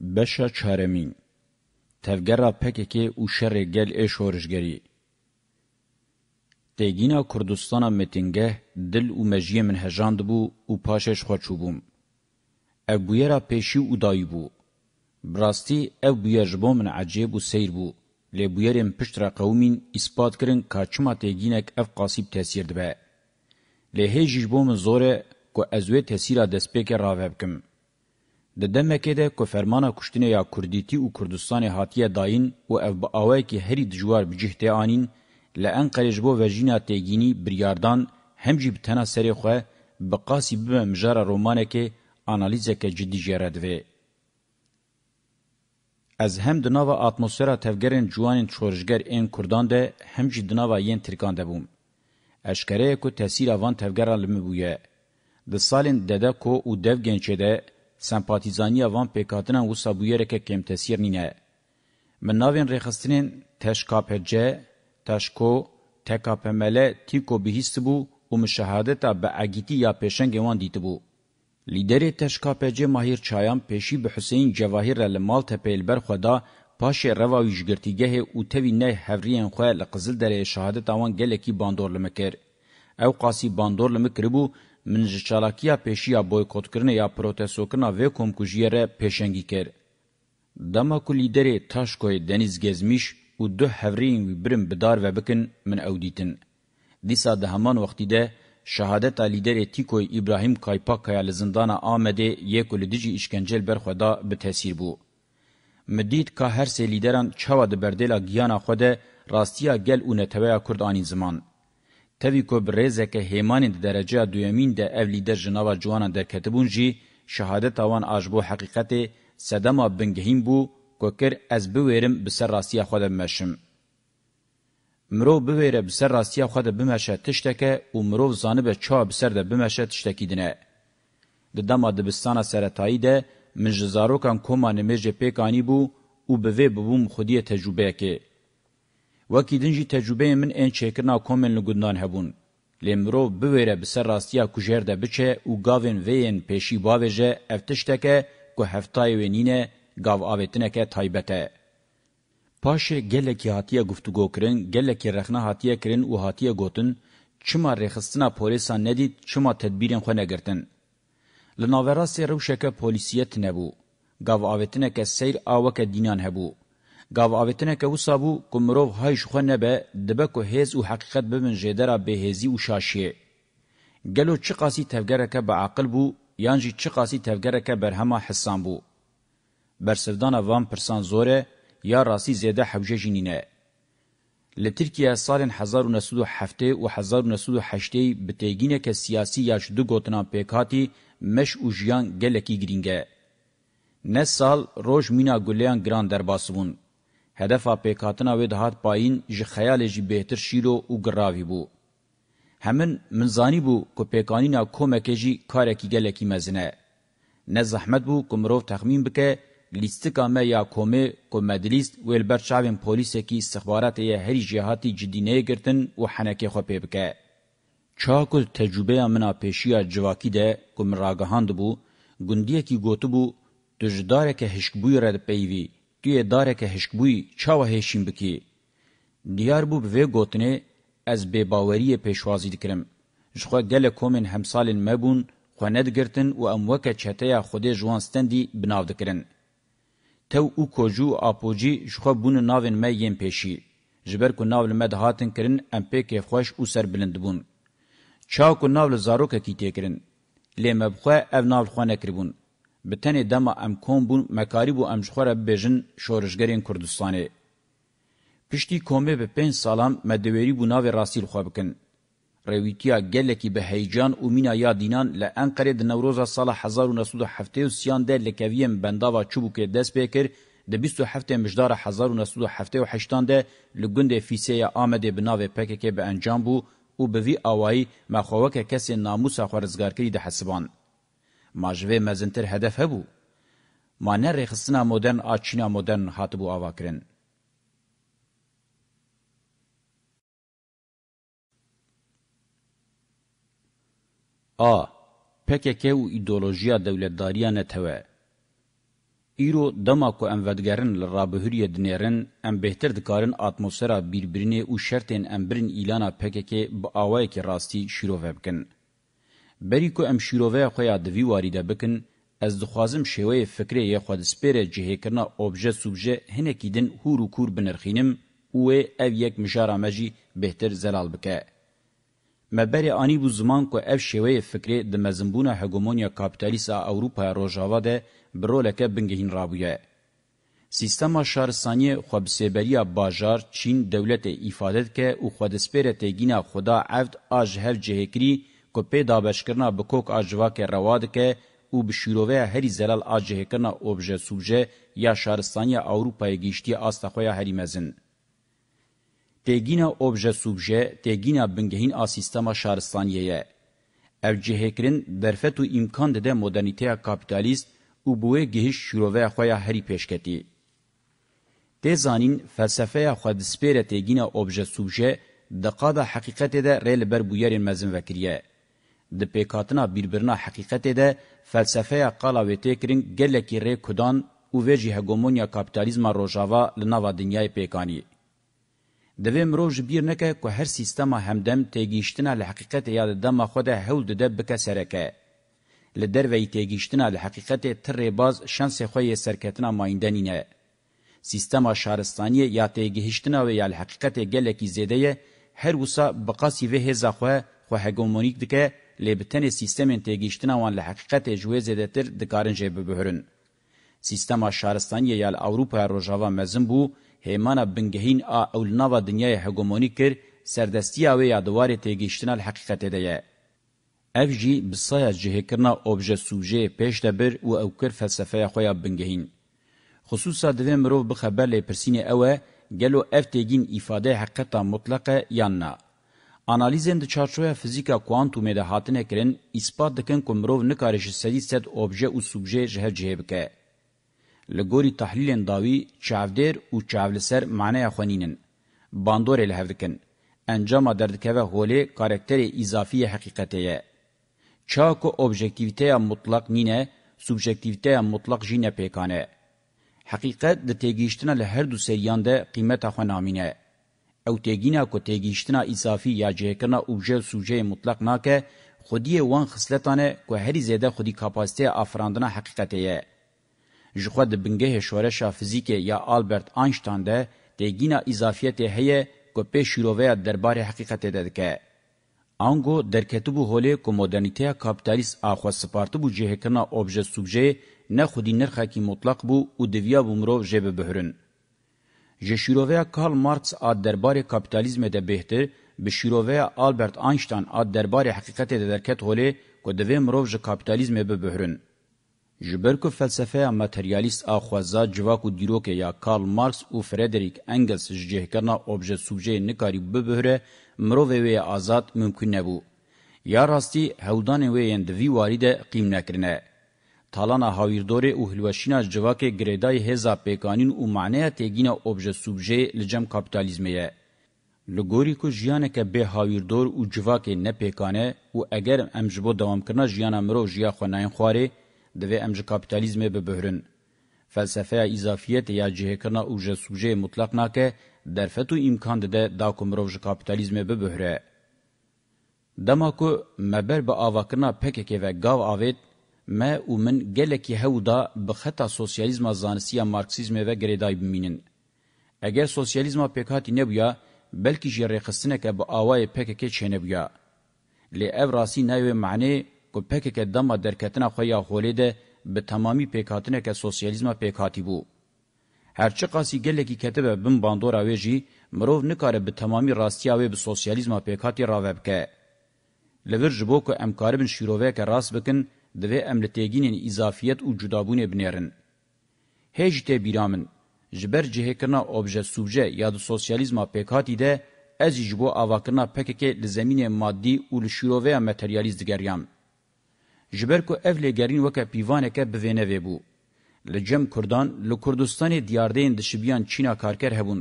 Beşa çaremîn Tevgera PKK û şerê gel ê şoreşgerî. Têgîna Kurdistana metingeh dil û mejiyê min hejand bû û paşeş xwe çûbûm. Ev bûyera pêşî û dayî bû. Birastî ev bûyer ji bo min ecêb û seyr bû. Lê bûyerên piştra qewmîn îspat kirin ka çima têgînek ev qasîb tesîr dibe. Lê hê jî ji bo min zor e ku ez wê tesîra destpêkê rave bikim. د دمکه ده کو فرمانا کوشتنه یا کوردیتی او کوردستان هاتیه داین او اف با اوای کی هری دجوار بجهته انین لان قریجبو وژینا تگینی بریاردان همجی بتنا سری خو بقاسی به مجاره رومانه کی انالیزه کی جدی جرد و از هم دناوا اتموسفرا تفگرن جوانین چورجگر ان کوردان ده همجی دناوا یین ترکان ده بوم اشکره کو تاثیر اوان تفگران لمبویه د سالین دده کو او دو گنچه ده سمپاتیزانی اوان پیکاتنا و سابویره که کم تسیر نینه. من ناوین ریخستنین تشکاپجه، تشکو، تکاپمله تیکو بهیست بو و مشاهدتا به اگیتی یا پیشنگ وان دیت بو. لیدر تشکاپجه ماهیر چایان پیشی به حسین جواهر لمال تپیل برخودا پاش رواوی جگرتیگه او توی نه هورین خواه لقزل در شهادت اوان گلکی باندور لمکر. او قاسی باندور لمکر بو من جچالاکیا پیشیا بویکوتکرنه یا پروتستوکنا و کومکوجیره پیشنگی کر. دما کو لیدری تاشکوی دنیز گزمیش او دو حورین وی برم بدار و بکن من او دیتن. دیسا ده همان وقتی ده شهادت لیدری تیکوی ابراهیم کایپاکایا لزندانا آمده یکو لدیجی اشکنجل برخودا به تاثیر بو. مدید که هر سه لیدران چوا ده بردیلا گیانا خوده راستیا گل اونه تویا کردانی زمان. Tevî ku bi rêzeke hêmanên di dereceya duyemîn de ev lîder ji nava ciwanan derketibûn jî şehadeta wan aj bo heqîqetê sedema bingehîn bû ku kir ez biwêrim bi ser rastiya xwe de bimeşim. Mirov biwêre bi ser rastiya xwe de bimeşe tişteke û mirov zanibe çawa bi ser de bimeşe tiştekî dine. Di dema dibistana seretayî de min ji zarokan koma nimêjê pêkanî bû û bi vê bibûm xwediyê tecrubeyekê. وکی دنجی تجربه من این چیکرنا کومن لگودنان هبون. لیمرو بویره بسر راستیا کجهر ده بچه و گاوین وین پیشی باویجه افتشتکه که هفتای وینینه گاو آویتنکه تایبته. پاش گلکی هاتیه گفتگو کرن، گلکی رخنه هاتیه کرن و هاتیه گوتن، چما رخصتنا پولیسان ندید، چما تدبیرین خو نگرتن. لناوراستی روشکه پولیسیت نبو. گاو آویتنکه سیر آوکه دینان هبو. گاو آویتنه که وسابو کمروف های شخو نبه دبه که هیز و حقیقت بمن جیدرا به هیزی و شاشیه. گلو چه قاسی تفگرکه با عقل بو یانجی چه قاسی تفگرکه برهما حسان بو. برسردان وان پرسان زوره یا راسی زیده حوجه جنینه. لترکیه سالن 1907 و 1908 به تیگینه که سیاسی یاش دو گوتنان پیکاتی مش او جیان گلکی گرینگه. نه سال روش مینا گلیان گران درباسبون. هدف پېکاتنا و دهات پایین ژ خیال ژ بهتر شیرو او ګراوی بو همن منزانی بو کو پېکانینا کومکه ژ کار کی گله کی مزنه نه زحمت بو کومرو تخمین بکې لیستکا ما یا کومه کو مدلیست ویل بر چاوین پولیس کی استخبارات یه هری جهاتی جدینه گرتن و حنکه خو پېبکې چاکل تجربه امنا پېشیا جواکی ده کوم راګهاند بو ګوندیه کی ګوتبو تجدار که هشکبوی رد پیوی tûyê dareke hişkbûyî çawa hêşîn bikî. Diyar bû bi vê gotinê ez bêbaweriyê pêşwazî dikirim. Ji xwe gelek komên hemsalên me bûn, xwe nedigirtin û em weke çeteya Xwedê jiwan stendî binav dikirin. Tew û kojû û apocî ji xwe bûn navên me yên pêşî. Ji ber ku nav li me dihatin kirin em pêkê xweş û serbilind bûn. Çav ku nav li zarokekî tê kirin. Lê me bixwe ev nav li xwe nekiribûn. بتنه دما ام کوم بو مکاری بو ام جخوره بجن شورشگرین کردستانه پشتی کومه به پنج سالام مدویری بو ناو راسیل خو بکن رویتیا گلکی به هیجان او مینا یا دینان ل انقره د نوروز سال 1973 د لکویم بنداوا چوبوکه دس بیکر د 27 مجدار 1978 د لګوند فیسه آمد بناو پککه به انجام بو او به وی اوای مخاوکه کس ناموس خورزګارکی د حسبان ماجوه مزنتر هدف هبو. ما نه رخصنا مدرن آچینا مدرن هاتبو آوا کرن. آ پکک او ایدولوژیا دولتداریه نه توه. ایرو دما کو ام ودگرن لرابهوریه دنیرن ام بهتر دکارن اتموسفرا بیربرینه او شرطن ام برین اعلان پکک با اوای کی راستی شروع وبکن. بری کو ام شیروه خو یا دوی واریده بکن از دخوازم شوی فکری یا خود سپیره جهه کرنا اوبژه سوبژه هنه کیدن هورو کور بنرخینم او او یک مجاره مجی بهتر زلال بکه مبری آنی بو زمان کو اف شوی فکری د مزمبونه هګومونیا کاپیتالیسا اوروپا روجاوا ده برولکه بنګهین رابویه سیستما شارسانی خوبسیبریا باجار چین دولت ایفادت که او خودسپیر تگینا خدا عفد آج هف جهکری kopê dabeşkirina bi kok a civakê rewa dike û bi şîroveya herî zelal a cihêkirina obje sûbje ya şaristaniya Awropayê giştiye asta xwe ya herî mezin. Têgîna obje sûbje têgîna bingehîn a sîstema şaristaniyê ev cihêkirin berfet û îmkan dide modernîteya kapitalîst û bi wê gihîş şîroveya xwe ya herî pêşketî. Tê zanîn felsefeya xwe dispêre têgîna obje sûbje diqada heqîqetê de rê li ber bûyerên mezin vekiriye. د پېکاتنا بیربرنا حقیقت ده فلسفه قلاوی تکرین گلکی ری کودان او وجه هګومونیا کاپټالیزم روجاوا لناوا دنیای پېکانی د ویم روج بیر نکه که هر سیستم همدم تیګیشتنه له حقیقت یاد دمه خود هول ده بک سرکه ل دروی تیګیشتنه له حقیقت تر باز شانس خو یې سرکتنا مایندنینه سیستم شارستانی یا تیګیشتنه و یا حقیقت گلکی زیده هر وسه بقاسی وه زخه خو هګومونیک دکه لبتن سیستمین تگیشتنا وان لحقیقت جوه زیدتر دکارن جیب بهرن. سیستما شارستانی یال اوروپا روژاوا مزن بو هیمانا بنگهین آ اولناوا دنیای هگومونی کر سردستی آوه یا دوار تگیشتنا لحقیقت دیه. اف جی بصای جهه کرنا اوبژه سوژه پیش دبر و اوکر فلسفه خویا بنگهین. خصوصا دوی مروف بخبر لپرسین اوه گلو اف تگین ایفاده حقیقتا مطلقه یان نه. Analizên di çarçoya fîzîka kuantumê e de hatine kirin, îspat dikin ku mirov nikarêje sedî sed obje û subje ji hev cihê bike. Li gorî tehlîlên dawî, çavdêr û çavliser maneya xwenînin. Bandorê li hev dikin. Encama derdikeve holê karakterê îzafiye heqîqetê ye. Ça ku objektivîteya mutlaq nîne, subjektivîteya mutlaq jî ne pêkan e. Heqîqet di têgihiştina li her du seriyan de qîmeta xwe namîne. او تگینا کو تگیشتنا اضافی یا جهکنا اوجه سوجه مطلق ناکه خودی وان خصلتانه کو هری زیاده خودی کاپاسته افراندنا حقیقتیه ژخوا د بنګه شورش فزیک یا آلبرت اینشتاین ده تگینا اضافیت هه کو په شیروه دربار حقیقت ده که آنگو درکتبو هوله کو مدرنیته کاپیتالیست اخو سپارتو بو جهکنا اوبجه سوجه نه خودی نرخه کی مطلق بو او دویا بمرو جبه بهرن جشیروویا کارل مارکس آد دربار کپیتالیزم ده بهتر به شیروویا آلبرت آینشتاین آد دربار حقیقت ده درکت هولی که دوی مروف جه کپیتالیزم به بهرن. جبرکو فلسفه ماتریالیست آخوازا جواکو دیروکه یا کارل مارکس و فردریک انگلس جه کرنا اوبژه سوبژه نکاری ببهره مروف وی آزاد ممکن نبو. یا راستی هودان وی اندوی واری ده قیم نکرنه. تالان هاویردور او هلوشینا جواکه گریدای هزا پیکانین او معنی تگینا اوبژه سوبژه لجم کاپیتالیزمیه لګوري کو ژیانه کې به هاویردور او جواکه نه پیکانه او اگر امجبو دوام کړنه ژیانه مرو ژیا خو نه خواري د وی امج کاپیتالیزم به بهرن فلسفه اضافیت یا جهه کړنه او ژه سوبژه مطلق نه کې درفتو امکان ده دا کومرو ژ کاپیتالیزم به بهره دما کو مبر به اواکنا پکې کې و گاو اوید ما او من gelekî hewda bi xeta sosyalizma zanisiya marksizmê ve girêdayî bimînin. Eger sosyalizma pêk hatî nebûya, belkî jî rêxistineke bi awayê PKK çênebûya. Lê ev rasî nayê meعنê ku PKK dema derketina xwe ya holê de bi temamî pêkhatineke sosyalizma pêk hatî bû. Herçi qasî gelekî ketibe bin bandora wê jî, mirov nikare bi temamî rastiya wê bi sosyalizma pêk hatî rave bike. Li vir ji bo ku em karibin şîroveyeke rast bikin, دوی املتیگینین اضافیت او جدابونه بنیرن. هیج ته بیرامن، جبر جهکنا اوبجه سوبجه یا د سوسیالیزما پکاتی ده از جبو اواکنا پککه لزمین مادی او لشیروه متریالیز دگریان. جبر کو اف لگرین وکا پیوانکه بوینه وی بو. لجم کردان لکردستان دیاردین دشبیان چینا کارکر هبون.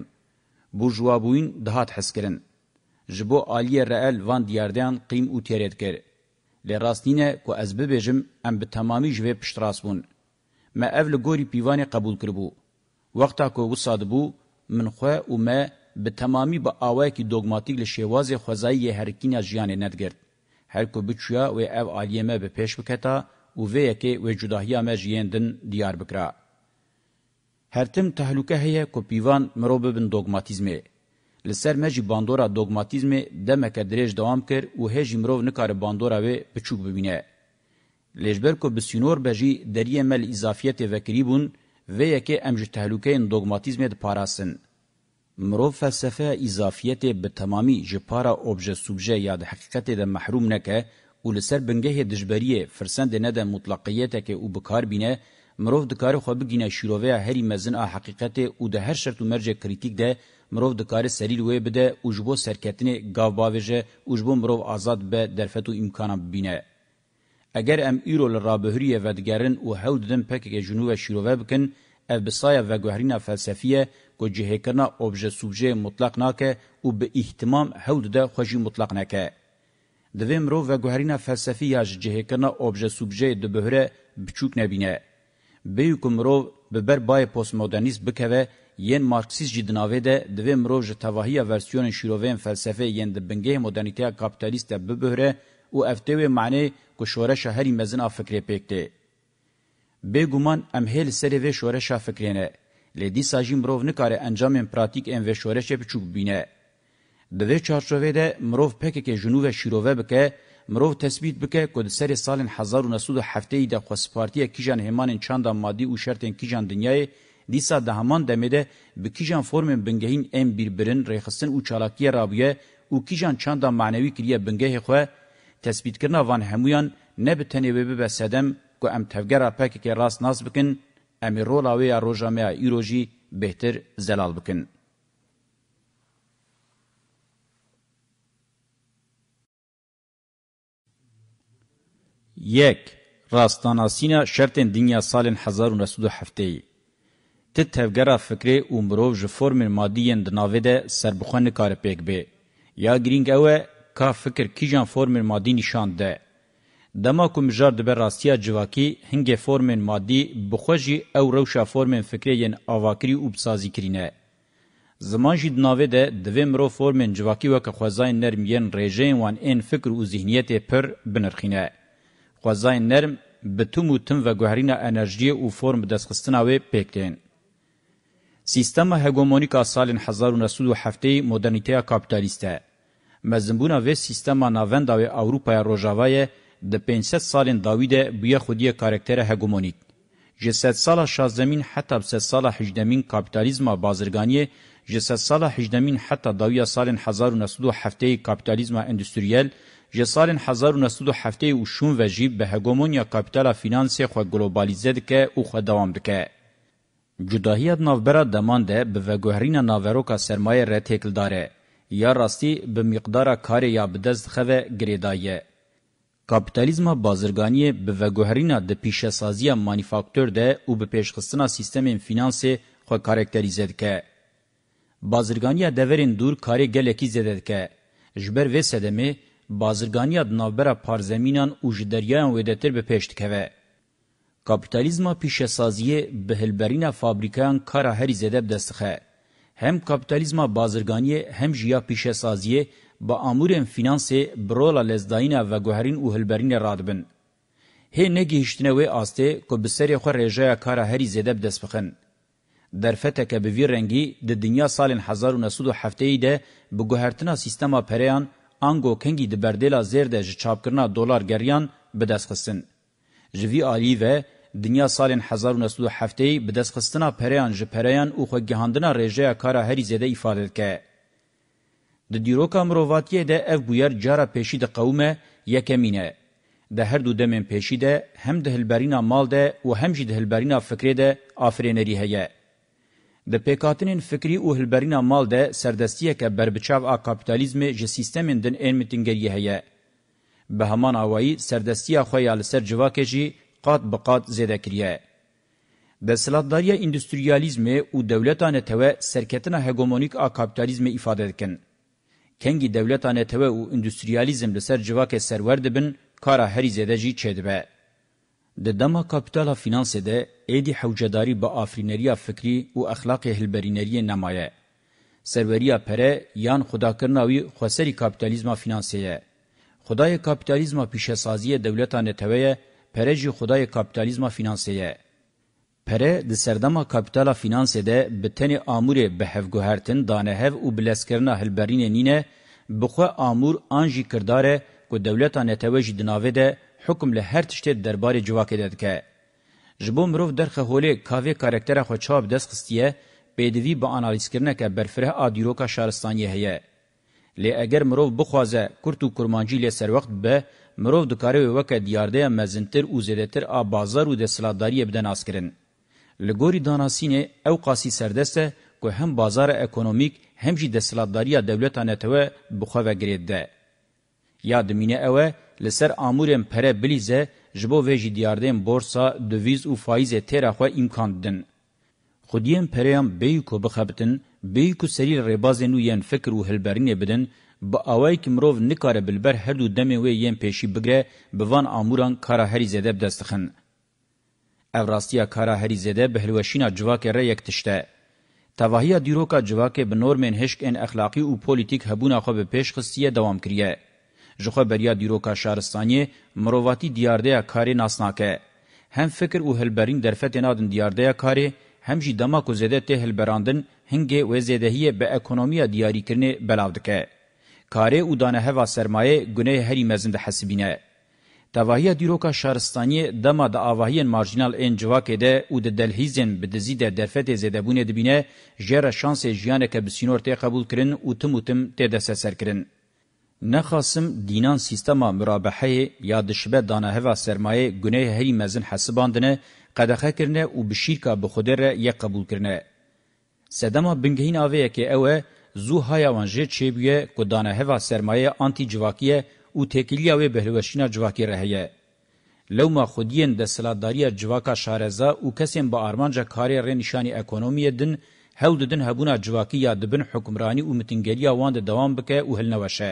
بورژوابوین دهات حس کرن. جبو عالی رئل وان دیاردین قیم او تیرید کرد. لراستینه کو از ببیجم ام به تمامی جوه پشتراسبون. ما اول گوری پیوانی قبول کربو. وقتا کو وصاد بو من خواه و ما به تمامی با آوه که دوگماتیک لشیواز خوزایی هرکین جیانه ندگرد. هر کو بچیا و او عالیمه به پیش بکتا و وی که و جداهیا ما جیندن دیار بکرا. هرتم تهلوکه هیه کو پیوان مروبه بن دوگماتیزمه. لسر مجی باندورا دوگماتیزم دمک درێژ دوام کر و هجی مرو نکار باندورا و بچوک ببینه لجبر کو بسینور بجی دریه مل اضافیت وکریبون و یکی امج تهلوکین دوگماتیزم د پاراسن مرو فلسفه اضافیت به تمامی جپارا اوبژه سوبژه یا د حقیقت د محروم نکه او لسر بنگه دجبریه فرسند نه د مطلقیت که او بکار بینه مرو د کار خو بگینه شیروه هری مزن ا حقیقت او د هر شرط مرجه کریتیک ده مرو د کار سریل وې بده او جبو سرکتنی گاو باوجه او جبو مرو آزاد به درفتو امکان بینه اگر ام ایرو لرا بهریه ودگرن او هود دم پک جنوب شیروه بکن اف بصایا و گهرینا فلسفیه کو جهه کنا اوبژه سوبژه مطلق ناکه او به اهتمام هود ده خوجی مطلق ناکه د ویمرو و گهرینا فلسفیه جهه کنا اوبژه سوبژه د بهره بچوک نبینه بیو کومرو به بر بای پوسمودرنیسم بکوه ین مارکسیز جی دناوی ده دوی مرو جه تواهی ورسیون شیرووین فلسفه ین ده بنگه مدرنیته کپیتالیست ده ببهره او افتوی معنی که شورش هری مزنا فکری پکته. بگومان ام هیل سری و شورش فکرینه. لیدی ساجی مروف نکاره انجام پراتیک ام و شورش پچوک بینه. دوی چارچوه ده مروف پکه که جنوب شیرووه بکه مرو تثبیت بکې کو د سری سال 1907 د خپل پارتي کیجان همان چاند مادي او شرط کیجان دنیاي dîsa di heman demê de bi kîjan formên bingehîn em birbirin rêxistin û çalakiya rabiye û kîjan çanda manevî kiriye bingehê xwe tespîtkirina van hemûyan ne bi tenê wê bibe sedem ku em tevgera pekekê rast nas bikin em ê rola wê ya rojameya îro jî bêhtir zelal bikin یک راستاناسینا شرط دنیا سال 1907 Ti tevgera fikrê û mirov ji formên madiyên di navê de serbixwe nikare pêk bê. Ya girîng ew e ka fikir kîjan formên madî nîşan de. Dema ku mijar dibe rastiya civakî, hingê formên madî bixwe jî ew rewşa formên fikrê yên avakirî û bisazîkirîne. Ziman jî di navê de divê mirov formên civakî weke xwezayên nerm yên rêjeyên wan ên fikr û zihniyetê pir binirxîne. Xwezayên nerm bi tum û tim ve guherîna enerjiyê û form bi destxistina wê pêk tên. سیستما هگمونیکا سال 1907 مدرنیته کاپیتالیسته مزنبونا و سیستما ناوندا و اوروپا روجاوای د 500 سالن داوید بیا خودی کاراکتر هگمونیک جسد سال 16 حتی 100 سال 18 کاپیتالیزم بازرگانی جسد سال 18 حتی داویا سال 1907 کاپیتالیزم اندستریال جسال 1907 و شون وجیب به هگمونیا کاپیتال فینانس خو گلوبالیزه که او خو دوام دکه Cudahiya navbera deman de bi veguherîna naveroka sermaye re têkildar e. Ya rastî bi miqdara karê ya bi dest dixeve girêdaye. Kapitalizma bazirganiyê bi veguherîna di pîşesaziya manifaktûr de û bi pêşxistina sîstemên finansê xwe karakterîze dike. Bazirganiya deverên dûr karê gelekî zêde dike. Ji ber vê sedemê, bazirganiya di navbera parzemînan û ji deryayan wêdetir bi pêş dikeve. کاپیتالیزما پیشسازی بهلبرین فابریکان کارا هری زده دستخه هم کاپیتالیزما بازرگانی هم جیا پیشسازی با امورن فینانس برولا لزداینا و گوهرین او هلبرین رادبن هی نگیشتنه و آسته که بسری خو رجای کارا هری زده دستخن در فتک به وی رنگی د دنیا سال 1907 ده به گوهرتنا سیستما پریان انگو کنگی د بردلا زیر ده چاپکرنا دلار گریان بدسخسن جوی آلی و دنیا سالن 1907 به دست خستنا پریان ژ پریان او خو گهاندنا رژه کارا هری زده ifade ک د دیروکا مرواتیه ده اف بویر جارا پیشی ده قومه یکمینه ده هر دو دمن پیشی ده هم ده هلبرینا مال ده و هم جی ده هلبرینا فکری ده آفرینری هیه. ده پیکاتنین فکری و هلبرینا مال ده سردستیه که بربچاو آ کپیتالیزم جه سیستمین دن این متنگریه هیه. به همان آوائی سردستیه خویال سر جواکه جی قات بقات زیده کریه. د سلطداریا اندستریالیزم او دولتانه ته سرکتنا هګومونیک ا کاپیتالیزم ifade کن کنګي دولتانه ته او اندستریالیزم له سر جواکه سرور دبن کارا هری زده جی چدبه د دما کاپیتال فینانس ده ایدی حوجداری به افرینریا فکری او اخلاق هلبرینری نمایه سروریا پره یان خداکرناوی خوسری کاپیتالیزم فینانسیه خدای کاپیتالیزم پیشه سازی دولتانه ته Pere ji xudayê kapitalizma finansê ye. Pere di serdema kapitala finansê de bi tenê amûrê behevguhertin, danehev û bilezkirina hilberînê nîne, bi xwe amûr an jî kirdar e ku dewleta netewe jî di navê de hukm li her tiştê derbarê civakê de dike. Ji bo mirov derxe holê kavê karaktera xwe çav dest xistiye, pêdivî bi analîzkirineke berfireh a dîroka şaristaniyê heye. Lê eger mirov bixwaze Kurd û Kurmancî lê serwext bibe, مرو دکاره وکه دیارده مزنتر او زیدتر ا بازار او د سلاداری بدن اسکرین لګوري داناسینه او قاسی سردسته که هم بازار اکونومیک هم جی د سلاداری دولتانه ته بخوه گریده یا دمینه اوه لسر امورم پره بلیزه جبو ویجی دیاردن بورسا دویز او فایز تیره خو امکان دن خودیم پریام بیکو بخبتن بیکو سریل ربازنو یان فکر او هلبرینه بدن با اوای کمروف نکاره بلبر هر دو دمه وی یم پیشی بگره بوان اموران کارا هری زده بدستخن او راستیا کارا هری زده بهلوشینا جواک ر یک تشته تواهی دیروکا جواک بنور من هشک ان اخلاقی او پولیټیک هبونه خو به پیش خستیه دوام کړیه ژخه بریا دیروکا شهرستانی مرواتی دیارده کاری ناسناکه هم فکر او هلبرین درفت نادن دیارده کاری هم جی دما کو زده ته هلبراندن هنګه و زدهیه به اکونومیا دیاری کرنه بلاودکه کاری او دانه هوا سرمایه گنه هری مزن ده حسبینه. تواهی دیروکا شارستانی دما ده آواهین مارجینال این جواکه ده او ده دلهیزین بدزی ده درفت زیدبونه دبینه جره شانس جیانه که بسینور تی قبول کرن او تم و تم تی دسته سر کرن. نخاسم دینان سیستما مرابحه یا دشبه دانه هوا سرمایه گنه هری مزن حسباندنه قدخه کرنه او بشیرکا بخوده ره یک قبول کرنه. سدما بنگهین آوه که اوه زو هایا وانجه چیبیه کو دانه هوا سرمایه آنتی جواکیه او تکیلیا و بهلوشینا جواکی رهیه. لو ما خودین د سلاداریا جواکا شارزا او کسیم با آرمانجا کاری ری نشانی اکونومی دن هول ددن هبونا جواکی یا دبن حکمرانی او متنگلیا وان د دوام بکه او هل نوشه.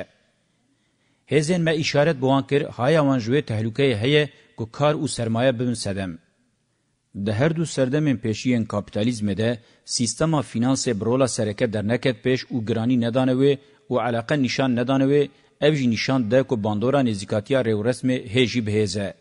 هزین ما اشارت بوان کر هایا وانجوه تهلوکه هیه کو کار او سرمایه بمن سدم. د هر دو سردمن پیشین کاپیتالیزم ده سیستما فینانس برولا سرکه در نکد پیش او گرانی ندانه و او علاقه نشان ندانه و اوجی نشان ده کو باندورا نزیکاتیا ریو رسم هجی بهزه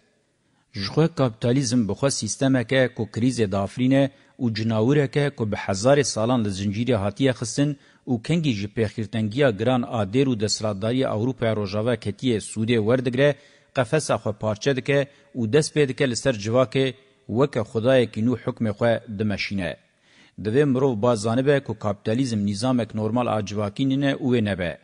جخه کاپیتالیزم بخو سیستما که کو کریز د افرینه او جناوره که کو به هزار سالان د زنجیره هاتیه خصن او کنګی جی پخیرتنګیا ګران ادر او د سراداری اوروپا روجاوا کتی سوده وردګره قفسه خو پارچه دکه او دس پېدکه لسر جواکه وک خدای کی نو حکم خو د ماشینه د وې مرو بازانبه کو کاپټالیزم نظامک نورمال اجواکین نه او نه به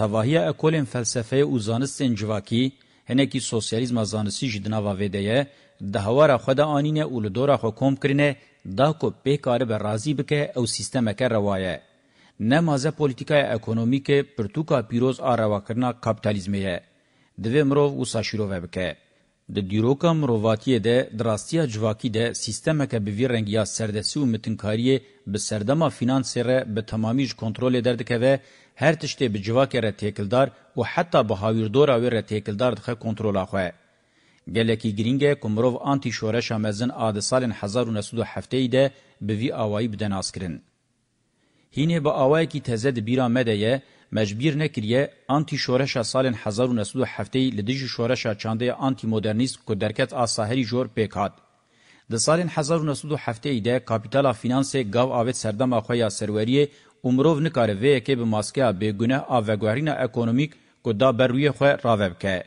تواهیه اکولن فلسفه او زانستن جواکی هنه کی سوسیالیزم زانستی جدنا و ودیه د هواره خدا انینه اول دوره حکم کرنه دا کو به کار به راضی بکه او سیستمه که روایه نمازه پولیتیکای اکونومیک پرتوکا پیروز آروا کرنا کاپیتالیزمیه دوی مرو و ساشیرو وبکه د دیروکا مرواتیه ده دراستیا جواکی ده سیستمه که به ویرنگ یا سردسی و متنکاریه به سردما فینانسی ره به تمامیج کنترول دردکه و هر تشتی به جواکی ره تیکلدار و حتی به هاویردورا وی ره تیکلدار دخه کنترول آخوه. گلکی گرینگه کمروف آنتی شورش آمزن آده سال 1907 ده به وی آوائی بدن آسکرن. هینه به آوائی که تزد بیرا مده یه مجبیر نکریه آنتی شورشا سال 1907 لدیج شورشا چانده آنتی مدرنیست که درکت آ ساهری جور پیکاد. د سال 1907 ده کاپیتالا فینانس گاو آوید سردم آخویا سروریه امروف نکاره وی که به ماسکه بگونه آوگوهرین اکونومیک که دا بروی خواه راوب که.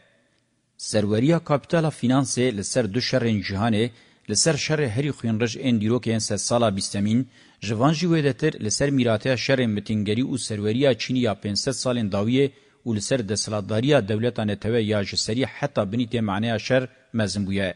سروریا کاپیتالا فینانس لسر دو شر جهانه لسر شر هری خوینرج این دیروکین سه سالا بیستمین، ji van jî wêdetir li ser mîrateya şerên mitingerî û serweriya Çînî ya 500 salên dawiyê û li ser desilatdariya dewleta netewê ya ji serî heta binî tê meneya şer mezin bûye.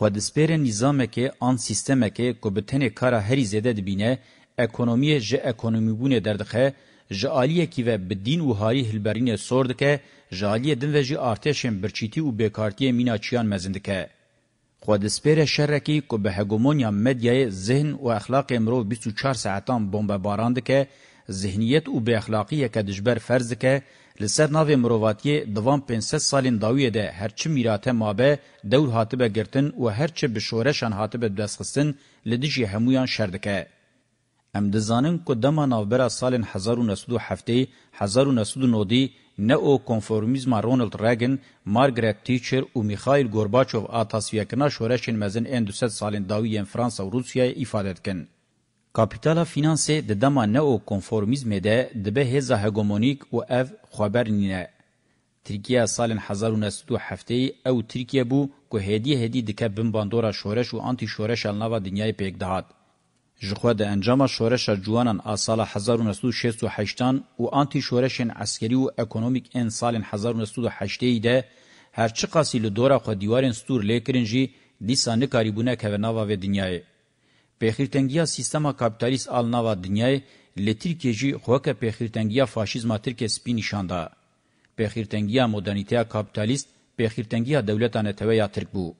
Xwedespêrên nîzamekê an sîstemekê ku bi tenê kara herî zêde dibîne, ekonomiyê ji ekonomîbûnê derdixe, ji aliyekî ve bi dîn û harî hilberînê sor dike, ji aliyê din ve jî artêşên birçîtî û bêkartiyê mîna çiyan mezin dike. خود سپیر شرکی که به هگمونیا مدیای ذهن و اخلاق امرو 24 ساعتان بمب باراند که ذهنیت او به اخلاقی که دجبر فرض که لسر ناو مرواتی دوام 500 سالین داویه ده هرچی میراته مابه دور حاطبه گرتن و هرچی به شورشان حاطبه دستخستن لدجی همویان شردکه. ام دزانن که دما ناوبره سالین 1907 1909 دی نئوکنفورمیزما رونالد ریگن، مارگریت تیچر او میخائیل گورباچوف ا تصفیهکنا شورشین مزن ان 200 سالین داویین فرانسا او روسیا ifade کن. کاپیتالا فینانسه د دما نئوکنفورمیزم ده د به هزا هګومونیک او اف خبر نینه. ترکیه سالین 1907 او ترکیه بو کو هدی هدی دکه بمباندورا شورش او انتی شورش النوا دنیای پیک دهات. جخوا د انجام شورش جوانان ا سال 1968 او آنتی شورشن عسکری او اکونومیک ان سال 1980 ده هر چی قاسی له دوره خو دیوارن ستور لیکرنجی دیسانه کاریبونه کویناوا و دنیای پیخیرتنگیا سیستما کاپیتالیست آلناوا دنیای له ترکیه جی خوکه پیخیرتنگیا فاشیزم ترکیه سپی نشانده پیخیرتنگیا مدرنیته کاپیتالیست پیخیرتنگیا دولتانه تویا ترک بو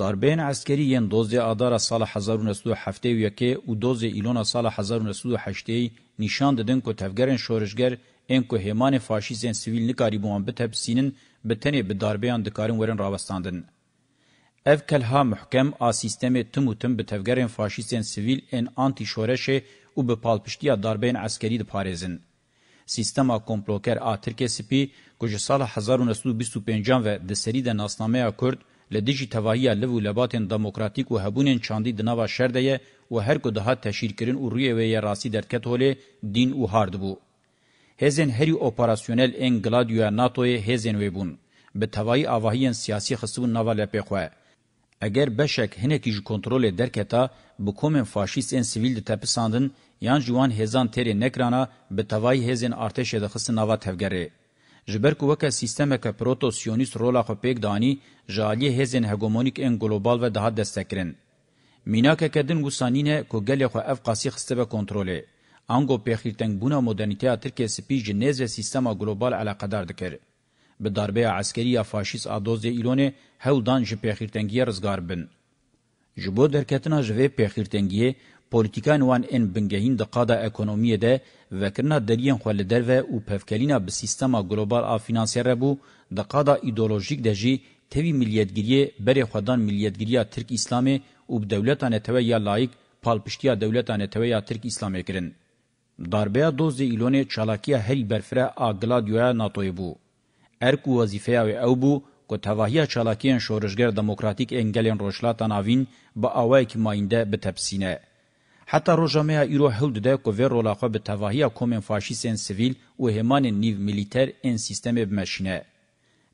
داربین عسکری یان دوزه آدار سال 1971 او دوزه ایلونا سال 1980 نشان دادن که تفگرن شورشگر این که همان فاشیزن سویل نکاری بوان بتبسینن بتنی به داربیان دکارن ورن راوستاندن. اف کلها محکم آ سیستم تم و تم به تفگرن فاشیزن سویل این آنتی شورشه او به پالپشتیا داربین عسکری دپارزن. سیستما کمپلوکر آ ترکیه سپی که سال 1925 و دسری ده ناسنامه کرد، لدیجی توایی لو لباتن دموکراتیک و هبونن چاندی دناوا شرده و هر کو دهات تشیر کرن او روی وی راسی درکت هوله دین او هارد بو. هزن هری اپراسیونل انگلادیو ناتوی هزن وی بون. به توایی آواهین سیاسی خصبون نوا لپی خواه. اگر بشک هنکی جی کنترول درکتا بکومن فاشیست ان سیویل ده تپساندن یان جوان هزان تری نکرانا به توایی هزن ارتش دخص نوا تفگره. جبر کو وک سیستمه ک پروتو سیونیست رولا خو پک دانی جالی هزن هگمونیک ان گلوبال و ده دستکرین مینا ک کدن گوسانینه کو گلی خو اف قاسی خسته به کنتروله انگو پیخیرتنگ بونا مدرنیته ترکیه سپی جنیز و سیستما گلوبال علاقدار دکر به ضربه عسکری فاشیست ادوز ایلونه هولدان ژ پیخیرتنگی رزگار بن جبو درکتنا ژوی پیخیرتنگی پولیتیکان وان ان بنگهین د قاده اکونومیه ده وکرنا دلیان خول در و او پفکلینا به سیستما گلوبال آ فینانسیر بو د قاده ایدولوژیک ده جی توی ملیتگیری بری خودان ملیتگیری ترک اسلامی او دولتان توی یا لایک پالپشتیا دولتان توی یا ترک اسلامی کرن. داربه دوز ایلون چالاکیا هری برفره آ گلادیویا ناتوی بو. ارکو وظیفه او بو کو تواهی چالاکین شورشگر دموکراتیک انگلین روشلاتان آوین با آوائی که ماینده بتپسینه. حتی روژامه ایرو هل ده که وی رولاقه به تواهی کومن فاشیسین سویل و همان نیو ملیتر این سیستم بمشینه.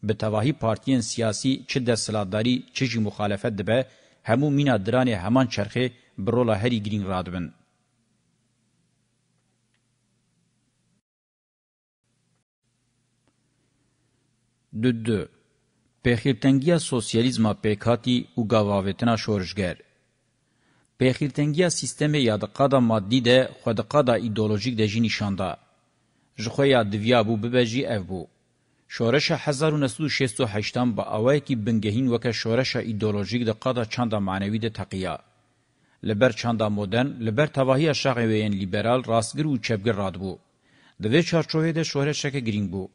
به تواهی پارتین سیاسی چه دستلاداری چه جی مخالفت دبه همو مینا دران همان چرخه برولا هری گرین رادبن. دو دو پیخیرتنگیا سوسیالیزما پیکاتی و گاواویتنا شورشگر پیخیرتنگیا سیستم یادقادا مادی ده خودقادا ایدولوژیک ده جی نشانده. جخویا دویا بو ببجی او بو. شورش 1968 با اوای کی بنگهین وک شورش ایدولوژیک ده قادا چاندا معنوی ده تقیا. لبر چاندا مدرن لبر تواهی شاقی وین لیبرال راستگر و چپگر راد بو. دوی چارچوه ده شورش که گرینگ بو.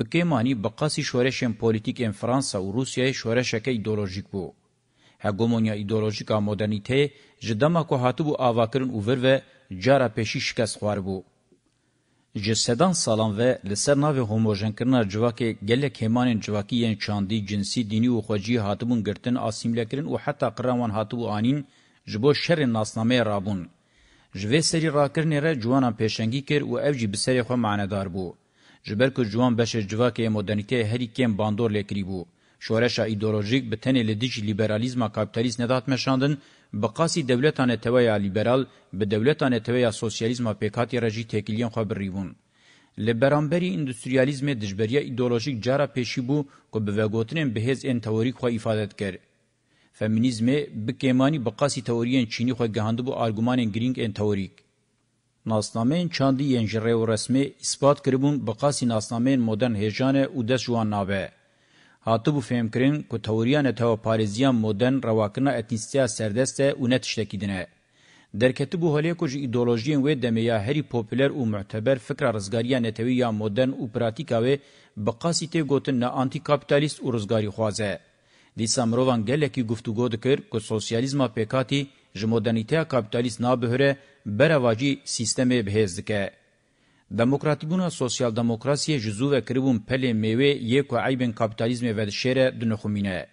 بکه معنی بقاسی شورش پولیتیک ان فرانسا و روسیه شورش که ایدولوژیک بو. هګومونیا ایدئولوژیکا مدرنیته جدما کو هاتبو اواکرن اوور و جارا پېشی شکست خوار بو جسدان سالان و لسر ناو هوموجن کرنا جواکی گله کمان جواکی یان چاندی جنسی دینی او خوجی هاتبون گرتن اسیمله کرن او حتی قرانوان هاتبو انین جبو شر ناسنامه رابون جوی سری راکرنی را جوانا پیشنگی کر او اوجی بسری خو معنادار بو جبر کو جوان بش جواکی مدرنیته هری کم باندور لیکری بو شورشا ایدئولوژیک به تنه لدیج لیبرالیزم کاپیتالیست ندات مشاندن بقاسی دولتانه تویا لیبرال به دولتانه تویا سوسیالیزم پیکاتی رژی تکلیان خو بریون لبرانبری اندستریالیزم دجبریه ایدئولوژیک جارا پیشی بو کو به وگوتنم بهز ان توریک خو ifade کر فمینیزم به کمانی بقاسی توریین چینی خو گهاند بو ارګومان گرینگ ان توریک ناسنامین چاندی ینجره و رسمی اثبات کربون بقاسی ناسنامین مدرن هجانه و دست جوان نابه. هاتبو فهم کرن که توریان اتوا پارزیان مدرن رواکنا اتنیستیا سردسته و نتشتکیدنه. درکتبو هلیه که جو ایدولوژیین وی دمیا هری پوپولر و معتبر فکر رزگاریان اتوی یا مدرن و پراتیکاوی بقاسی تی گوتن نا آنتی کابیتالیست و رزگاری خوازه. دیسا مروان گلکی گفتگو دکر که سوسیالیزما پیکاتی جمودنیتیا کابیتالیست نابهره برواجی سیستم بهیز دکه. دموکراتیبونا سوسیال دموکراسی جزو و کریبون پلی میوه یکو عیبن کپیتالیزم و شیر دنخومینه.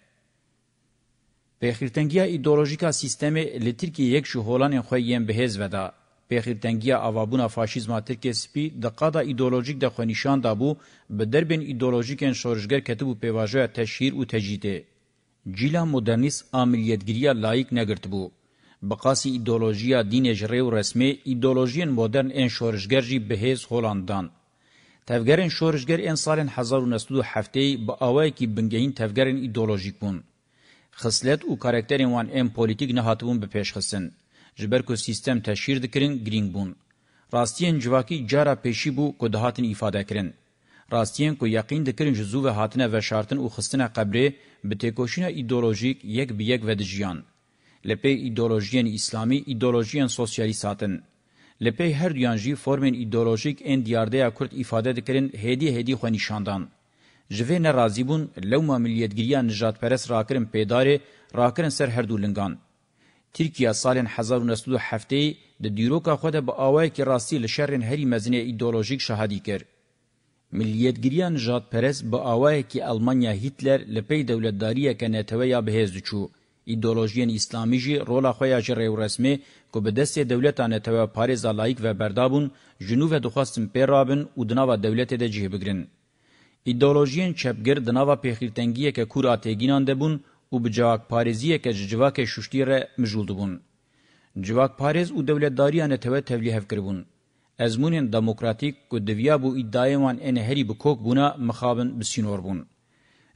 پیخیرتنگیا ایدولوژیکا سیستم لترکی یک شو هولان خوی یم بهز ودا. پیخیرتنگیا اوابونا فاشیزما ترکی سپی دقادا ایدولوژیک ده خونیشان دابو به دربین ایدولوژیکن شورشگر کتبو پیواجه تشهیر و تجیده. جیلا مدرنیس آملیتگیریا لایک نگرت بو. بقاسی ایدولوژیا دین جریو رسمی ایدولوژین مدرن این شورشگر جی بهیز هولندان. تفگرین شورشگر این سال 1907 با آوائی که بنگهین تفگرین ایدولوژیک بون. خسلت او کارکترین وان این پولیتیک نهاتبون بپیش خسن. جبر که سیستم تشیر دکرین گرینگ بون. راستین جواکی جارا پیشی بو که دهاتن ایفاده کرن. راستین کو یقین دکرین جزو و هاتنه و شارتن او خستنه قبره به تکوشین ایدولوژیک یک به یک ودجیان. لە پێی ئیدۆلۆژیەن ئیسلامی ئیدۆلۆژیەن سۆسیالی ساتن لە پێی هەردویان ژی فۆرمێن ئیدۆلۆژیک ئێن دیاردەیە کورد ئیفادە دەکردن هێدی هێدی خۆنیشاندان ji vê nerazî bûn lewma milliyetgiriya nijadperest rakirin pêdarê rakirin ser her du lingan. Tirkiya salên 1970 di dîroka xwe de bi awayekî rastî li şerrên herî mezinê îdeolojîk şehadî kir. Milliyetgiriya nijadperest bi awayekî Almanya Hitler li pey dewletdariyeke netewe ya bihêz diçû. ایدئولوژیان اسلامی جی رولا خویا جره و رسمه کو به دست دولتانه تو پاریز لایک و بردابون جنوب دخواستن پیرابن او دناوا دولت ده جه بگرن ایدئولوژیان چپگر دناوا پیخیرتنگی که کور اتگینان ده بون او بجاک پاریزی که جواک ششتی ره مجولد بون جواک پاریز او دولتداریانه تو تبلیغ کربون ازمونین دموکراتیک کو دویا بو ادعای وان ان هری بکوک بونا مخابن بسینور بون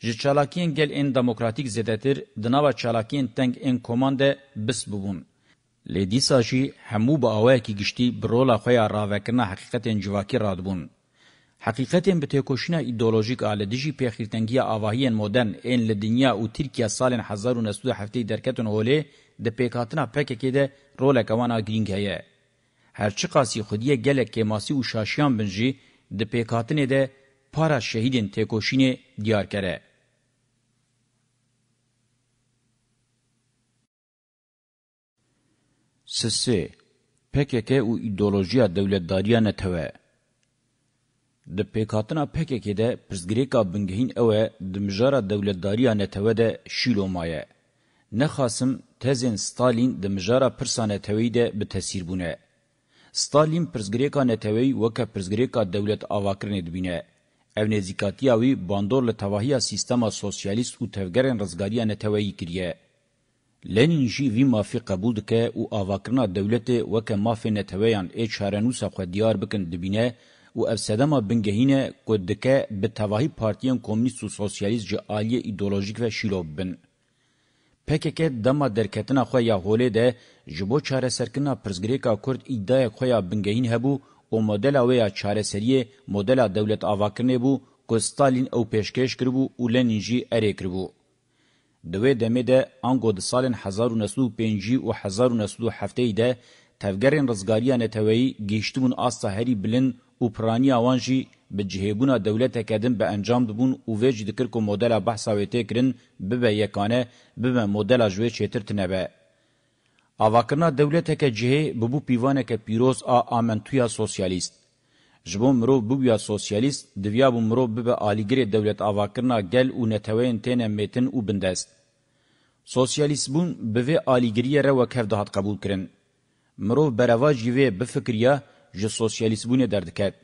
ji çalakiyên gel ên demokratik zêdetir di nava çalakiyên teng ên komande bis bûbûn. Lê dîsa jî hemû bi awayekî giştî bi rola xwe ya ravekirina heqîqetên civakî radibûn. Heqîqetên bi têkoşîna îdeolojîk a li dijî pêxîrtengiya avahiyên modern ên li dinya û Tirkiya salên hezar û nesûda hefteyî derketin holê di pêkhatina pekekê de roleka wan a girîng heye. Herçi qasî xudiye gelek kêmasî û şaşiyan bin jî di pêkhatinê de para şehîdên têkoşînê diyar kere. سسی پککه او ایدئولوژیا دولتداریه نه ته د پکاتنا پککه ده پرزګریکا بنګهین او د مجاره دولتداریه نه ته ده شیلومایه نه خاصم تزن ستالین د مجاره پرسانه ته ده به تاثیر بونه ستالین پرزګریکا نه ته وکه پرزګریکا دولت اواکرنه دبینه او نزیکاتیاوی باندور له توهیه سیستما سوسیالیست او تفګرن رزګاریه نه ته وی کړیه لنین جی وی مافی قبول دکه او آواکرنا دولت وکه مافی نتویان ای چارنوسا خو دیار بکن دبینه او افسدما بنگهینه کودکه به تواهی پارتیان کمونیست و سوسیالیست جه آلیه ایدولوژیک و شیلوب بن. پککه دما درکتنا خو یا هوله ده جبو چاره سرکنا پرزگریکا کرد ایدای خو یا بنگهین هبو او مدل اویا چاره سریه مدل دولت آواکرنه بو که ستالین او پیشکش کربو او لنین جی اره کربو. دوی دمه ده انګو د سالن 1905 او 1907 ده تفګرن رزګاریانه توی گیشتمون از سحری بلن او پرانی اوانجی به جهبونا دولت اکدم به انجام دبون او وج دکر کو مدل بحثا وته کرن به به یکانه به مدل جوی چتر تنبه اواکرنا دولت اک جه ببو پیوانه ک پیروز ا امنتویا سوسیالیست جبو مرو بویا سوسیالیست دویا بو مرو ببه آلیگری دولت آواکرنا گل و نتوین تینه میتن و بندست. سوسیالیست بون بوی آلیگری رو وکف دهات قبول کرن. مرو بروا جیوه بفکریا جه سوسیالیست بونه دردکت.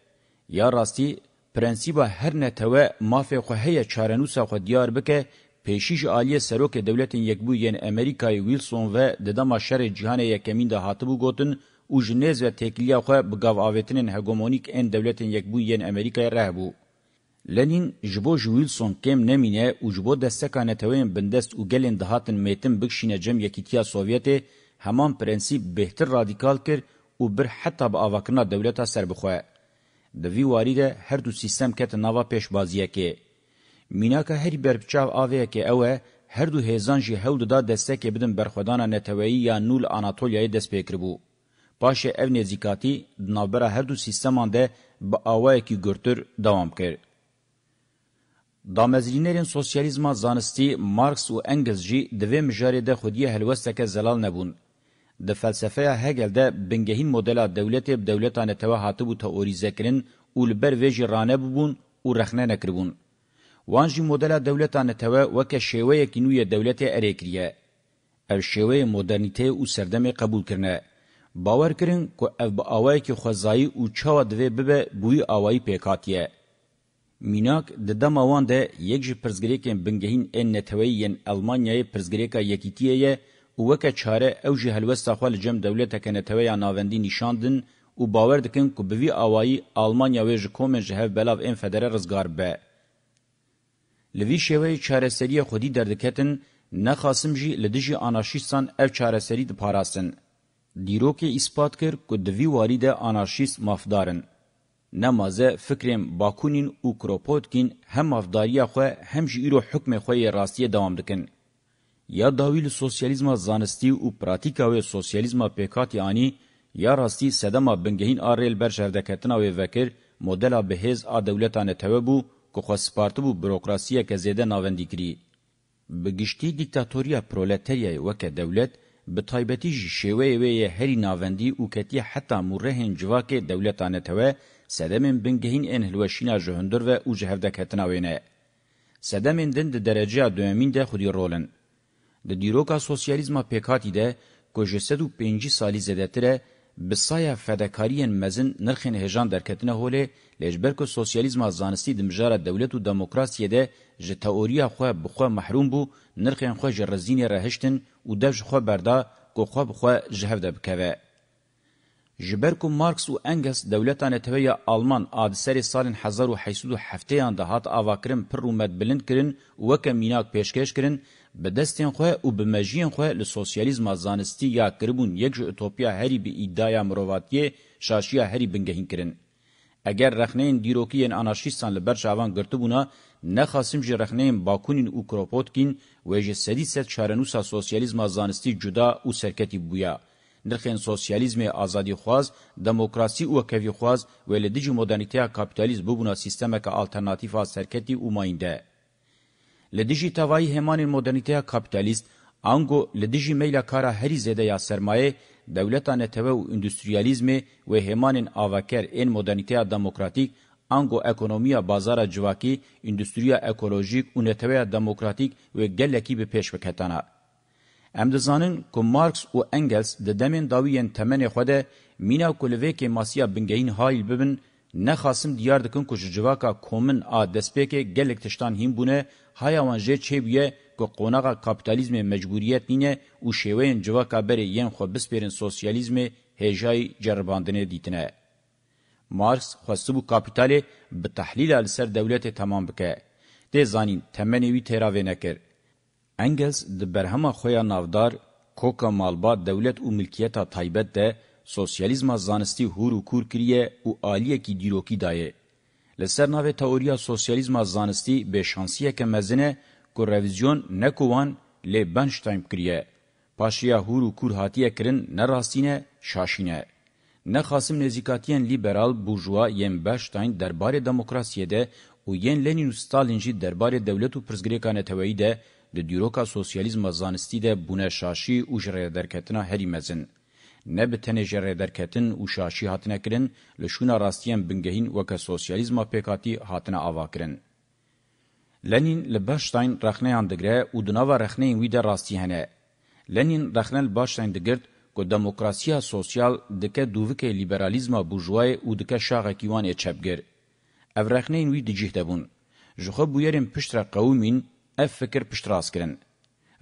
یا راستی پرنسیبا هر نتوه مافه خوهی چارنوسا خو دیار بکه پیشیش عالی سروک دولت یکبویین امریکای ویلسون و ددما شر جهان یکمین ده هاتبو گوتن او جنیز و تکلیه خو بگاو آویتنین هگومونیک ان دولتین یک بو یین امریکای ره بو. لنین جبو جویلسون کم نمینه او جبو دستکانه توین بندست او گلین دهاتن میتن بکشینه جم یکیتیا سوویته همان پرنسیب بهتر رادیکال کر او بر حتی با آواکنا دولتا سر بخواه. دوی واریده هر دو سیستم کت نوا پیش بازیه که. میناکا هر برپچاو آویه که اوه هر دو هیزان جی هول دا دسته که بدن برخودانا نتوهی یا نول آناتولیای دست پیکر بو. پاشه او نزیکاتی دنابرا هر دو سیستمان ده با آوائکی گرتر دوام کرد. دامزرینرین سوسیالیزما زانستی مارکس و انگلز جی دوی مجاری ده خودی هلوستک زلال نبون. د فلسفه هگل ده بنگهین مدل دولت دولتانه ته هاتبو تئوریزه کرن او لبر ویجی رانه بون او رخنه نکربون. وانجی مدل دولتانه ته وک شیوه کینوی دولت اریکریه. او شیوه مدرنیته او سردم قبول کرنه. باور کرین کو اف با اوای کی خوځای او چاو دوی به بوی اوای پیکاتیه میناک د دموان ده یک جی پرزګریکن بنګهین ان نتویین المانیای پرزګریکا یکیتیه او وکه چاره او جی هلوستا خو لجم دولت کنتوی ناوندی نشاندن او باور دکن کو بوی اوای المانیا وژ کومن جهه بلاو ان فدره رزګار به لوی شوی چاره سری خودی دردکتن نه خاصم جی لدیجی آناشیستان اف چاره سری د پاراسن دیروکی اثبات کر که دوی وارید آنارشیست مافدارن. نمازه فکرم باکونین او کروپوتکین هم مافداریا خو هم جی ایرو حکم خو راستیه دوام دکن. یا داویل سوسیالیزم زانستی او پراتیکاوی سوسیالیزم پیکات یعنی یا راستی سدما بنگهین آرل بر شردکتنا و وکر مدل بهز ا دولتانه توبو که خو سپارتبو بروکراسیه که زیده ناوندی کری. بگشتی دیکتاتوریا پرولتریای وک دولت به تایبتی جی شیوه وی هری ناوندی او کتی حتا مورهن جواک دولتانه توه سدمن بنگهین ان هلوشینا جهندر و او جهفده کتناوینه. سدمن دن ده درجه دومین ده خودی رولن. ده دیروکا سوسیالیزما پیکاتی ده که جسد و پینجی سالی زدتره بسایا فدکارین مزن نرخین هجان درکتنه هوله لجبر کو سوسیالیزم زانستی د مجاره دولت او دموکراسي ده ژ تئوریا خو بخو محروم بو نرخ خو جرزین رهشتن او دج خو بردا کو خو بخو جهف ده بکوه جبر کو مارکس او انګلس دولتانه توی آلمان ادسری سالن 1807 یان ده هات اواکرم پر رومد بلند کرن وک میناک پیشکش کرن بدستین خو او بمجین خو له سوسیالیزم زانستی یا کربون یک ژ اتوپیا هری به ادعای مرواتیه شاشیا هری بنګهین کرن اگر رخنین دیروکین انارشیستان لبر شاوان گرتبونا نخاسم جی رخنین باکونین او کروپوتکین و جی سدی ست چارنوسا سوسیالیزم زانستی جدا او سرکتی بویا. نرخین سوسیالیزم آزادی خواز، دموکراسی او کوی خواز و لدیج مدرنیتیا کپیتالیزم ببونا سیستمک آلترناتیفا سرکتی او ماینده. لدیجی توایی همان مدرنیتیا کپیتالیست، آنگو لدیجی میلا کارا هری زده یا سرمایه دولتان تبه و اندوستریالیزم و همان آوکر این مدرنیته دموکراتیک انگو اکونومیا بازار جواکی اندوستریا اکولوژیک و نتوه دموکراتیک و گلکی به پیش بکتانا. ام دزانن که مارکس و انگلس ده دمین داوین تمن خوده مینا کلوه که ماسیا بنگهین هایل ببن نخاسم دیار دکن کش جواکا کومن آ دسپیک گلک تشتان هیم بونه هایوان جه چه بیه که قوناغا کپیتالیزم مجبوریت نینه او شیوین جواکا بره ین خو بسپیرن سوسیالیزم هجای جرباندنه دیتنه. مارکس خواسته بو کپیتالی به تحلیل السر دولت تمام بکه. ده زانین تمنوی تراوه نکر. انگلز د برهما خویا نافدار کوکا مالبا دولت او ملکیتا تایبت ده سوسیالیزم زانستی هور و کور کریه او آلیه کی دیروکی دایه. لسر ناوه تئوریا سوسیالیزم زانستی به شانسیه که مزنه کو رویزیون نکوان لی بنشتایم کریه. پاشیا هور و کور هاتیه کرن نراستینه شاشینه. نخاسم نزیکاتیان لیبرال بورژوا یم بنشتاین درباره دموکراسیه ده او ین لنین و ستالین جی درباره دولت و پرزګریکانه تویی ده د دیروکا سوسیالیزم زانستی ده بونه شاشی او جره درکتنا هری مزن. نه به تنه جره درکتن او شاشی هاتنه کرن لشونه راستیان بنگهین وکه سوسیالیزم پیکاتی هاتنه آوا کرن. لنین له باشتاین رخنیان دګره او د نوو رخنین وی د راستي هنه لنین رخنل باشتاین دګرد کو دموکراسیا سوسیال دکه دووکه لیبرالیزما بورژوای او دکه شاغه کیوان چپګر اف رخنین وی د جهدبون ژخه بویرم پشتره قومین اف فکر پشتراس کرن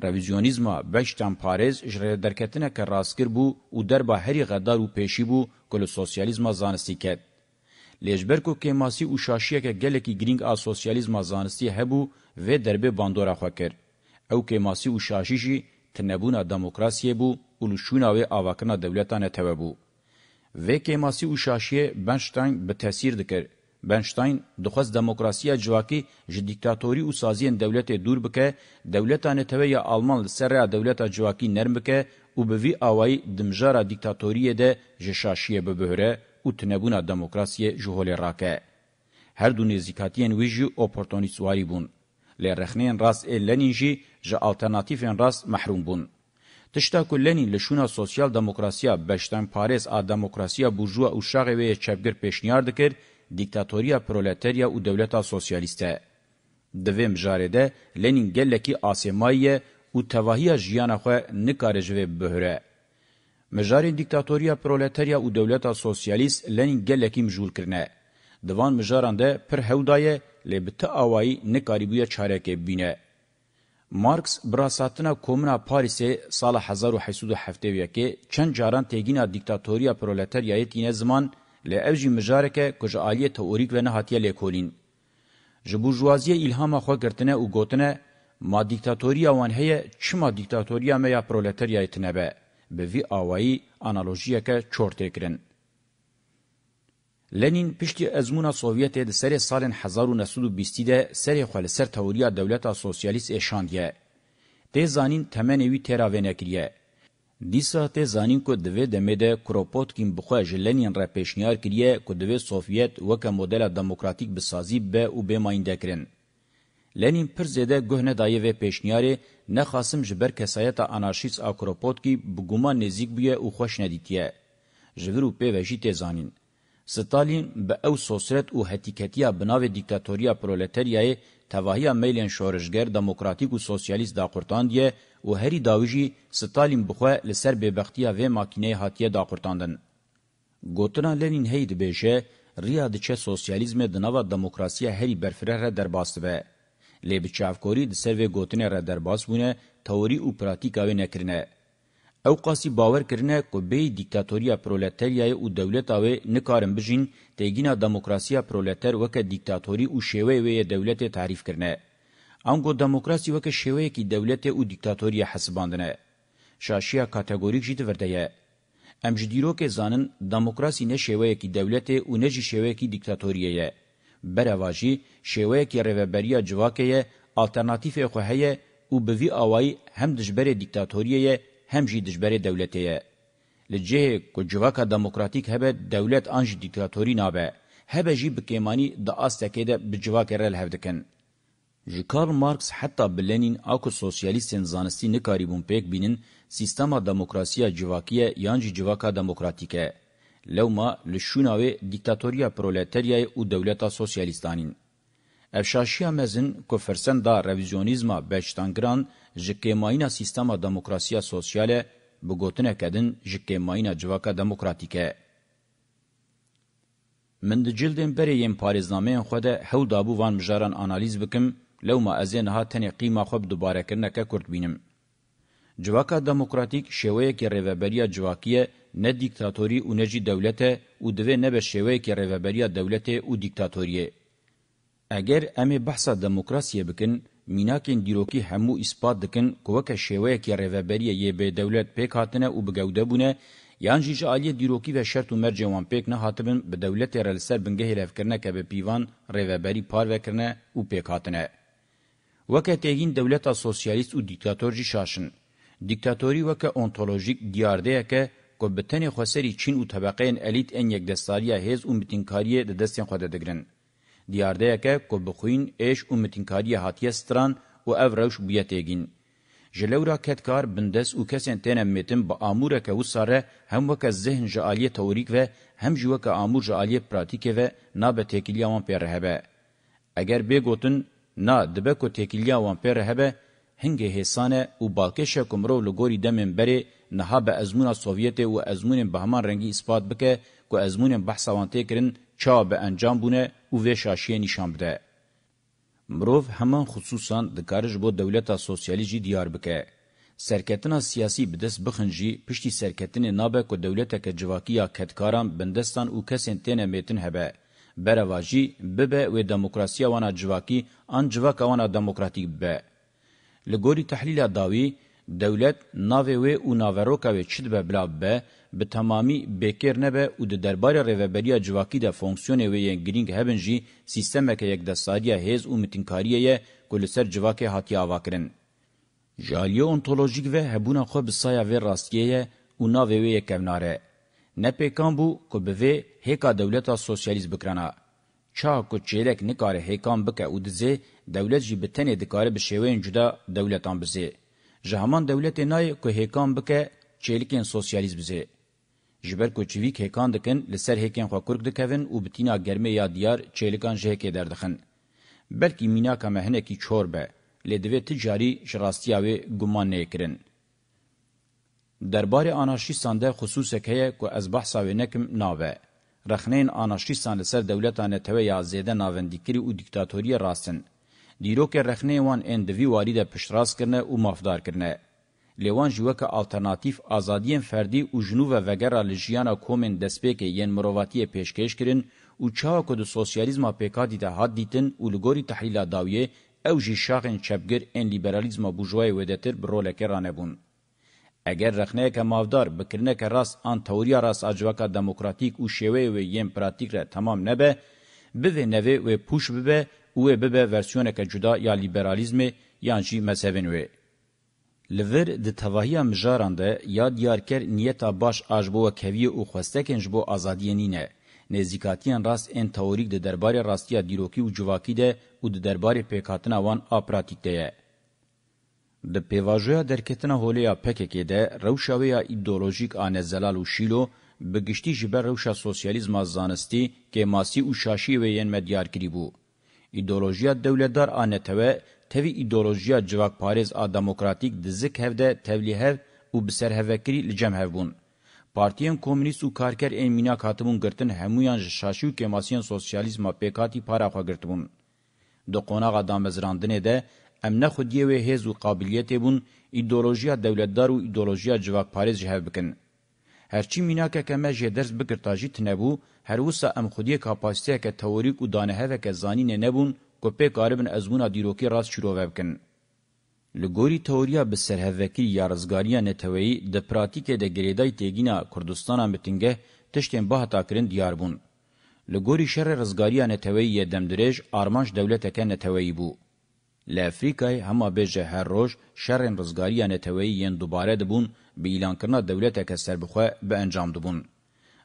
رویزیونیزما بشتن پاریز جره درکتنه که راسکر بو او در با هری غدار و پیشی بو کل سوسیالیزما زانستی کد. لیجبرکو کیماسی او شاشیه که گلکی گرینگ آ سوسیالیزم زانستی هبو و دربه باندورا خو کر او کیماسی او شاشیشی تنبونا دموکراسی بو او لشونا و آواکنا دولتانه تبه بو و کیماسی او شاشیه بنشتاین به تاثیر دکر بنشتاین دخواست دموکراسیا جواکی ژ دیکتاتوری او سازین دولت دور بکه دولتانه تبه یا آلمان سره دولت جواکی نرم بکه او به وی اوای دمجاره دیکتاتوری ده ژ شاشیه به بهره او تنبونا دموکراسی جوهول راکه. هر دو نزیکاتین ویجی اپورتونی سواری بون. لی رخنین راس ایلنین جی جا آلترناتیفین راس محروم بون. تشتا کلنی لشونا سوسیال دموکراسیا بشتن پاریس آ دموکراسیا بورژوا او شاغه وی چپګر پیشنیار دکر دیکتاتوریا پرولتاریا او دولتا سوسیالیسته. دویم جارده لنین گلکی آسمایی او تواهی جیان خو نکارجوی بهره. مجارین دیکتاتوریا پرولتاریا او دولتا سوسیالیست لنین گلکی مجول کرنه. دوان مجاران ده پر هودایه لبته آوائی نکاریبویا چارکه بینه. مارکس براساتنا کومنا پاریسه سال 1871 کې چند جاران تګینا دیکتاتوریا پرولتاریای تینه زمان له اوجی مجارکه کوج عالیه تئوریک و نه هاتیه لیکولین جبورژوازیه الهام خو ګرتنه او ګوتنه ما دیکتاتوریا وان هي چما دیکتاتوریا مې پرولتاریای تنه به به وی آوایی آنالوژیه که چورته کرن. لنین پشتی ازمون سوویت ده سر سال 1920 ده سر خوال سر توریا دولت سوسیالیست اشاندیه. ده زانین تمنوی تراوه نکریه. دیسا ته زانین کو دوی د مې د کروپوتکین بخوا جلنین را پیشنیار کړی کو دوی سوفیت وک مدل دموکراتیک بسازی به او به ماینده کړن لنین پر زده گهنه دایه و پیشنیاری نه خاصم جبر کسایت آنارشیست آکروپوتکی بگوما نزیک بویه او خوش ندیتیه. جورو پی وشی تزانین. ستالین به او سوسرت او هتیکتیا بناو دیکتاتوریا پرولتریای تواهی میلین شورشگر دموکراتیک و سوسیالیست دا قرطاندیه و هری داویجی ستالین بخواه لسر ببختیا و ماکینه هاتیه دا قرطاندن. گوتنا لنین هید بیشه ریا دچه سوسیالیزم دناو دموکراسیه هری برفره را درباسته به. لبچافکوری د سروې ګوتنه را درباسونه تئوری او پراتیکاوی نکرنه او قاسی باور کرنه کوبه دیکتاتوریا پرولتاریای او دولت او نکارم بجین تګینا دموکراسیا پرولتر وک دیکتاتوری او شوی وی دولت تعریف کرنه انګو دموکراسی وک شوی کی دولت او دیکتاتوریا حساباندنه شاشیا کاتګوریک جید وردیه امجدیرو که زانن دموکراسی نه شوی کی دولت او نه شوی کی دیکتاتوریه برواجی شویکی رهبری جواکه الټرناتیو خو هي او به وی اوای هم دجبره دیکتاتوریه هم جی دجبره دولتیه لجه کو جواکه دموکراتیک هبه دولت انج دیکتاتوری نابه هبه جی بکیمانی د آستکه ده بجواکه رل هفدکن جکار مارکس حتی بلنین اکو سوسیالیستین زانستی نکاری بون پیک بینن سیستما دموکراسیا جواکیه یانج جواکه دموکراتیکه لوما لشوناوی دیکتاتوریا پرولتریای او دولتا سوسیالیستانین. افشاشیا مزن کفرسن دا رویزیونیزما بشتانگران جکیماینا سیستما دموکراسیا سوسیاله بگوتنه کدن جکیماینا جواکا دموکراتیکه. من د جلدن بری یم پاریزنامه خو ده هول دابو وان مجاران انالیز بکم لوما ازین ها تنی قیمه خوب دوباره کرنکه کرد بینم. جواکا دموکراتیک شویه که ریوبریا جواکیه نه دیکتاتوری او نه جی دولت او دوی نه به شوی کې رهبری دولت او دیکتاتوری اگر امه بحثه دموکراسی بکن میناکین دیروکی همو اثبات دکن کوک شوی کې رهبری یې به دولت پک هاتنه او بګوده بونه یان جی جالی دیروکی و شرط عمر جوان پک نه هاتبن به دولت رلسر بنګه هلف کرنه که به پیوان رهبری پار وکرنه او پک هاتنه وکه تگین دولت سوسیالیست او دیکتاتور جی شاشن دیکتاتوری وکه اونتولوژیک دیارده که گوبتنی خوسری چین او طبقین الیت ان یک دستاریه هیز او متینکاریه د دستین خو ددګرن دیارده یک گوبخوین ايش او متینکاریه هاتیه ستران او اوروش بویتګین جلورا کتکار بندس او کسن تنه متن با اموره که وساره هم وک ذهن جالیه توریک و هم جوک امور جالیه پراتیکه و نابه تکلیامان پرهبه اگر بگوتن نا دبکو تکلیامان پرهبه هنگه حسانه او بالکشه کومرو لګوري دمن بره نها به ازمون سوویت و ازمون به همان رنگی اثبات بکه که ازمون بحث وانته کرن چا به انجام بونه او وی شاشیه نشان بده. مروف همان خصوصا دکارج بو دولتا سوسیالی جی دیار بکه. سرکتنا سیاسی بدست بخنجی پشتی سرکتن نابه که دولتا که جواکیا کتکاران بندستان او کسین تینه میتن هبه. برواجی ببه و دموکراسیا وانا جواکی آن جواک وانا دموکراتیک به. لګوري تحلیل داوی دولت ناوی وی او ناوروکا وی چید به بلاب به به تمامی بکر نبه او د دربار ریوبریا جواکی د فونکسیون وی گرینگ هبن جی سیستم که یک دستاریه هیز او متینکاریه گل سر جواکی هاتی آواکرن. جالیه انتولوژیک و هبونا خو بسایا وی راستیه او ناوی وی کوناره. نپیکان بو که به وی هیکا دولتا سوسیالیز بکرانه. چا کو چیرک نکاره هیکان بکه او دزه دولت جی بتنه دکاره به شیوه جدا دولتان بزه. جهمان دولت نای که هکان بکه چیلکین سوسیالیزم زی. جبر کو چویک هکان دکن لسر هکین خوا کرک دکوین و بتینا گرمه یا دیار چیلکان جهکه دردخن. بلکی مینا که مهنه کی چور به. لدوی تجاری جراستیاوی گمان نیکرن. درباره آناشیستان ده خصوصک هیه که از بحثاوی نکم ناوه. رخنین آناشیستان لسر دولتانه توی یا زیده ناوندیکری و دیکتاتوری راستن. دیروک رخنه وان اندوی واری ده پشتراز کرنه و مافدار کرنه. لیوان جوک آلترناتیف آزادین فردی و جنوب و وگرا لجیانا کومن دسپیک ین مرواتی پیشکش کرن و چاو که دو سوسیالیزما پیکا دیده حد دیتن و لگوری تحلیل داویه او جی شاخن چپگر این لیبرالیزما بوجوای ودتر برولکه رانه بون. اگر رخنه که مافدار بکرنه که راست آن توریا راست آجوکا دموکراتیک و شیوه و یم پراتیک را تمام نبه، بوه نوه و پوش ببه او به ورسیونکه جدا یا لیبرالیزم یان جی مذهبن وی لور د توهیا مجاران ده یا دیارکر نیتا باش اجبو کوي او خوستکنج بو ازادی نینه نزیکاتیان راست ان تئوریک د دربار راستیا دیروکی او جواکی ده او د دربار پیکاتنا وان اپراتیک ده د پیواژویا درکتنا هولیا پککې ده روشاویا ایدئولوژیک ان زلال او شیلو بګشتي جبر روشا سوسیالیزم ازانستی کې ماسی او شاشی وین مدیار کړی بو ایدولوژیا دولتدار آنتوه تەوی ئیدۆلۆژیا جوواکپارێز ئا دموکراتیک دزک هەvdە تەولی هەv û bi serhevekirî li cem hevbûn. Partiyên Komînîst û Karker ên mînak hatibûn girtin hemûyan ji şaşî û kemasiyên sosyalîzma pêkatî para xwe girtibûn. Di qonaxa damezrandinê de em ne xudiyê wê hêz û qabiliyetê bûn îdolojiya dewletdar û îdolojiya civakparêz ji hev bikin. Herçî mînakeke me jê ders bikirta jî tinebû هر وسا ام خودی کاپاسیته که تئوریک او دانه هوه که زانین نبون کوپه قاربن ازمونا دیروکی راست شروع وبکن لګوري تئوریا به سرهوکی یارزګاریا نتوی د پراتیک د ګریدای تیګینا کردستان امتنګه تشتین به تا کرین دیار بون لګوري شر رزګاریا نتوی دمدرج آرمانش دولت کن نتوی بو ل افریقای هم به جهر روش شر رزګاریا نتوی دوباره دبون به اعلان کرنا دولت که سربخه به انجام دبون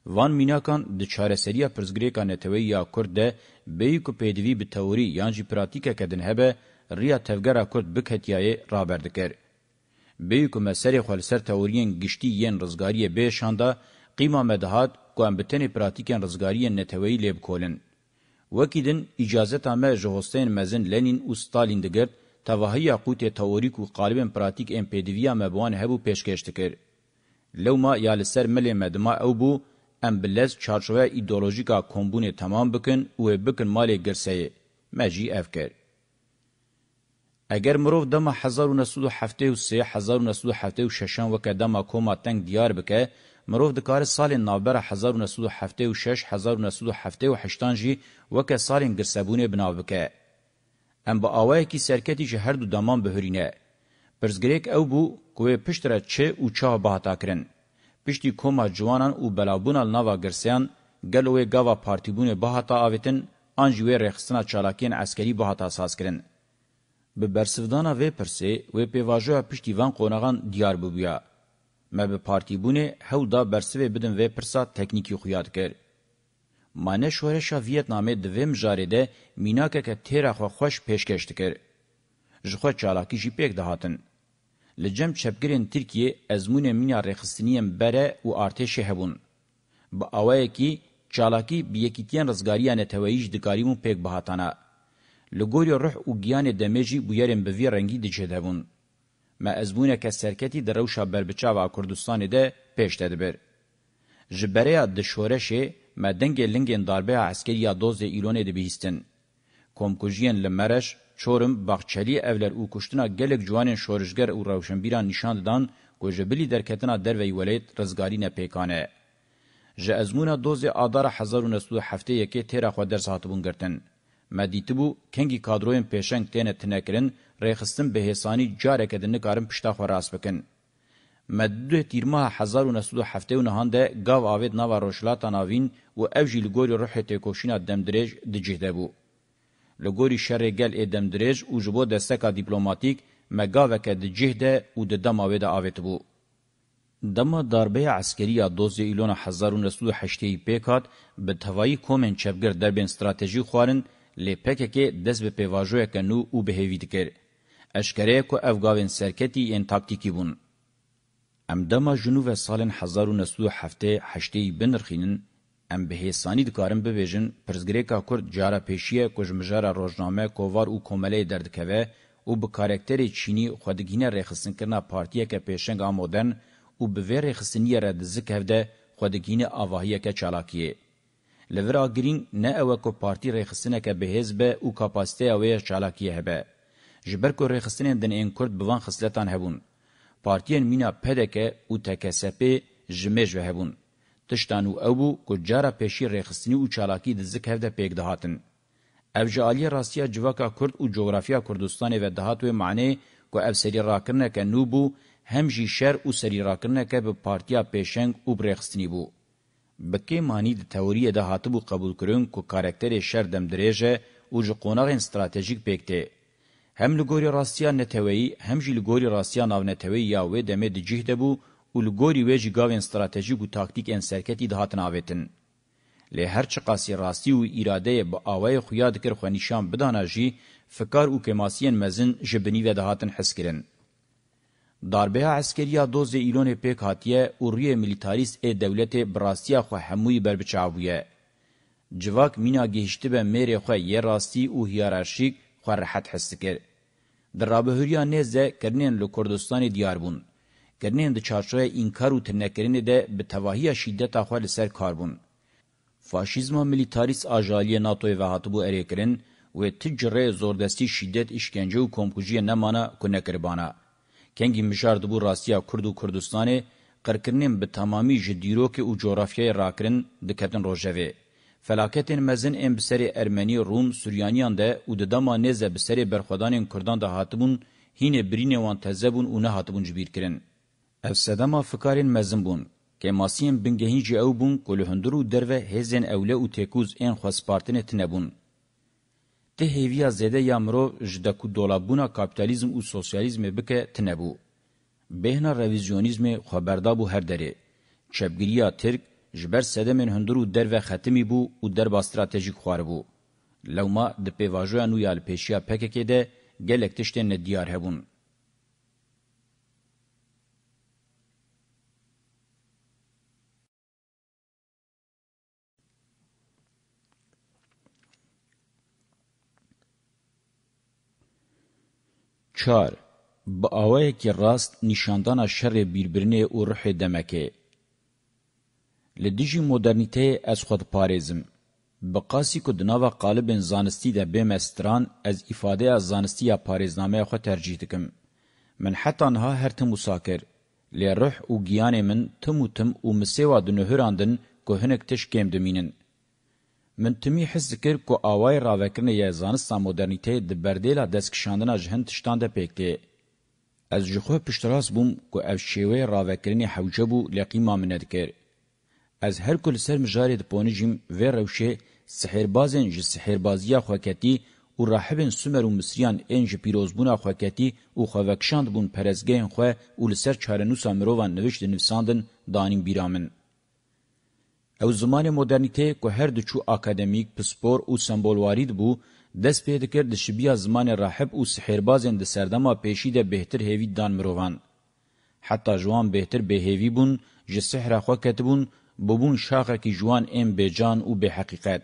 وان میناکان د چارەسەریya pirzgirêka neteweyî ya Kurd de bêyî ku pêdivî bi teorî yan jî pratîkeke din hebe riya tevgera Kurd bi ketiyayê raberdikir. Bêyî ku me serê xwe li ser teoriyên giştî yên rizgariyê bêşan da qîma me dihat ku em bi tenê pratîkên rizgariyên neteweyî lê bikolin. Wekî din îcazeta me ji hosteyên mezin Lenin û Stalin digirt tevahiya qûtê teorîk û qalibên pratîk ên pêdiviya me bi wan hebû pêşkêş dikir. Lewma ya li ser milê me dima ew bû ام بلز چارچوه ایدولوژیکا کمبونه تمام بکن و بکن مالی گرسه مجی افکر. اگر مروف دم 1973 1976 وکه دم کوما تنگ دیار بکه مروف دکار سال نوبر 1976 1978 جی وکه سال گرسبونه بناو بکه. ام با آوه کی سرکتی جه هر دو دامان بهرینه. پرزگریک او بو کوه پشتره چه و چه باتا کرن. پشتی کما جوانان او بلابونا ناوا گرسیان گلو گاوا پارتیبون بهاتا آویتن انجوی رخصنا چالاکین عسکری بهاتا ساز کرن. به برسفدانا وی پرسی وی پیواجوه پشتی وان قوناغان دیار ببیا. ما به پارتیبونه هول دا برسوه بدن وی پرسا تکنیکی خویاد کرد. مانه شورشا ویتنامه دویم جارده میناکه که تیره خو خوش پیشکشت کرد. جخوا چالاکی جی پیک دهاتن. ده لجم چپگرین ترکیه ازمون مینا رخصتنیم بره و ارتشه هبون. با اوه کی چالاکی بیکیتین رزگاریان تویج دکاریمون پیک بهاتانا. لگوری روح و گیان دمیجی بویرن بوی رنگی دچه هبون. ما ازمونه که سرکتی دروشا بربچاوا کردستان ده پیش تدبر. جبریا د شورشه ما دنګ لنګ داربه عسکریا دوز ایلون د بهستن. کومکوجین لمرش چورم باغچلی اولر او کوشتنا گلک جوانن شورشګر او روشنبیران نشان دان ګوجبلی درکتنا دروی ولایت رزګاری نه پیکانه ژ ازمونا دوز آدار 1907 کې تیر خو درس هاتبون ګرتن مدیتبو کنګي کادروین پېشنګ تنه تنکرین رخصتن بهسانی جاره کدن کارم پښتا خو راس بکن مدد تیرما 1907 نهانده گاو آوید نوا روشلاتا ناوین و اوجی لگوری روح تکوشینا دمدریج دجهده بو. لګوري شرګل ادم درېج او جبو د سکا ډیپلوماټیک مګاوکه د جهده او د دماوی د اویت بو دما ضربه عسکری دوزی ایلون 1908 پیکات به توایی کومن چبګر د بن استراتیژي خوارن لپکه کې دز به پیواژو کنو او به هیوید کړ اشکره کو افغان سرکتی ان تاکتیکی بون امدما جنوب سالن 1907 8 بنرخینن ام بهسانی دکارن ببیجن پرزګریکا کورد جاره پېشیه کوجمجاره روزنامه کووار او کوملې دردکوي او به کاراکتری چینی خودګینه رخصن کنا پارتیه کې پېشنګ آمودن او به ور رخصنیه را د زکهده خودګینه اواهیه کې چالاکیه لورا گرین نه او کو پارتی رخصنه کې به حزب او کاپاسته او چالاکیه هبه جبر کو رخصنه دن ان کورد بوان خصلتان هبون پارتین مینا پدکه او تکسپه جمه جو هبون تشتانو او بو کو جارا پیشی ریخستنی او چالاکی د زک هفده پیک دهاتن اف جالی راستیا جواکا کرد او جغرافیا کردستان و دهاتو معنی کو اف سری راکرنه که نو بو هم جی شر او سری راکرنه که به پارتیا پیشنگ او برخستنی بو بکی معنی د تئوری ده هاتبو قبول کرن کو کاراکتر شر دم دریجه او جو قونغ استراتیژیک پکته هم لګوري راستیا نتوی هم جی لګوري راستیا ناو نتوی یا و دمه د جهده بو û li gorî wê jî gavên stratejîk û taktîkên serketî dihatin avêtin. Lê her çi qasî rastî û îradeyê bi awayê xuya dikir xwenîşan bidana jî fikar û kemasiyên mezin ji binîvê dihatin hiskirin. Darbeha eskeriya dozê îlonê pêk hatiye û rûyê militarîst ê dewletê bi rastiya xwe hemûyî berbiçavbûye. Civak mîna gihiştibe mêrê xwe yê rastî û hiyerarşîk xwe rehet hes dikir. Di rabihuriya nêz de kirinên li Kurdistanê diyar bûn. گرنین د چارچوه انکار او تنکرین ده به تواهی شدت اخوال سر کاربون. فاشیزم ملیتاریس آجالی ناتوی و حتبو اریکرین و تجره زوردستی شدت اشکنجه و کمپوجی نمانه کنکربانه. کنگی مشارد بو راستیا کرد و کردستانه قرکرنین به تمامی جدیروک او جغرافیای راکرین دکتن روژوه. فلاکتین مزن ام بسری ارمنی روم سوریانیان ده او د دما نزه بسری برخدانین کردان ده هاتبون هینه برینه وان تزبون او نه هاتبون جبیر کرن. Ev sedema fikarên mezin bûn. Kemasiyên bingehîn jî ew bûn ku li hundir û derve hêzên ewle û têkûz ên xwespartinê tune bûn. Tê hêviya zêde ya mirov ji deku dolabûna kapitalizm û sosyalizmê bike tune bû. Bêhna revizyonîzmê xweberda bû her derê. Çepgiriya Tirk ji ber sedemên hundir û derve xetimî bû û derba stratejîk xwaribû. Lewma di pêvajoya nû ya li pêşiya PKK de gelek tiştên nediyar hebûn. 4 با اوایکی راست نشاندن شر بیربرنه او روح دمکه لدیجی مدرنیته از خود پارزم بقاسی کو دناوه قالب زانستی ده بمستران از ifade از زانستی یا پارزنامه خو ترجیح دکم من حتی انها هر تم مساکر لی روح او گیان من تم و تم او مسیوا د نهراندن کو هنک تشکیم دمینن من تمی حس ذکر کو اوای راوکرنه یا زانستا مدرنیته د بردیلا دسکشاندنا جهن تشتانده پکې از جخه پشتراس بوم کو اف شیوه راوکرنه حوجبو لقیما من ذکر از هر کل سر مجاری د پونجیم و روشه سحربازن ج سحربازیا خوکتی او راهبن سومر و مصریان انج پیروزبونا خوکتی او خوکشاند بون پرزګین خو او لسر چارنوسا مروان نوشت نفساندن دانین بیرامن او زمان مدرنیته که هر دچو اکادمیک پسپور او سمبولوارید بو دست پید کرد د شبیه زمان راحب او سحربازن د سردما پیشی ده بهتر هیوی دان مروان. حتی جوان بهتر به هیوی بون جه سحر خواه کتبون ببون شاخه کی جوان ام بجان او به حقیقت.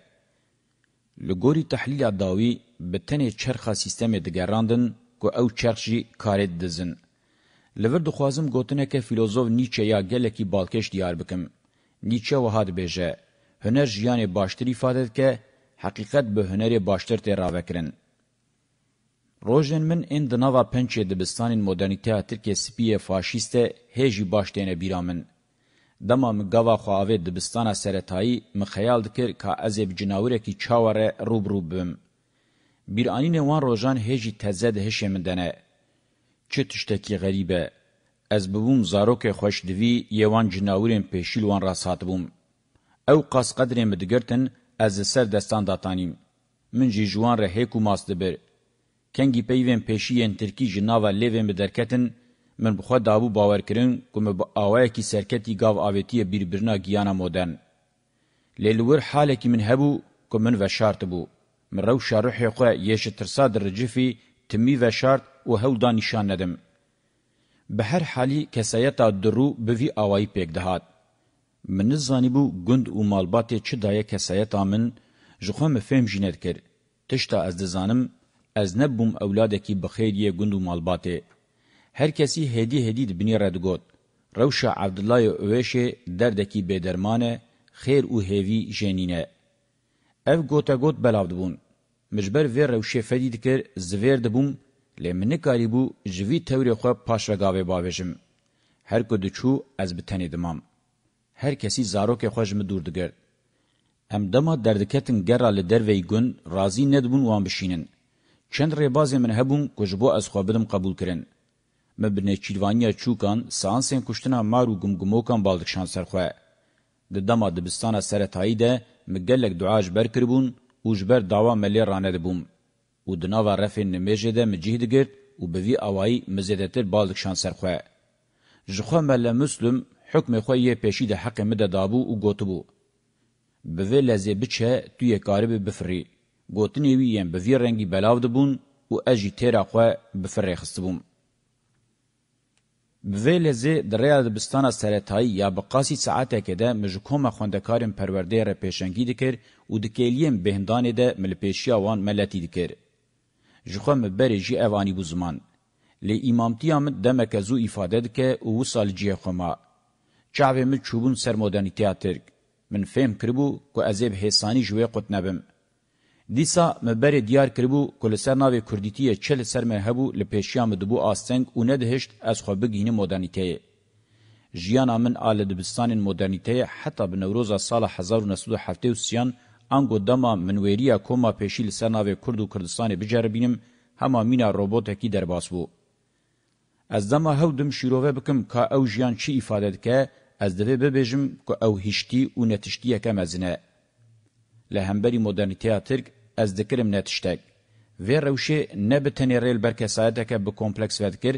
لگوری تحلیل داوی به تنه چرخه سیستم دگراندن که او چرخشی کارید دزن. لور دخوازم گوتنه که فیلوزوف نیچه یا گلکی بالکش دیار بکم. نیچه و هاد بیجه هنر جیان باشتری فادت که حقیقت به هنر باشتر تی راوکرن. روژن من این دناوا پنچه دبستان مدرنیته ترکه سپیه فاشیسته هیجی باشتینه بیرامن. دما مگاوا خواهوه دبستان سرطایی مخیال دکر که از بجناوره کی چاوره روب روبم. بیرانین وان روژان هیجی تزد هشه مندنه. چه تشتکی غریبه. ez bibum zarokê xweş divî yê wan cinawirên pêşîl wan ra satibûm. Ew qas qedrê me digirtin ez li ser destan datanîm. Min jî ji wan re hêk û mas dibir. Kengî peyvên pêşiyên Tirkî ji nava lêvên bi derketin, min bi xwe dabû bawerkirin ku me bi awayekî serketî gav avêtiye birbirina giyana modern. Lê li wir halekî min hebû ku min veşartibû. Min rewşa ruhê xwe yê ji tirsa diricifî timî veşart û hewda nîşan nedim.'' به هر حالی کسایتا درو به وی آوای پیک دهات. من نزانی بو گند و مالبات چه دایه کسایتا من جخوا مفهم جیند کر. تشتا از دزانم از نبوم اولادکی بخیریه گند و مالبات. هر کسی هدی هدی دبنی ردگوت. روشا عبدالله اویشه دردکی بدرمانه خیر او هیوی جنینه. اف گوتا گوت بلاو دبون. مجبر ویر روشه فدید کر زویر دبوم لمنی کاریبو جوی توری خو پاشوگاوی باویجم هر کو دچو از بتنی دمام هر کسی زارو که خوژم دور دگر ام دما دردکتن گرا ل دروی گون راضی ندبون وان بشینن چند ریباز من هبون کوجبو از خو بدم قبول کرن مبنه چیلوانیا چوکان سانسن کوشتنا مارو گمگموکان بالدکشان سرخه د دما دبستانه سرتایی ده مګلک دعاج برکربون او جبر داوا ملي رانه دبوم û di nava refên nimêjê de micih digirt û bi vî awayî mizêdetir bal dikşan ser xwe. Ji xwe me le Müslüm hukmê xwe yê pêşî de heqê min de dabû û gotibû. Bi vê lezê biçe tu yê karibê bifirî. Gotinê wî yên bi vî rengî belav dibûn û ez jî têra xwe bifirê xistibûm. Bi vê lezê di rêya dibistana seretayî ya bi qasî saetekê de min ji koma xwendekarên perwerdeyê re pêşengî dikir û di kêliyên bêhindanê de min li pêşiya wan meletî dikir. جخوا مبری جی اوانی بو زمان. لی امامتیا من دمک زو ایفاده دکه او سال جی خوما. چاوه من چوبون سر مدانیتیا ترک. من فهم کربو که ازیب حسانی جوی قط نبم. دیسا مبری دیار کربو که لسر ناوی کردیتی چل سر مهبو لپیشیام دبو آستنگ او ندهشت از خواه بگین مدانیتیه. جیانا من آل دبستان مدرنیته حتی به نوروز سال 1973 سیان انگو دما منویریا کوما پیشیل سناوی کرد و کردستان بجربینم هما مینا روبوتکی درباس بو. از دما هودم شیروه بکم که او جیان چی افادت که از دوی ببیجم که او هشتی و نتشتی یکم ازنه. لهمبری مدرنیتیا ترک از دکرم نتشتک. وی روشه نبتنی ریل برکسایتا که بکمپلکس ودکر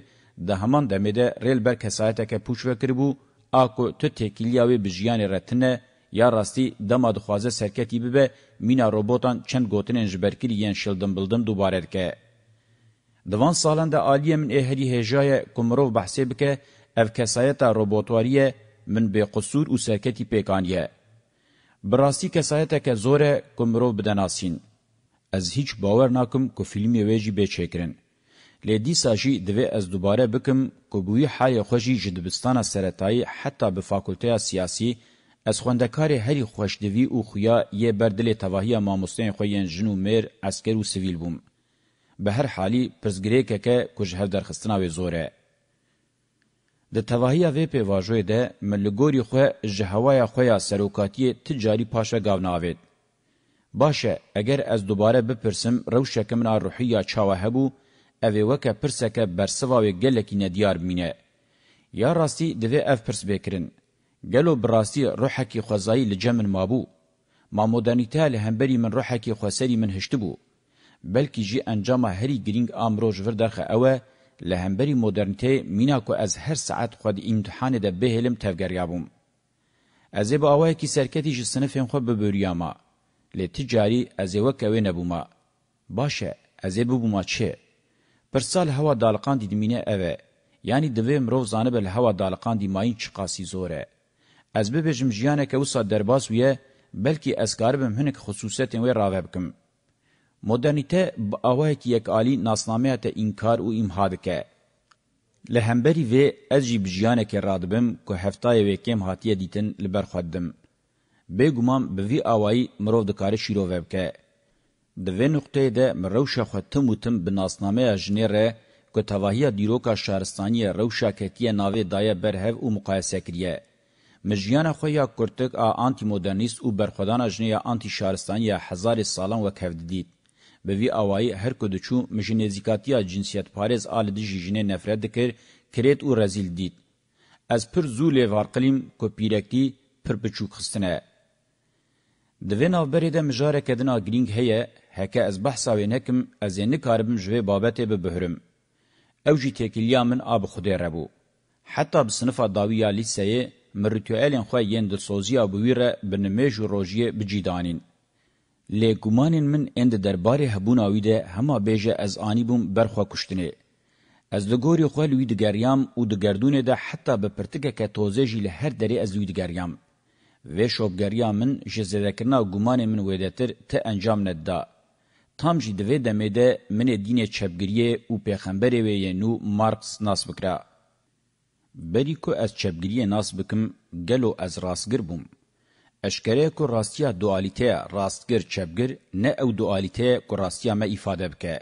ده همان دمیده ریل برکسایتا که پوش وکر بو آکو تو تکیلیاوی بجیان رتنه یا راستی دما دخوازه سرکتی ببه مینا روبوتان چند گوتنین جبرکری یین شلدن بلدن دوباره که. دوان سالان ده آلیه من اهلی هجای کمروف بحثی بکه اف کسایتا روبوتواریه من به قصور و سرکتی پیکانیه. براستی کسایتا که زوره کمروف بدناسین. از هیچ باور ناکم که فیلمی ویجی بچکرن. لیدی ساجی دوی از دوباره بکم که بوی حای خوشی جدبستان سرطایی حتی به فاکولته سیاسی از خوندکار هری خوشدوی او خویا یه بردل تواهی ماموستین خویین جنو میر اسکر و سویل بوم. به هر حالی پرزگری که که کج هر درخستنا وی زوره. د تواهی وی پی واجوی ده ملگوری خو جهوای خویا سروکاتی تجاری پاشا گاوناوید. باشه اگر از دوباره بپرسم روشکمنا روحیا چاوهبو اوی وکه پرسکه برسواوی گلکی ندیار بینه. یا راستی دوی اف پرس بکرن. گلو براستی روحکی خوزایی لجمن ما بو ما مدرنیته لهمبری من روحکی خوسری من هشت بو بلکی جی انجام هری گرینگ آمروش وردرخ اوه لهمبری مدرنیته مینا کو از هر ساعت خود امتحان ده بهلم تفگریابم از با اوه کی سرکتی جی سنفیم خو ببوریاما لی تجاری از وکوی نبوما باشه از ببوما چه پرسال هوا دالقان دیدمینه اوه یعنی دوی مرو زانه بل هوا دالقان دی ماین چقاسی زوره از ببیجم جیانه که وسا درباس ویه بلکی از کاربم هنک خصوصیتین وی راوه بکم. مدرنیته با آوه که یک آلی ناسنامه تا انکار و امحاد که. لهمبری وی از جی بجیانه که رادبم که هفتای وی کم حاتیه دیتن لبر خودم. بگومام به وی آوائی مروف دکاری شیروه بکه. د وی نقطه ده مروشه خو تم تم بناسنامه جنره کو تواهی دیروکا شهرستانی روشا کتیه ناوی دایه برهو او مقایسه کریه مجیان خو یا کورتک ا آنتی مدرنیست او برخدان اجنه آنتی شارستان یا هزار سالان و کفدید به وی اوای هر کو دچو مجنزیکاتیا جنسیت پارز آل دی جینه نفرت دکر کرید او رزیل دید از پر زول وارقلیم کو پیرکی پر بچوک خستنه د وینا بریده مجاره کدنا گرینگ هه هکه از بحثا و نکم از ینه کاربم جوی بابت به بهرم او جی تکلیامن اب خدای ربو حتی بصنف داویا لیسه مرتوالین خو یند سوزیا بویره بنمج روجیه بجیدانین لی گمانین من اند درباره هبون آویده هما بیجه از آنی بوم برخوا کشتنه. از دگوری خوال وید گریام و دگردونه ده حتی بپرتگه که توزه جیل هر دری از وید گریام. و شوب گریام من جزدکرنا گمان من ویدتر تا انجام ندده. تام جی دوی دمیده من دین چپگریه و پیخنبره وی نو مارکس ناس بکره. بری کو از چبگیری ناس بکم گلو از راستگر بوم اشکره کو راستیا دوالیته راستگر چبگر نه او دوالیته کو راستیا ما ifade بکه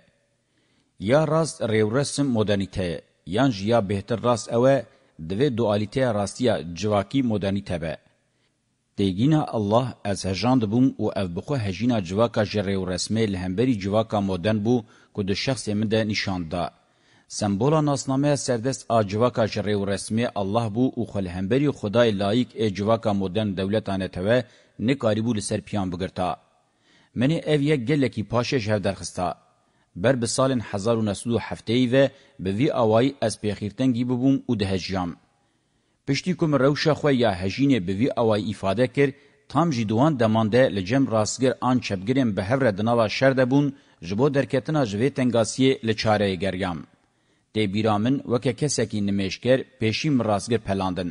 یا راست ریو رسم مدرنیته یان جیا بهتر راست اوه دوی دوالیته راستیا جواکی مدرنیته به دیگینا الله از هجاند بوم او او بخو هجینا جواکا جریو رسمه لهمبری جواکا مدرن بو کو د شخص امده نشانده Sembola nasnameya serdest a civaka ji rêwresmê Allah bû û xelhemberî Xudayê layîk ê e civaka modern dewletanê teve nikarîbû li ser piyan bigirta. Menê ev yek gelekî paşê ji hev derxista. Ber bi salên hezar û nesûd û hefteyî ve bi vî awayî ez pêxîrtengî bibûm û dihejiyam. Piştî ku min rewşa xwe ya hejînê bi vî awayî îfade kir, tam jî duwan demande li cem rastgir an çepgirên bi hev re di nava şer de bûn ji bo derketina ji vê tengasiyê li çareyê geryam. دی بیرامن وکه کسکی نمیشکر پیشی مرازگر پلاندن.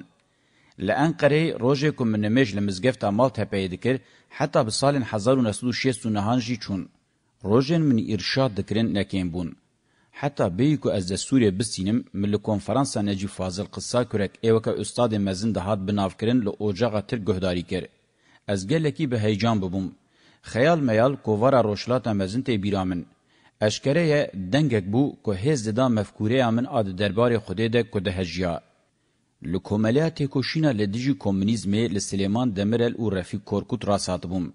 لانقره روژه کم نمیش لمزگفت عمال تپه دکر حتی بسال 1969 جی چون. روژن من ارشاد دکرن نکیم بون. حتی بیی که از دستوری بستینم ملی کنفرانسا نجیب فاضل قصا کرک ایوکا استاد مزن دهات بناف کرن لعوجاقا تر گهداری کر. از گلکی به هیجان ببوم. خیال میال کووارا روشلاتا مزن تی بیرامن. اشکره دنگک بو که هز دا مفکوره امن آد دربار خوده ده که ده هجیا. لکوملیا تکوشینا لدیجی کومنیزمی لسلیمان دمرل و رفیق کورکوت راسات بوم.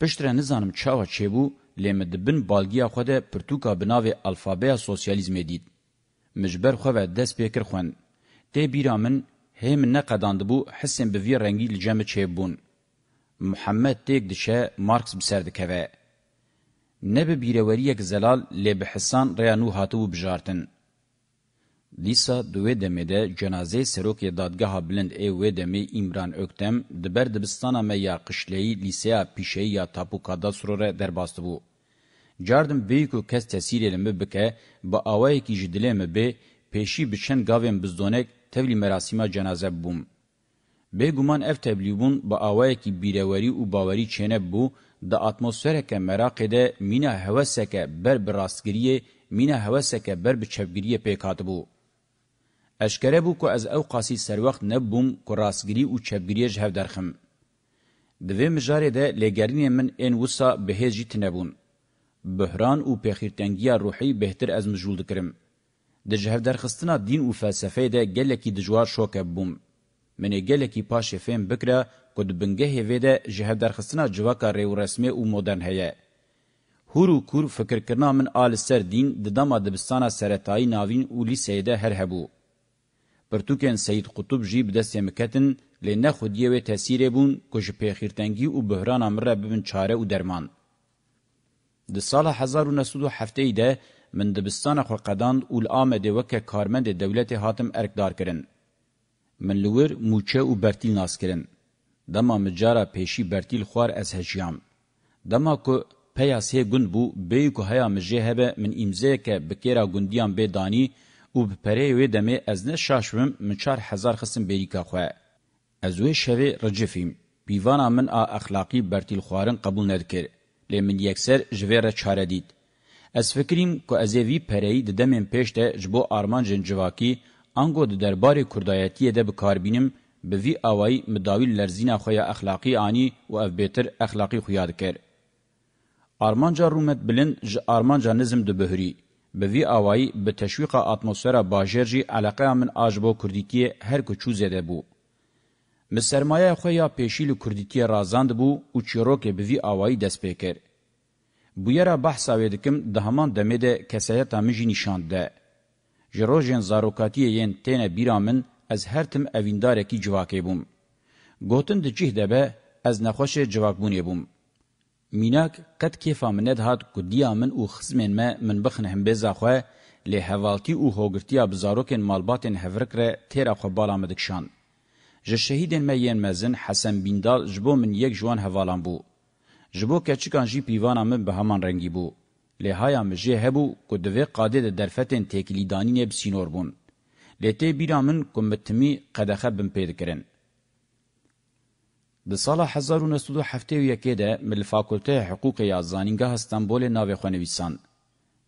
پشتره نزانم چاوا چه بو لیم دبن بالگیا خوده پرتوکا بناوی الفابه سوسیالیزمی دید. مجبر خواه دست پیکر خوند. تی بیرا من هم نقداند بو حسن بوی رنگی لجمع چه بون. محمد تیک دشه مارکس بسردکوه. نبه بیروریک زلال لی بحسان ریانو هاتو بجارتن. لیسا دوی دمیده جنازه سروک دادگاه بلند ای وی دمی ایمران اکتم دبر دبستانا ما یا قشلهی لیسیا پیشه یا تاپوکادا سروره درباست بو. جاردم بیکو کس تسیری لمه بکه با آوائی کی جدلی مه بی پیشی بچن گاویم بزدونک تولی مراسیما جنازه بوم. به ګومان اف تبلیغون با اوای کی بیروری او باوری چینه بو د اتموسفرک مراقه ده مینا هوسکه بر براستګری مینا هوسکه بر بچبګری پېکاتبو اشکره بو کو از او قاسی سر وخت نه بوم کو راستګری او چبګری جهو درخم د وی مجاره ده لګرین من ان وسا بهجی تنبون بهران او پخیرتنګیا روحي بهتر از مجول دکرم د جهو درخستنا دین او فلسفه ده ګلکی د جوار شوکه بوم منی ګلکی پاشه فهم بکره کو د بنګه هوی ده جهه درخصنا جواکا ریو رسمي او مدرن هيا هور و کور فکر کرنا من آل سر دین د دما دبستانه سرتای ناوین او لیسیده هر هبو پرتوکن سید قطب جیب د سیمکتن لنه خودیه و تاثیر بون کوج پیخیرتنگی او بحران امر ببن چاره او درمان د سال 1907 ده من دبستان خلقدان اول آمده وکه کارمند دولت حاتم ارکدار کرن من لور موچه او برتیل ناس کرن دما مجارا پیشی برتیل خوار از هجیام. دما که پیاس هی گند بو بی که هیا مجه هبه من امزه که بکیرا گندیان بیدانی او بپره وی دمه از نه شاشویم من چار هزار خسم بیریکا خواه. از وی شوی رجفیم. بیوانا من آ اخلاقی برتیل خوارن قبول ندکر. لی من یکسر جوی را چاره دید. از فکریم که از وی پرهی ددمین پیش ده جبو آرمان جنجواکی انگو د دربارې کردایتی ده به کاربینم بوی آوائی مداوی لرزین خویا اخلاقی آنی و اف بیتر اخلاقی خویا دکر. آرمانجا رومت بلند ج آرمانجا نزم دو بهری. بوی آوائی به تشویق اتمسفر باجر جی علاقه من آجبو کردیکی هر کچو زده بو. مسرمایه خویا پیشیل کردیکی رازاند بو و چیروک بوی آوائی دست پیکر. بویرا بحثا ویدکم دهمان دمه ده کسایتا مجی نشاند ده. جروجین زاروکاتی یین تینه بیرامن از هر تم اویندارکی جواکی بوم. گوتن ده جه دبه از نخوش جواکبونی بوم. میناک قد کیفا مند هات کو دیا من او خزمن ما من بخنهم بزا خو له حوالتی او هوگرتیا بزاروکن مالباتن هفرکره تیرا خو بالا مدکشان ژ شهیدن مین مزن حسن بیندال جبو من یک جوان حوالان بو جبو کچکان جی پیوانا من به همان رنگی بو له هایا مجه هبو کو دوی قاده درفتن تکلیدانی نب سینور بون لیتی بیرا من کمتمی قدخه بم پید کرن. ده سال 1971 ده مل فاکولته حقوق یا زانینگاه استانبول ناوی خوانویسان.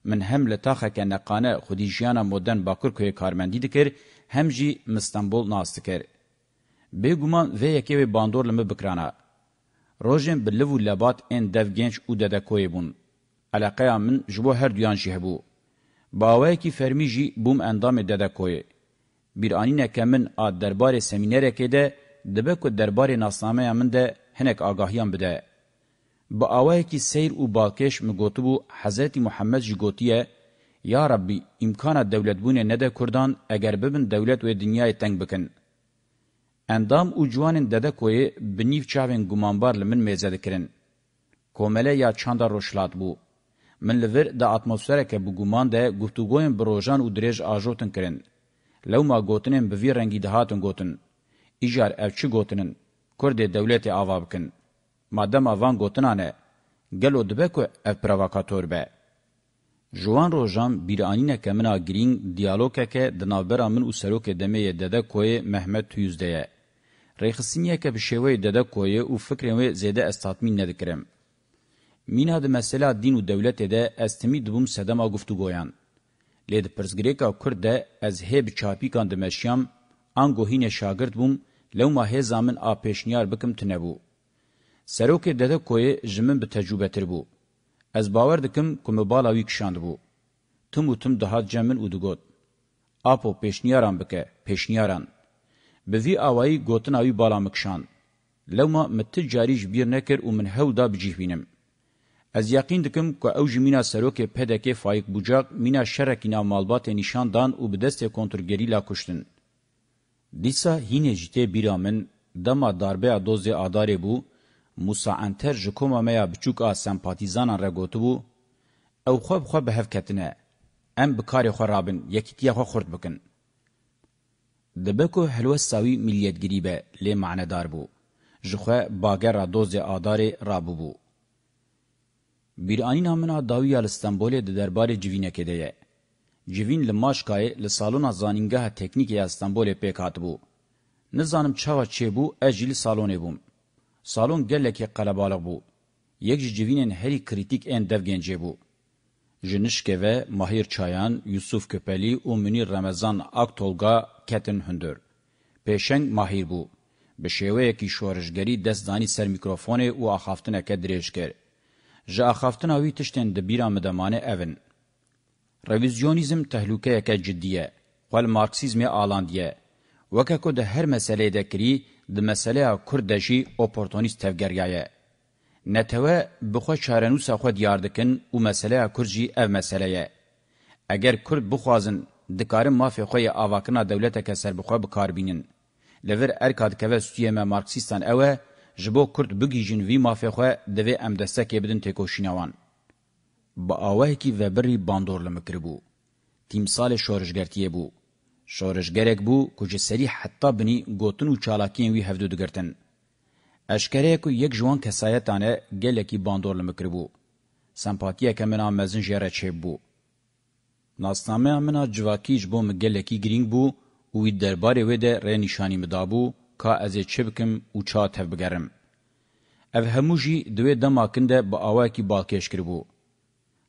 من هم لطاقه که نقانه خودی جیانا مدن باکر که کارمندی دکر هم جی مستانبول ناست دکر. بگومان و یکی و باندور لمه بکرانا. روژن بلو لبات این دفگینج او دده کوی بون. علاقه من جبو هر دویان جیه بو. باوه کی فرمی جی بوم اندام دده کوی. bir anine kemin ad derbarê seminereke de dibe ku derbarê nasnameya min de hinek agahiyan bide. Bi awayekî seyr û balkêş mi gotibû Hezretî Muhammed ji gotiye Ya Rabbi imkana devletbûnê nede Kurdan eger bibin devlet wê dinyayê teng bikin. Endam û ciwanên dedekoyê bi nîv çavên gumanbar li min mêze dikirin. Komele ya çanda roşlat bû. Min li vir de atmosfereke bi guman de guftugoyên bi rojan û dirêj ajotin kirin. لوما گوتنن به وی رنگی دهاتون گوتن ایجار اف چی گوتنن کرد دولت آوا بکن مادم آوان گوتنانه گلو دبکو اف پروکاتور به جوان روجام بیرانین کمنا گرین دیالوگه که دنابرا من او سروک دمه دده کوی محمد تویزده یه. ریخسینیه که بشوی دده کوی او فکرین وی زیده استاتمین ندکرم. مینا ده مسئله دین و دولت ده استمی دبوم سدما گفتو گویان. لید پرزگریکا کرده از هیب چاپی کاند مشیام انگوهین شاگرد بوم لو ما هزامن آ پیشنیار بکم تنبو. سروک دده کوی جمن به تجربه تر بو. از باور دکم کم بالاوی کشاند بو. تم و تم دهات جمن او دگوت. آپو پیشنیاران بکه، پیشنیاران. به وی آوائی گوتن آوی بالا مکشاند. لو ما متجاریج بیر نکر و من هول دا بجیه بینم. از یقین دکم که او جمینا سروک پدک فایق بوجاق مینا شرکینا مالبات نشان دان او به دست کنترگریلا کشتن. دیسا هینه جیته بیرامن دما داربه دوز آداره بو، موسا انتر جکوما میا بچوک آ سمپاتیزانان را گوتو بو، او خواب خواب بهف کتنه، ام بکاری خو رابن یکیتیا خو خورد بکن. دبکو حلوه ساوی ملیت گریبه لی معنی دار بو، جخوه باگر را دوز آداره رابو بو. بیرانین همنا داویا لستانبولې د دربارې جوینه کې دی جوین له ماشکای له سالونا زانینګه ټکنیک یا استانبولې پې کاتبو نزانم چاوا چېبو اجیل سالونې بوم سالون ګلکه قلبالغ بو یک جوینن هری کریټیک ان دفګنجې بو Jinişke ve Mahir Çayan, Yusuf Köpeli û Münir Remezan Aktolga ketin hundur. Pêşeng Mahir bû. Bi şêweyekî şoreşgerî dest danî ser mikrofonê û axaftineke dirêj kir. جا اخافتنا وی تشتن د بیرا مدمانه اون رویزیونیزم تهلوکه یک جدیه خپل مارکسیزم آلاندیه وکه کو د هر مسلې د کری د مسلې کوردشي اپورتونیست تفګریایه نتوه بخو چارنو سخو دیار دکن او مسلې کورجی او مسلې اگر کورد بخوازن د کار مافی خو یا اواکنا دولت کسر بخو بکار بینن لور ارکاد کوه سویمه مارکسیستان اوه جبو کرد بگیجین وی مافیا خو دوی ام دستکه بدن تکوشینوان با اوه کی وبری باندور لمکربو تیمسال شورشگرتیه بو شورشگرک بو کج سری حتی بنی گوتن و چالاکین وی هفدو دگرتن اشکره کو یک جوان کسایتانه گلکی باندور لمکربو سمپاتیه کمنا مزن جره چه بو ناسنامه امنا جواکیج بو مگلکی گرینگ بو وی درباره وی ده رنشانی مدابو که از چه بکم و چا تف بگرم. او همو جی دوی دماکنده با آواکی بالکش کربو.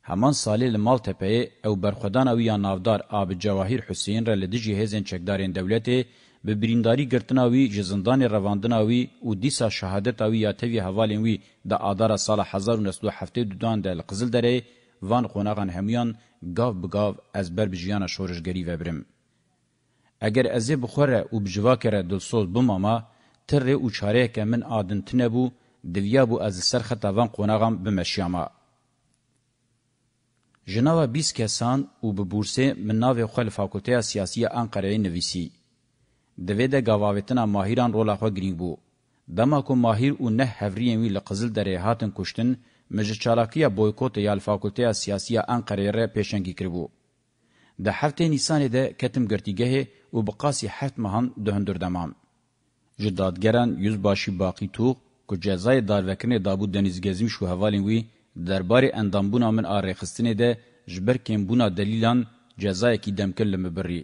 همان سالی لمال تپه او برخودان او یا نافدار آب جواهیر حسین را لدجی هزین چکدارین دولته به برینداری گرتناوی جزندان رواندناوی او دیسا شهادت او یا توی حوالینوی دا آدار سال 1907 دودان دل قزل دره وان قوناغان همیان گاو بگاو از بر بجیان شورشگری وبرم. اگر ازی بخوره او بجوا کره دلسوز بماما تره او چاره که من آدن تنبو دویا بو از سر خطاوان قوناغم بمشیاما. جناوه 20 کسان او به بورسه من ناوی خوال فاکولتیا سیاسی انقره نویسی. دوی ده گاواویتنا ماهیران رولا خواه گرینگ بو. دما کو ماهیر او نه هفریین وی لقزل درې هاتن کوشتن مجه چالاکیه بویکوت یا فاکولتیا سیاسی انقره ر پیشنګی کړبو ده هفته نیسان ده کتم گرتیگه و بقاسی هفت مهان دهندر دمان. جدادگران یوز باشی باقی توق که جزای داروکنه دابو دنیزگزیم شو حوالین وی درباری اندامبونا من آرخستنه ده جبر کمبونا دلیلان جزای کی دمکل لمبری.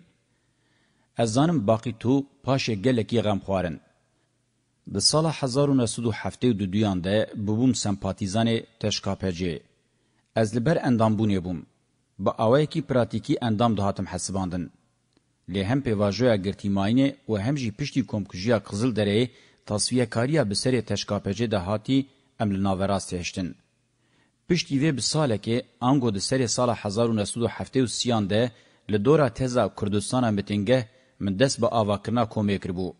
از زانم باقی تو پاش گلکی غم خوارن. د سال 1972 دویان ده ببوم سمپاتیزان تشکاپجه. از لبر اندامبونه بوم. با اوایکی پراتیکی اندام دهاتم حسباندن له هم پیواژویا گرتیماینه و هم جی پشتی کومکوژیا قزل دره تصفیه کاریا به سری تشکاپجه دهاتی امل ناوراست هشتن پشتی وی به ساله که انگو ده سری سال 1973 ده له دورا تزا کردستان امتنگه من دست با اواکرنا کومه کربو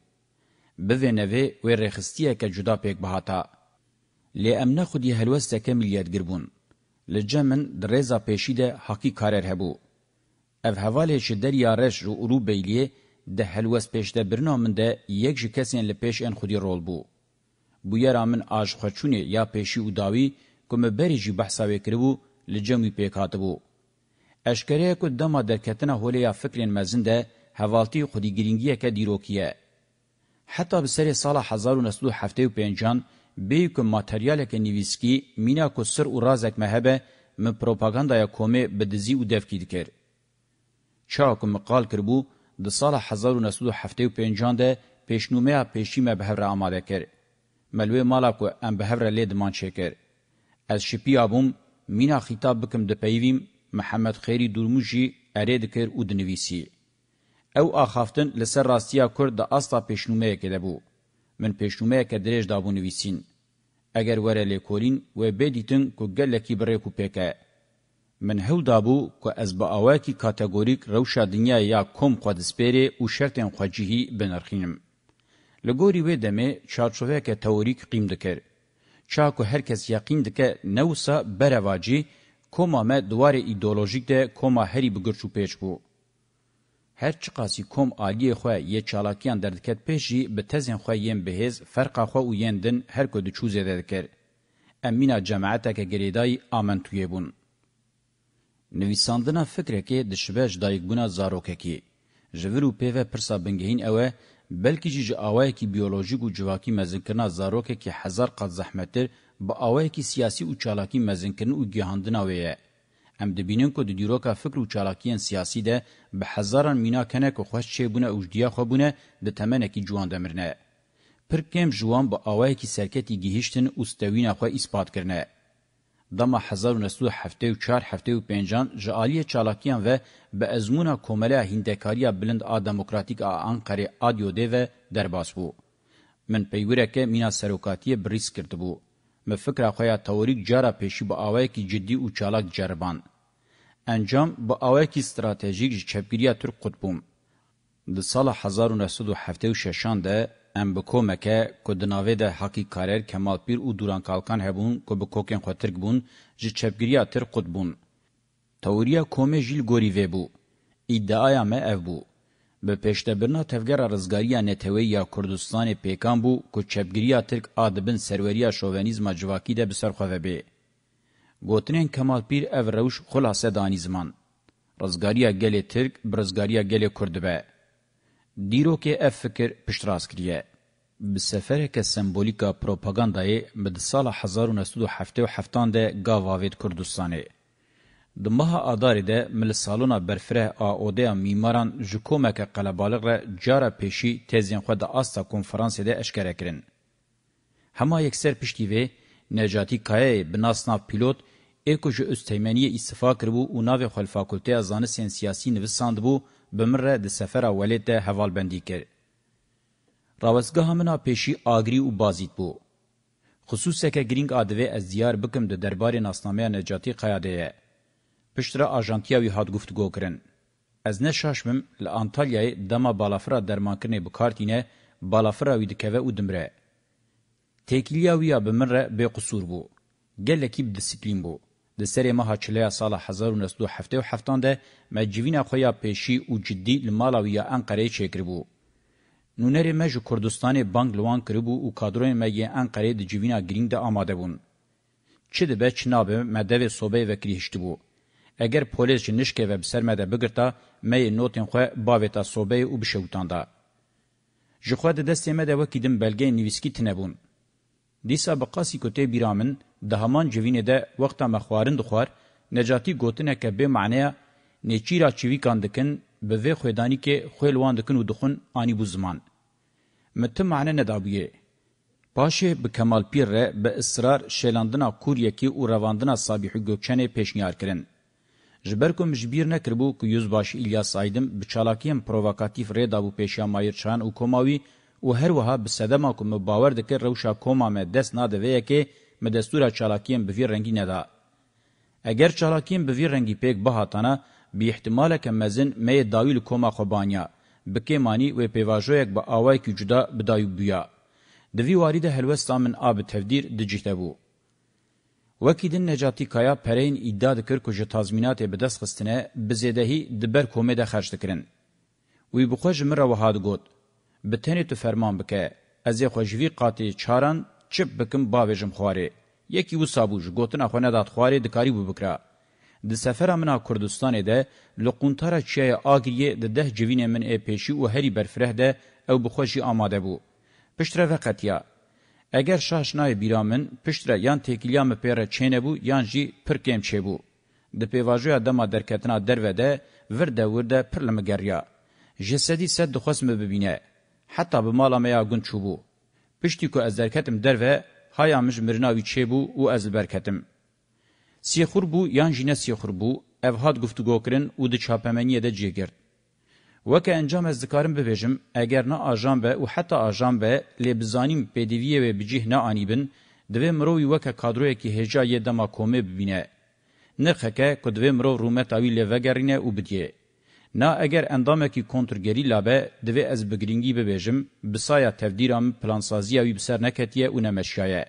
به ونوی و رخصتیه که جدا پیک بهاتا لی امنه خودی هلوسته که ملیت گربون لجمن درزا پیشی ده حقی کارر هبو. اف حواله چه دریا رش رو ارو بیلیه ده هلوس پیش ده برنامن ده یک جه کسین لپیش این خودی رول بو. بو یرا من آج خوچونه یا پیشی و داوی کم بری جی بحثاوی کربو لجموی پیکات بو. اشکریه که دما درکتنا حوله یا فکرین مزن ده حوالتی خودی گرینگیه که دیروکیه. حتی بسری سال 1975 و بیکو ماتریالک نویسکی مینا کو سر و رازک مهبه م پروپاگاندایا کومه بدزی و دفکی دکر. چا کو مقال کربو د سال 1975 ده پیشنومه پیشی م به هر آماده کر. ملوی مالا کو ام به هر لید مان چکر. از شپی ابوم مینا خطاب بکم د پیویم محمد خیری دورموجی ارید کر او د نویسی. او اخافتن لسر راستیا کرد د اصلا پیشنومه کې ده بو. من پیشنومه که دریج دابو نویسین. اگر وره لیکولین و بدیتن که گلکی بره کو پیکه. من هول دابو که از با آواکی کاتگوریک روشا دنیا یا کم خود سپیره و شرطن خواجهی بنرخینم. لگوری و دمه چارچوه که توریک قیم دکر. چا که هرکس یقین دکه نوسا برواجی کما ما دوار ایدولوژیک ده کما هری بگرچو پیچ بو. هر چی قاسی کوم عالی خو ی چالاکیان دردکت پیشی به تزن خو یم بهز فرق خو و یندن هر کو د چوزه دردکر امینا جماعته که گریدای امن توی بون نویساندنا فکر کې د شبهج دایګ بنا زاروکه کې ژورو پیوه پرسا بنګهین اوه بلکې چې اوای کی بیولوژیک او جواکی مزنکنا زاروکه کې هزار قد زحمت به اوای کی سیاسي او چالاکی مزنکن او گیهاندنا وې هم دبینن کو د دیروکا فکر او چالاکیان سیاسی ده به هزاران مینا کنه کو خوش چه بونه اوجدیا خو بونه د تمنه کی جوان دمرنه پر کم جوان با اوای کی سرکتی گیهشتن اوستوین خو اثبات کرنه دما 1974 هفته و پنجان جالی چالاکیان و به ازمونا کومله هندکاریا بلند آ دموکراتیک آ انقره آدیو ده و درباس بو. من پیورکه مینا سروکاتی بریس کرده بو. مفکر خویا توریک جارا پیشی با آوائی که جدی و چالاک جربان. انجام با اوکی استراتژیک چپگیری ترک قطبوم د سال 1976 ده ام به کومکه کو د ناوې د حقی کارر کمال پیر او دوران کالکان هبون کو به کوکن خطرک بون ج چپگیری تر قطبون تئوریا کومه جیل ګوری و بو ادعای ما اف بو به پشتبرنا تفگر رزګاریا نتوی یا کردستان پیکان بو کو چپگیری ترک ادبن سروریا شوونیزم جواکی ده بسر خو به گوتنین کمال پیر او روش خلاصه دانی زمان. رزگاریا گل ترک برزگاریا گل کردبه. دیرو که اف فکر پشتراز کریه. به سفره که سمبولیکا پروپاگاندای مد سال 1977 ده گاواوید کردستانه. د مها ادارې ده مل سالونه برفره اودیا میماران جکومه که قلبالغ را جاره پیشی تزین خو د آستا کنفرانس ده اشکره کرن. هما یکسر پشتیوه نجاتی کایه بناسنا پیلوت ایکو جو استیمنی استفا کربو او ناوی خپل فاکولته ازانسین سیاسي نوساند بو بمره د سفر اولیت حوال بندی کړ راوسګه همنا پېشي آګری او بازیت بو خصوصا که گرینگ آدوه از دیار بکم ده دربار ناسنامه نجاتی قیاده پشتره آجانتیا وی هات گفتگو کرن. از نه شاشمم لانتالیای دما بالافرا درمانکرنه بکارتینه بالافرا وی دکوه او دمره. تیکیلیا ویا بمره بی قصور بو. گلکی بدسپلین بو. د سری مها چلیا سال 1977 ده مجوین خویا پیشی او جدی لمالاوی انقره چکربو نونری مج کردستان بانگ لوان کربو او کادرون مگه انقره د جوینا گرینگ ده آماده بون چه ده بچ نابه مدو صوبه وکری هشتی بو اگر پولیس نشکه و بسر مده بگرتا می نوتین خواه باویتا صوبه او بشوتان ده جخواه ده دستی مده وکی دم بلگه نویسکی تنبون دیسا بقاسی کتی بیرامن ده همان جوینه ده وقتا مخوارن دخوار نجاتی گوتنه که به معنی نیچیرا چوی کاندکن به وی خویدانی که خویلوان دکن و دخون آنی بو زمان. متم معنی ندابیه. پاشه به کمال پیر ره به اصرار شیلاندنا کوریکی و رواندنا صابیح گوکچنه پیشنیار کرن. جبرکم جبیر نکربو که یوزباش ایلیاس آیدم به چالاکیم پرووکاتیف ره دابو پیشیا مایر چان و کماوی و هر وها به سدما کو م باور دکه روشا کوما م دس ناده وی کی م دستور چالاکیم به وی رنگی ندا اگر چالاکیم به وی رنگی پک بهاتانه به احتمال که مزن می داویل کوما خوبانیا بکی مانی و پیواژو یک با اوای کی جدا بدایو بیا د وی وارد هلوستا من آب تفدیر دجیته بو وکیدن نجاتی کایا پرین ادعا دکر کو ژ تضمینات به دست خستنه بزیدهی دبر کومه ده خرج دکرین وی بخوج مره وهاد گوت بتنی تو فرمان بکه از خوشوی قاتی چاران چپ بکم باویجم خواره یکی و سابوج گوتن اخونه داد خواره دکاری بو بکره د سفر امنا کردستان ده لقونتارا چای آگریه د ده جوین من ای پیشی و هری برفره ده او بخوشی آماده بو. پشتره و قطیا. اگر شاشنای بیرامن پشتره یان تکیلیام پیره چینه بو یان جی پرکیم چه بو. د پیواجوی دما درکتنا دروه ده ورده ورده پرلمگریا. جسدی سد دخوسم ببینه. حتی به مالا میا گون چوبو پشتی که از درکتم دروه هایامش مرناوی چه بو او از برکتم سیخور بو یان جینه سیخور بو اوهاد گفتگو کرن او د چاپمنیه ده جیگرد وکه انجام از دکارم ببیجم اگر نه آجام به او حتی آجام به لبزانیم پیدیویه و بجیه نه آنیبن دوی مروی وکه کادروی که هجا یه دما کومه ببینه نرخه که که دوی مرو رومت آوی لوگرینه او بدیه نا اگر اندامکی کنترگری لابه دوی از بگرینگی ببیجم بسایا تفدیرام پلانسازی اوی بسر نکتیه و نمشیایه.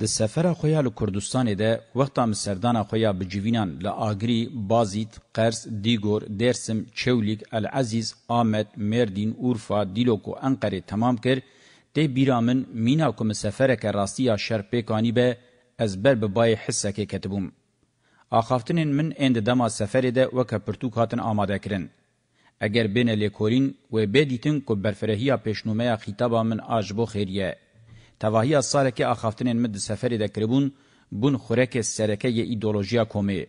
د سفر خویا له کردستان ده وخت ام سردان خویا بجوینان له آگری بازیت قرس دیګور درسم چولیک العزیز احمد مردین اورفا دیلوکو انقره تمام کړ ته بیرامن مینا کوم سفر که راستی شرپې کانی به از بر به بای حسکه کتبوم اخافتنین من اند دما سفری ده وک پرتوک هاتن آماده کرن. اگر بین لیکورین و بدیتن کو برفرهیا پیشنومه خطابا من آجبو خیریه. تواهی ساله که اخافتنین من ده سفری ده کربون بون خورک سرکه ی ایدولوژیا کومه.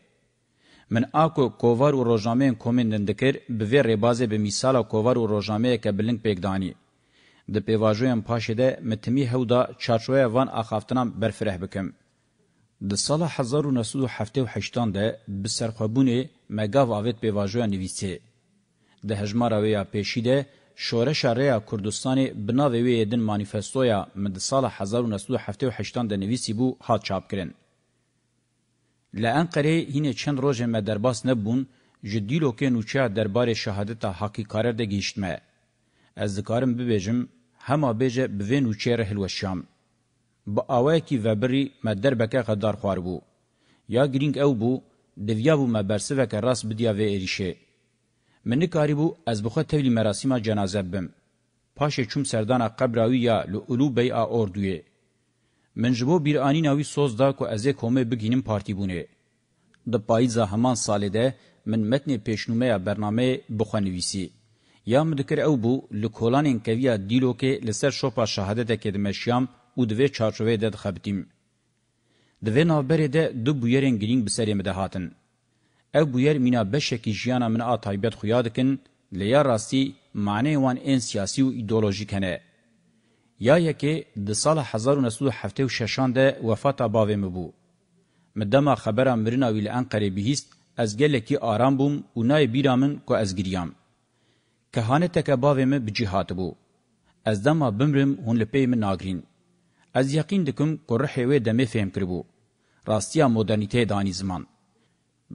من آکو کووار و روجامین کومین نندکر بوی ربازه به مثال کووار و روجامه که بلنگ پیگدانی. د پیواژویم پاشه ده متمی هودا چارچوه وان اخافتنام برفره بکم. د سال 1987 ده به سرخوابونه مگاو آوید به واجوه نویسه. ده هجمار اویا پیشیده شورش ریا کردستان بناوی ویدن مانیفستویا مد سال 1978 ده نویسی بو هات چاپ کرن. لانقره هینه چند روژ مدرباس نبون جدیلو که نوچه دربار شهادتا حقی کارر ده گیشتمه. از دکارم ببیجم هما بیجه بوی نوچه رهل و شام. با آوه کی وبری مدر بکه قدار خوار بو. یا گرینگ او بو دویا بو مبرسه وکه راس بدیا و ایریشه. منی کاری بو از بخوا تولی مراسیما جنازه بم. پاشه چوم سردان قبراوی یا لولو بی آ اردویه. من جبو بیر آنی ناوی سوز دا که ازه کومه بگینیم پارتی بونه. د پاییزا همان ساله ده من متن پیشنومه برنامه بخوانویسی. یا مدکر او بو لکولانین کویا دیلو که لسر شوپا شهادت اکدمشیام، û divê çarçoveyê de dixebitîm. Divê navberê de du bûyerên girîng bi serê me de hatin. Ev bûyer mîna beşekî jiyana min a taybet xuya dikin, lê ya rastî maneyê wan ên siyasî û îdeolojîk hene. Ya yekê di sala 1976 de wefata bavê me bû. Min dema xebera mirina wî li Enqerê bihîst, ez gelekî aram bûm û nayê bîra min ku ez giriyam. Kehaneteke bavê me bi cî hatibû. Ez dema bimrim hûn li pey min nagirîn. از یقین دکم که رحیوه دمه فهم کربو. راستیا مدرنیته دانی زمان.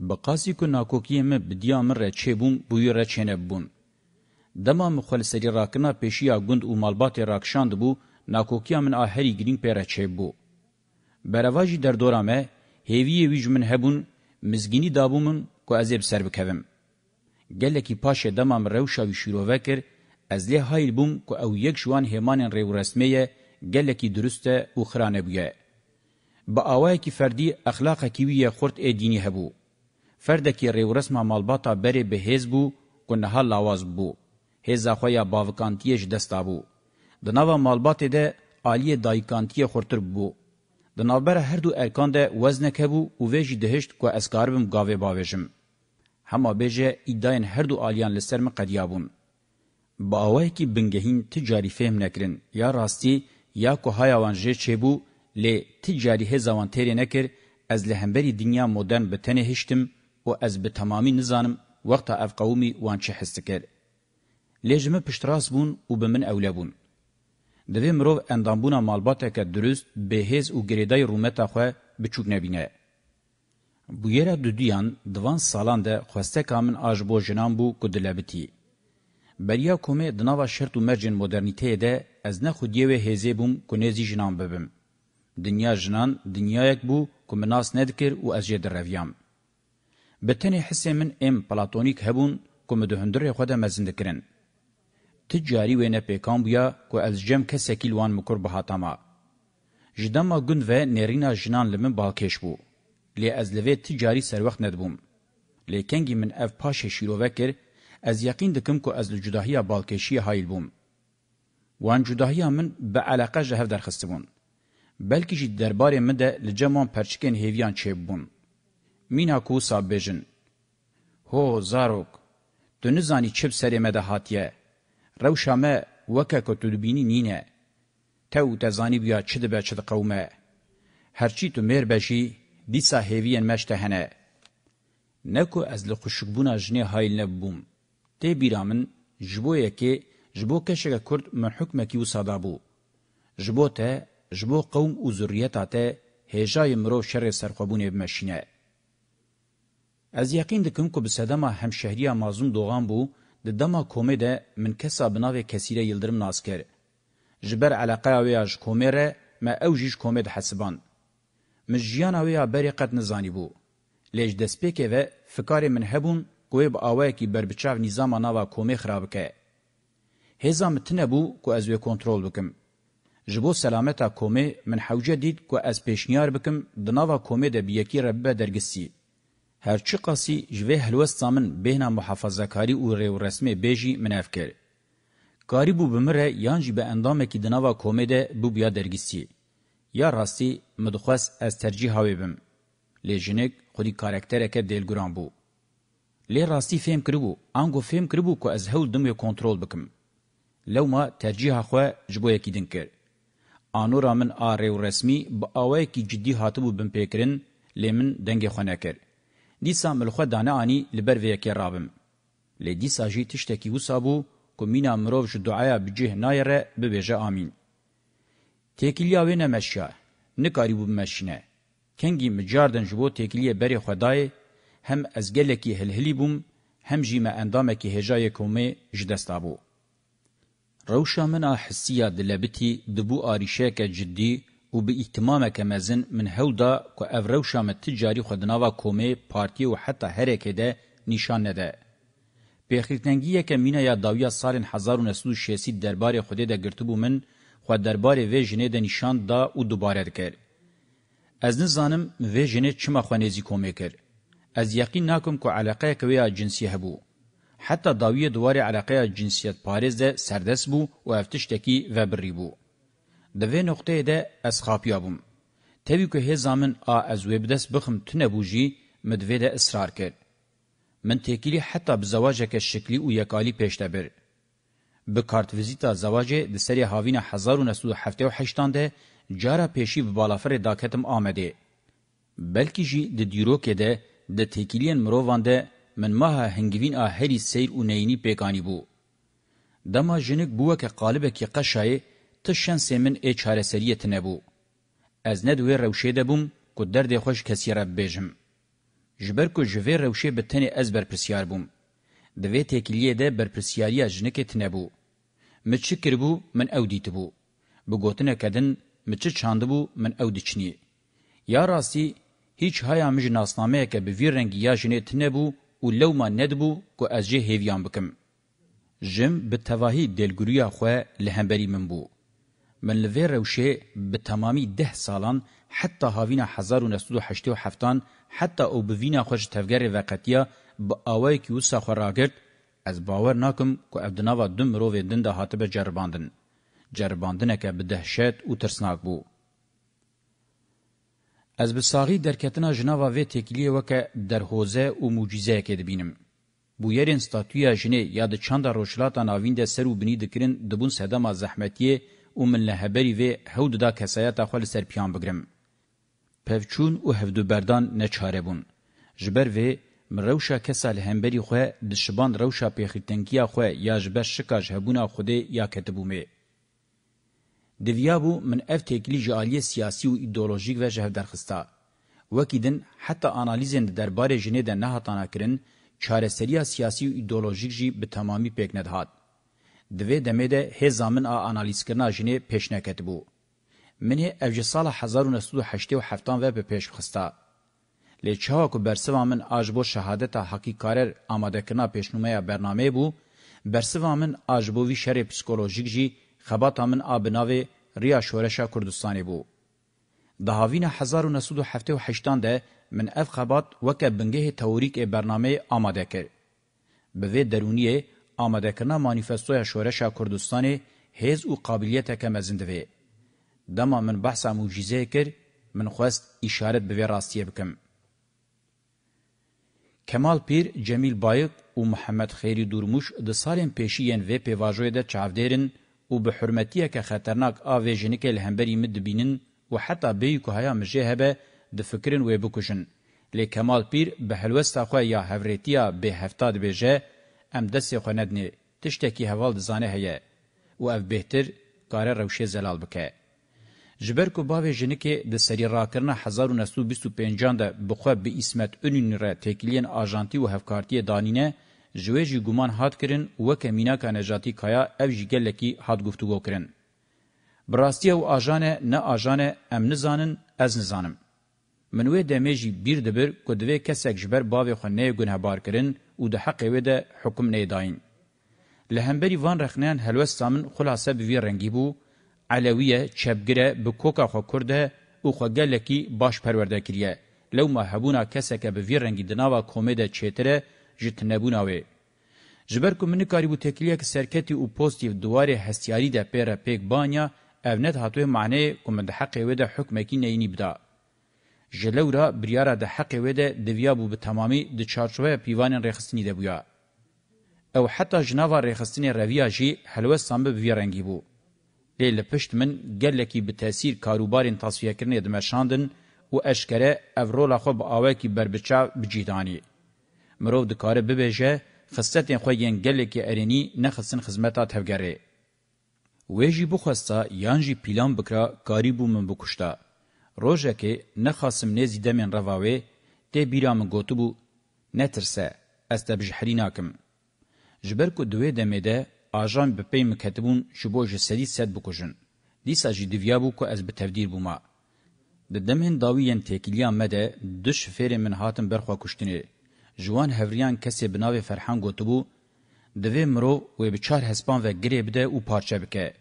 بقاسی که ناکوکیه مه بدیام ره چه بوم بوی ره چنه بون. دما مخلصری راکنا پیشیا گند و مالبات راکشاند بو ناکوکیا من آهری گرین پیره چه بو. برواجی در دورامه هیویه ویج من هبون مزگینی دابومن که ازیب سر بکویم. گلکی پاش دمام روشا وی شروع وکر از لی هایل بوم که او یک جوان همان ریو رسمیه گلکی درست او خرانه بویه. با آوای که فردی اخلاق کیوی خورد ای دینی هبو. فرد کی ریو رسم مالباتا بری به هیز بو گنها لاواز بو. هیزا خویا باوکانتیش دستا بو. دناوا مالبات ده آلی دایکانتی خورتر بو. دنابر هر دو ارکان ده وزنک هبو او ویجی دهشت که اسکاربم گاوه باوشم. هما بیجه ایداین هر دو آلیان لسرم قدیابون. با آوای که بنگهین تجاری فهم نکرن یا راستی یا کو هایوان جه چبو ل تجاری هزوان تری نکر از لهمبری دنیا مدرن بتنه هشتم و از به تمامی نزانم وقتا اف قومی وان چه حس کر لجم پشتراس بون او بمن اوله بون دوی مرو اندامبونا مالباته که درست بهز او گریدای رومتا خو بچوک نبینه بویره دودیان دوان سالان ده خوسته کامن آجبو جنان بو کدلبتی بریا کومه دناوا شرط و مرجن مدرنیته ده ez ne xudiye ve hêzê bûm ku nêzî jinan bibim. Dinya jinan dinyayek bû ku min nas nedikir û ez jê direviyam. Bi tenê hisê min êm platonîk hebûn ku me di hundirê xwe de mezin dikirin. Ti carî wê nepêkan bûya ku ez cem kesekî li wan mikur bihatama. Ji dema gund ve nêrîna jinan li min balkêş bû. Lê ez li vê ti carî serwext nedibûm. Lê kengî min ev paşê şîrovekir, ez yaqîn dikim ku ez li cudahiya balkêşiyê hayl bûm. وان جداهی من به علاقه جهو درخسته بون. بلکی جی درباره مده لجمان پرچکین هیویان چه بون. مینا کو ساب بیجن. هو زاروک. تو نزانی چپ سری مده هاتیه. روشامه وکه که تو دبینی نینه. تو تزانی بیا چه دبه چه قومه. هرچی تو میر بشی دیسا هیویان مشته هنه. نکو از لخشکبونا جنه هایل نبوم. تی بیرامن جبویه که جبو کشک کرد من حکمکی و صدابو. جبو تا جبو قوم و ذریتا تا هجای مرو شر سرخوابونه بمشینه. از یقین دکم که بسدما همشهری مازون دوغان بو د دما کومه ده من کسا بناوی کسیره یلدرم ناز کرد. جبر علاقه اویاج کومه ره ما اوجیش کومه ده حسبان. من جیان اویا بری قد نزانی بو. لیج دسپیکه و فکار من هبون گوی با آوائی که بربچاو نیزاما ناوا کومه خرابکه. هزام تنبو کو از وی کنترول بکم جبو سلامتا کومه من حوجه دید کو از پیشنیار بکم دناوا کومه ده بیکی ربه درگسی هر چی قاسی جوی هلوست زامن بهنا محافظه کاری او ریو رسمه بیجی منافکر کاری بو بمره یانجی به اندامه کی دناوا کومه ده بو بیا درگسی یا راستی مدخواس از ترجیح هاوی بم لیجنک خودی کارکترکه دلگران بو لی راستی فهم کربو انگو فهم کربو کو از هول دمه کنترول بکم لو ما ترجیح خو جبو یکی دین کړ انورا من اره رسمي با اوای کی جدي هاتبو بن پکرین لمن دنګ خونه کړ دیسا ملخه دانه انی لبر وی کی رابم ل دیسا جی تشتکی وسابو کومینا مرو ج دعایا بجه نایره به بجه امین تکیلیا و نه مشیا نکاری بو مشنه کنگی مجاردن جبو تکیلیه بری خدای هم ازگلکی هلهلی بوم هم جیما اندامکی هجای کومه جدستابو روشا منا حسيا دلبتي دبو آريشيك جدي و به اهتمامک مزن من هولدا که او روشام تجاری خودناوا کومه پارتی و حتی هرکه ده نشان نده. پیخیرتنگیه که مینه یا داویا سال 1960 دربار خوده ده گرتبو من خو دربار و جنه ده نشان دا و دوباره دکر. از نزانم و جنه چما خوانیزی کومه کر. از یقین ناکم که علاقه که ویا جنسی هبو. حتی داوی دوار علاقه جنسیت پاریز ده سردس بو و افتشتکی و بری بو. دوی نقطه ده از خاپیا بوم. تبی که هی زامن آ از وی بدست بخم تونه بوجی مدوی ده اصرار کرد. من تکیلی حتی بزواجک شکلی و یکالی پیشته بر. به کارت ویزیتا زواجه ده سری هاوین 1978 ده جارا پیشی به بالافر داکتم آمده. بلکی جی ده دیروکه ده ده تکیلین مرووان ده من ماها هنگوین آهری سیر و نینی پیکانی بو. دما جنگ بوه که قالبه که قشای تشن سیمن ای چاره سریت نبو. از ندوی روشه دبوم که درد خوش کسی رب بیجم. جبر که جوی روشه بتنی از برپرسیار بوم. دوی تکلیه ده برپرسیاری جنگت نبو. مچه کربو من او دیت بو. بگوتنه کدن مچه چاند بو من او دچنی. یا راستی هیچ هایا مج ناسنامه که به وی رنگی یا جنیت نبو او لوما ندبو کو از جه هیویان بکم. جم به تواهی دلگوریا خواه لهمبری من بو. من لوی روشه به تمامی ده سالان حتی هاوینا 1987 حتی او بوینا خوش تفگر وقتیا با آوائی که وسا خواه را گرد از باور ناکم که ابدناوا دم رو دن ده هاتبه جرباندن. جرباندنه که به دهشت او ترسناک بو. از به ساغی درکتنا جناوا و تکلیه وکه در حوزه و موجیزه که دبینم. بو یرین ستاتویا جنه یا د چاندا روشلاتا ناوین ده سر و بنی دکرین دبون سدما زحمتیه او من لهبری و هود دا کسایتا خل سر پیان بگرم. پفچون او هفدو بردان نچاره بون. جبر و مروشا کسا لهمبری خواه دشبان روشا پیخیتنکیا خواه یا جبر شکاج هبونا خوده یا کتبومه. دویابو من اف تکلی جالی سیاسی و ایدئولوژیک و جهف درخستا. وکیدن حتی آنالیزن درباره جنه ده نهاتانا کرن چارسریا سیاسی و ایدئولوژیک جی به تمامی پیک ندهات. دوی دمه ده هزامن آ آنالیز کرنا جنه پیش نکت بو. منه اوجه سال 1987 و به پیش خستا. لی چاوا که برسوا من آجبو شهادت حقیقارر آماده کرنا پیشنومه برنامه بو، برسوا من آجبو وی شر پسکولوژیک جی خباتا من آبناوی ریا شورشا کردستانی بو. دهاوین 1978 ده من اف خبات وکه بنگه توریک برنامه آماده کرد. به وی درونیه آماده کرنا مانیفستویا شورشا کردستانی هیز او قابلیت که مزندوی. دما من بحثا موجیزه کرد من خواست اشارت به وی راستیه بکم. کمال پیر جمیل بایق او محمد خیری دورموش د سالن پېشیین وې په واژوې د چاودېرن او به حرمتیه که خطرناک آوه جنکه لهمبری مد بینن و حتی بیو که هیا مجه هبه ده فکرن و بکشن. لی کمال پیر به حلوستا خواه یا هفریتیا به هفتاد بیجه ام دستی خو ندنی تشتکی هوال دزانه هیه و او بهتر کار روشه زلال بکه. جبر کو باوی جنکه د سری راکرنا 1925 ده بخوا به اسمت اونین را تکلین آجانتی و هفکارتی دانینه جوی جی گمان هات کرن وکه میناکا نجاتی کایا او جی گلکی هات گفتگو کرن. براستی او آجانه نه آجانه ام نزانن از نزانم. منوی دمه جی بیر دبر کدوی کسک جبر باوی خونه گنه بار کرن او ده حقی ویده حکم نیداین. لهمبری وان رخنیان هلوست سامن خلاصه بوی رنگی بو، علویه چبگره بکوکا خو کرده او خو گلکی باش پرورده کریه. لو ما هبونا کسک بوی رنگی دناوا کومیده چیتره، جت نبونا وی جبر کو من کاری بو تکلیه که سرکتی او پوزتیو دواره هستیاری ده پیره پیک بانیا اونت هاتوه معنی کوم د حق وی ده حکم کی نه نی بدا جلورا بریاره د حق وی ده دویا بو به تمامی د چارچوبه پیوان رخصنی ده بویا او حتی جناوا رخصنی رویا جی حلوه سامبه ویرنگی بو لیل پشت من گلکی به تاثیر کاروبارین تصفیه کرنی دمشاندن و اشکره افرولا خو به آوه کی بربچا بجیدانی. مرو د کار به بهجه خصتن خو یین گله کی ارینی نه خصن خدمت ات هفګری ویجی بو خوستا یانجی پلان بکرا کاری بو من بو کوشتا روزه کی نه خاصم نه زیده من رواوی ته بیرام گوتو بو نترسه استبجحریناکم جبر کو دوی دمده آژان به پی مکتبون شبوج سدی سد بکوجن دیسا جی دویا بو کو از به تفدیر بوما د دمهن داویان تکیلیا مده دو شفیر من هاتم برخوا کشتنی جوان هوریان کسی بناوی فرهنگ گوتبو دوی مرو و بچار هسپان و گری بده او پارچه بکه.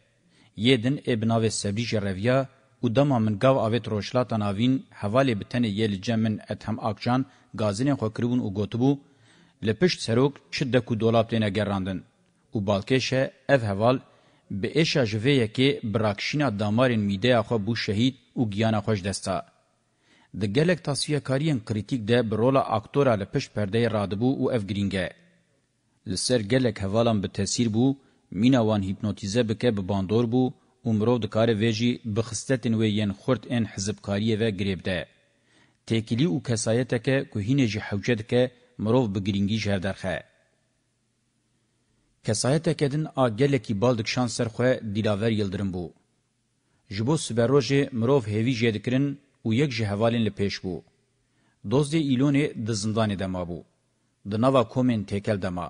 یدن ای بناوی سبری جرویا او دما منگاو آویت روشلاتان آوین حوالی بتنه یل جمن اتهم آکجان گازین خوکربون او گوتبو لپشت سروک چد دکو دولاب تینه گراندن. او بالکشه اف حوال به ایشا جوه یکی براکشینا دامارین میده اخوا بو شهید او گیانا خوش دستا. د ګلک تاسیه کاریان کریټیک ده برولا اکتور ال پش پرده رادبو او اف گرینګه لسر ګلک حوالان به تاثیر بو مینا وان هیپنوتیزه بکه به باندور بو عمرو د کار ویجی بخستتن وین خورت ان حزب کاریه و گریبده تکلی او کسایته که کوهینه جی حوجد که مرو به گرینګی جه درخه کسایته کدن اګلکی بالدک شانسر خو دیلاور یلدرم بو جبو سبروجه مرو هوی جه دکرین û yek ji hevalên li pêş bû. Dozdê Îlonê di zindanê de mabû. Di nava komên têkel de ma.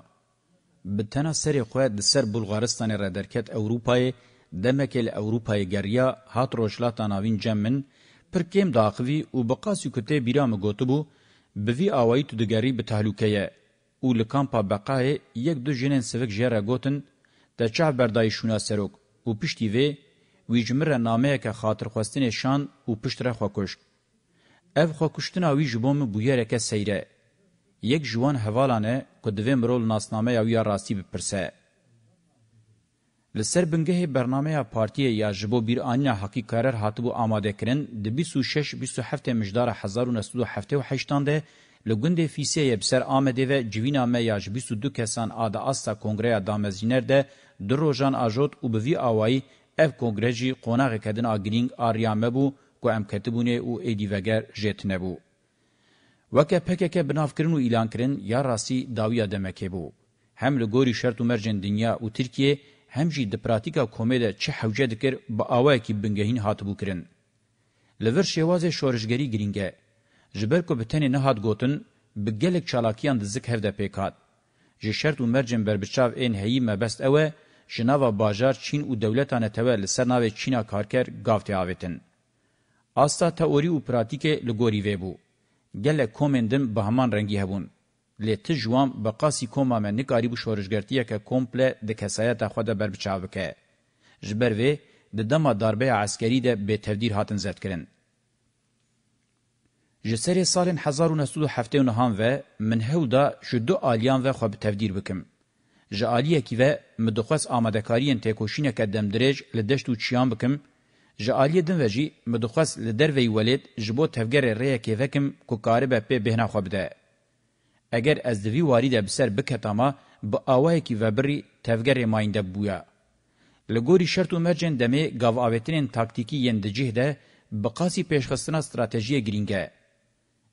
Bi tena serê xwe di ser Bulgaristanê re derket Ewropayê demeke li Ewropayê geriya hat rojlata navîn cem min, pir kêm daxivî û bi qasî kutê bîra me gotibû, bi vî awayî tu digerî bi tehlûkeye û li kampa beqayê yek du jinên sivik jê re gotin te çav berdayî şûna serok û piştî vê وی جمر نامه که خاطر خواستن شان او پشتره خوا کشت. اف خوا کشتنا وی جبوم بویره که سیره. یک جوان حوالانه که دوی مرول ناسنامه یا وی راستی بپرسه. لسر بنگه برنامه پارتی یا جبو بیر آنیا حقی قرار هاتبو آماده کرن ده 26 27 مجدار 1978 ده لګوندې فیسیه بسر آمده و جوینا مې یاج 22 کسان اده اسا کنگره دامزینر ده در روزان اجوت او بوی اوای اف کنگرژی قوناغ کدن آگرینگ آریامه بو که ام کتبونه او ایدی وگر جت نبو. وکه پکه که بنافکرن و ایلان کرن یا راسی داویا دمکه بو. هم لگوری شرط و مرجن دنیا و ترکیه هم جی دپراتیکا کومیده چه حوجه دکر با آوه کی بنگهین هاتبو کرن. لور شواز شورشگری گرینگه. جبر که بتنی نهاد گوتن بگلک چالاکیان دزک هفده پیکات. جی شرط و مرجن بربچاو این هیی مبست اوه جناوا باجار چین او دولتانه ته ول سرناوی چینا کارکر گافتی اوتن استا تئوری او پراتیک لګوری ویبو گله کومندم به همان رنگی هبون لته جوام بقاسی کوما من نکاری بو شورشګرتیه ک کومپله د کسایت خو د بر بچاوکه جبر وی د دمه ضربه عسکری ده به تدبیر هاتن زد کرن جسری سال 1979 هم و من هول دا شدو آلیان و خو به تدبیر بکم ji aliyekî ve mi dixwest amadekariyên têkoşîneke demdirêj li deşt û çiyan bikim, ji aliyê din ve jî mi dixwest li derveyî welêt ji bo tevgerê rêyekê vekim ku karibe pê bêhna xwe bide. Eger ez di vî warî de bi ser biketama, bi awayekî vebirî tevgerê mayîn de bûye. Li gorî şert û mercên demê gavavetinên taktîkî yên di cih de bi qasî pêşxistina stratejiyê girîng e.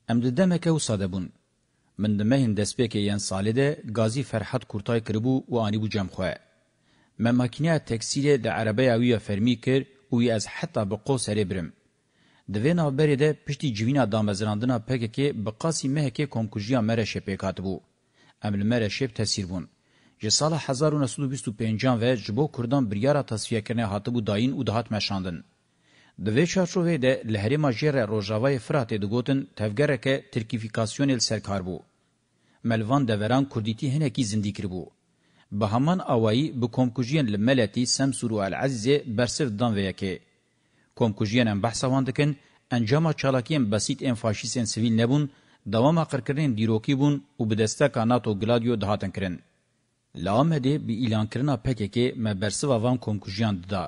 Em di demeke wisa de bûn. من دمهین دسپیک یان ساله ده گازی فرحت کورتای کربو و آنی بو جم خواه. من ماکینیا تکسیل ده عربی اویا فرمی کر وی از حتی بقو سره برم. دوی نابری ده پشتی جوینا دامزراندنا پککی بقاسی مهکی کمکوجیا مره شپیکات بو. امل مره شپ تسیر بون. ji sala 1925 ve ji bo Kurdan biryara tasfiye kirine hatibû dayîn û dihat meşandin. د وی چارچوې د لهریما جره روجاوای فرات د ګوتن تفګرکه ترکیفیکاسیون سرکار بو ملوان د وران کوردیتی هنکی زندګر بو به همان اوایی به کومکوژین لملتی سمسور او العزیز برسف دان ویکه کومکوژین ان بحث واندکن انجام چالاکین بسیط ان فاشیسن سیویل نبون دوام قرکرین دیروکی بون او به دسته کاناتو گلادیو دهاتن کرن لامده به اعلان کرنا پکه که مبرسه وان کومکوژین ددا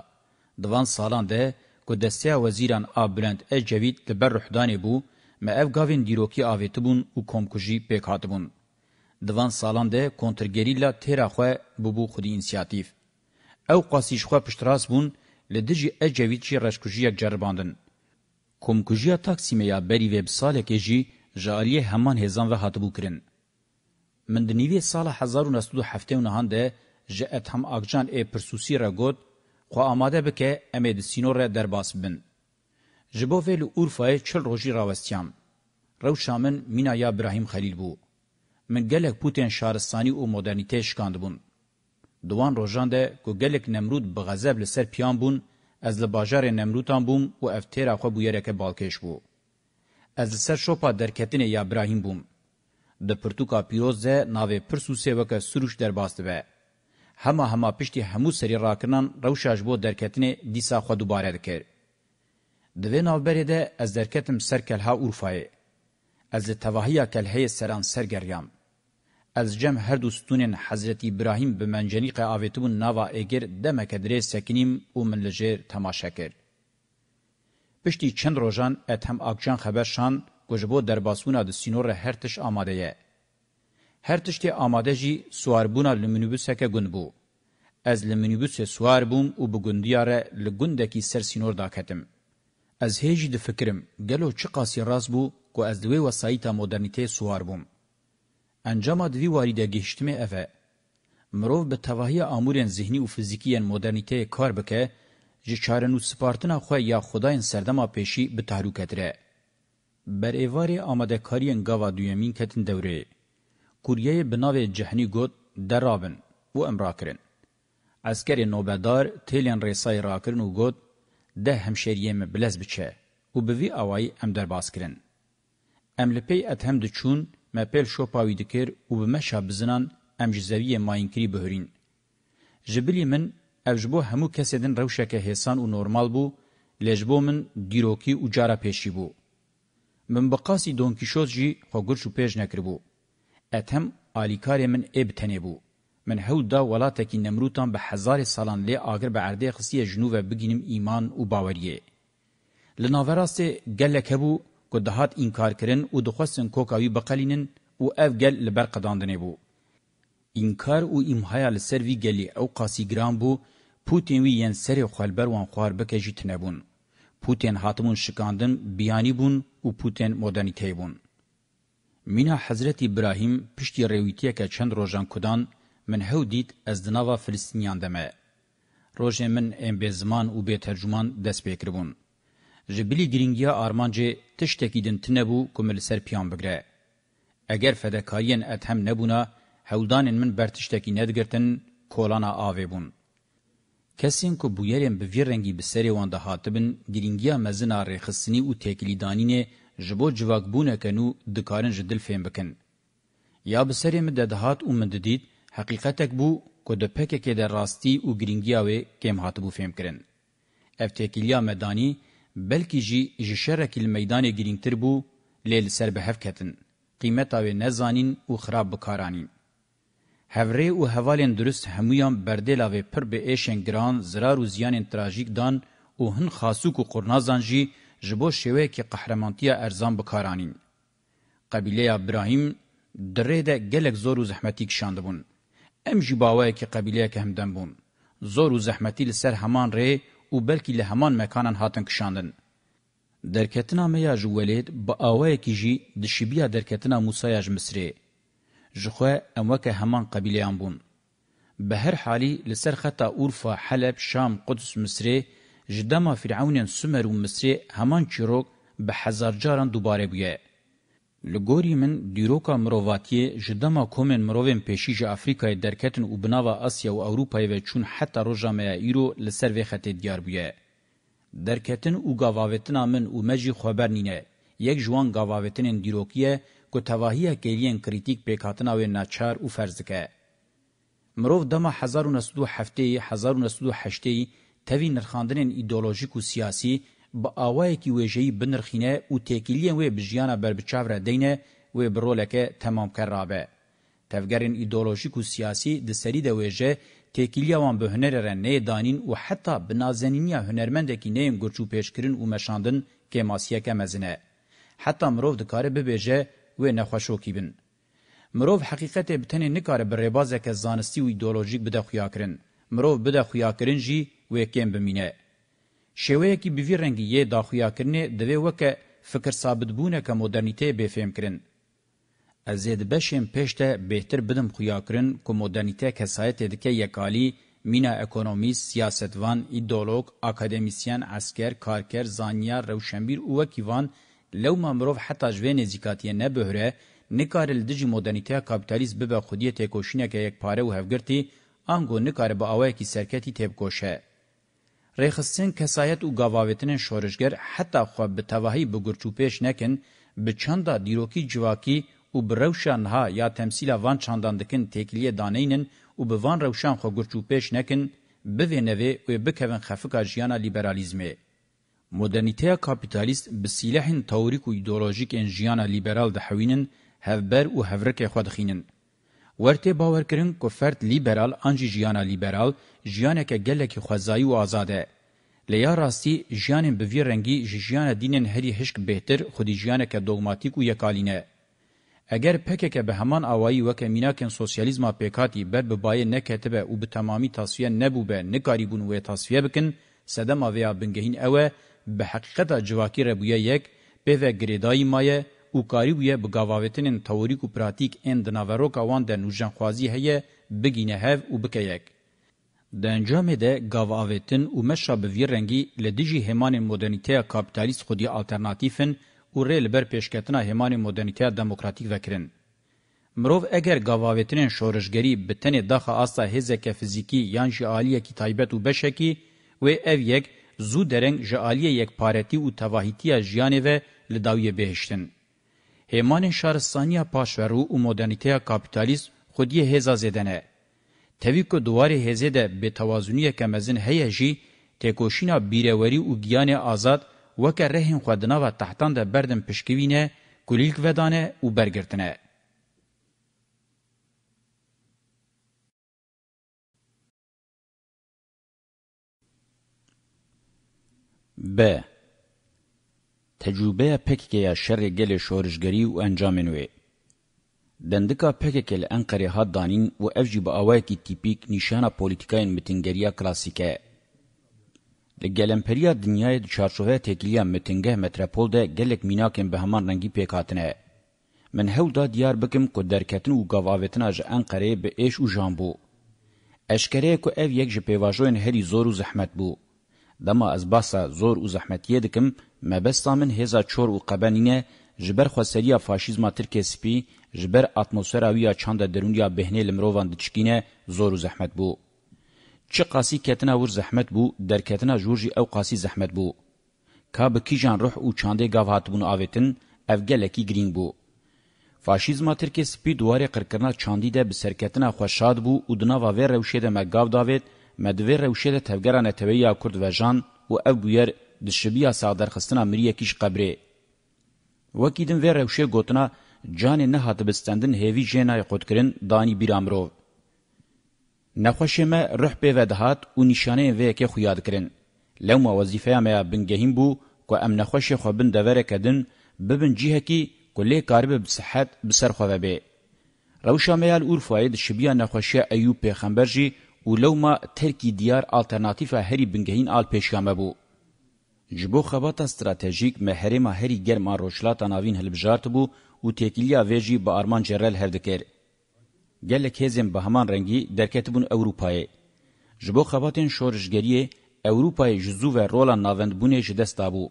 دوان سالان ده که دستیا وزیران آب بلند از جوید لبر رحدانه بو ما اف گاوین دیروکی آویت بون و کمکجی پیک هات بون. دوان سالان ده کنترگریلا تیرا خواه ببو خودی انسیاتیف. او قاسیش خواه پشتراس بون لدجی از جوید چی رشکجی یک جرباندن. کمکجی تاکسیمه یا بری ویب ساله که جی جالی همان هزان و هاتبو کرن. من دنیوی سال 1977 ده جه اتهم اگجان ای پرسوسی را گود خو آماده بکه امه د سینو را درباس بن. جبو ویل اورفای چل روژی راوستیان. رو شامن مینا یا ابراهیم خلیل بو. من گلک پوتین شارستانی او مدرنیته شکاند بون. دوان روژان ده که گلک نمرود بغذب لسر پیان بون از لباجار نمرودان بوم و افتیر اخوا بویرک بالکش بو. از لسر شوپا درکتین یا ابراهیم بوم. د پرتوکا پیروز ده ناوه پرسوسه وکه سروش درباست به. هما هما پشتی همو سری راکنان روشاج بو درکتنی دیسا خو دوباره دکر. دوی نوبری ده از درکتم سر کلها اورفای. از توهیا کلهی سران سرگریم. از جم هر دو ستونین حضرت ابراهیم به منجنی قاوتبون نوا اگر دمک درې سکنیم او من لجر تماشا کړ پشتي چند روزان اتم اکجان خبر شان ګوجبو درباسونه د سینور هر تش آماده یې هر تشتی آماده جی سواربونا لمنوبوسکه گند بو. از لمنوبوس سواربوم و بگندیاره لگندکی سر سینور داکتم. از هیجی ده فکرم گلو چه قاسی راز بو که از دوی وسایتا مدرنیته سواربوم. انجام دوی واریده گهشتمه افه. مروف به تواهی آمورین ذهنی و فیزیکیین مدرنیته کار بکه جی چارنو سپارتنا خواه یا خداین سردما پیشی به تحروکت ره. بر ایواری آماده کارین گاوا دویمین کتن دوره. کوریه بناوی جهنی گوت درابن و امرا کرن. عسکر نوبدار تیلین ریسای را کرن و گوت ده همشیریم بلز بچه و بوی آوائی ام در باز کرن. ام لپی اتهم دچون مپل شو پاوی دکر و بمشا بزنان ام جزوی ماینکری بهرین. جبلی من اوجبو همو کسیدن روشک حسان و نورمال بو لجبو من دیروکی و جارا پیشی بو. من بقاسی دونکیشوز جی خو گرشو پیش نکر بو. اتهم آلیکار من اب تنبو من هول دا ولاتکی نمروتان به هزار سالان لی آگر به عرده خصی جنوب بگینم ایمان و باوریه. لناوراست گلک هبو که دهات انکار کرن و دخواستن کوکاوی بقلینن و او گل لبر قداندنه بو. انکار و امحایا لسر وی گلی او قاسی گران بو پوتین وی ین سر خوالبر وان خوار بکجی تنبون. پوتین حاتمون شکاندن بیانی بون و پوتین مدرنیته بون. مینا حضرت ابراهیم پشتی رویتیه که چند روژان کدان من هو دید از دناوا فلسطینیان دمه. روژه من ام به زمان و به ترجمان دست بیکر بون. جبلی گرینگیا آرمانجه تشتکی دن تنبو کمل سر پیان بگره. اگر فدکارین اتهم نبونا هولدان من برتشتکی ندگرتن کولانا آوه بون. کسین که بویرین به ویر رنگی بسری وانده هاتبن گرینگیا مزنا ریخسنی و تکلیدانین جبو جواکبونکن و دکارن جدل فهم بکن. یا بسری من دهات و من دید حقیقتک بو که ده پکک ده راستی و گرینگیاوی کم هاتبو فهم کرن. افتیکلیا مدانی بلکی جی جشرک المیدان گرینگتر بو لیل سر به هفکتن. قیمتاوی نزانین و خراب بکارانین. هوری او حوالین درست همویان بردلا و پر به ایشن گران زرار و زیان تراژیک دان او هن خاصو کو قرنازان جی جبو شوه کی قهرمانتیا ارزان بکارانین قبیله ابراهیم دره ده گلک زور و زحمتی کشانده بون ام جباوه کی قبیله که همدن بون زور و زحمتی لسر همان ری او بلکی له همان مکانن هاتن کشاندن درکتنا میا جوالید با اوه کی جی د شبیا درکتنا موسی اج مصری جخه اموکه همان قبیله بون به هر حالی لسر خطا اورفا حلب شام قدس مصری جدما فرعونین سومر و مصری همان چیروک به هزار جاران دوباره بویه. لګوري من دیروکا مروواتی جدما کومن مروین پېشیج افریقای درکتن او بناوا اسیا او اروپای و چون حتی روجامه ایرو لسر وی خته دیار بویه. درکتن او گاواوتنا من او مجی خبر نینه. یک جوان گاواوتن دیروکیه کو تواهیه کلین کریټیک پېکاتنا و ناچار او فرزکه. مرو دما 1907 1908 تاوی نرخاندنین ایدولوژیک و سیاسی با آوائی که ویجهی بنرخینه و تیکیلین وی بجیانا بربچاور دینه وی برولکه تمام کر رابه. تفگرین ایدولوژیک و سیاسی ده سری ده ویجه تکیلیوان به هنر رن نه دانین و حتی بنازنینی هنرمندکی نه گرچو پیشکرین و مشاندن که ماسیه که مزنه. حتی مروف دکاره ببیجه و نخوشوکی بن. مروف حقیقت بتنه نکاره بر ربازه که زانستی و ایدولوژیک بده خویا کرن. مروف بده خویا کرن جی وکم بمینه شوی کی بیوی رنگی یه داخویا کرنه دوی وکه فکر ثابت بونه که مدرنیته بفهم کرن. از ید بشم پشته بهتر بدم خویا کرن که مدرنیته کسایت دکه یکالی مینا اکونومیست، سیاستوان، ایدولوگ، اکادمیسیان، عسکر، کارکر، زانیار، روشنبیر او وکیوان لو مامروف حتی جوه نزیکاتیه نبهره نکار لدج مدرنیته کابیتالیست ببه خودیه تکوشینه که یک پاره و هفگرتی آنگو نکار با آوه کی سرکتی تبکوشه. ریخستین کسایت او گاواوتن شورشگر حتی خو به توهی بگرچوپیش نکن به چاندا دیروکی جواکی او بروشان ها یا تمثیل وان چانداندکن تکلیه دانینن او به وان روشان خو گرچوپیش نکن به ونوی او بکوین خفقا جیانا لیبرالیزمه. مدرنیته کاپیتالیست به سیلحین تاوریک و ایدولوژیک ان جیانا لیبرال دحوینن هفبر و هفرک خود خینن. ورته باورکرین کو فرد لیبرال انجی جیانا لیبرال جیانه که گلکی خوزایی و آزاده. لیا راستی جیانین بوی رنگی جیانه دینن هری هشک بهتر خودی جیانه که دوگماتیک و یکالینه. اگر پکه که به همان آوایی و که میناکن سوسیالیزما پیکاتی بر ببایه نکتبه و به تمامی تصفیه نبوبه نکاریبون و تصفیه بکن سدما ویا بنگهین اوه به حقیقت جواکی ربویه یک به و گریدایی مایه û karîbûye bi gavavetînên teorîk û pratîk ên di naveroka wan de nûjenxwazî heye bigîne hev û bike yek. Di encamê de gavavetin û meşa bi vî rengî li dijî hemanên modernîteya kapitalîst xwedî alternatîfin û rê li ber pêşketina hemanên modernîteya demokratîk vekirin. Mirov eger gavavetinên şoreşgerî bi tenê daxa asta hêzeke fizîkî yan jî aliyekî taybet û beşekî, wê ev yek zû dereng ji aliyê yekparetî û tevahîtiya jiyanê ve li dawiyê bihiştin. همان شهرستانیا پاشورو و مدرنیته کاپیتالیسم خودی هزا زدنه. توی که دواری هزه ده به توازنی کمزن هیجی تکوشینا بیروری و گیان آزاد وکه رهن خودنا و تحتان ده بردن پشکوینه، کلیلک ودانه و برگرتنه. ب. tecrübeya pekeke ya şerê gelê şoreşgerî û encamên wê. Dendika pekeke li Enqerê hat danîn û ev jî bi awayekî tîpîk nîşana polîtîkayên mitingeriya klasîk e. Li gelemperiya dinyayê di çarçoveya têkiliya mitingeh metropol de gelek mînakên bi heman rengî pêk hatine. Min hew da diyar bikim ku derketin û gavavetina ji Enqereyê bi êş û jan bû. Eşkereye ku ev yek ji pêvajoyên herî zor û zehmet bû. Dema ez basa zor û zehmetiyê dikim, مەbesta min hêza çor û qebenîne ji ber xweseriya faşîzma Tirkiye spî ji ber atmosfera wî ya çanda derûniya behnê li mirovan diçkîne zor û zehmet bû. Çi qasî ketina wir zehmet bû, derketina jûr jî ew qasî zehmet bû. Ka bi kîjan ruh û çandê gav hatibûn avêtin, ev gelekî girîng bû. Faşîzma Tirkiye spî duwarê qirkirina çandî de bi serketina xwe şad bû û di nava vê rewşê de me gav davêt, me di vê rewşê de tevgera neteweyya Kurd vejan û ev bûyer د شبیا سادر خستنا مریه کیش قبره وکی دن وره وشه گوتنا جان نه هاتبستندن هیوی جنای قدکرین دانی بیرامرو نخوشمه روح به ودهات او نشانه و کی خو یاد کرین لوم وظیفه ما بنگهیم بو کو ام نخوش خو بن دوره کدن ببن جهه کی کله کارب بصحت بسر خو به روشا میال اور فواید شبیا نخوش ایوب پیغمبر جی ولوما ترکی دیار الټرناتیفه هری بنگهین آل پیشګامه بو Ji bo xebata stratejîk me herêma herî germ a Rojhilata Navîn hilbijart bû û têkiliya vê jî bi armanca rel herdikir. Gelek hêzên bi heman rengî derketibûn Ewropayê. Ji bo xebatên şorijgeriyê, Ewropayê ji zû ve rola navendbûnê ji dest dabû.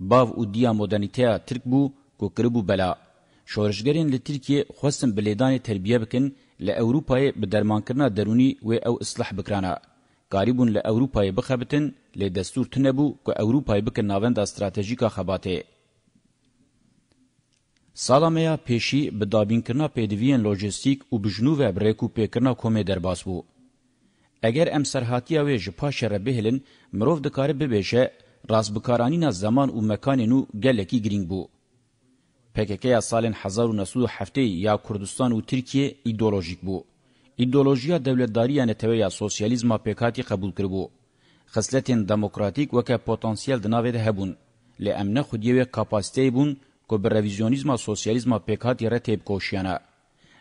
Bav û diya modernîteya Tirk bû ku kiribû bela. Şorijgerên li Tirkiye xwestin bilêdanê terbiye bikin, li Ewropayê bi dermankirina derûnî wê ew islah bikrana. قریبون له اوروپای بخبتن له دستور تنبو کو اوروپای بک ناوند استراتیژیکا خباته سالامیا پیشی به دابین کرنا پیدوین لوجستیک او بجنو و بریکو پیکرنا کومه درباس بو اگر ام سرحاتیه و جپاش ربهلن مروف د کار به بشه رازبکارانینا زمان او مکان نو گلکی گرینگ بو پککی سالن 1907 یا کردستان او ترکیه ایدئولوژیک بو ایدئولوژیا دولتداری یعنی تویا سوسیالیزم پکاتی قبول کربو خصلتین دموکراتیک وک پتانسیل دناوی ده هبون ل امنه خودیوی کاپاسیته بون کو بر رویزیونیزم سوسیالیزم پکاتی رتب کوشیانه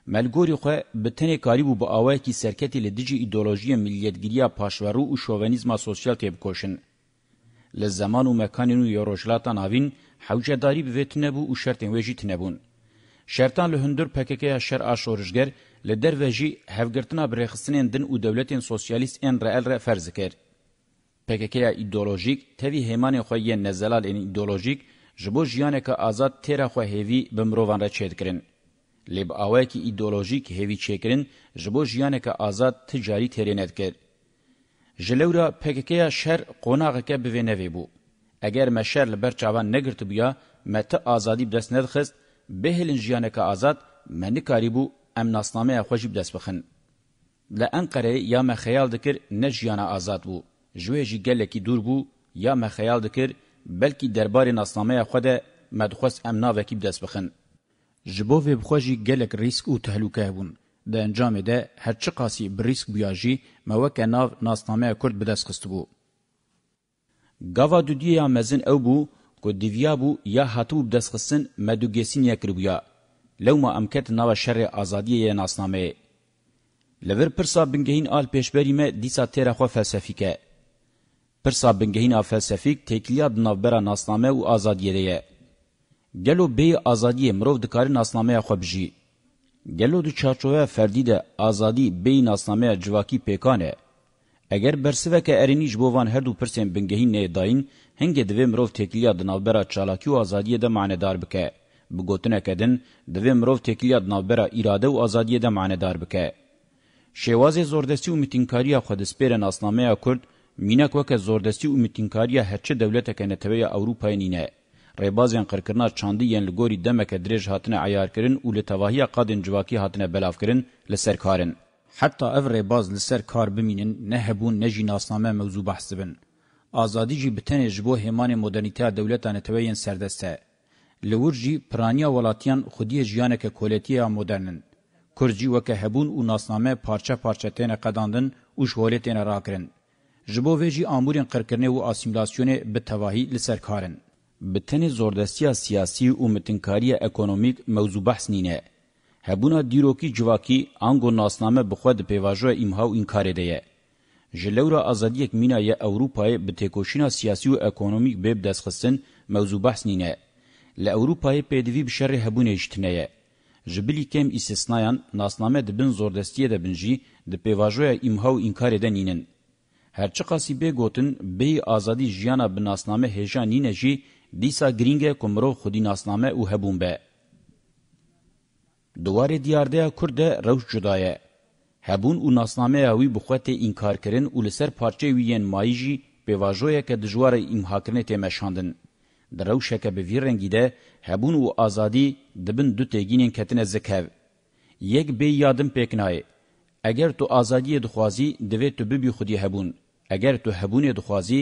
ملګری خو به تنه کاریبو با اوای کی سرکتی ل دجی ایدئولوژی ملیتګریه پاشورو او شوونیزم سوسیال تب کوشن ل زمان او مکانینو یوروشلاتا ناوین حوجداری به وتنبو او شرطن وجیت نبون شرطان له هندور پککه شر اشورشګر li dervejî hevgirtina birêxistinên din û dewletên sosyalîst ên reel re ferz kir. PKK-ya îdeolojîk tevî hêmanê xwe yên nezelalên îdeolojîk ji bo jiyaneka azad têra xwe hêvî bi mirovan re çêdikirin. Lê bi awayekî îdeolojîk hêvî çêkirin ji bo jiyaneka azad ticarî têrê nedikir. Ji lewra PKK-ya şer qonaxeke bi vê nevê bû. Eger me şer li ber çavan negirtibûya me ti azadî bi dest nedixist, bêhêlin jiyaneka azad me nikarîbû ام ناسنامه خوشی بدست بخن. لانقره یا مخیال دکر نجیانا آزاد بو. جوه جی گلکی دور بو یا مخیال دکر بلکی دربار ناسنامه خود مدخوست ام ناوکی بدست بخن. جبو وی بخوشی گلک ریسک و تهلوکه بون. ده انجام ده هرچی قاسی بریسک بیاجی موکه ناو ناسنامه کرد بدست خست بو. گاوا دودی یا مزن او بو که دیویا بو یا حتو بدست خستن مدوگیسین یکر بویا. لو ما امکت نوا شر آزادی ناسنامه لور پرسا بنگهین آل پیشبری ما دیسا تیره خوا فلسفیکه پرسا بنگهین آ فلسفیک تکلیه دنابرا ناسنامه و آزادیه دیه گلو بی آزادی مرو دکاری ناسنامه خوا بجی گلو دو چارچوه فردی ده آزادی بی ناسنامه جواکی پیکانه اگر برسوه که ارینیج بووان هر دو پرسین بنگهین نه داین هنگ دوی مرو تکلیه دنابرا چالاکی و آزادیه ده معنی دار بکه بگوتنه کدن دوی مروف تکلیه دنابرا اراده و آزادیه ده معنیدار بکه. شواز زردستی و میتینکاری خودسپیر ناسنامه کرد مینک وکه زردستی و میتینکاری هرچه دولته که نتبه اوروپای نینه. ریبازین قرکرنا چاندی ین لگوری دمک دریج هاتنه عیار کرن و لتواهی قادن جواکی هاتنه بلاف کرن لسرکارن. حتی او ریباز لسر کار بمینن نه هبون نجی ناسنامه موضوع بحث بن. آزادی جی بتنه جبو همان مدرنیته دولتانه توین سردسته. لورجی پرانیا ولاتیان خودی جیانک کولیتیا مدرنن. کرجی وکه هبون و ناسنامه پارچه پارچه تین قداندن و شوالی تین راکرن. جبو ویجی آمورین قرکرنه و آسیملاسیونه به تواهی لسرکارن. به تن زوردستی سیاسی و متنکاری اکونومیک موضوع بحث نینه. هبونا دیروکی جواکی آنگو ناسنامه بخواد پیواجو ایمها و انکاره دیه. جلورا ازادیک مینای اوروپای به تکوشینا سیاسی و اکونومیک بیب دستخستن موضوع بحث نینه. ل اوروپای پدوی بشر هبونه جتنه جبلی کم استثنایان ناسنامه دبن زوردستیه دبنجی د پیواژویا امهاو انکار eden inin. Herçi qasibê gotin bey azadî jiyana bi nasname hêja nîne jî dîsa girînge ku mirov xwedî nasname û hebûn be. Duwarê diyardeya Kurd de rewş cuda ye. Hebûn û nasnameya wî bi xwe tê înkarkirin û li ser parçe wî yên mayî jî pêvajoyeke dijwar imhakirinê tê meşandin. دروشکه به وی رنگی ده هبون و آزادی دبن دو تگینین کتن زکاو یک بی یادم پکنای اگر تو آزادی دخوازی دوی تو ببی خودی هبون اگر تو هبون دخوازی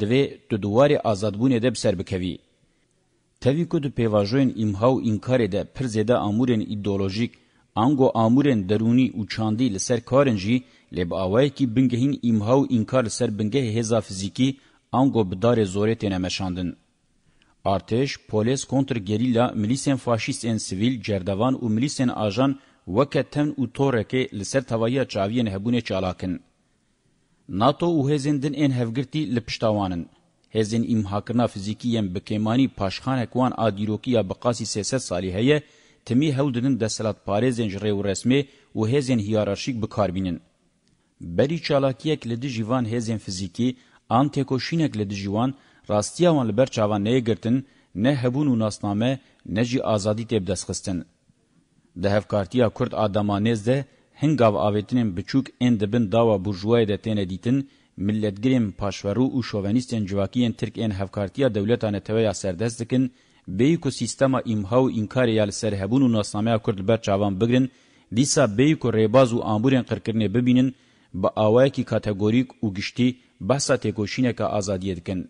دوی تو دوار آزادبون ده بسر بکوی توی کو دو پیواژوین امهاو انکار ده پر زده امورن ایدئولوژیک انگو امورن درونی او چاندی لسر کارنجی لب آوای کی بنگهین امهاو انکار لسر بنگه هزا فیزیکی انگو بدار زوره تنه مشاندن ارتش، پولیس کنتر گریلا، ملیسن فاشیستن سیویل، جردوان و ملیسن آژان وکه تن او تورکه لسر توایی چاویین هبونه چالاکن. ناتو او هزندن این هفگرتی لپشتاوانن. هزین امحاکرنا فیزیکیین بکیمانی پاشخانکوان آدیروکیا بقاسی سیسه صالحیه تمی هولدنن دستلات پارزین جره و رسمه و هزین هیارارشیک بکاربینن. بری چالاکیک لدی جیوان هزین فیزیکی، آن تکوشینک لدی جیوان، راستیا وان لبر چاوان نه گرتن نه هبون و ناسنامه نه جی آزادی تیب دستخستن. ده هفکارتیا کرد آدمانیز ده هنگاو آویتنیم بچوک این دبن داوا برجوهای ده تینه دیتن ملتگریم پاشورو و شوونیستین جواکیین ترک این هفکارتیا دولتانه تویا سردست دکن بیو کو سیستما امها و انکار یال سر هبون و ناسنامه کرد لبر چاوان بگرن دیسا بیو کو ریباز و آمبورین قرکرنه ببینن با آوائی کی کاتگوریک و گشتی بحثا تکوشینه که آزادیه دکن.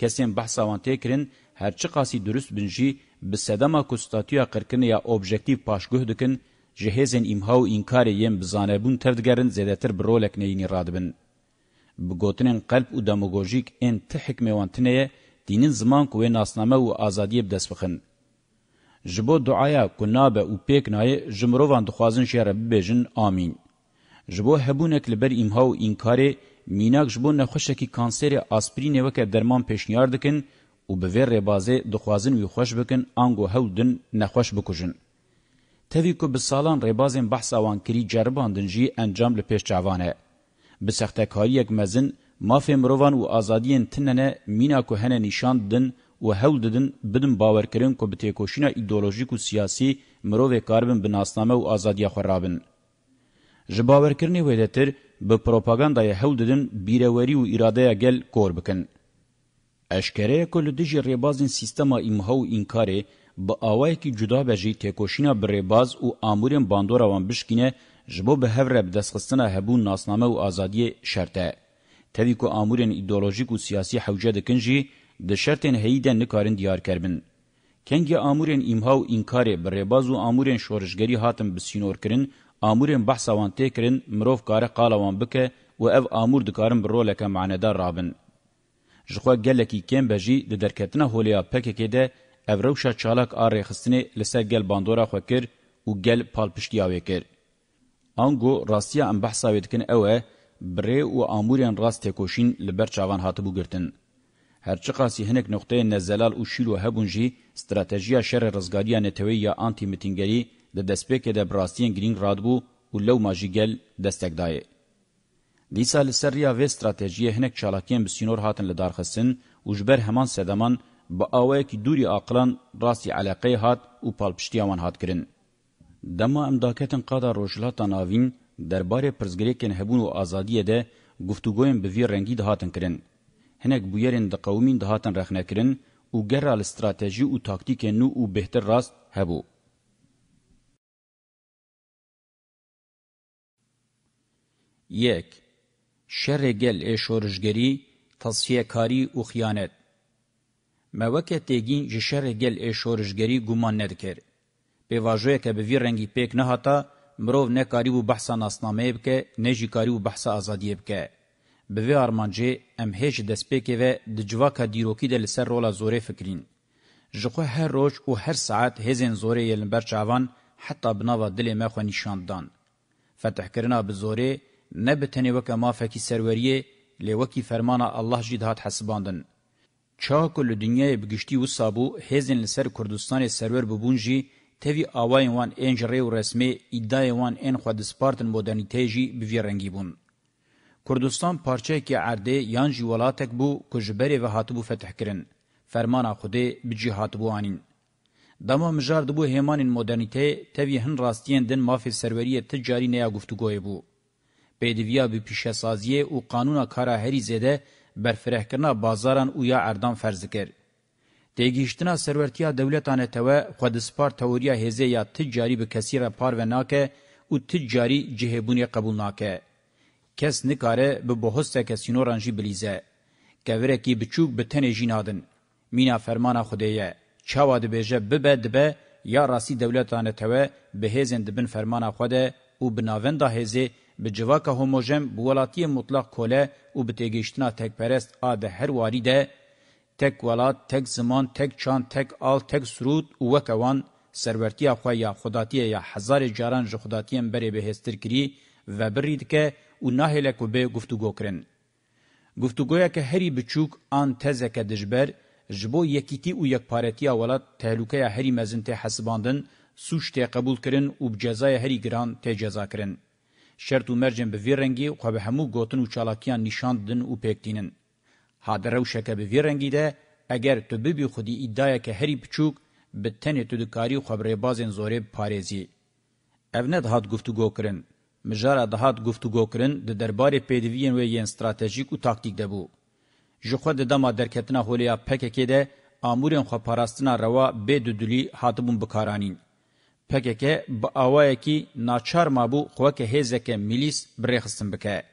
کسیم بحثاوان تکرین هرچی قاسی درست بنجی به سدما کو ستاتیا قرکن یا اوبجکتیو پاشگوه دکن جهزن ایمهاو انکار یم بزانبون تردگرن زیدتر برولک نینی رادبن. بگوتنین قلب و دموگوژیک این تی حکموانتنه دینین زمان کوه ناسنامه و آزادی بدست بخن. جبو دعایا کنابه و پیکنای جمروان دخوازن شیره ببیجن آمین. جبو هبونک لبر ایمهاو انکاره میناک ji bo nexweşekî kanserê aspirînê weke derman pêşniyar dikin û bi vê rêbazê dixwazin wî xweş bikin ango hewl din nexweş bikujin. Tevî ku bi salan rêbazên behsa wan kirî ceribandin jî encam li pêş çavan e. Bi sextekariyek mezin, mafê mirovan û azadiyên tinene mîna ku hene nîşan didin û hewl didin bidin bawerkirin ku bi têkoşîna îdeolojîk û siyasî mirovê karbin bi nasname û azadiya xwe rabin. Ji bawerkirinê wê de tir, به پروپاگاندای حول ددن بیروری و اراده گل کور بکن. اشکره کل دیجی ریبازین سیستما ایمها و اینکاره با آوائی که جدا بجی تکوشینا بر ریباز و آمورین باندوروان بشکینه جبو به هفره بدسخستنا هبون ناسنامه و آزادی شرطه. تدی که آمورین ایدولوژیک و سیاسی حوجه دکنجی ده شرطین هیدن نکارن دیار کربن. کنگی آمورین ایمها و اینکاره بر ریباز و آمورین شورشگری هاتم بسینور کرن آمورین بحث وان تکرین مروف کار قالوان بکه و اف آمور دکارن بر رولک معنادار رابن جخوا گلکی کم بجی د درکتنه هولیا پککه ده اف روشا چالاک آره خستنی لسه گل باندورا خو کر و گل پالپشتی آوه کر آنگو راستیا ام بحثا ویدکن اوه بره و آمورین راست تکوشین لبر چاوان هاتبو گرتن هرچی قاسی هنک نقطه نزلال و شیل و هبونجی استراتژیا شر رزگاریان توی یا آنتی متینگری د دسپېکې د براستین گرین رادبو او لو ماجیګل دستګ دای دیسا لسریا و استراتیژی هنک چالاکین بسینور هاتن لدارخسن او جبر همان سدمان با اوه کی دوری عقلان راستی علاقه هات او پالپشتیامان هات کرن دما امداکتن قادا روجلاتان اوین درباره پرزګریکن هبون او ازادیه ده گفتگوین به وی رنگی دهاتن کرن هنک بویرن د قومین دهاتن رخنه کرن او ګرال استراتیژی او تاکتیک نو او بهتر راست هبو یک شر گل اشورشگری تصفیه کاری و خیانت موکه تیگین جه شر گل اشورشگری گمان ندکر به واجوه که به وی رنگی پیک نهاتا مروف نکاری و بحثا ناسنامه بکه نجی کاری و بحثا آزادیه بکه به وی آرمانجه ام هیچ دسپیکه و دجواکا دیروکی ده لسر رولا زوره فکرین جخو هر روش و هر ساعت هزین زوره یلنبر چاوان حتی بناوا دل مخو نشاندان فتح کرنا به زوره نبتنی وکا مافکی سروریه لیوکی فرمانا الله جید هات حسباندن. چاکو لدنیای بگشتی و سابو هزین لسر کردستان سرور ببونجی تیوی آواین وان اینج ریو رسمی ایدای وان این خود سپارتن مدرنیتی جی بوی رنگی بون. کردستان پارچه که عرده یانجی ولاتک بو کجبری و هاتبو فتح کرن. فرمانا خوده بجی هاتبو آنین. دما مجار دبو همان مدرنیته تیوی هن راستین دن مافی سروری تجاری نیا گفتگوی بو. پیدویا به پیشسازی او قانون کارا هری زده برفره کرنا بازاران او یا اردان فرض کرد. دیگیشتنا سرورتیا دولتانه توا خود سپار توریا هزه یا تجاری به کسی را پار و ناکه او تجاری جهبونی قبول ناکه. کس نکاره به بحث کسینو رانجی بلیزه. گورکی بچوک به تنه جینادن. مینا فرمانا خودیه. چاوا دبیجه ببه دبه یا راسی دولتانه توا به هزن دبن فرمانا خوده او بناوند هزه به جواک هوموژم بولاتی مطلق کوله او به تگیشتنا تک پرست آده هر واری ده تک ولات تک زمان تک چان تک آل تک سرود او وکوان سرورتیا خو یا خداتیه یا هزار جاران ژ خداتیم بری به هستر کری و برید که او ناهله کو به گفتگو کرن گفتگویا که هری بچوک آن تزه که دجبر جبو یکیتی او یک پارتیا ولات تهلوکه هری مزن ته حسباندن سوش ته قبول کرن او بجزای هری گران ته جزا کرن شرط و مرجن به ویرنگی خو به همو گوتن و چالاکیان نشاندن او پکتینن حاضر او شکه به ویرنگی ده اگر تو ببی خودی ادعای که هری بچوک به تن تو دکاری خبره بازن زوره پارێزی ev ne dihat guftugô kirin mijara dihat guftugô kirin di derbarê pêdiviyên wê yên stratejîk û taktîk de bû ji xwe di dema derketina holêya pekekê de amûrên xweparastina rewa bê dudulî hatibûn bikaranîn پککه با آوائه کی ناچار مابو خواکه هزکه میلیس بریخستن بکه.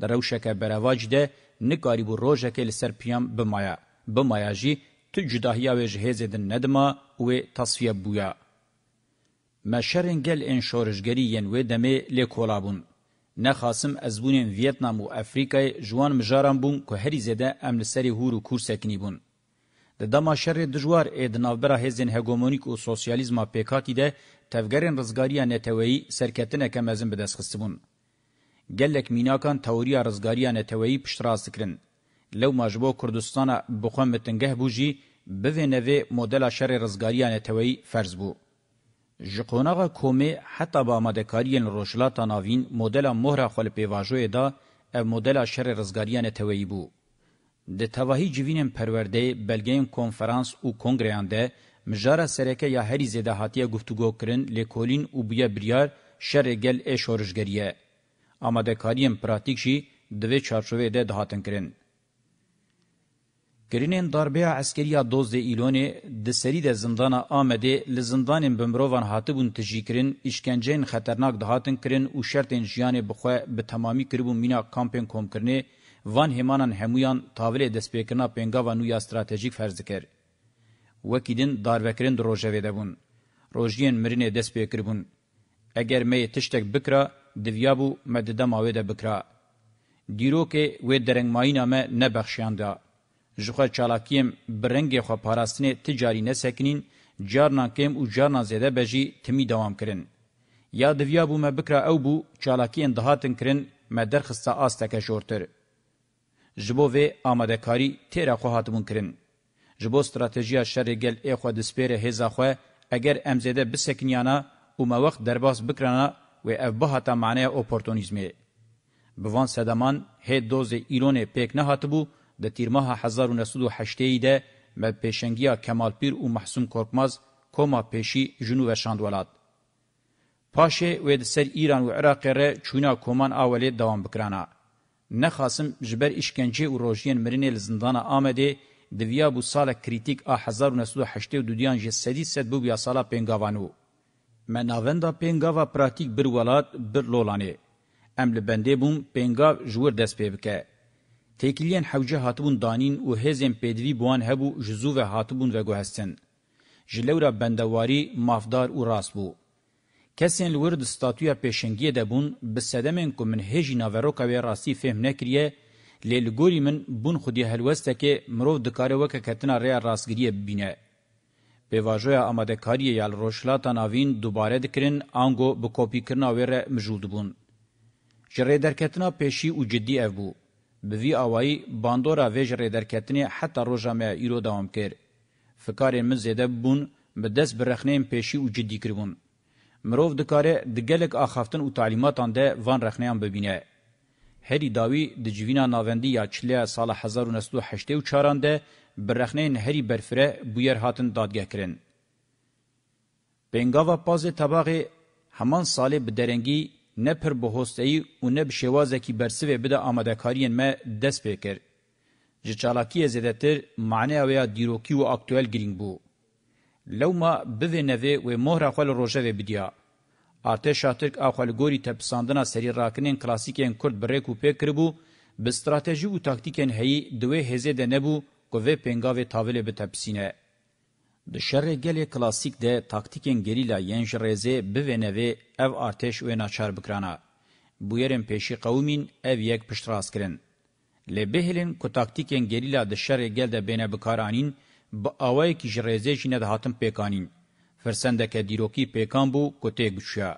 در روشکه برواج ده نکاری بو روشکه لسر پیام بمایا. بمایا جی تو جداهیا و جهزدن ندما و تصفیه بویا. مشرن گل انشورشگری ین و دمه لکولابون. نخاسم ازبونین ویتنام و افریقای جوان مجارم بون که هری زده املسری هورو کورسکنی بون. د دما شر دجوار اې د نوبره هیزن هګومونیک او سوسیالیزم پېکاتی ده تفګرین رزګاریه نتوی سرکټنه کمزم بدس خستبون گلک میناکان تئوریه رزګاریه نتوی پشترا سکرین لو ماجبو کردستان بخوم متنګه بوجي بوینوی مدل شر رزګاریه نتوی فرض بو ژقونغه کومه حتی با آمادکاریین روشلاتا ناوین مدل مهره خپل پیواژوې ده مدل شر رزګاریه نتوی بو د توهی جوینن پرورده بلګین کنفرانس او کنگریان ده مجاره سرکه یا هری زده هاتیه گفتگو کرن لکولین او بیا بریار شر گل اشورشگریه آماده کاریم پراتیک شی دوی چارچوه ده دهاتن کرن گرینن ضربه عسکریه دوز ده ایلونی د سری ده زندان آمده لزندان بمروان هاتبون تجیکرین اشکنجین خطرناک دهاتن کرن او شرطن جیان بخواه به تمامی کربون مینا کامپین کوم کرنه وان همانان همویان تاویل دسپیکرنا پنگاوا نویا استراتیژیک فرض کر. وکیدین داروکرین دروژوی دبون. روژین مرین دسپیکر بون. اگر می تشتک بکرا دیویابو مدده ماوی ده بکرا. دیرو که وی درنگ مایینا ما نبخشیانده. جخوا چالاکیم برنگ خوا پاراستنه تجاری نسکنین جارنا کم او جارنا زیده بجی تمی دوام کرن. یا دویابو ما بکرا او بو چالاکی اندهاتن کرن ما درخستا آستکه شورتر. جبو و آمادکاری تیره خو هاتمون کرن. جبو استراتیجیا شر گل ای خو دسپیر هزا خو اگر امزده بسکنیانا او ما وقت درباس بکرانا و افبهاتا معنی اپورتونیزمی. بوان سدامان هی دوز ایلون پیک نه هاتبو د تیرماه 1908 ده مد پیشنگیا کمال پیر او محسوم کورکماز کوما پیشی جنو و شاندولات. پاشه و د سر ایران و عراق ره چونا کومان اولی دوام بکرانا. نخاسم جبر اشکنجه و روژین مرینه لزندان آمده دویا بو سال کریتیک آ 1980 دودیان جه سدی سد بو بیا سالا پینگاوانو. مناوندا پینگاوا پراتیک بر ولات بر لولانه. ام لبنده بوم پینگاو جور دست پی بکه. تکیلین حوجه هاتبون دانین و هزم پدوی بوان هبو جزو و هاتبون و گوهستن. جلورا بندواری مافدار و راست بو. Kesên li wir di statuya pêşengiyê de bûn, bi sedemên ku min hêjî naveroka wê rastî fêm nekiriye, lê li gorî min bûn xudî helwestekê mirov dikare weke ketina rêya rastgiriyê bibîne. Pêvajoya amadekariyê ya li rojhilata navîn dubare dikirin ango bi kopîkirina wê re mijûl dibûn. Ji rêderketina pêşî û ciddî ev bû. Bi vî awayî bandora vê ji rêderketinê heta roja me îro dawam kir. Fikarên min zêde bûn bi dest bi rexneyên pêşî û ciddî kiribûn. مرو دکاره د ګلک اخافتن او تعلیماتان ده وان رخنیان ببینه هری داوی د جوینا ناوندی یا چله سال 1984 ده برخنین هری برفره بویر هاتن دادگه کرن بنگاوا پاز طبقه همان سال به درنگی نه پر بهوستی او نه بشوازه کی برسوه بده آماده کارین ما دست بکر جچالاکی زدتر معنی اویا دیروکی و اکتوال گرینگ بو لو ما بوینه وی و مهر خپل روجه بدیا آتش اترک اخل ګوري تپساندنا سری راکنین کلاسیکین کورد بریکو پکربو به استراتژی او تاکتیکن هی دوی هزه ده نبو کو و پنگاوی تاویل به تپسینه د شر گلی کلاسیک ده تاکتیکن گریلا ینج رزه بوینه وی او آتش و ناچار بکرانا بو یرن پیشی قومین او یک پشتراس کرن لبهلن کو تاکتیکن گریلا د شر گل ده بینه بکارانین با اوای کی جریزه جینه د هاتم پیکانین فرسندکه دیروکی پیکان بو کوته گوشا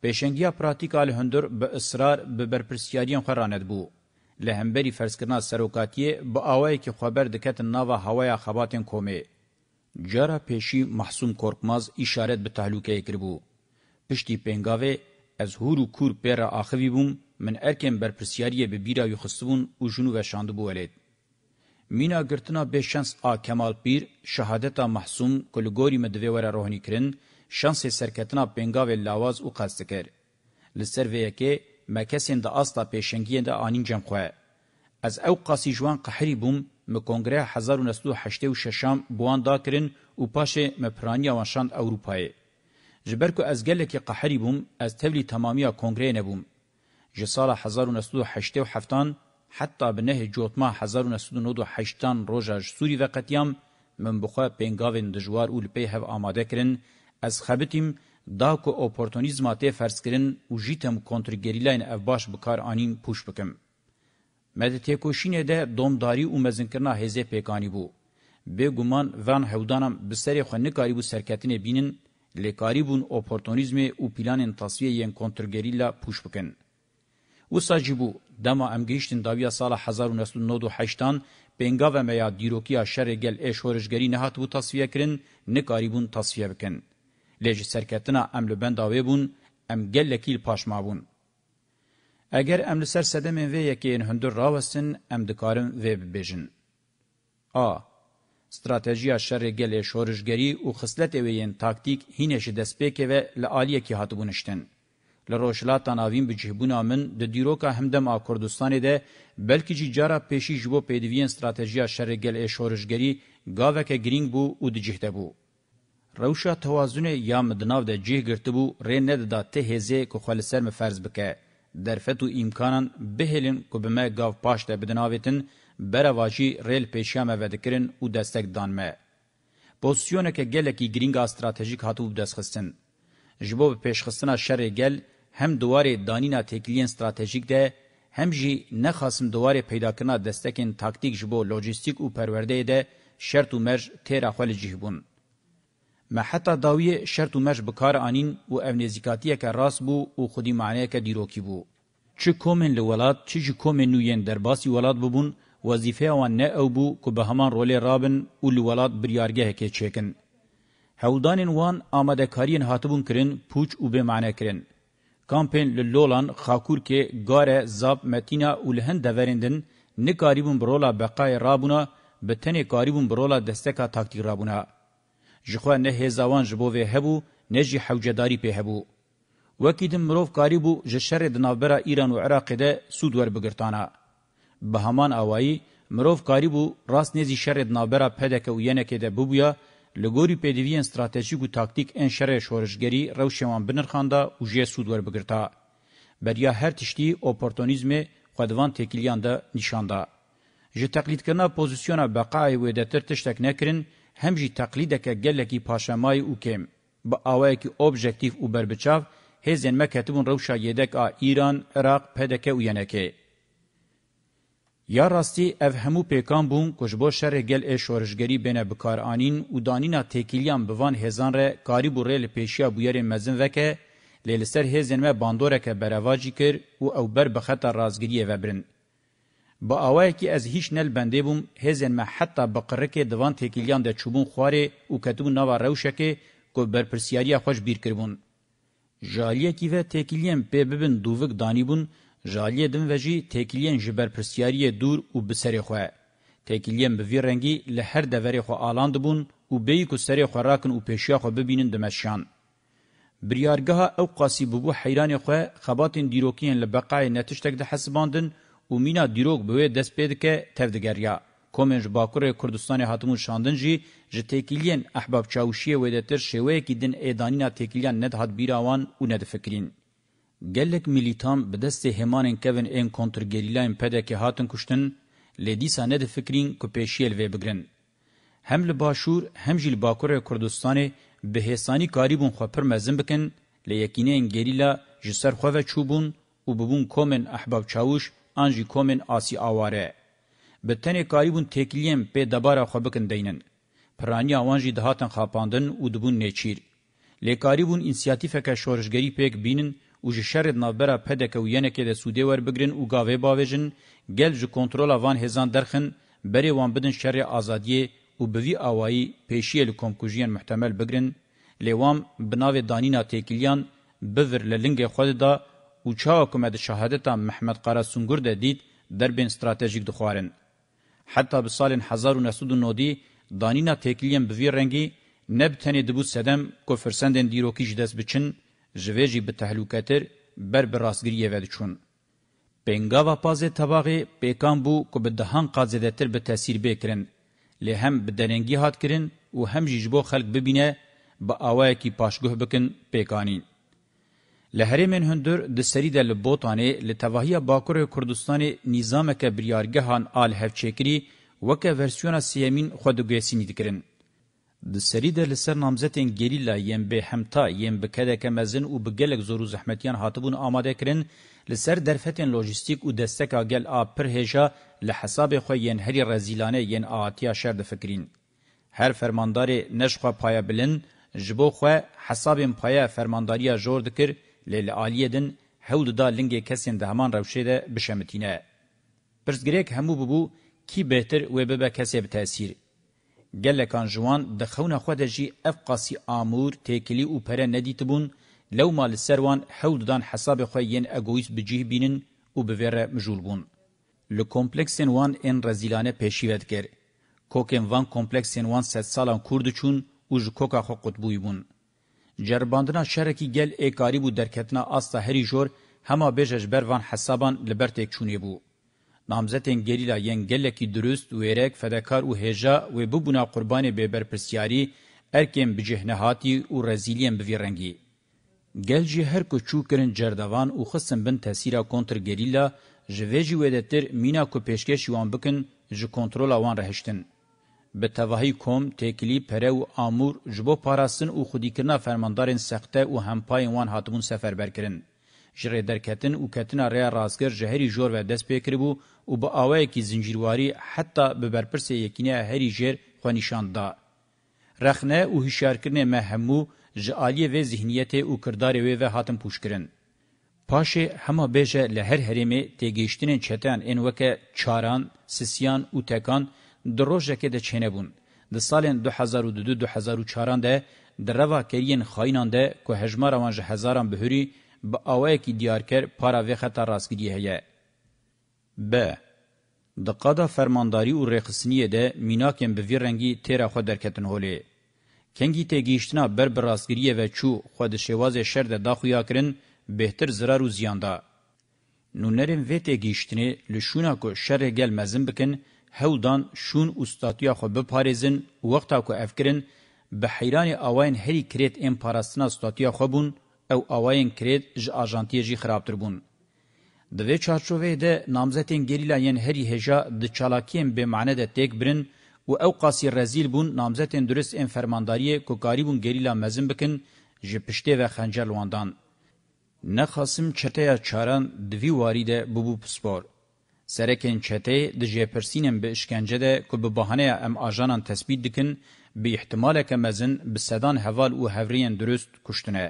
پیشنگیا پراتیکال هندر به اصرار به برپرسیاریان خراند بو لهمبری فرسکرنا سروکاتیه با اوای کی خبر دکت ناوا هوایا خباتن کومه جرا پیشی محسوم کورکماز اشارت به تهلوکه کربو پشتی پنگاوه از هورو کور پر آخوی بوم من ارکم برپرسیاریه به بیرا یخستبون و جنو وشاندبو ولید. مینا گرتنا به شانس آ کمال پیر شهادت محسوم کلگوری مدوی ور روحانی کرن شانس سرکتنا پنگاو لاواز او قصد کر. لسر ویکی مکسین دا آستا پیشنگی دا آنین جم خواه. از او قاسی جوان قحری بوم مکنگره 1986 بوان دا کرن و پاش مپرانی آوانشاند اوروپای. جبر کو از گله کی قحری بوم از تولی تمامی کنگره نبوم. جسال 1987 حتی به نه جوتما 1908 روژاج سوری و قتیام من بخوا پنگاوین دجوار اول پی هف آماده کرن از خبتیم دا که اپورتونیزما تی فرس کرن و جیتم کنتر گریلاین اف باش بکار آنیم پوش بکم. مده تیکوشینه ده دومداری و مزنکرنا هزه پیکانی بو. به گمان وان هودانم بسری خنکاری بو سرکتین بینن لکاری بون اپورتونیزم او پلان تصویه ین کنتر گریلا پوش بکن. و ساجی بو دما ام گیشتن داویا سال 1998 بنگاو میا دیروکیا شر گل اش هورجگری نهات بو تصفیه کرن نکاریبون تصفیه بکن لج سرکتنا ام لبنداوی بون ام گل لکیل پاشما بون اگر ام لسر سدم و یکین هندر راوستن ام دکارم و ببیجن آ استراتژیا شر گل اش هورجگری او خصلت وین تاکتیک هینش دسپیک و لعالیه کی هاتبونشتن لروشلا تناوین بجهبونا من د دیروکا همدم آ کردستان ده بلکی جی جارا پیشی جبو پیدوین استراتیجیا شرگل اشورشگری گاوک گرینگ بو او د جهته بو. روشا توازن یا مدناو ده جه گرته بو ری ند دا ته هزه که خالسر مفرز بکه. درفت و امکانان بهلن که بمه گاو پاش ده بدناویتن برواجی ریل پیشیامه ودکرن او دستک دانمه. پوزیسیونه که گلکی گرینگ استراتژیک هاتو بدسخستن. جبو پیشخستنا شر گل هم دواره دانینا تکلین استراتژیک ده هم جی نخاسم دواره پیدا کنا دستکن تاکتیک جبو لوجستیک او پرورده ده شرط و مرج تیرا خول جهبون. ما حتی داوی شرط و مرج بکار آنین و امنیزیکاتیه که راس بو و خودی معنیه که دیروکی بو. چه کومن لولاد چه جی کومن نوین درباسی ولاد ببون وظیفه وان نه او بو که به همان رول رابن و لولاد بریارگه که چکن. هولدانین وان آماده کارین هاتبون کرن پوچ و به معنی کرن. کمپین لولان خاکور کې ګاره زاب متینا اولهن دورندن نکاریبون برولا بقای رابونا به تنه کاریبون برولا دستکا تاکتیک رابونا جخوا نه هزاوان جبو وی هبو نه جی حوجداری په هبو وکیدم مروف کاریبو جشر د نابرا ایران و عراق ده سود ور بگرتانا به همان اوایی مروف کاریبو راس نزی شر د نابرا پدک و ینه کې ده بوبیا بو لګوري پېدویین ستراتیژیک او تاکتیک ان شره شورشګری روشمان بنرخاندا او جې سودور بګرتا بریا هر تشتی اپورتونیزم خدوان تکلیان ده نشاندا ژ تقلید کنا پوزیشن بقای و د تر تشتک نکرین هم جی تقلید ک گلکی پاشمای او کم با اوای کی اوبجکتیو او بربچاو هزن مکاتبون روشا یدک ایران عراق پدکه او ینکه یا راستی اف همو پیکان بون کج بو شر گل ای شورشگری بین بکارانین و دانینا تکیلیان بوان هزان ره کاری بو ریل پیشیا بویر مزن وکه لیلسر هزن ما باندورک برواجی کر و او بر بخطر رازگریه وبرن. با اوای کی از هیچ نل بنده بوم هزن ما حتی بقرک دوان تکیلیان د چوبون خواره او کتبون نوا روشکه کو بر پرسیاریا خوش بیر کربون. جالیه کی و تکیلیان په ببن دووک دانی بون جالیه دم وجی تکیلین جبر پرسیاری دور او بسری خو تکیلین به وی رنگی له هر دوری خو آلاند بون او بی کو سری خو راکن او پیشیا خو ببینن دمشان بریارگاه او قاسی بو حیران خو خباتن دیروکین لبقای نتشتک د حسباندن او مینا دیروک بوی دست پید که تفدگریا کومنج باکور کردستان هاتمون شاندن جی جتکیلین احباب چاوشیه ودتر شوی کی دن ایدانینا تکیلین ند هات بیراوان او ند فکرین gelek militan bi destê hemanên kevin ên kontrgerileyên pedekê hatin kuştin, lê dîsa ne de fikrîn ku pêşiyel vê bigirin. Hem li Başûr hem jî li Bakurê Kurdistanê bi hêsanî karîbûn xwe pir mezin bikin, lê yekîneyên gerîla ji ser xwe ve çûbûn û bibûn komên ehbab çawûş an jî komên asî aware. Bi tenê karîbûn têkiliyên pê debara xwe bikin deynin. Piraniya wan jî dihatin xapandin û dibûn nêçîr. Lê karîbûn inisiyatîfeke şoreşgerî pêk bînin او جه شرد نابرا پدکه و ینکه ده سوده ور بگرن او گاوه باویجن گل جو کنترولا وان هزان درخن بری وان بدن شر آزادیه او بوی آوائی پیشیه لکمکوجیان محتمل بگرن لیوام بناو دانینا تیکیلیان بور للنگ خود دا او چاو کمه ده شهادتا محمد قارا سنگر ده دید در بین استراتیجیک دخوارن. حتی به سال 1990 دانینا تیکیلیان بوی رنگی نبتنی دبو سدم که فرسندن دیروکی جدست بچن، جویجی به تهلوکتر بر براسگریه ود چون. پنگاوا پازه تباغی پیکان بو که به دهان قاضیدتر به تاثیر بکرن. لی هم به درنگی هات کرن و هم جیجبو خلق ببینه با آوه کی پاشگوه بکن پیکانین. لهره من هندر د سری د لبوتانه لتواهی باکور کردستان نظام کبریارگهان آل هفچکری وکه ورسیون سیمین خودگویسی ندکرن. Di serî de li ser namzetên gerîla yên bêhemta yên bi kedeke mezin û bi gelek zor û zehmetiyan hatibûn amadekirin, li ser derfetên lojîstîk û desteka gel a pirhêja li hesabê xwe yên herî rezîlane yên ahatiya şer difikirîn. Her fermandarê neşxwe paya bilin, ji bo xwe hesabên paya fermandariya jor dikir lê li aliyê din hewl dida lingê kesên di heman rewşê de bişemitîne. Pirsgirêk hemû bûbû kî bêhtir wê bibe kesê bi tesîr. گلکان جوان د خونه خو د جی اف قاسی امور تکلی او پره ندیت بون لو مال سروان حول دان حساب خو ین اگویس بجیه بینن او به وره مجول بون له کمپلیکسن وان ان رزیلانه پیشیوت کر کوکن وان کمپلیکسن وان ست سالان کورد چون او ژ کوکا خو قطبوی بون جرباندنا شرکی گل ای کاری بو درکتنا استا هری جور هما بجج بروان حسابان لبرتک چونی بو نامزتین گریلا ینگلکی درست و ایرک فدکار و هجا و ببونا قربان بیبر پرسیاری ارکم بجهنهاتی و رزیلیم بویرنگی. گل جی هر کچو کرن جردوان و خسن بن تاثیرا کنتر گریلا جویجی ویدتر مینا کو پیشکش وان بکن جی کنترول وان رهشتن. به تواهی کوم، تکلی، پره و آمور جبو پاراستن و خودیکرنا فرماندارین سخته و همپاین وان هاتمون سفر برکرن. جره درکتن و کتنا ریا رازگر جهری جور و دست پیکر بو و با آوه کی زنجیرواری حتی به برپرس یکینه هری جر خونیشان دا. رخنه و هشیارکرنه مهمو جعالی و ذهنیت او کرداری و هاتم پوشکرن. پاشه همه بیجه لهر هرمه تیگیشتین چتن این وکه چاران، سسیان و تکان در روشه که ده چینه بون. ده سالین 2002-2004 ده در روا کرین خاینان ده که هجمه روانج هزاران بهوری با آوه کی دیارکر پارا و خطر راستگیری هیه. ب د قضا فرمانداری او رخصنی ده میناکم به ویرنګي تیر خو درکتن هولې کنګی ته گیشتنا بر براسګریه و چو خو د شواز شر ده داخویا کرن بهتر zarar او زیان ده نونرن و ته گیشتنی لشونا کو شر گل مزن بکن هولدان شون استاتیا خو به پاریزن وخته کو افکرن به حیران اواین هری کریت ام پاراستنا استاتیا خو بون او اواین کریت ج اجانتیجی خرابتر بون دوی چارچوه ده نامزتین گریلا ین هری هجا د چالاکیم به معنی ده تیک برن و او قاسی رزیل بون نامزتین درست این فرمانداری کوکاری بون گریلا مزن بکن جپشته و خنجر لواندان. نخاسم چته چاران دوی واریده ببو پسپور. سرکن چته د جپرسینم به اشکنجه ده که به بحانه ام آجانان تثبیت دکن به احتمال که مزن به سدان حوال و هورین درست کشتنه.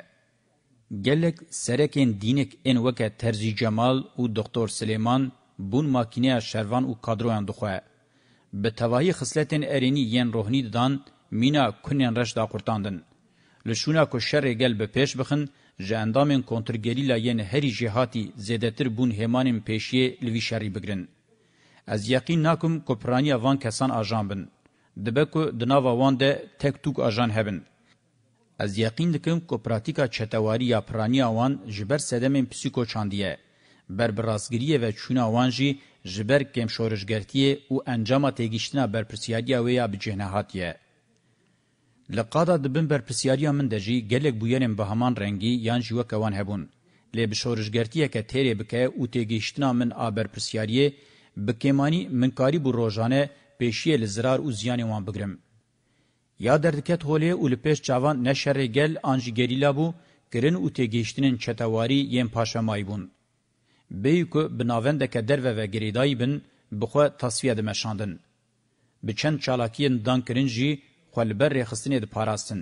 گلک سرکن دینک ان وکه ترزی جمال او دکتور سلیمان بون ماکینه شروان او کادروان دخواه. به تواهی خسلتن ارینی ین روحنی دان مینا کنین رش دا قرطاندن. لشونا که شر گل به پیش بخن، جاندامین کنترگریلا ین هری جهاتی زیدتر بون همان پیشیه لوی شری بگرن. از یقین ناکم کپرانی وان کسان آجان بن. دبکو دناوا وان ده تک توک آجان هبن. از یقین دکم که پراتیکا چتواری یا پرانی آوان جبر سدمین پسیکو چاندیه. بر برازگریه و چون آوان جی جبر کم شورشگرتیه و انجام تیگیشتنا برپرسیاریا ویا بجهنهاتیه. لقادا دبن برپرسیاریا من دجی گلک بویرن به همان رنگی یان جیوه کوان هبون. لی بشورشگرتیه که تیره بکه و تیگیشتنا من آبرپرسیاریه بکیمانی منکاری بو روژانه پیشیه لزرار و زیان وان بگرم. یا دردکت هولی اولپش چاوان نشر گل انج گریلا بو کرن او تگیشتنین چتواری یم پاشمای بون. بیکو بناوندک درو و گریدای بن بخوا تصفیه دمشاندن. بچند چالاکیان دان کرن جی خلبر رخصتنی د پاراستن.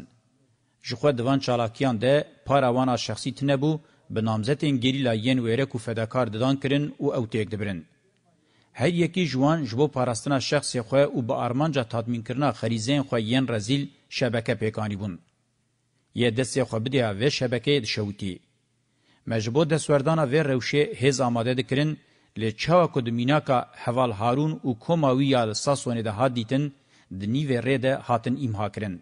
جخوا دوان چالاکیان ده پاراوانا شخصی تنه بو بنامزتین گریلا ین ویره کو فداکار ددان کرن او او تگ دبرن. هر یکی جوان جبو پاراستنا شخصی خواه او با آرمانجا تادمین کرنا خریزین خواه ین رزیل شبکه پیکانی بون. یه دستی خواه بدیا و شبکه دشوکی. مجبو دستوردانا و روشه هز آماده دکرن لی چاوا کد میناکا حوال هارون او کوماوی یا ساسونه ده ها دیتن دنی و ریده هاتن ایمها کرن.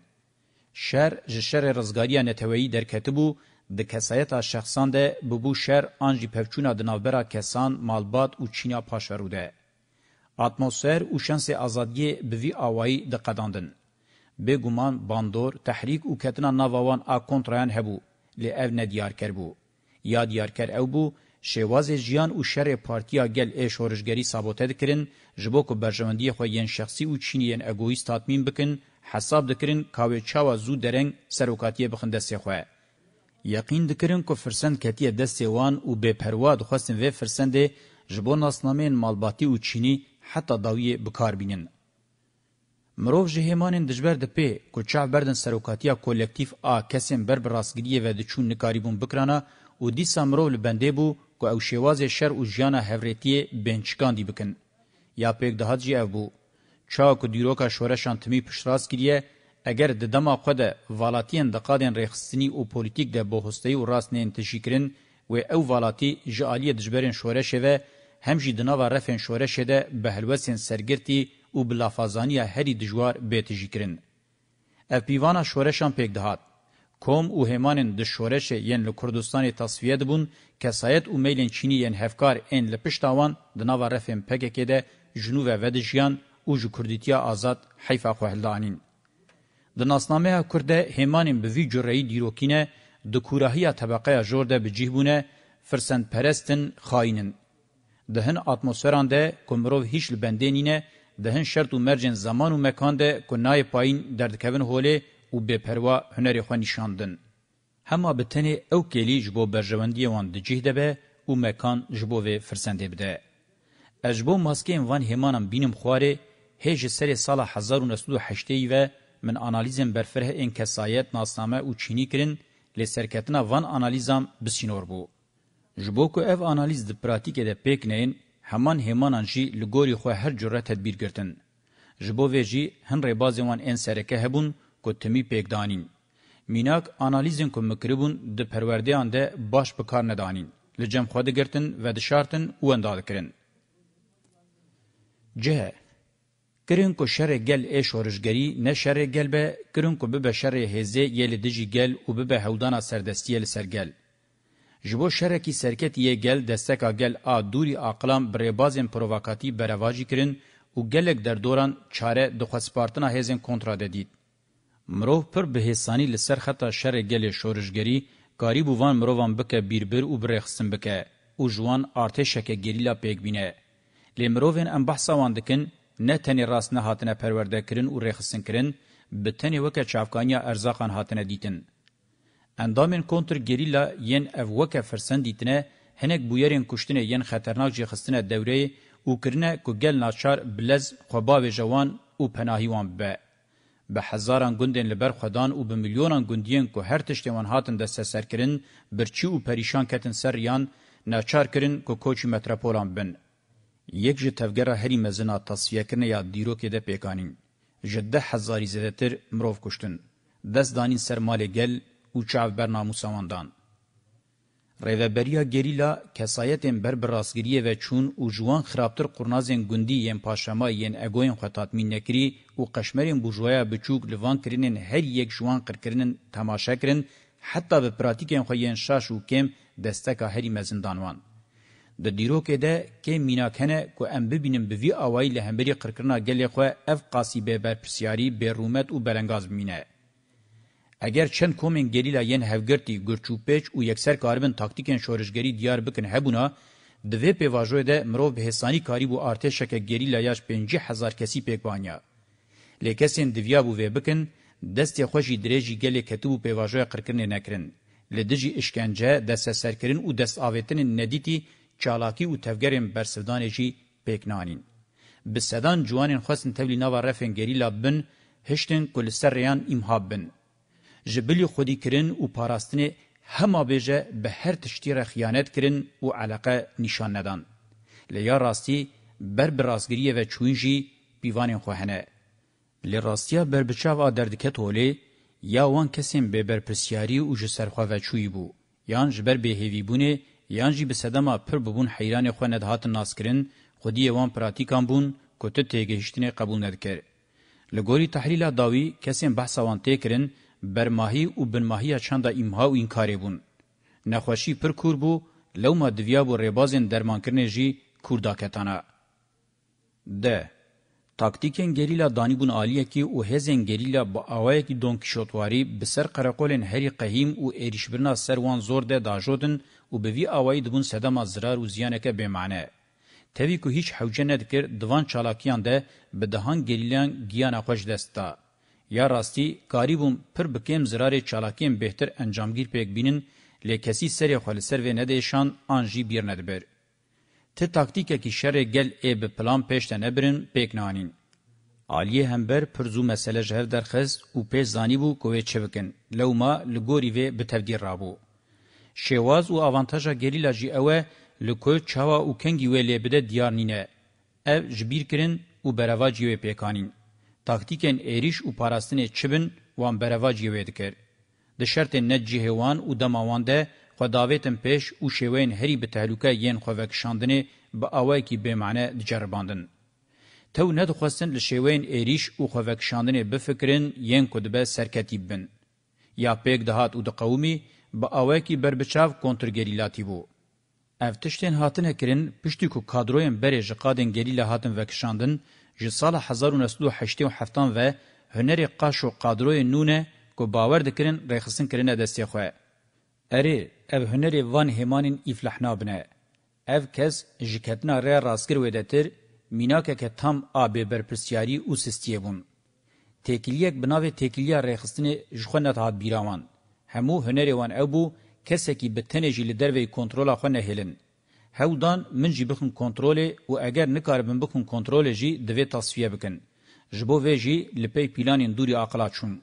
شر جشر رزگاریا نتوهی در کتبو د کسایت شخصان ده ببو شر آنجی پفچونا دنابرا کسان مالبات او چینا پاشورو ده. اتمسفر او شانس ازادی به وی اوایی د قداندن به ګومان باندور تحریک او کتنا ناوان ا کنتران هبو ل اف نه دیار کر بو یا دیار کر او بو شواز جیان او شر پارتیا گل ا شورشګری سابوته دکرین جبو کو برجمندی خو یین شخصی او چینین اگویست تضمین بکن حساب دکرین کاوی چاوا زو درنګ سروکاتی بخنده سی خو یقین دکرین کو فرسند کتی د سیوان او به پروا د خوستن و فرسند جبو ناسنامه مالباتی او چینی حتی داویه بکار بینن. مروف جهیمانین دجبر ده پی کلچاف بردن سروکاتیا کولکتیف آ کسیم بر براسگریه و دچون نکاریبون بکرانا و دیسا مروف لبنده بو که او شواز شر و جیانا هفریتیه بینچکاندی بکن. یا پیک دهات جی او بو. چاک و دیروکا شورشان تمی پشتراز گریه اگر د دما خود والاتین د قادن رخصتنی او پولیټیک د بهوستي او راس نه انتشیکرین و او والاتی جالیه دجبرین شوره شوه هم جی دناوا رفن شورشه ده به هلوسین سرگرتی او بلافازانی هری دجوار بیتجی کرن. اف پیوانا شورشان پیک دهات. کوم او همان د شورش یین له کردستان تصفیه دبون کسایت او میلن چینی یین هفکار ان له پشتاوان د ناو رفم پګه کې ده جنوب و دجیان او جو کردیتیا آزاد حیفا خوهلدانین د ناسنامه کرده همان به وی جوړی دیروکینه د کوراهیا طبقه جوړ ده به جهبونه فرسند پرستن خاینن دهن اتموسفران ده کومرو هیڅ لبندینینه دهن شرط او مرجن زمان او مکان ده کو نای پاین دردکوین هوله او به پروا هنری خو نشاندن هما بتنی او کلی جبو برژوندی وان د جهده به او مکان جبو و فرسنده بده اجبو ماسکین وان همانم بینم خواره هج سر سال 1908 و من انالیزم برفره این کسایت ناسنامه او چینی کرن لسرکتنا وان انالیزم بسینور بو جبو کو اف انالیز د پراتیکه د پېکنین همان همان جی لګوري خو هر جره تدبیر ګرتن جبو ویجی هن ری بازوان ان سرکه هبون کو تمی پېکدانین میناک انالیزن کو مکربون د پروردیان ده باش په کار نه دانین لجم خو د ګرتن و د شارتن و اندال کرن جه کرین کو شر گل ای شورشگری نه شر گل به کرین کو به بشر هزه یل دجی گل او به هودانا سردستی یل سرگل جبو شرکی سرکتیه گل دستکا گل آ دوری آقلام بریبازین پروواکاتی برواجی کرن و گلک در دوران چاره دخواسپارتنا هیزین کنترا دید. مروف پر بهسانی لسر خطا شر گل شورشگری کاری بوان مروان بکه بیربر و برخصن بکه او جوان ارتشک گریلا پیگبینه. لی مروفین ام بحثا واندکن نه تنی راست نه هاتنه پرورده کرن و رخصن کرن به تنی وکه چافکانیا ارزاقان هاتنه دیتن. اندامên kontrgerîla yên ev weke fersend dîtine hinek bûyerên kuştinê yên xeternak jê xistine dewreyê û kirine ku gel naçar bilez xwebavê jewan û penahî wan bibe. Bi hezaran gundên li ber xwedan û bi milyonan gundiyên ku her tiştê wan hatin desteserkirin, birçî û perîşan ketin ser yan, naçar kirin ku koçî metropolan bin. Yek ji tevgera herî mezina tasfiyekirine ya dîrokê de pêkanîn. Ji deh hezarî zêdetir mirov kuştin. Dest danîn ser malê gel, او چاو بر ناموسواندان. ریوبریا گریلا کسایتن بر براسگریه و چون او جوان خرابتر قرنازین گوندی یم پاشما ین اگوین خطات مینکری او قشمرین بورژوایا بچوک لوان کرینن هر یک جوان قرکرینن تماشا کرین حتی به پراتیکین خو ین شاش او کم دستکا هری مزندانوان. د دیروکې ده کې مینا کنه کو ام ببینم به وی اوای له همبري قرکرنا ګلې خو اف قاسی به بر پسیاری به رومت او بلنګاز مینه اگر چند کومین گلیلا ین هفگرتی گرچوپچ او یکسر کاربن تاکتیکن شورشگری دیار بکن هبونا د وی پی واژو ده مرو به حسانی کاری بو ارتشک گریلا یاش 5000 کسی پکوانیا لیکسین دویا بو وی بکن دست خوشی درېجی گلی کتبو په واژو قرکن نه کرن لدجی اشکنجه د سسرکرین او دست اوتن ندیتی چالاکی او تفګرین برسدانجی پکنانین بسدان جوانین خوستن تبلی نوا رفن گریلا بن هشتن کل سریان امحاب بن جبلی خودی کرن و پاراستنه همه بیجه به هر تشتی را خیانت کرن و علاقه نشان ندان. لیا راستی بر برازگریه و چوینجی بیوان خوهنه. لی راستیا بر بچاوا دردکه تولی یا وان کسیم به بر پرسیاری و جسرخوا و چوی بو. یان جبر به هیوی بونه یان جی به صدما پر ببون حیران خو ندهات ناس کرن خودی وان پراتیکان بون کته تیگهشتنه قبول ندکر. لګوري تحلیل داوی کسیم بحث وان تکرن برماهی او بنماهی چنده ایمها و انکاری بون. نخوشی پر کور بو لوما دویا بو ریبازین درمانکرنه جی کورداکتانه. ده تاکتیکن گریلا دانی بون آلیه کی او هزین گریلا با آوائه کی دونکشوتواری بسر قرقولن هری قهیم او ایریشبرنا سروان زور ده داجودن او بوی آوائه دبون سدما زرار و زیانکه بمعنه. تاوی که هیچ حوجه ندکر دوان چالاکیان ده به دهان گریلان گیان خوش دستا. یا راستی قریبم پر بکیم زرار چالاکیم بهتر انجامگیر پک بینن لکسی سری خل سر و ندیشان انجی بیر ندبر ته تاکتیکه کی شر گل ای به پلان پشت نبرن پک نانین عالیه همبر پر زو مسئله جهر درخست او پیش زانی بو کوی چوکن لو ما لګوری و به تفدیر رابو شواز او اوانتاژا گلیلا جی اوه لکو چاوا او کنگی ویلی بده دیار نینه. اف جبیر کرن و برواجی وی پیکانین. تاکتیکن ایریش او پاراستنه چبن وان برواج یوی دکر. ده شرط ند جیهوان او دماوان ده خداویتن پیش او شوین هری به تهلوکه یین خوک شاندنه به اوای کی به معنی دجرباندن. تو ند خوستن لشوین ایریش او خوک شاندنه بفکرین یین کدبه سرکتیب بن. یا پیگ دهات او ده قومی به اوای کی بربچاو کنترگریلاتی بو. افتشتین هاتن هکرین پشتی کو کادروین بری جقادن گریلا هاتن وکشاندن، ji sala 1987 ve hunerê qaş û qadroyê nûne ku bawer dikirin rêxistin kirine destê xwe. Erê ev hunerê van hêmanên îflah nabine. Ev kes ji ketina rê rastkir wê detir mînakeke tam a bêberpirsiyarî û sistiye bûn. Têkiliyek bi navê têkiliya rêxistinê ji xwe net hat bîravan. Hemû hunerê wan ew bû kesekî bi tenê jî li dervê kontrola xwe nehêlin. هودان من جی بخن کنترول و اگر نکاربن بخن کنترول جی دوی تصفیه بکن. جبو وی جی لپی پیلانین دوری عقلا چون.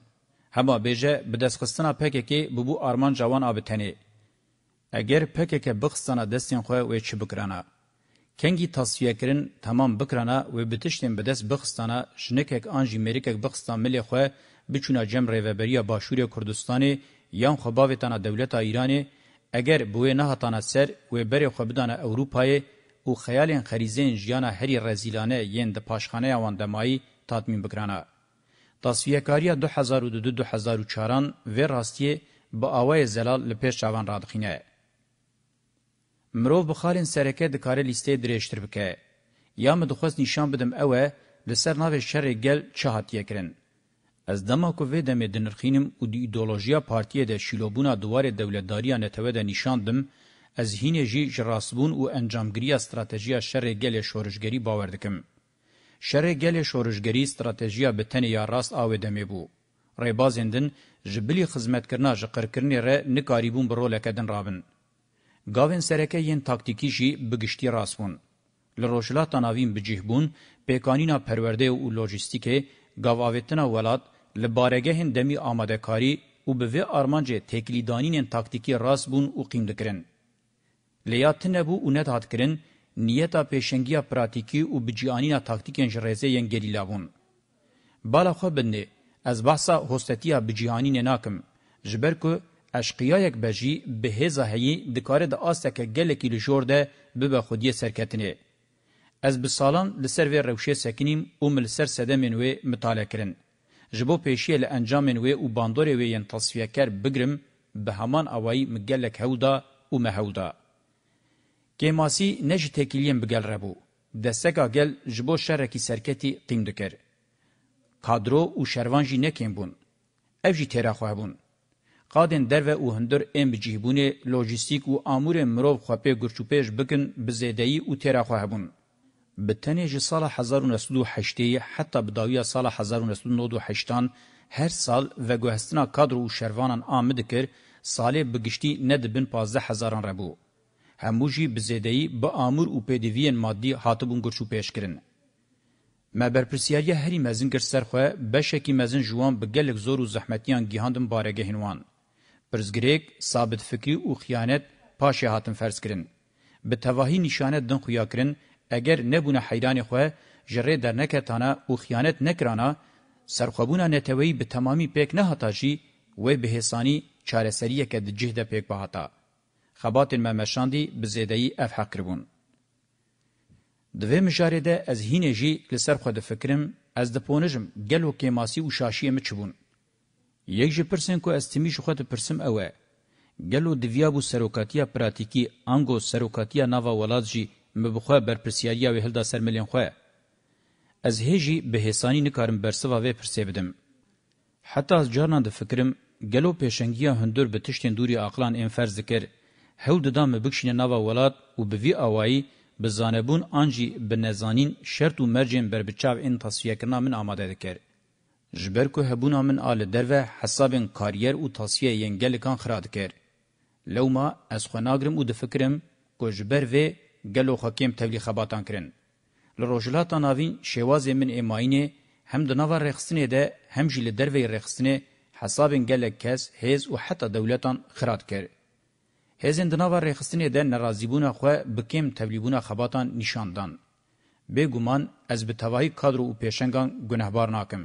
هما بیجه بدست خستنا پککی ببو آرمان جوان آبتنی. اگر پکک بخستنا دستین خواه وی چی بکرانا. کنگی تصفیه کرن تمام بکرانا و بتشتین بدست بخستنا شنکک آنجی مریکک بخستان ملی خواه بچونا جمع ریوبریا باشوری کردستانی یان خباوتانا دولتا ایرانی اگر بوی نه هاتانه سر و بری خو بدانه اوروپای او خیالین خریزین جیانه هری رزیلانه یین د پاشخانه وان دمای تضمین بکرانه تصفیه کاری 2002 2004 و راستیه با اوای زلال لپیش چوان رادخینه مرو بخالین سرکه د کار لیسته درېشتر بکې یا مدخوس نشان بدم اوه لسر ناوې شر گل چهات یکرن از دما کو وې د مدنرخینم او د ایدئولوژیا پارتیه د شیلوبونا دوار دولتداریا نتوه د نشاندم از هینه جی جراسبون او انجامګری استراتیژیا شر گل شورشګری باور دکم شر گل شورشګری استراتیژیا به تن یا راست او دمه بو ریبازندن جبلی خدمت کرنا جقرکرنی ر نکاریبون برول کدن رابن گاوین سرکه یین تاکتیکی جی بگشتي راسون لروجلا تناوین بجهبون پیکانینا پرورده او لوجستیکه گاواویتنا ولاد لبارگهن دمی آمادکاری او به وی آرمانج تکلیدانین تاکتیکی راست بون او قیم دکرن. لیاتنه بو اونت هات کرن نیتا پیشنگیا پراتیکی او بجیانینا تاکتیکین جرزه ین گریلا بون. بالا خو بنده از بحثا هستتیا بجیانین ناکم جبر که اشقیایک بجی به هزهی دکاره د آسکه گلکی لجور ده ببه خودی سرکتنه. Ez bi salan li ser vê rewşê sekinîm û mi li ser sedemên wê mitale kirin. Ji bo pêşiyê li encamên wê û bandorê wê yên tasfiyekar bigirim bi heman awayî mi gelek hewda û me hewda. Kêmasî ne ji têkiliyên bigel rebû. Desteka gel ji bo şerekî serketî tîm dikir. Kadro û şervan jî nekêm bûn. Ev jî têra xwe bûn. Qadên derve û hundir êm bi cîhbûnê lojîstîk û amûrên mirov xwe pê gurçûpêj bikin bi zêdeyî û têra xwe hebûn. به تنه جه سال 1908 حتی به داوی سال 1908 هر سال و گوهستنا کادر و شروانان آمد کر ساله بگشتی ندبن 15 هزاران ربو. هموجی بزیدهی به آمور و پیدوین مادی حاطبون گرچو پیش کرن. ما برپرسیاری هری مزین گر سرخواه بشکی مزین جوان به گلک زور و زحمتیان گیهاندن بارگه هنوان. پرزگریک، ثابت فکری و خیانت پاشه هاتن فرز کرن. به تواهی نشانه دن خویا کرن اگر نبونه حیدان خو جره در نکتانا او خیانت نکرانا سرخوبونه نتوی به تمامی پیک نه هتاجی و بهسانی چارسریه که د جهد پیک بهاتا خبات ممشاندی بزیدهی اف حق ربون. دوی مجاره ده از هینه جی لسر خود فکرم از دپونجم گلو کیماسی و شاشیه مچبون. یک جی پرسن که از تیمیش خود پرسم اوه. گلو دویابو سروکاتیا پراتیکی انگو سروکاتیا ناوا ولاد جی مبخوا برپرسیاریا و هلدا سر ملین خو از هجی به حسانی نکارم برسوا و پرسی بدم حتی از جارنا د فکرم گلو پیشنگیا هندور به تشتین دوری عقلان این فرض ذکر هول ددام بکشین ناوا ولات و به وی اوایی بزانبون آنجی به نزانین شرط و مرجن بر بچاو این تصفیه کرنا من آماده دکر. جبر که هبونا من آل دروه حسابین کاریر و تصفیه ینگل کان خراد کر. لو ما از خوناگرم و دفکرم که جبر وی گلو حکیم تولی خباتان کرن. لروجلاتا ناوین شواز من ایمائینه هم دناوا رخصنه ده هم جیل دروی رخصنه حسابین گلک کس هیز و حتی دولتان خرات کرد. هزین دناوا رخصنه ده نرازیبونه خواه بکیم تولیبونه خباتان نشاندان. به گمان از به توایی کادر و پیشنگان گنهبار ناکم.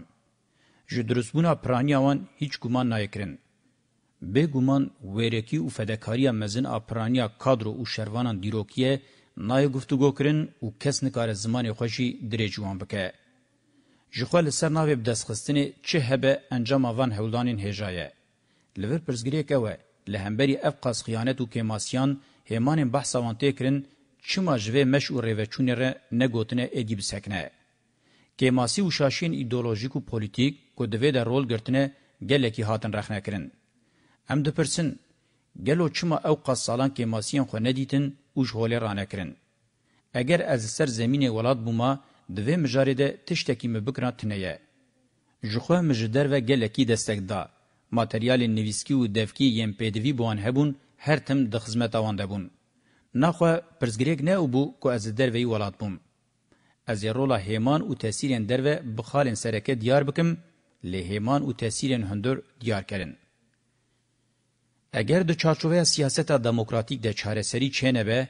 جو درستبونه پرانیاوان هیچ گمان نایکرن. به گمان ویرکی و فدکاری مزن اپرانیا کادر و شروانان دیروکیه نای گفتگو کرن او کس نکاره زمان خوشی دریجوان بکه. جخوال سر ناوی بدست خستنی چه هبه انجام آوان هولدانین هجایه. لور پرزگریه که وی لهمبری اف قاس خیانت و کماسیان همان بحث آوانته کرن چما جوه مش و ریوچونه ره نگوتنه ایدی بسکنه. کماسی و شاشین ایدولوژیک و پولیتیک که دوی در رول گرتنه گلکی هاتن رخنه کرن. ام دپرسن گلو چما او قاس سالان کماسیان خو ندیتن اوج هوله رانکرن. اگر از سر زمین ولاد بوما دوی مجارده تشتکی مبکران تنیه. جخوه مجدر و گلکی دستک دا. ماتریال نویسکی و دفکی یم پیدوی بوان هبون هر تم د خزمت اوانده بون. نخوه پرزگریگ نه او بو که از دروی ولاد بوم. از رولا هیمان و تاثیرین دروه بخالین سرکه دیار بکم لی هیمان و تاثیرین هندور دیار کرن. اگر د چارچوبه سیاست دموکراتیک د چارەسەری چێنەبه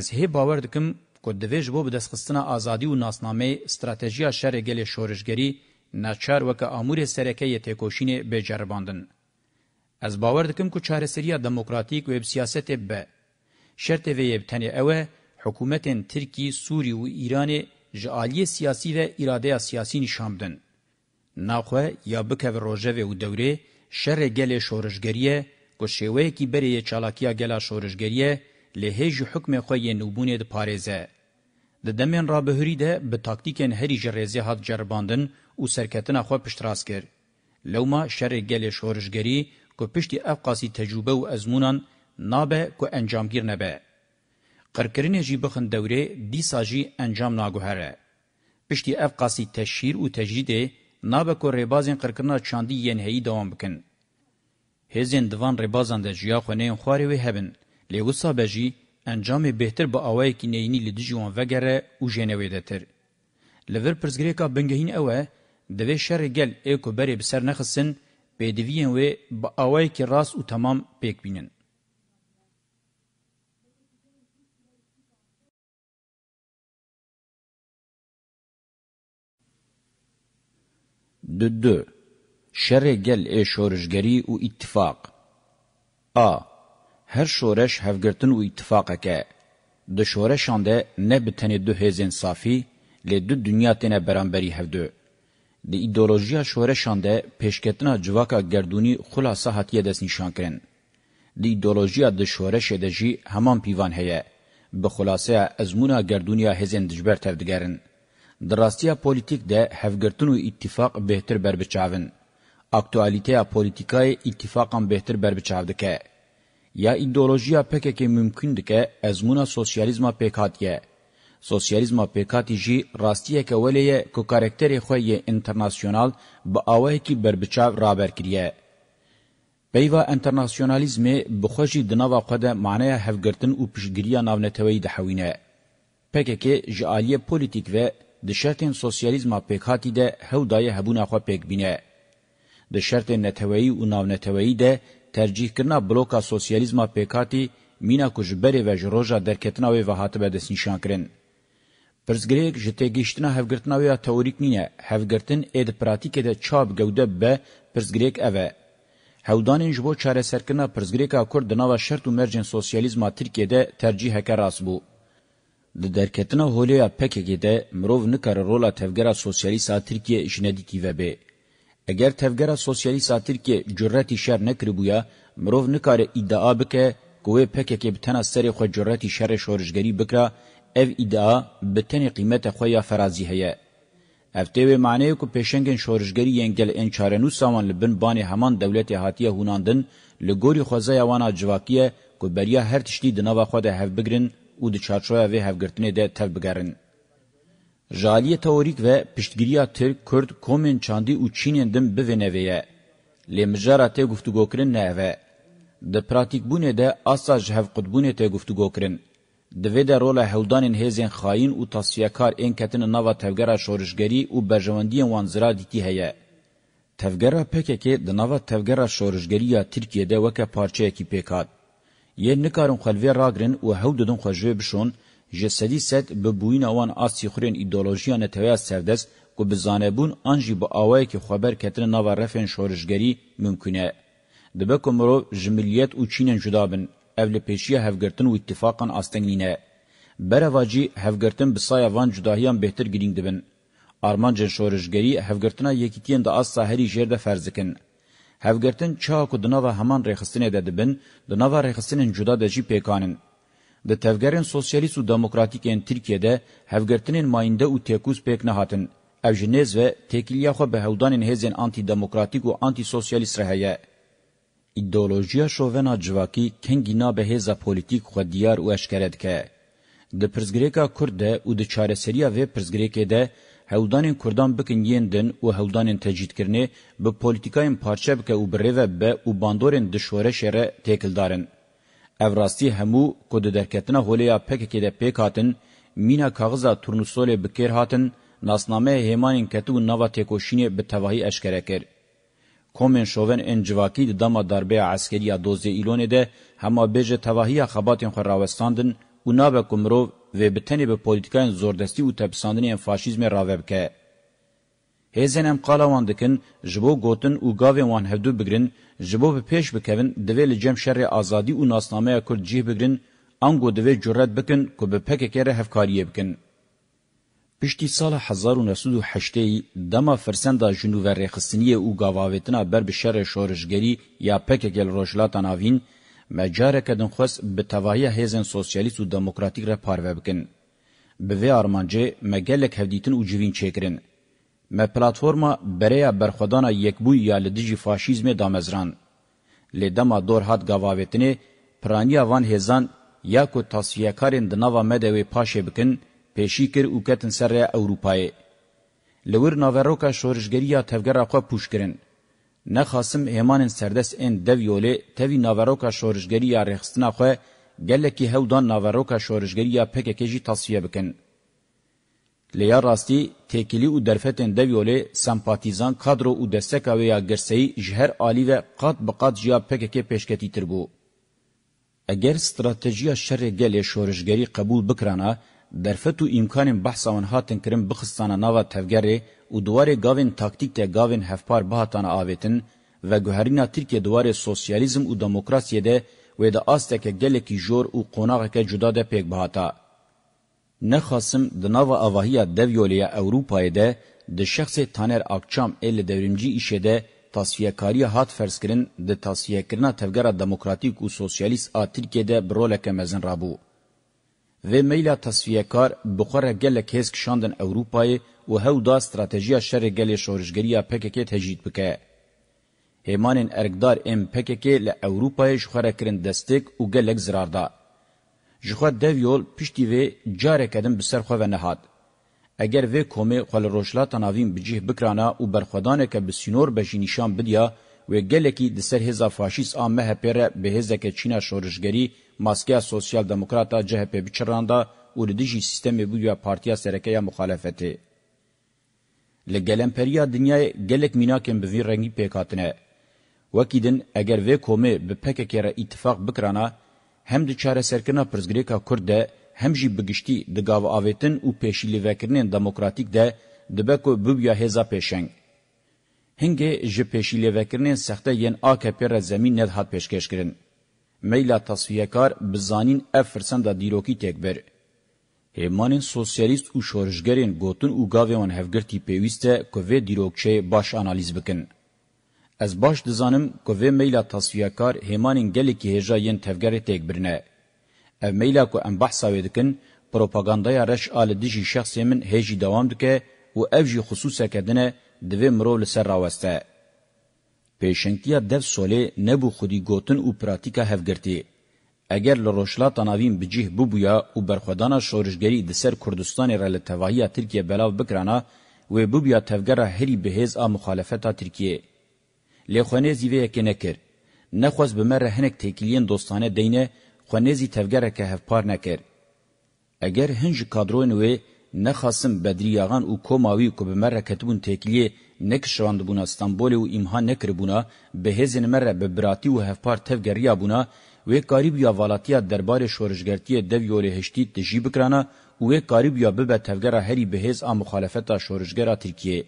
ez hê bawer dikim ku divêj bo bi destxistina azadî û nasnameyê stratejiya şerê gelê şoreşgerî naçar weke amûrê serekeyê têkoşînê bêceribandin ez bawer dikim ku çareseriya demokratîk û bi siyasetê be şertê vê yê tenê ew e hikûmetên tirkî sûrî û îranê ji aliyê siyasî ve îradeya siyasî nîşan bidin naxwe ya bikeve rojevê û dewrê şerê gelê şoreşgeriyê کو شوه کی بری چالاکیا گلا شورشگریه له هج حکم خو ی نوبونه د پاریزه د دمن را بهری ده به تاکتیکن هری جریزه هات جرباندن او سرکتن خو پشتراس کر لوما شر گل شورشگری کو پشت افقاسی تجربه او ازمونان نابه کو انجامگیر نبه قرکرین جی بخن دوره دیسا جی انجام ناگوهره. پشتی افقاسی تشیر و تجدیده نابه کو ریبازین قرکرنا چاندی ینهی دوام بکن. هزین دوان ربازان ده جیا خونین خواری وی هبن لیوسا بجی انجام بهتر با اوای کی نینی لدجوان وگره او جنوی دتر لور پرزگریکا بنگهین اوه دوی شر گل ایکو بری بسر نخسن بدوین و با اوای کی راس او تمام پک بینن de deux. شەرێ گەل ئێ شۆڕژگەری و ئیتفاق ئا هەر شۆرەش هەفگرتن و ئیتفاقەکە دو شۆرەشان دە نە بتەنێ دو هێزên سافی لێ دو دنیا تێنە بەرامبەری هەڤدو di îdeolojiya şoreşan de pêşketina civaka gerdûnî xulasa hatiye destnîşankirin. Di îdeolojiya di şoreşê de jî heman pîvan heye, bi xulasaya ezmûna gerdûniya hêzên dijber tevdigerin. Di rastiya polîtîk de hevgirtin û îtîfaq bêhtir berbiçavin. اکتوالیتیا پولیتیکای اتفاقان بهتر بربچاو دکه. یا ایدئولوژیا PKK ممکن دکه ازمونا سوسیالیزما PKTیه. سوسیالیزما PKT جی راستیه که ولیه که کارکتر خویه انترناسیونال با آوه کی بربچاو رابر کریه. پیوا انترناسیونالیزم بخوشی دناوا خود معنی هفگرتن او پشگیریا ناونتوی دحوینه. PKK جی آلیه پولیتیک و دشرتن سوسیالیزما PKT ده هودای هبونه خواه PKBینه. د شرط نتوایی او ناونتوایی ده ترجیح کرنا بلوکا سوسیالیزما پیکاتی مینا کوجبری و جروجا درکتنا و هاتبه دس نشان کرن پرزګریک جته گیشتنا هفګرتنا و تئوریک نینه هفګرتن اې د پراتیکه ده چاب ګوده به پرزګریک اوه هودانین جبو چاره سرکنه پرزګریکا کور د نوو شرط او مرجن سوسیالیزما ترکیه ده ترجیح کراس بو د درکتنا هولیا پکې ده مرو نه کار رولا تفګرا سوسیالیسا ترکیه شنه دی کی و به اگر تفگره سوسیالیست ترکیه جرأتی شر نکربویا مرو نکاره ادعا بکه کوه پککه بتنه سری خو جرأتی شر شورشګری بکره اف ادعا بتنه قیمت خو یا فرازی هه افتوی معنی کو پیشنگن شورشګری ینګل ان چارنو سامان لبن باندې همان دولت هاتیه هوناندن لګوري خوځه یوانا جواکیه کو بریا هر تشتی د نوو خو د هف بګرن او د چارچوې هف ګرتنې ده تل بګرن Jaliye teorik ve piştgiriya Türk, Kurd, Komün, Çandî û Çînên din biveneveye. Lê mijara tê guftugokirin neheve. Di pratikbûnê de asa ji hevqutbûnê tê guftugokirin. Di vê de rola hewdanên hêzên xayin û tasfiyekar ên ketinin nava tevgera şorijgerî û berjewendiyên wan zira dîtî heye. Tevgera pekekê di nava tevgera şorijgeriya Tirkiyeyê de weke parçeyekî pêk hat. Yê nikarin xelvê ragirin û hew didin xwe jê bişon, جسدی ست به بوین اوان آسی خورین ایدولوژیا نتویا سردست کو بزانبون انجی با آوائی که خبر کتن نوا رفن شورشگری ممکنه. دبه کمرو جملیت او چینن جدابن اول پیشی هفگرتن و اتفاقا آستنگینه. برواجی هفگرتن بسای وان جداهیان بهتر گرینگ دبن. آرمانجن شورشگری هفگرتنا یکیتین دا آس ساهری جیر ده فرزکن. هفگرتن چاکو دناوا همان ریخستنه ده دبن دناوا ریخستنن جدا ده جی پیکانن. د تفګرین سوسیالیست او دموکراتیکین ترکیه‌ده هفګرتنین ماینده او تکوس پک نه هاتن اوجنز و تکیلیه خو به هودانین هزین آنتی دموکراتیک او آنتی سوسیالیست رهیه ایدئولوژیا شوونا جواکی کنگینا به هزا پولیتیک خو دیار او اشکرد که د پرزګریکا کورد او د چارەسریه و پرزګریکې ده هولدانین کوردان بکن یندن او هولدانین تجدید کرنه به پولیټیکاین پارچه بک او بریوه به او باندورن د شوره شره تکلدارن افراستی همو کو د درکتنه هولیا پک کې د پیکاتن مینا کاغذا تورنسول بکر هاتن ناسنامه همان کتو نوا تکوشینه به توهی اشکره کر کومن شوون ان جواکی د دما دربه عسکری دوزی ایلونه ده هما بج توهی خباتن خو راوستاندن او نابه کومرو و بتنی به پولیتیکان زوردستی او تبساندن فاشیزم راوبکه هزن ام قالا وان دکن جبو گوتن او گاوی وان هفدو بگرن جبو به پیش بکوین دوی لجم شر آزادی او ناسنامه کرد جیه بگرن انگو دوی جرد بکن که به پککره هفکاریه بکن. پشتی سال 1908 دما فرسندا جنوب رخصنی او گاواویتنا بر بشر شورشگری یا پککل روشلاتان آوین مجاره کدن خوست به تواهی هیزن سوسیالیست و دموکراتیک را پاروه بکن. به وی آرمانجه مگلک هفدیتن او جوین چکرن. ما پلاتفورما بریا برخدانا یکبوی یا لدیجی فاشیزم دامزران. لدما دور هات گواویتنی پرانیا وان هزان یا کو تاسیکارین دناوا مدوی پاشه بکن پیشی کر او کتن سر اوروپای. لور ناوروکا شورشگریا تفگر اخوا پوش کرن. نخاسم همان سردس این دویولی توی ناوروکا شورشگریا رخستنا خواه گلکی هودان ناوروکا شورشگریا پککجی تاسیه بکن. لیا راستی تکیلی او درفتن دویوله سمپاتیزان کادرو او دستکا ویا گرسی جهر آلی و قات بقات جیا پکک پیشکتی تر بو. اگر استراتژیا شر گل شورشگری قبول بکرانا درفت و امکان بحثان هاتن کرم بخستانا ناوا تفگره او دوار گاوین تاکتیک ته گاوین هفپار بهاتانا آویتن و گوهرینا ترکیه دوار سوسیالیزم او دموکراسیه ده و ده آستک گلکی جور او قوناغک جدا ده پیک بهاتا. نخاسم د ناوه اواهیا دویولیا اوروپای ده د شخص تانر اکچام ال دورمجی ایشه ده تصفیه کاری هات فرض کړي د تصفیه کړنا تفګره دموکراتیک او سوسیالیست ا ترکیه برولک مزن رابو و میلا تصفیه کار بخوره گلک هسک شاندن اوروپای و هو دا استراتژیا شر گل شورشګریه پککه تجید بکه هیمانن ارګدار ام پککه له اوروپای شخره کړن دستک او گلک زرارده جخوا دو یول پشتی وی جاره کدن بسر خواه و نهاد. اگر وی کومه خوال روشلا تناوین بجیه بکرانا و برخوادانه که بسینور بجی نشان بدیا و گلکی دسر هزا فاشیس آمه هپیره به هزا که چینا شورشگری ماسکیا سوسیال دموکراتا جهپی بچرانده و لدیجی سیستمی بودیا پارتیا سرکیا مخالفته. لګلمپریا دنیای ګلک میناکم به وی رنګی پېکاتنه وکیدن اگر وې کومه به پکه کې را اتفاق بکرانه هم د چاره سرکنه پرزګریکا کورد هم جی بگشتي د گاو اوتن او پېشیلی وکرنین دموکراتیک ده د بکو بوبیا هزا پېشنګ هنګه ژ پېشیلی وکرنین سخته یان AKP را زمين نه هات پېشکش کړي میلا تصفیه کار بزانین 0% د دیروکی تکبر همان سوسیالیست او شورشګرین ګوتن او گاویون هفګرتی پېويسته کوې دیروکچه باش انالیز بکن Ez baş dizanim ku vê meyla tasfiyekar hêmanên gelekî hêja yên tevgerê têk birine. Ev meyla ku em behsa wê dikin, propagandaya reş a li dijî şexsê min hêjî dewam dike û ev jî xusûseke dine divê mirov li ser raweste. Pêşengtiya dev solê nebû xudî gotin û pratika hevgirtî. Eger li roşlata navîn bicih bûbûya û berxwedana şorişgerî di ser Kurdistanê re li tevahiya Tirkiye belav bikrana, wê bûbûya tevgera herî bihêz a muxalefeta Tirkiye. لخونه زیوه که نکر. نخواست بمره هنک تکیلین دوستانه دینه خونه زی تفگره که هفپار نکر. اگر هنج کادرونوی نخواستم بدریاغان او کوماوی که بمره کتبون تکیلیه نکشواند بونا استانبول و امهان نکر بونا به هزین مره به براتی و هفپار تفگریا بونا و قریب یا والاتیا دربار شورشگرتی دویول هشتی تجیب کرانا و قریب یا ببه تفگره هری به هز آ مخالفتا شورشگرا ترکیه.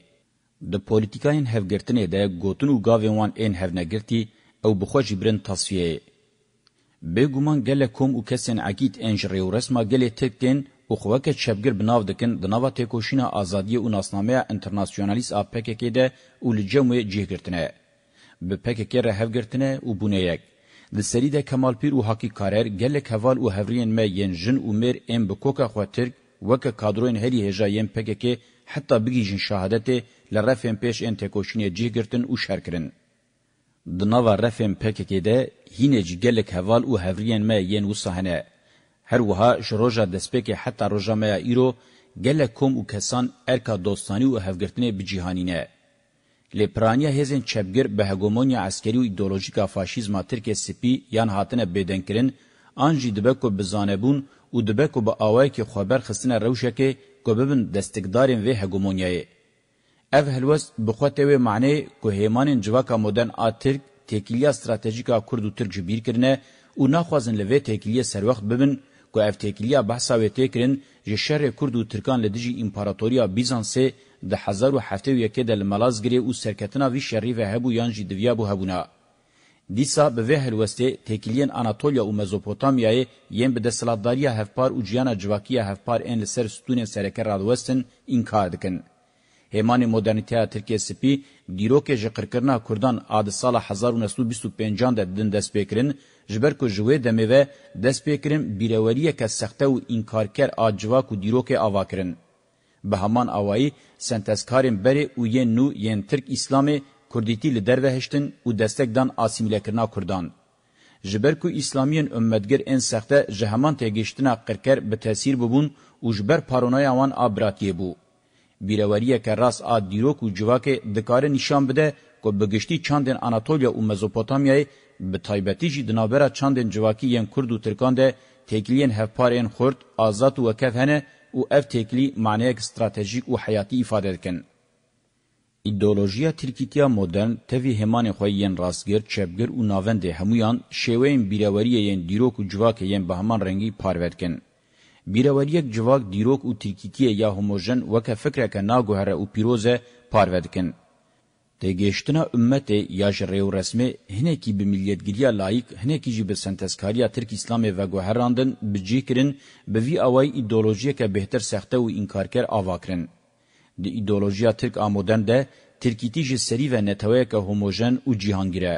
د پولیټیکاین هفګرتنې د ګوتنو گاوین وان ان هفنګرتی او بخو جبرن تصفیه به ګومان ګله کوم او کسن عقید انجری او رسمه ګله تکن او خوکه چبګر بناو دکن د نوو تکوشینه ازادي او ناسنامه انټرناسیونالیست اپک کې ده او لجمو جګرتنه به پک کې ره هفګرتنه او بونه یک د سری د کمال پیر او حقی کارر ګله کوال او هورین مې ینجن او مر ام بکوکه خوتر وک کادرون هری هجایم پک کې حتی بگیجن شهادت لرفن پیش ان تکوشنی جیگرتن او شرکرن. دناوا رفن پککی ده هینج گلک هوال او هفرین ما ین و صحنه. هر وها شروجا دسپکی حتی روجا ما ایرو گلک کم او کسان ارکا دوستانی او هفگرتنه بجیهانینه. لپرانیا هزن چبگر به هگومونیا عسکری و ایدولوژیکا فاشیزما ترک سپی یان هاتنه بدنکرن انجی دبکو بزانبون او دبکو با آوائی که خوبر خستنه روشه که که ببن دستگدارین و هگومونیای. Ev helwest bi xwe tê wê maعنê ku hêmanên civaka modern a Tirk têkiliya stratejîk a Kurd û Tirk jibîr kirine û naxwazin li vê têkiliyê serwext bibin ku ev têkiliya behsa wê tê kirin ji şerê Kurd û Tirkan li dijî împaratoriya Bizansê di hezar û heftê û yekê de li Malazgirê û serketina vî şerî ve hebû yan jî divya bû hebûna. Dîsa bi vê helwestê têkiliyên Anatolya û Mezopotamyayê yên bi desthilatdariya hevpar û ciyana civakî ya hevpar ên li ser stûnên sereke radiwestin înkar dikin. همان مدرنیته ترکیه سپی دیروک جقرکرنا کردان اد سال 1925 د دین دسپیکرین جبر کو جوې د میوه دسپیکرین بیروریه که سخته او انکارکر اجوا کو دیروک اواکرین به همان اوایی سنتسکارین بری او یه نو یین ترک اسلامی کردیتی لدر وهشتن او دستک دان آسیمیله کرنا کردان. جبر کو اسلامیان امتگر این سخته جهمان تگیشتنا قرکر به تاثیر ببون او جبر پارونای آوان آبراتیه بو. بیروریه که راس آ دیروک و جواک دکاره نشان بده که بگشتی چندین آناتولیا و مزوپوتامیای به تایبتی جی دنابرا چندین جواکی ین کرد و ترکان ده تکلین هفپارین خورد آزاد و وکف هنه و اف تکلی معنیه استراتژیک و حیاتی افاده کن. ایدئولوژیا ترکیتیا مدرن توی همان خویین راستگر چپگر و ناوند همویان شوین بیروریه ین دیروک و جواک ین به همان رنگی پارورد کن. بیروریک جواک دیروک او ترکیکی یا هموژن وکه فکره که ناگوهره او پیروزه پارودکن. ده گشتنا امت یا جریو رسمه هنه کی به ملیتگیریا لایق هنه کی جی به سنتسکاریا ترک اسلام و گوهراندن بجیکرین به وی اوای ایدئولوژی که بهتر سخته و انکارکر آواکرین. ده ایدئولوژیا ترک آمودن ده ترکیتی جی سری و نتوه که هموژن و جیهانگیره.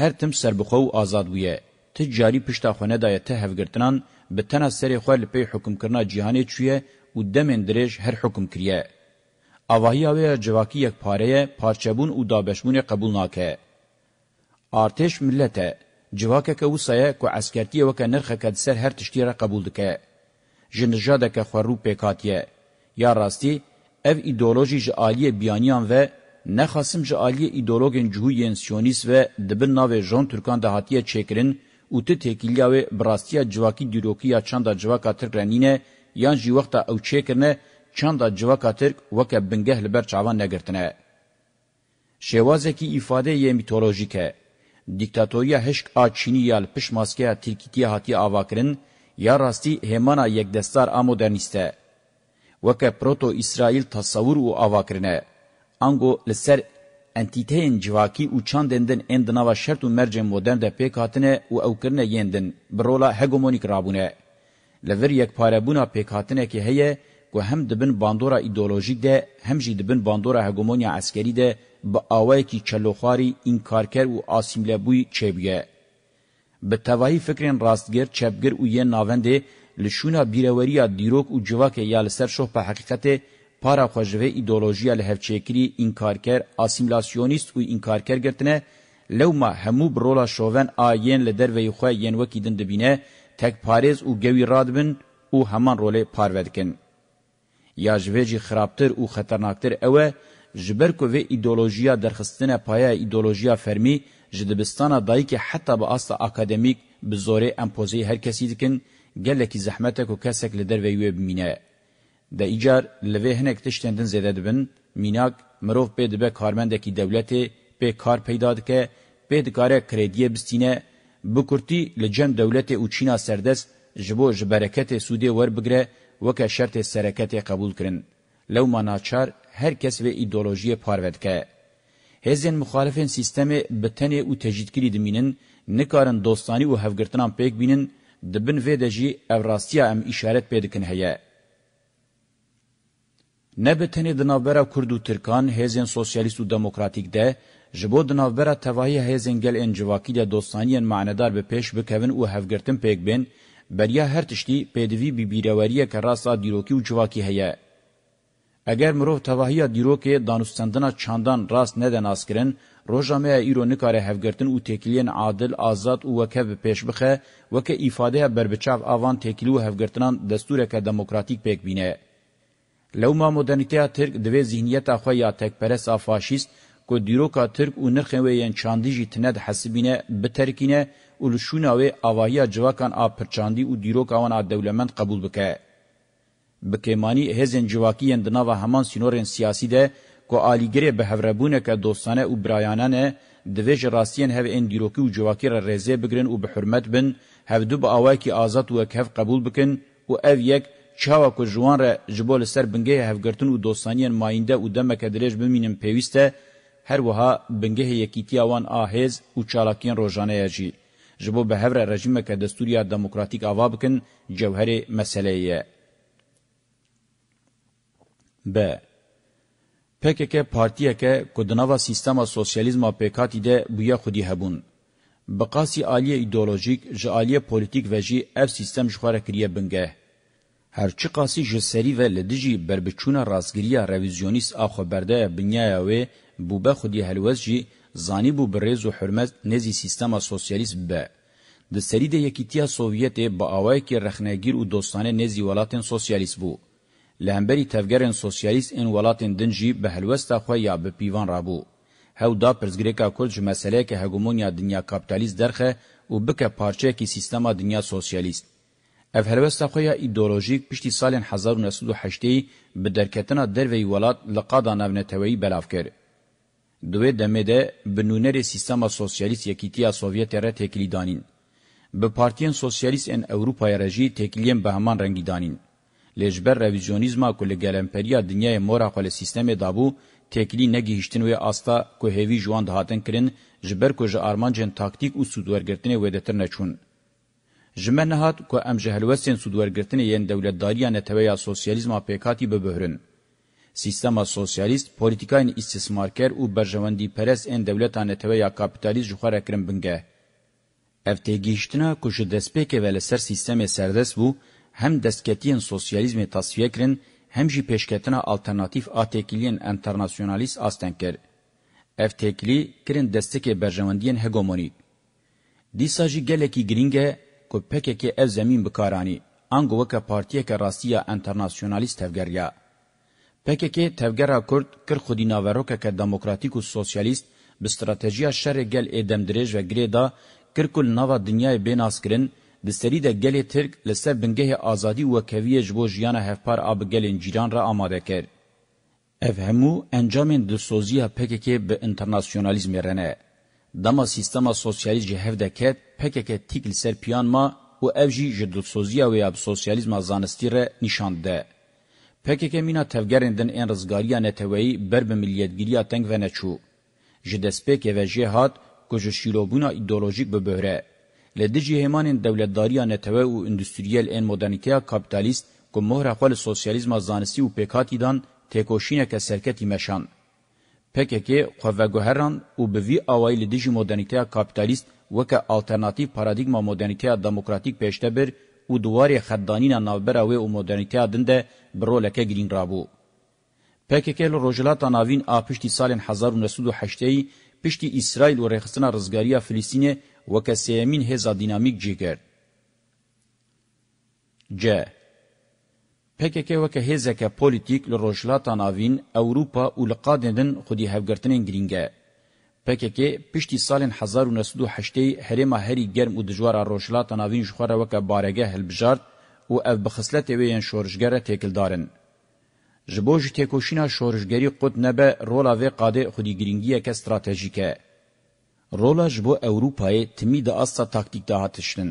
هر تم سربخو و آزاد بویه. تجاری پشتا خونه دایه ته هفگرتنان به تنه سری خو لپی حکم کرنا جهانی چویه او دمن درش هر حکم کریه اواهی اوی جواکی یک پاره پارچبون او دابشمون قبول ناکه ارتش ملته جواکه که وسایه کو عسکرتی وکه نرخه که سر هر تشتی را قبول دکه جنجاده که خورو پیکاتیه یا راستی ev ideoloji ji aliyê biyaniyan ve nexasim ji aliyê îdologên cihûyên siyonîst ve dibin navê Jon Türkan dahatiye çêkirin او ته تکیلیا و براستیا جواکی دیروکیا چاندا جواکا ترک رنینه یان جی وخت او چیکرنه چاندا جواکا ترک وکه بنگه لبر چاوان نگرتنه شوازکی ifade یه میتولوژیکه دیکتاتوریا هشک آ چینی یال پش ماسکیا ترکیتی هاتی آواکرن یا راستی همانا یک دستار آ مدرنیسته وکه پروتو اسرائیل تصور او آواکرنه انگو لسر انتیتین جواکی او چاندندن اندناوا شرط و مرج مدرن ده پیک هاتنه او اوکرنه یندن برولا هگومونیک رابونه. لور یک پاربونا پیک هاتنه که هیه که هم دبن باندورا ایدولوژیک ده هم جی دبن باندورا هگومونیا عسکری ده با آوائی که چلوخاری انکارکر و آسیمله بوی چبیه. به تواهی فکرین راستگر چبگر او یه ناونده لشونا بیروریا دیروک و جواک یا لسر شوح په حقیقته para خوژوه ایدولوژیا لهفچیکری انکارکر اسیمیلاسیونیست و انکارکر گرتنه لو ما همو برولا شوون آین لدر وی خو ین وکی دند بینه تک پاریز او گوی رادبن او همان روله پارودکن یا جوجی خرابتر او خطرناکتر اوه جبر کو وی ایدولوژیا درخستنه پایا ایدولوژیا فرمی جدبستان دای کی حتی با اصل اکادمیک بزوره امپوزی هر کسی دکن گلکی زحمت کو کسک لدر وی بمینه د ایجار لوی هنک تشتندن زده دبن میناک مروف به دبه کارمندکی دولتی به کار پیدا دکه به دکاره کریدیه بستینه بکرتی لجم دولت او چینا سردس جبو جبرکت سودی ور بگره وکه شرط سرکت قبول کرن لو مناچار هر کس و ایدولوژی پارود که هزین مخالفین سیستم بتنه او تجدیدکری دمینن نکارن دوستانی او هفگرتنان پیک بینن دبن و دجی افراستیا ام اشارت پیدکن هیه نبتنی دنابرا کرد و ترکان هزین سوسیالیست و دموکراتیک ده جبو دنابرا تواهی هزین گل انجواکی ده دوستانین معنادار به پیش بکوین و هفگرتن پیک بین بریا هر تشتی پیدوی بی بیروریه که راسا دیروکی و جواکی هیه. اگر مروف تواهی دیروکی دانستندنا چاندان راست ندن آسکرن روزنامه ایرو نکاره هفگرتن او تکلین عادل آزاد او وکه به پیش بخه وکه ifade بربچاو اوان تکلی او هفگرتنان دستور که دموکراتیک پک بینه لوما مدرنیتیا ترک دوی ذهنیت خو یا تکپرس افاشیست کو دیروکا ترک و نرخ وین چاندی جی تند حسبینه بترکینه و لشونه و اوایا جواکان آ پرچاندی و دیروکا وان آ دولمند قبول بکه. بکیمانی هزین جواکیین دناو همان سینورین سیاسی ده کو آلیگری به هوربونه که دوستانه و برایانانه دویج راستین هف این دیروکی و جواکی را ریزه بگرن و به حرمت بن هف دو با آواکی آزاد و کهف قبول بکن و او یک چاوا کو جوان را جبول سر بنگه هفگرتن و دوستانین ماینده و دمک درج بمینم پیوسته هر وها بنگه یکیتی آوان آهیز و چالاکین روژانه یجی. جبو به هفر رژیم که دستوریا دموکراتیک آوا بکن جوهر مسئله یه. ب. پکک پارتیه که کدناوا سیستما سوسیالیزما پیکاتی ده بویا خودی هبون. بقاسی آلیه ایدولوژیک جا آلیه پولیتیک و جی اف سیستم جخواره کریه بنگه. هرچی قاسی جسری و لدجی بربچونا رازگیریا رویزیونیس آخو برده بنیایا وی بوبه خودی هلوز جی زانی بو بریز و حرمت نزی سیستما سوسیالیست به. د سری د یکیتیا سوویت با اوای کی رخنگیر او دوستانه نزی ولاتن سوسیالیست بو. لهمبری تفگرن سوسیالیست ان ولاتن دنجی به هلوستا خو یا به پیوان رابو. هاو دا پرزګریکا کول چې مسله کې هګومونیا دنیا کاپټالیست درخه او بکه پارچه کی سیستما دنیا سوسیالیست اف هلوستا خویا ایدئولوژیک پشتی سال 1908 به درکتنا دروی ولات لقادا نونتوی بلاف کرد. دوی دمده به نونر سیستما سوسیالیست یکیتیا سوویت را تکلی دانین. به پارتین سوسیالیست ان اوروپا رژی تکلیم به همان رنگی دانین. لجبر رویزیونیزما کلگل امپریا دنیای مورا خل سیستم دابو تکلی نگیشتن و آستا که هیوی جوان دهاتن کرن جبر که جه آرمانجن تاکتیک و سودورگرتن ویدتر نچون. جمن هات کو ام جهلوستین سودورګرتن یین دولتداریه نتویا سوسیالیزم پکاتی به بهرن سیستما سوسیالیست پولیتیکاین استثمارکر او برژوندی پرس ان دولتانه تویا کاپیتالیست جوخره کرم بنګه افتګیشتنا کوش دسپیکه ول سر سیستم سردس بو هم دسکتین سوسیالیزم تصفیه کرن هم جی پیشکتنا آلترناتیف آتکلین انترناسیونالیست آستنکر افتکلی کرن دستک برژوندین هگومونیک دیسا جی گلکی گرینگه کو پککی از زمین بکارانی انگو وکا پارتیه که راستیا انترناسیونالیست تفگریا. پککی تفگرا کرد کر خودی ناوروکا که دموکراتیک و سوسیالیست به استراتیجیا شر گل ادم درج و گریدا کر کل نوا دنیای بیناس کرن دستری ده گل ترک لسه بنگه آزادی و کویه جبو جیان هفپار آب گلین جیران را آماده کرد. اف همو انجام دستوزی پککی به انترناسیونالیزم رنه. دما سیستما سوسیالیست جهف دکت پککه تیکل سرپیان ما او اوجی جدلسوزیا و یا سوسیالیزم زانستی ره نشان ده. پککه مینا تفگرندن این رزگاریا نتوهی بر به ملیتگیریا تنگ و نچو. جدسپکه و جه هات کجو شیلوبونا ایدولوژیک به بهره. لدجی همان دولتداریا نتوه او اندستریال این مدرنیتیا کابیتالیست که مهر خپل سوسیالیزم زانستی او پکاتی دان تکوشینه که سرکتی مشان. پککه خوفه گوهران او به وی اوایل دجی مدرنیتیا کابیتالیست وکه آلترناتیو پارادایگما مدرنیته دموکراتیک پېشته بر او دواری خدانینا ناوبره و او مدرنیته دنده برولکه گرین رابو پککل روجلاتا ناوین آپشتی سالن 1908 پشتی اسرائیل و رخصنا رزګاریا فلسطین وکه سیمین هزا دینامیک جیګر ج پکک وکه هزا که پولیټیک لروجلاتا ناوین اوروپا او لقادندن خودی هفګرتنین گرینګه پکې پشتي سال 1908 هریما هری ګرم او دجوار روشلات ناوین شخره وک بارګه هلبجارد او اف بخصلت وین شورشګره تکلدارن جبوج تکوشینا شورشګری قوت نبه رولا و قاده خودی ګرینګیه ک استراتیژیکه رولا جبو اوروپای تمی د اسا تاکتیک ده هاتشتن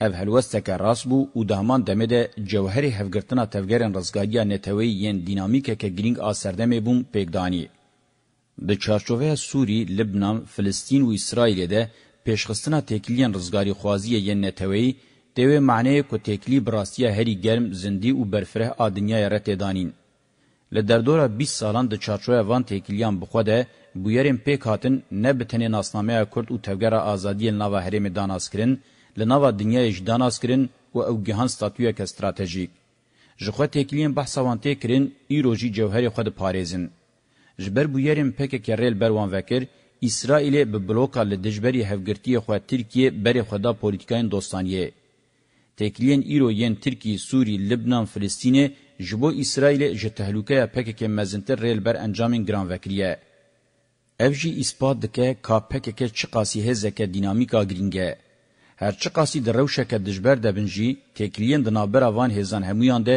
اف هلوستک راسبو او دهمان دمه جوهری هفګرتنا تفګرن رزګاګیا نتوی یین دینامیکه ک ګرینګ اثر دمه بوم پېګدانی د چارچوبه سوری، لبنان، فلسطین او اسرائیل ده پیشخستنا تکلیان رزګاری خوازی یې نتوی دوی معنی کو تکلی براسیه هری گرم زندی او برفره ادنیا رتدانین له دردورا 20 سالان د چارچوبه وان تکلیان بخو ده بویرن پک هاتن نه بتنی ناسنامه کورد او تفګره ازادی نوا هریم داناسکرین لنوا دنیا اج داناسکرین او اوګهان ستاتوی ک استراتیژیک ژخه تکلیم بحث وانته کرین ایروجی جوهر خود پاریزن جبر بو یرم پکک رل بر وان وکر اسرائیل به بلوکا له دجبری هفګرتی خو ترکیه بری خدا پولیټیکاین دوستانیه تکلین ایرو یین ترکی سوری لبنان فلسطین جبو اسرائیل ج تهلوکه پکک مزنتر رل بر انجامین گران وکریه افجی اثبات دکه کا پکک چقاسی هزکه دینامیکا گرینگه هر چقاسی دروشه که دجبر دبنجی تکلین دنابر وان هزان همویان ده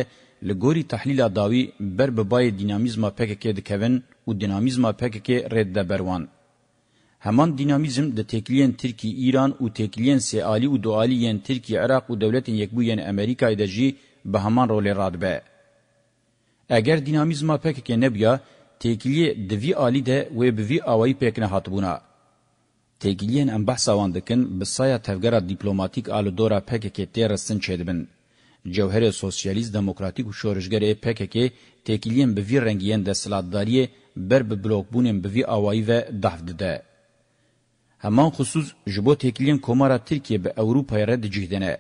لګوري تحلیل داوی بر به بای دینامیزما پککې د کوین او دینامیزما پککې رد ده بروان همان دینامیزم د تکلین ترکی ایران او تکلین سیالی او دوالیین ترکی عراق او دولت یکبوین امریکا د جی به همان رول راتبه اگر دینامیزما پککې نه بیا تکلیه د وی عالی ده و به وی اوای پکنه هاتبونه تګیلین ام بحث واندکن بسایا تفګرا ډیپلوماټیک آلو دورا پکې کې تیر سن چیدبن جوهر سوسیالیست دموکراتیک و شورشگری پککی تکیلین به وی رنگیان د سلطداری بر به بلوکبونن به وی اوایی و دهف ده. همان خصوص جبو تکیلین کمارا ترکیه به اوروپای رد جهدنه.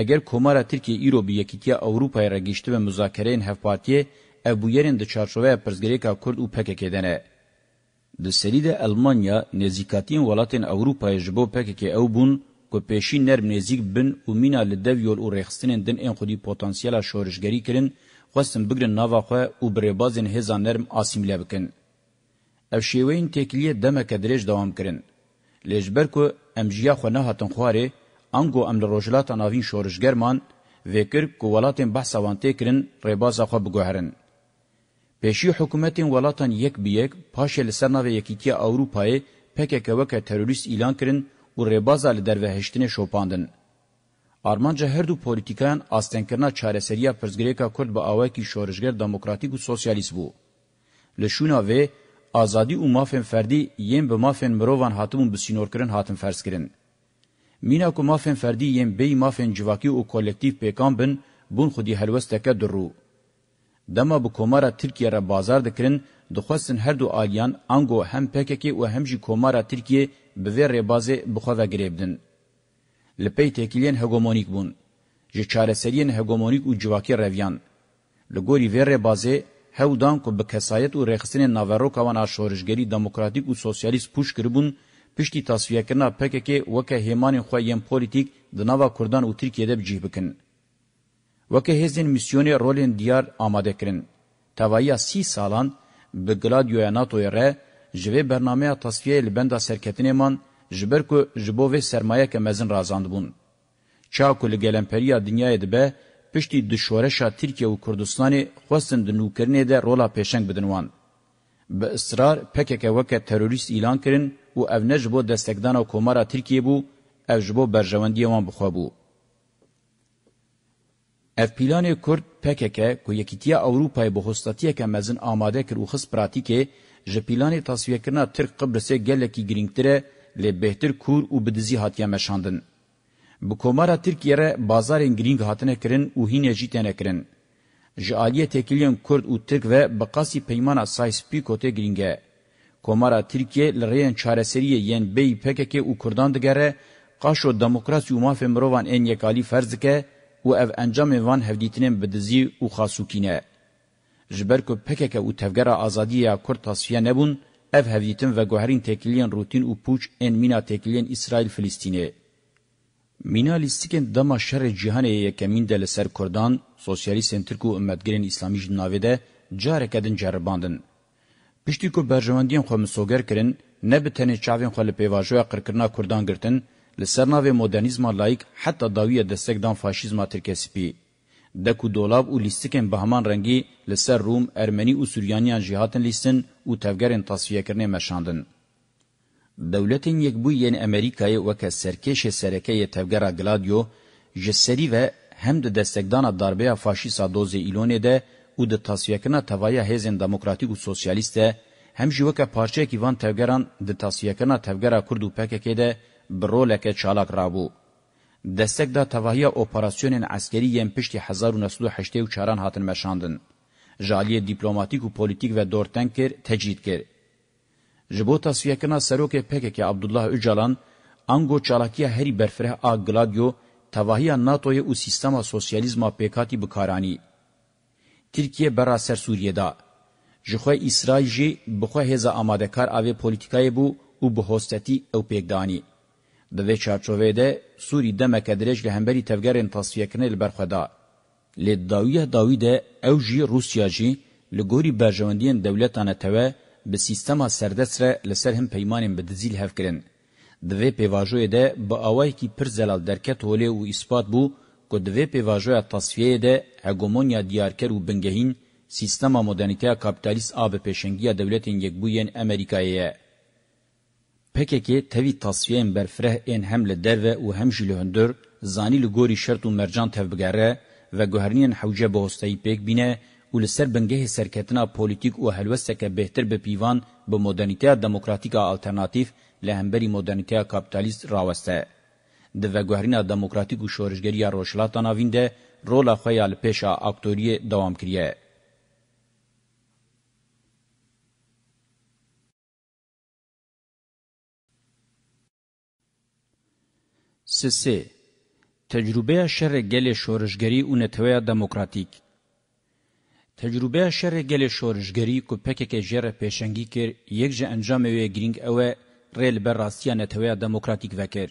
اگر کمارا ترکیه ایرو به یکیتیا اوروپای را گیشته و مذاکره این هفپارتیه ابویرین د چارچوه پرزگری که کرد و پککی دنه. د سری د المانیا نزیکاتین ولاتین اوروپای جبو پککی او بون کو پېشی نرم نزیک بن او مینا له دو یول او رخصتنن دن ان خودی پوتانسیلا شورشګری کړي خوستم بګرن ناوا خو او برې بازن هزا نرم اسیمله بکن او شیوین تکلیه دمه کدرج دوام کړي لجبر کو امجیا خو نه هاتن خواره انګو امل روجلات اناوین شورشګرمان وکر کو ولاتن بحث وانته کړي رېبازا خو بګوهرن پېشی حکومتین ولاتن یک بیک پاشل سرنا و یکیتی اوروپای پکه وکه تروریست اعلان کړي û rêbaza li dervehiştinê şopandin. Armanca her du politikayan astenkirina çareseriya pirzgirêka Kurd bi awekî şorijger demokratîk û sosyalîst bû. Li şûna vê, azadî û mafên ferdî yên bi mafên mirovan hatibûn bi sînorkirin hatin ferz kirin. Mîna ku mafên ferdî yên bêyî mafên civakî û kolektif pêkan bin, bûn xwedî helwesteke dirû. دما bu komara Tirkiye re bazar dikirin, dixwestin her du aliyan ango hem pekekê û hem jî komara Tirkiye bi vê rêbazê bi xwe vegirê bidin. Li pey têkiliyên hegemonîk bûn, ji çareseriyên hegemonîk û civakê revyan. Li gorî vê rêbazê hewdan ku bi kesayet û rêxistinên naveroka wan a şorijgerî demokratîk û sosyalîst pûş kiribûn, piştî tasfiyekirina PKK weke hêmanên xwe yên politik di nava Kurdan û Tirkiyeyê de bi cih bikin. وکه هزین میسیون رولین دیار آماده کرن. توایا سی سالان به گلادیویا ناتوی ره جوه برنامه تصفیه لبنده سرکتینه من جبر کو جبو و سرمایه که مزن رازاند بون. چاکو لگلمپریا دنیای دبه پشتی دشورشا ترکیه و کردستانی خواستن دنوکرنه ده رولا پیشنگ بدنوان. به اصرار پکک وکه تروریست ایلان کرن و او نجبو دستکدان و کمارا ترکیه بو او جبو برجواندی وان بخوا بو. اف پیلان کرد پککه که یکیتیا اوروپای به هستاتیه که مزن آماده کر و خص پراتیکه جه پیلان تصویه کرنا ترک قبرسه گلکی گرینگتره لی بهتر کور و بدزی هاتیه مشاندن. بکومارا ترکیه را بازارین گرینگ هاتنه کرن و هینه جیتنه کرن. جالیه تکلیان کرد و ترک و بقاسی پیمانا سایس پیکوته گرینگه. کومارا ترکیه لرین چارسریه یین بی پککه و کردان دگره قاشو دموکراسی و ماف مروان این یکالی فرزکه و اف انجام وان هفدیتنین بدزی و خاصوکینه. جبر که پکک و تفگر آزادی کرد تصفیه نبون، اف هفدیتن و گوهرین تکلیان روتین و پوچ ان مینا تکلیان اسرائیل فلسطینه. مینا لیستیکن دما شر جهان یکمین دل سر کردان، سوسیالیستن ترک و امتگرین اسلامی جناوه ده جارک ادن جرباندن. پشتی که برجواندین خو مسوگر کرن، نه به تنه چاوین خو له پیواژو قرکرنا کوردان ګرتن لسرناوی مدرنیزما لایک حتی داویه دستگدان فاشیزما ترکسپی دکو دولاب او لیستکن به همان رنگی لسر روم، ارمنی او سوریانیان جهاتن لیستن او تفگرن تصفیه کرنه مشاندن. دولتین یک بو یین امریکای وک سرکش سرکه تفگرا گلادیو جسری و هم د دستگدان داربه فاشیسا دوز ایلونه ده او د تصفیه کرنه توایه هیزن دموکراتیک او سوسیالیسته هم جوکه پارچه کی وان تفگران د تصفیه کرنه تفگرا کردو پکه کې ده برولک چالاک رابو. دستک دا تواهی اپراسیون عسکری یم پشتی 1984 هاتن مشاندن. جالی دیپلماتیک و پولیتیک و دورتن کر تجید کر. جبو تصفیه کنا سروک پکک عبدالله اجالان انگو چالاکی هری برفره آگ گلادیو تواهی ناتوی او سیستما سوسیالیزما پیکاتی بکارانی. ترکیه برا سر سوریه دا. جخو اسرائیل جی بخو هزا آماده کار آوه پولیتیکای بو او بهوستتی او پیگدانی. د وی چارچوې ده سوری د مکدرج له همبري تفګرن تصفیه کړي لبرخدا ل داویه داوید او جی روسیا جی لګوري برژوندین دولتانه ته به سیستما سردسره لسر هم پیمانین به دزیل هفکرین د وی پیواژوې ده به اوای کی پر زلال درکت هوله او اثبات بو کو د وی پیواژوې تصفیه ده هګومونیا دیارکر او بنګهین سیستما مدرنیته کاپیتالیست آب پیشنگی دولتین یک بوین امریکایه PKK tevi tasfiyên berfireh ên hem li derve û hem jî li hundir, zanî li gorî şert û mercan tevbigere ve guherinên hewce bi hosteyî pêk bîne û li ser bingehê serketina polîtîk û helwesteke bêhtir bi pîvan bi modernîteya demokratîka alternatîv li hemberî modernîteya kapitalîst raweste. Di veguherîna demokratîk û şoreşgeriya rojhilatana vîn de rola xwe ya li pêşa aktoriyê dewam kiriye. سسه تجربه شر گل شورشگری و نتوه دموکراتیک تجربه شر گل شورشگری کو پکک جره پیشنگی کر یک جه انجام وی گرینگ اوه ریل بر راستیا نتوه دموکراتیک وکر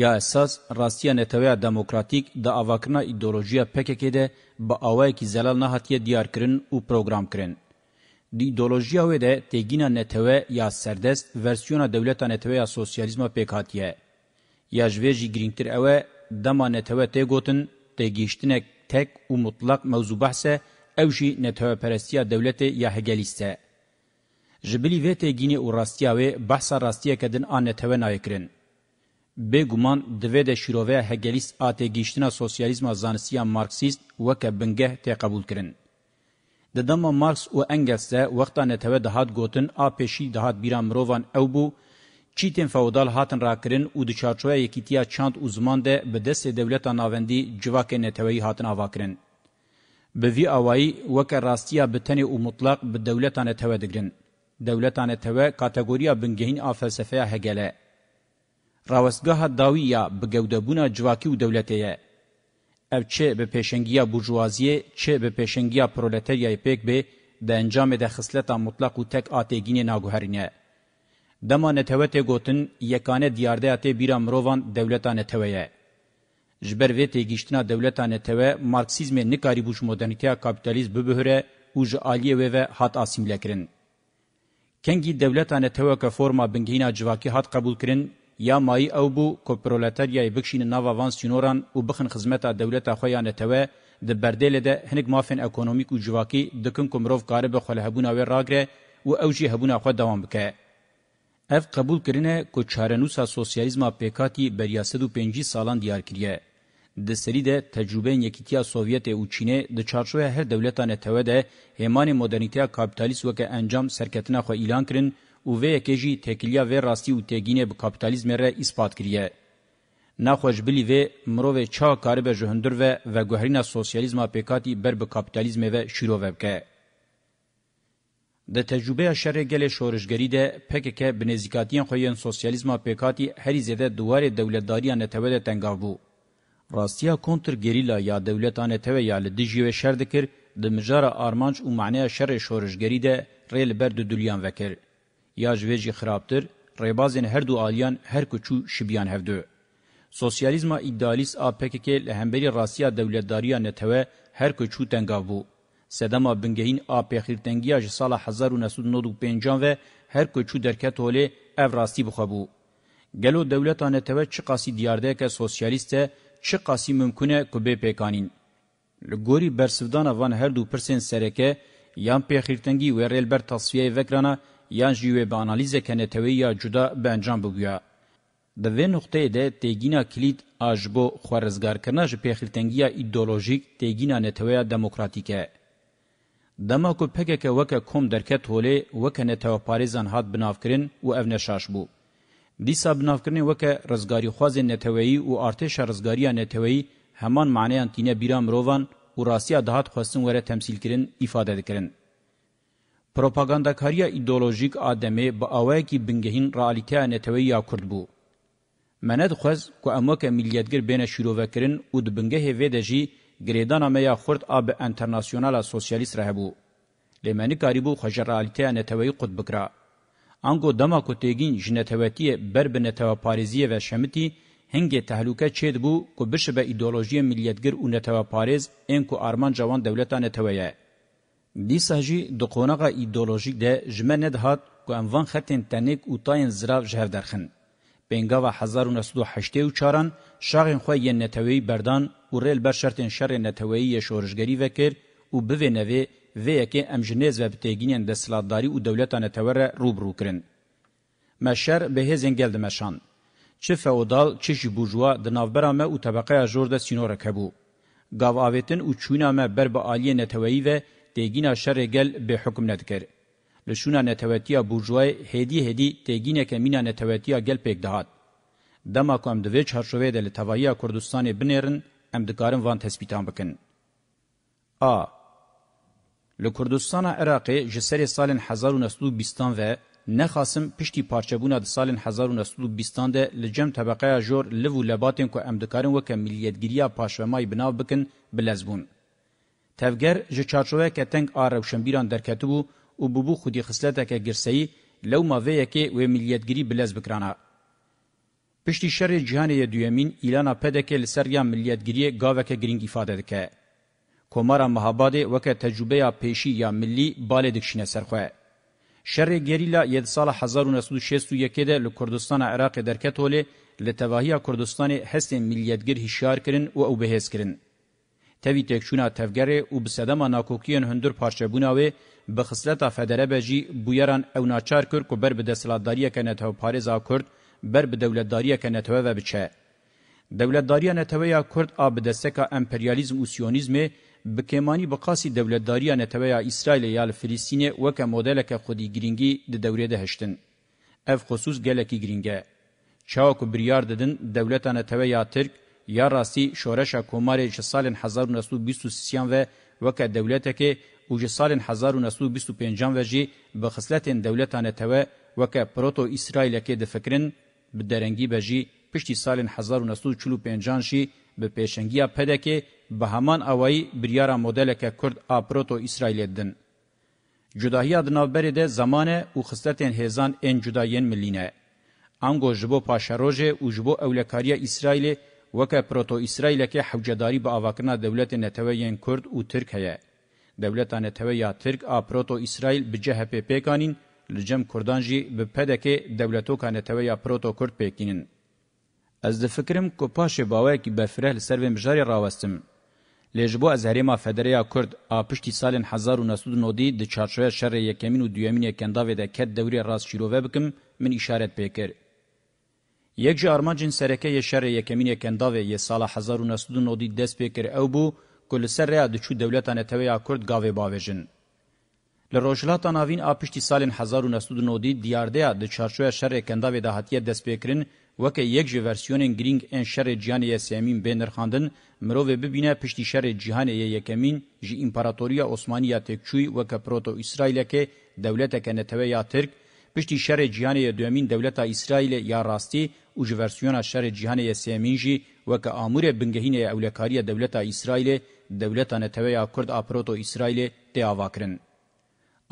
یا اساس راستیا نتوه دموکراتیک د اواکنا ایدئولوژیا پکک ده با اوای کی زلال نه هاتیه دیار کرن او پروگرام کرن دی ایدئولوژیا و ده تگینا نتوه یا سردست ورسیونا دولت نتوه سوسیالیزم پکاتیه یا جویجی گرینگتر اوه دما نتوه تی گوتن تیگیشتنک تک و مطلق موضوع بحثه او جی نتوه پرستیا دولت یا هگلیسته. جبلی وی تیگینی و راستیاوی بحثا راستیه کدن آن نتوه نایکرن. به ګومان د وې د شیرووې هګلیس اتګیشتنه سوسیالیزم ځانسیا مارکسیست وک بنګه ته قبول کړي د دمو مارکس او انګلس ته وخت نه ته د هات ګوتن ا پېشي د هات بیرام روان او بو چیتن فودال هاتن راکرین او د چارچوې یکتیا چاند عزمان ده به دست دولت ناوندی جواک نتوی هاتن اواکرین به وی اوای وک راستیا بتنی او مطلق به دولت نتو دگرین دولت نتو کاتګوریا بنګهین ا فلسفه هګله راوسګه داویا به ګودبونه جواکی او دولتیه او چه به پیشنګیا بورژوازیه چه به پیشنګیا پرولتریای پک به د انجام د خصلت مطلق او تک اتګین ناګوهرینه دما نتوته گوتن یکانه دیاردهاته بیرا مروان دولتا نتوهه. جبر وی تیگیشتنا دولتا نتوه مارکسیزم نکاری بوش مدرنیتیا کابیتالیز ببهره او ج آلیه و هات اسیمله کرن. کنگی دولتا نتوه که فرما بنگهینا جواکی هات قبول کرن یا مای او بو که پرولتاریای بکشین ناوا وان سینوران او بخن خزمتا دولتا خویا نتوه د بردل ده هنګ مافن اکونومیک او جواکی دکن کومرو کار به خلهبونه و راګره او اوجی هبونه خو دوام وکړي ev kabul kirine ku çarenûsa sosyalizma PKK-yî beriya 105 salan diyar kiriye. Di serî de tecrübeyên yekîtiya Sovyetê û Çînê di çarçoya her dewletan tewe de hêmanê modernîteya kapitalîst weke encam serketina xwe îlan kirin û vê yekê jî têkiliya vê rastî û têgînê bi kapitalizmê re îspat kiriye. Naxweş bilî vê mirovê çawa karibe ji hundir ve veguherîna sosyalîzma pêkatî ber bi kapitalizmê ve şîrove bike. د تجربه شر گله شورشګری ده پکې کې بنزیکاتین خوین سوسیالیزم پکاتی هری زده دوار دولتداری نه تود تنگاو راستیا کنتر گریلا یا دولتانه تو یا لدیجی و شر دکر د مجاره ارمانج او معنی شر شورشګری ده ریل برد دلیان وکر یا جوجی خرابتر ریبازن هر دو آلیان هر کوچو شبیان هفدو سوسیالیزم ایدالیس آ پکې کې لهمبري راسیا دولتداری نه تود هر کوچو تنگاو سدما بنگهین آپیخیرتنگیا جه سال 1995 و هر کوچو درکت هولی او راستی بخوابو. گلو دولتانه توه چه قاسی دیارده که سوسیالیسته چه قاسی ممکنه که بی پیکانین. لگوری برسودان وان هر دو پرسین سرکه یان پیخیرتنگی و ریل بر تصفیه وکرانه یان جیوه به انالیز کنه توه یا جدا به انجام بگویا. د وې نقطې د تګینا کلید اجبو خورزګار کنا چې پیخلتنګیا ایدئولوژیک تګینا نتویا دموکراتیکه دما کو پکه وک کوم درکت هولی وکنه تو پاریزان هات بنافکرین او اونه شاش بو دیسا بنافکرین وک رزګاری خوازی نتوی او ارتش رزګاری نتوی همان معنی انتینه بیرام روان او راسیا دهات خواستن وره تمثیل کرن ifade کرن پروپاگانداکاریا ایدئولوژیک آدمه با اوای کی بنگهین رالتیا نتوی یا کرد بو مند خوز کو اموک ملیتګر بینه شروع وکرین او د بنګه هوی دجی گریدانا میا خورد آب انترناسیونال سوسیالیست ره بو. لیمانی کاری بو خجرالیتیا نتوهی قد بکرا. انگو دما کتگین جنتواتی بر به نتوا پاریزیه و شمتی هنگه تحلوکه چید بو که بشه به ایدولوژی ملیتگر و نتوا پاریز این که آرمان جوان دولتا نتوهیه. دیسا جی دو قوناغا ایدولوژیک ده جمه ندهات که انوان خطین تنیک و تاین زراو جهو درخن. بینگاوا 1984 چاران شارن خو یې نتوی بردان او ریل بر شرطن شر نتوی شورشګری وکړ او به ونوي وې کې امجنیز و بتګینن د سلادتاری او دولتانه تور روبرو کرن مشر به هزن گلد مشان چه فودال چه جی بورژوا د ناوبرامه او طبقه جور د سینور کبو گاو اوتن او چونامه بر به عالی نتوی و تګینا شر گل به حکم ندکر لشونه نتوتیا بورژوای هدی هدی تګینه کمینه نتوتیا گل پک دهات دما کوم د ویچ هرشوې د لټویا کوردستاني بنیرن ام د کارن وان تثبیتان بکن ا له کوردستان عراقي جسر سال 1920 و نخاسم پشتي پارچبونه د سال 1920 د لجم طبقه جور لو لباتن کو ام د کارن وک ملیتګریه پاشمای بناو بکن بلزبون تفګر ژ چارچوې کتنګ عرب شمبيران درکته بو او بو خودي خصلته کې ګرسي لو ما وې کې و ملیتګری بلز بکرانه پشتی شر جهانی دویمین ایلانا پدکه لسریا ملیتگیری گاوکه گرینگ ایفاده دکه. کمارا مهاباده وکه تجربه پیشی یا ملی باله دکشینه سرخوه. شر گریلا ید سال 1961 ده لکردستان عراق درکت هوله لتواهی کردستان حس ملیتگر هشیار کرن و او بهز کرن. توی تکشونا تفگره و بسدما ناکوکیان هندر پارچبوناوه بخصلتا فدره بجی بویران او ناچار کرد که بر به دستلاتداریه که نتو پارزا کرد بر به دولتداریه که نتوه و بچه. دولتداریه نتوه یا کرد آب دستکا امپریالیزم و سیونیزمه بکمانی بقاسی دولتداریه نتوه یا اسرائیل یا فلسطینه وکه مدل که خودی گرینگی ده دوره ده هشتن. اف خصوص گلکی گرینگه. چاوکو بریار ددن دولتا نتوه یا ترک یا راستی شورشا کوماری چه سال 1923 و وکه دولتا که او جه سال 1925 و جی بخصلت دولتا نتوه وکه پروتو اسرائیل که ده فکرن به درنگی بجی پشتی سال 1945 شی به پیشنگیا پدکه به همان اوایی بریارا مدلک کرد آپروتو اسرائیل دن. جداهی ادنابری ده زمانه و خستتین هزان این جدایین ملینه. انگو جبو پاشاروژه و جبو اولکاریا اسرائیل وکه پروتو اسرائیل که حوجداری به آواکرنا دولت نتوین کرد و ترک هیه. دولت نتویا ترک آپروتو اسرائیل به جهه پیکانین لجم کردان جی به پدک دولتو کانتوی یا پروتو کرد پیکینن. از ده فکرم که پاش باوه که بفره لسر و مجاری راوستم. لجبو از هریما فدریا کرد آپشتی سال 1990 ده چارچوه شر یکمین و دویمین یکنداوی ده کت دوری راست شیروه بکم من اشارت پیکر. یک جی آرمانجین سرکه شر یکمین یکنداوی یه سال 1990 دست پیکر او بو که لسر ریا ده چو دولتان تاوی کرد گاوی باویجن. لروجلاتا ناوین اپشتی سالن 1909 دی دیاردیا د چارچوه شر کنداوی د هاتیه دسپیکرین وکه یک جی ورسیونن گرینگ ان شر جهانی سیمین بنر خاندن مرو و ببینه پشتی شر جهانی یکمین جی امپراتوریا عثمانیه تکچوی وکه پروتو اسرائیل که دولت کنتوی یا ترک پشتی شر جهانی دومین دولت اسرائیل یا راستی او جی ورسیون شر جهانی سیمین جی وکه امور بنگهین اولکاری دولت اسرائیل دولت نتوی یا کرد اپروتو اسرائیل ته اواکرن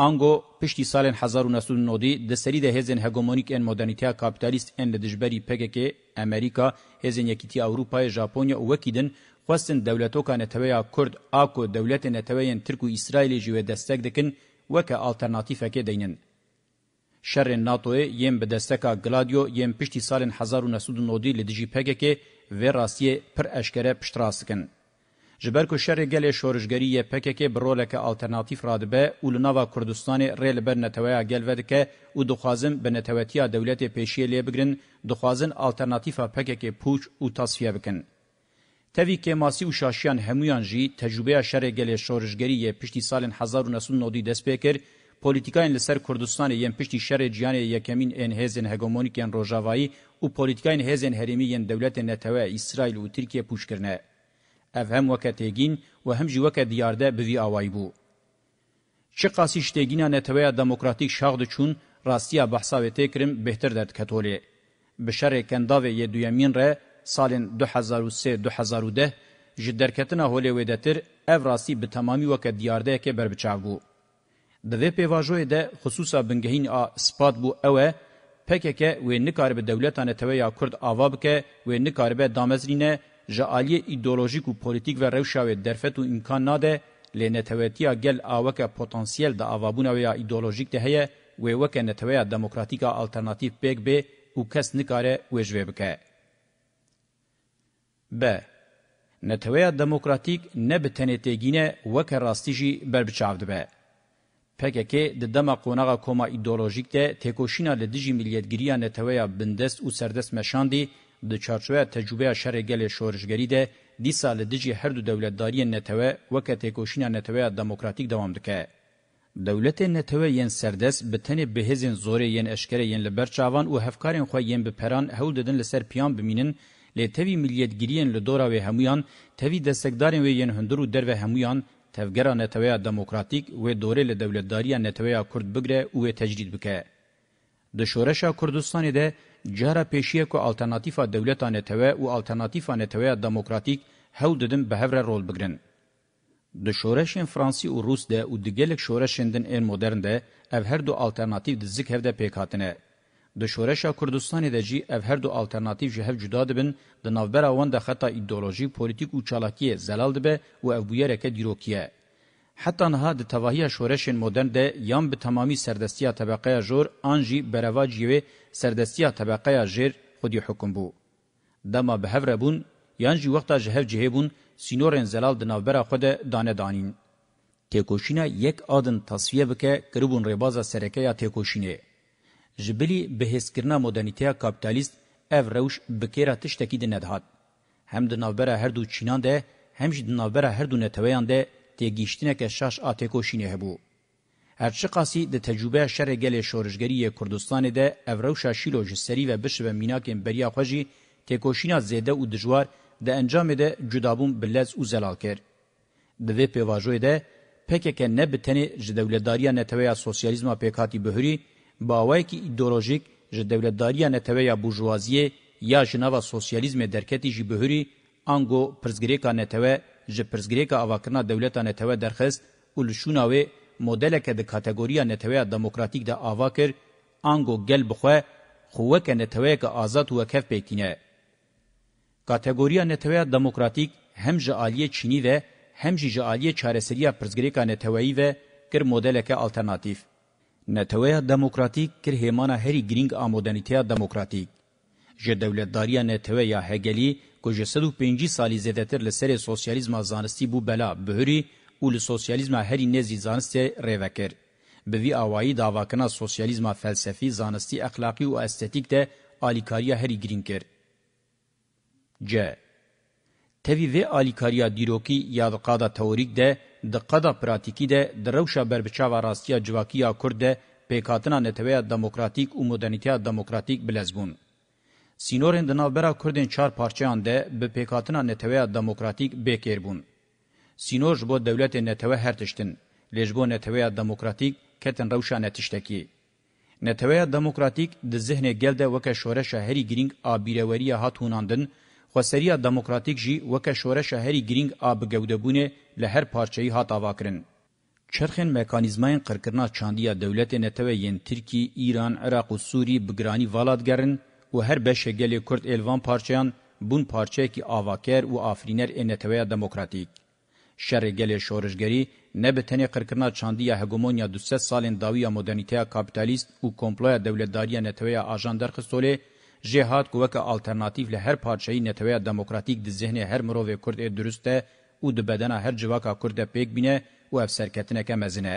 آنگو پشتی سال 1990 ده سری ده هزین هگومونیک ان مدرنیتیا کابیتالیست ان لدجبری پگک امریکا هزین یکیتی اوروپای ژاپونیا وکیدن خواستن دولتوکا نتویا کرد آکو دولت نتویا ترک و اسرائیل جوه دستک دکن وکه آلترناتیفه که دینن. شر ناتو یم به دستکا گلادیو یم پشتی سال 1990 لدجی پگک و راسیه پر اشکره پشتراسکن. جبر کو شر گله شورشګری پککه برولکه الټرناتیو رادبه اولناوا کوردستان ریل بر نتویا گلودکه او دخوازم بنتوتیا دولت پیشی لی بگرن دخوازن الټرناتیو پککه پوچ او تصفیه بکن توی که ماسی و شاشیان همویان جی تجربه شر گله شورشګری پشتي سال 1990 دسپیکر پولیتیکاین لسر کردستان یم پشتی شر جیان یکمین ان هزن هگمونیکن روجاوایی او پولیتیکاین هزن هریمی دولت نتوه اسرائیل و ترکیه پوشکرنه اف هم وکه تیگین و هم جی وکه دیارده بوی آوائی بو. چه قاسی شتیگینا نتویا دموکراتیک شاغد چون راستیا بحثاوی تکرم بهتر درد کتولی. بشر کنداوی یه دویمین ره سالن 2003-2010 جد درکتنا هولی ویدتر اف راستی به تمامی وکه دیارده که بربچاو بو. دوی پیواجوی ده خصوصا بنگهین آ سپات بو اوه پکه که وی نکار به دولتان تویا کرد آوا بکه وی نکار به دامزرینه جالی ایدئولوژیک و پولیتیک و روشاوی درفت و امکان ناده لنتوتیا گل آوکه پتانسیل د اوابونه یا ایدئولوژیک ده هه و وکه نتویا دموکراتیکا الټرناتیو پک به او کس نکاره وجوه بکه ب نتویا دموکراتیک نه به تنتګینه وکه راستیجی بر بچاوده به PKK د دما قونغه کومه ایدئولوژیک ده تکوشینا له دجی ملیتګریه نتویا بندست او سردست مشاندی د چارچوې تجربه شرګل شورشګری ده د سال دجی هر دو دولتداری نتوه وکته کوشینه نتوه دموکراتیک دوام دکه دولت نتوه ین سردس بتنی بهزین زوره ین اشکره ین لبر چاوان او هفکارین خو ین بپران هول ددن لسر پیان بمینن لی توی ملیتگیرین لدورا و همویان توی دستگدارین و ین هندرو در و همویان تفگرا نتوه دموکراتیک و دوره لدولتداری نتوه کرد بگره او تجدید بکه. د شورش کردستان ده جهره پیشیه کو الټرناتیفا دولتانه ته او الټرناتیفا نه ته دموکراتیک هول ددم به هر رول بگرن د شورشین فرانسی او روس ده او د ګلک شورشندن ان مدرن ده اف هر دو الټرناتیو د زیک هفده پیکاتنه د شورشا کوردستان د جی اف هر دو الټرناتیو جهه جدا دبن د نوبره وند خطا ایدئولوژي پولیټیک او چالاکی زلال ده او ابویرکه دیروکیه حتی نها د تواهی شورش مدرن ده یان به تمامی سردستیا طبقه جور آنجی برواج یوه سردستیا طبقه جیر خودی حکم بو. دما به هفره بون یانجی وقتا جهو جهه بون سینورن زلال د نوبره خود دانه دانین. تیکوشینا یک آدن تصفیه بکه کربون ریبازا سرکه یا تیکوشینه. جبلی بهسکرنا مدرنیتیا کابیتالیست او روش بکیره تشتکی ده ندهات. هم د نوبره هر دو چینان ده، هم جی د نوبره هر دو نتویان ده تیه گیشتینک شش آتیکو شینه هبو. هرچی قاسی ده تجربه شر گل شورشگری کردستان ده اورو شاشیلو جسری و بشو میناکن بریا خوشی تیکوشینا زیده و دجوار ده انجام ده جدابون بلز و زلال کر. ده وی پیواجوی ده پکه که نه بتنی جدولتداریا نتویا سوسیالیزما پیکاتی بهوری باوای کی ایدئولوژیک جدولتداریا نتویا بورژوازیه یا جناوا سوسیالیزم درکتی جی بهوری انگو پرزګریکا نتوه جه پرزګریکا اواکنا دولتان ته درخست ول شوناوي مدل کې د کټګوریا نتوی دموکراتیک د اواکر انګو ګل بخو خو کې نتوی کې آزاد وکف پکینه کټګوریا نتوی دموکراتیک هم جالیه چینی و هم جالیه چارسریه پرزګریکا نتوی و کر مدل کې الټرناتیو نتوی دموکراتیک کر هیمانه هری ګرینګ آمودنیتیا دموکراتیک جه دولتداریه نتوی یا هګلی کو جسد و پنجی سالی زدتر لسر سوسیالیزم زانستی بو بلا بهری و لسوسیالیزم هری نزی زانستی ریوکر. به وی آوائی داواکنا سوسیالیزم فلسفی زانستی اخلاقی و استتیک ده آلیکاریا هری گرین کرد. ج. تەوی وێ ئالیکاریا دیرۆکی یا دقادا تەوریک دە دقادا پراتیکی دە دروشا بربچاوا راستیا جواکیا کورد دە پێکاتنا نەتەوەیا دموکراتیک و مۆدەرنیتیا دموکراتیک بلەزبوون سینورên di navbera Kurdên çar parçeyan de bi pêkatina neteweya demokratîk bêkêr bûn. Sînor ji bo dewletê netewe her tiştin, lê ji bo neteweya demokratîk ketin rewşa netiştekî. Neteweya demokratîk di zihnê gel de weke şoreşa herî girîng a bîreweriya hat hûnandin, xweseriya demokratîk jî weke şoreşa herî girîng a bigewdebûnê li her parçeyî hat avakirin. Çerxên mekanîzmayên qirkirina çandiya dewletê neteweyên Tirkî, Îran, Iraq û Sûrî bi giranî valat gerin, و هر بشه گلی کرد الوان پارچیان بون پارچه کی آواکر و آفرینر انتویا دموکراتیک. شر گلی شورشگری نه به تنی قرکرنا چاندیا هگمونیا دو سه سالین داویا مدرنیتیا کابیتالیست و کمپلویا دولتداریا نتویا آجان درخستوله جهاد کوک آلترناتیف له هر پارچهی نتویا دموکراتیک د ذهن هر مروو کرد درسته او د بدن هر جواکا کرد پیک بینه و افسرکتنه که مزنه.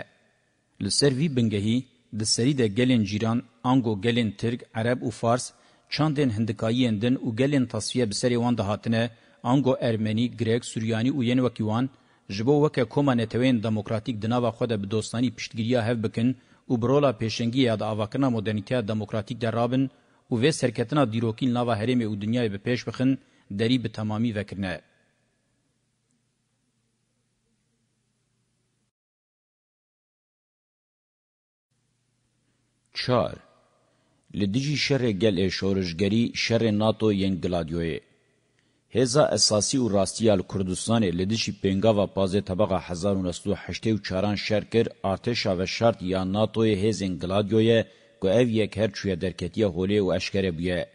لسر وی بنگهی د سری د گلین جیران انگو گلین ترک عرب او فارس çandên hindikayiyên din û gelên tasfiye bi serê wan dahatine ango ermenî grek suryanî û yên wekî wan ji bo weke koma netewên demokratîk di nava xwe de bi dostanî piştgiriya hev bikin û bi rola pêşengiya di avakirina modernîteya demokratîk de rabin û vê serketina dîrokîn nava herêmê û dinyayê bi pêş bixin derî bi temamî vekirine. چار لدیجی شر گل شورشگری شر ناتو ین گلادیوی هزا اساسی و راستیال کردستان لدیجی پنگا و پازه طبقه 1984 شر کر آتشا و شرط یا ناتو هزین گلادیوی که او یک هر چوی درکتی هولی و اشکره بیه.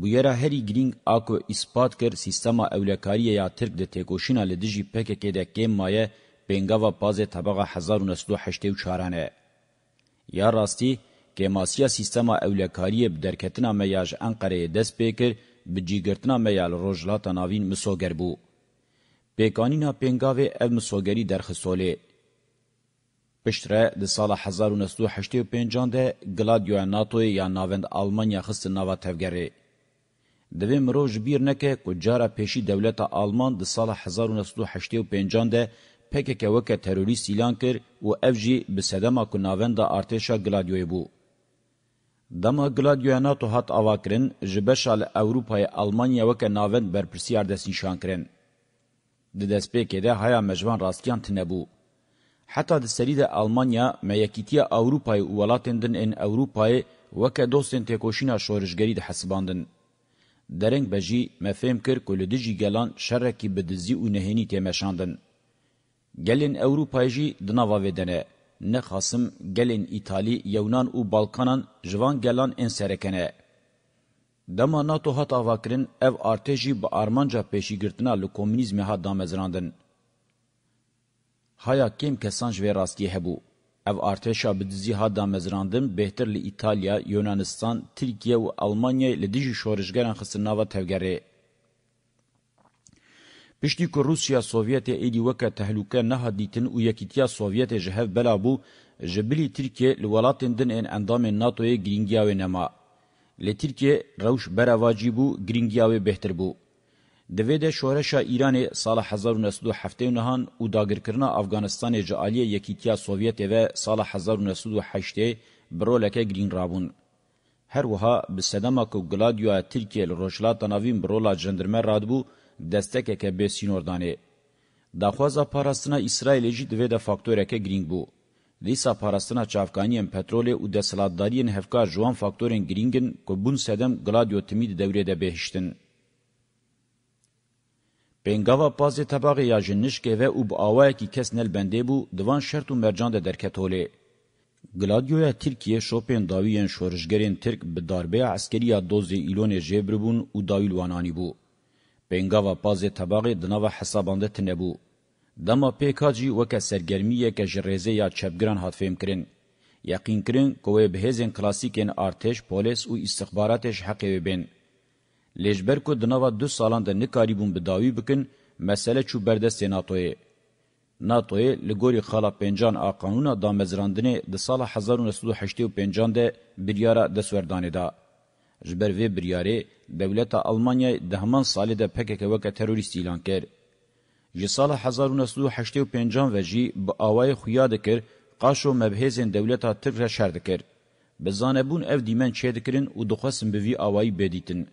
بویره هری گرینگ آکو اثبات کر سیستما اولکاری یا ترک ده تیکوشینا لدیجی پککی ده کم مایه پنگا و پازه طبقه 1984 نه. یا راستی، کماسیا سیستما اولکاری بدرکتنا میاج انقره دست پیکر بجیگرتنا میال روجلاتا ناوین مسوگر بو. پیکانینا پینگاوه او مسوگری درخصوله. پشتره د سال 1985 ده گلادیو ناتو یا ناوند آلمانیا خست ناوا تفگره. دوی مروج بیر نکه کجارا پیشی دولت آلمان د سال 1985 ده پکه که وکه تروریست ایلان کر و افجی به صدما کناوند ارتشا گلادیوی بو. دما گلادیواناتو هات اواکرین جبشال اوروپای المانیا وک ناوند برپرسیار دسین شانکرین د دسپیکې ده هيا مجوان راستیان تنبو حتی د سری د المانیا میکیتیا اوروپای ولاتندن ان اوروپای وک دوستن تکوشینا شورشګری د حساباندن درنګ بجی مفهم کر کول دجی ګلان شرکی بدزی او نهینی تمشاندن ګلین اوروپایجی د ناوا ودنه نخاسم گلین ایتالی یونان او بالکانان جوان گلان ان سرکنه دما ناتو هات اواکرین اف ارتجی با ارمانجا پیشی گرتنا لو کومونیزم ها دامزراندن هایا کیم کسان جوی راستی هبو ev arteşa bi dizî hada mezrandin bêhtir li Îtalya, Yunanistan, Tirkiye û Almanyayê li dijî şoreşgeran xisirnava tevgerê. پشتی که روسیا سوویت ایدی وکا تهلوکه نها دیتن و یکیتیا سوویت جهف بلا بو جبلی ترکیه لولاتن دن این اندام ناتوی گرینگیاوی نما. لترکیه روش برواجی بو گرینگیاوی بهتر بو. دوی ده شورشا ایران سال 1970 نهان و داگرکرنا افغانستان جعالی یکیتیا سوویت و سال 1908 برولکه گرین رابون. هر وها به صدما که گلادیو ترکیه لروشلات ناوین برولا جندرمه رادبو، دستکه که به سینوردانه. دخواز پاراستنا اسرائیل جی دوی ده فاکتوره که گرینگ بو. لیسا پاراستنا چافکانین پترول او د سلادداریین هفکار جوان فاکتورین گرینگن که بون سدم گلادیو تمید دوره ده بهشتن. بنگاوا پازی طبقه یا جنشکه و او با آوه که کس نل بنده بو دوان شرط و مرجان ده درکتوله. گلادیویا ترکیه شوپین داویین شورشگرین ترک به داربه عسکری یا دوز ایلون جبربون او داویل وانانی بو. بنگاوا پازی تباقی دناوا حسابانده تنبو. دما پیکا جی وکا سرگرمیه که جرزه یا چپگران هاتفیم کرن. یقین کرن کوه بهزین کلاسیکین ارتش، پولیس و استخباراتش حقی بین. لجبر کو دناوا دو سالان ده نکاریبون بداوی بکن مسئله چو بردست ناتویه. ناتوی لګوري خلا پنجان ا قانونا د مزراندنې د سال 1985 د بریاره د سوردانې دا جبر وی بریاره دولت آلمانیا د همان سالی د پکک وک تروریست اعلان کرد. جی سال 1985 و جی با آوای خویا دکر قاشو مبهزین دولت ترک را شر دکر. بزانبون اف دیمن چه دکرین و دخواستن به وی آوای بدیتن.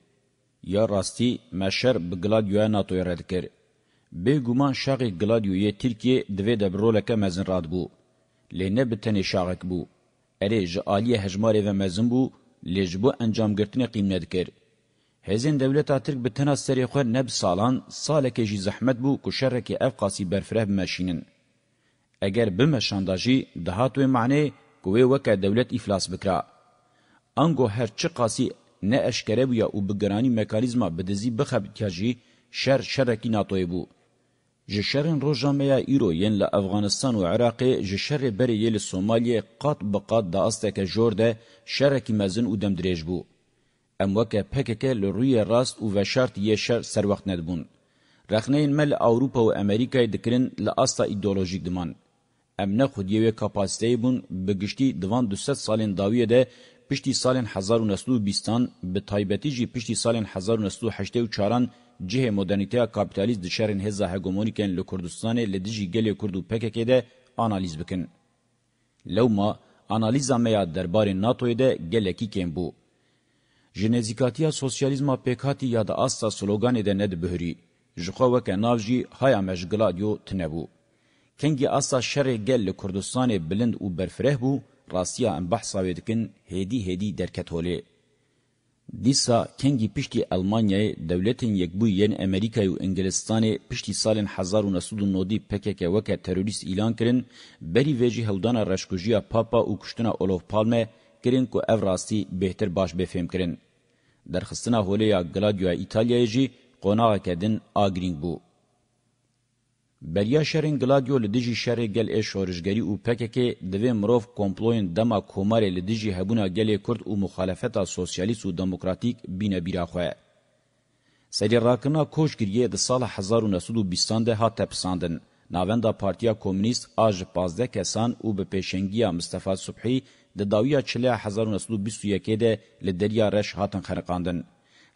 یا راستی مشر بگلادیویا ناتوی را دکر. به ګومان شاغی ګلادیوی ترکیه د وې د برولکه مزن رات بو لنه به تنه شاغک بو اری ج عالیه هجماره و مزن بو لجبو انجام ګرتنه قیمت کړ هزین دولتا ترک بتنا سری خو نب سالان سالک جی زحمت بو کو شرک اف قاسی برفره ماشینن اگر بمشانداجی دهاتو معنی کوی وک دولت افلاس بکرا انگو هر چی قاسی نه اشکره بو یا او بگرانی مکانیزما بدزی بخب کجی شر شرکی ناتوی بو جشرن روجامیا ایرو ین له افغانستان او عراق جشر بری یل سومالیه قات بقات د استکه جورده شرکی مزن او دم دریج بو ام وکه پکک له روی راست او وشارت یې شر سر وخت نه دبون رخنین مل اوروبا او امریکا د کرن له استا ایدئولوژیک دمان ام نه خود یو کاپاسیته بون بگشتي دوان 200 سالین داویه ده پشتی سالین 1920 به تایبتی جی پشتی سالین 1984 جهه مدرنیته کاپیتالیست د شرن هزا هګومونیکن له کوردستان له دجی ګل کوردو پکک ده انالیز بکن لو ما انالیزا میا دربار ناتو ده ګلکی کین بو جنزیکاتیا سوسیالیزما پکاتی یا د اسا سلوګان د نه د بهري ژخه وک ناوجی هيا مشګلادیو تنبو کنګي اسا شر گل کوردستان بلند او برفره بو راستیا ام بحثا ودکن هدی هدی درکتولی دیسا کنگی پشتی المانیای دولتین یک بو یین امریکای و انگلستان پشتی سالن 1990 پکک وک تروریست اعلان کرن بری ویجی هلدان رشکوجیا پاپا او کشتنا اولوف پالمه کرن کو اف راستی بهتر باش بفهم کرن درخستنا هولیا گلادیو ایتالیا جی قوناغه کدن آگرینگ بو. بریا شرین گلادیو لدیجی شر گل اش اورجگری او پککه دوی مروف کمپلوین دما کومار لدیجی هبونا گل کرد او مخالفتا سوسیالیست و دموکراتیک بینه بیرا خو. سری راکنا کوشگریه د سال 1920 ده هات پسندن. ناوندا پارتیا کمونیست آج 15 کسان او به پیشنگی مصطفی صبحی د داویا چله 1921 ده لدریا رش هاتن خرقاندن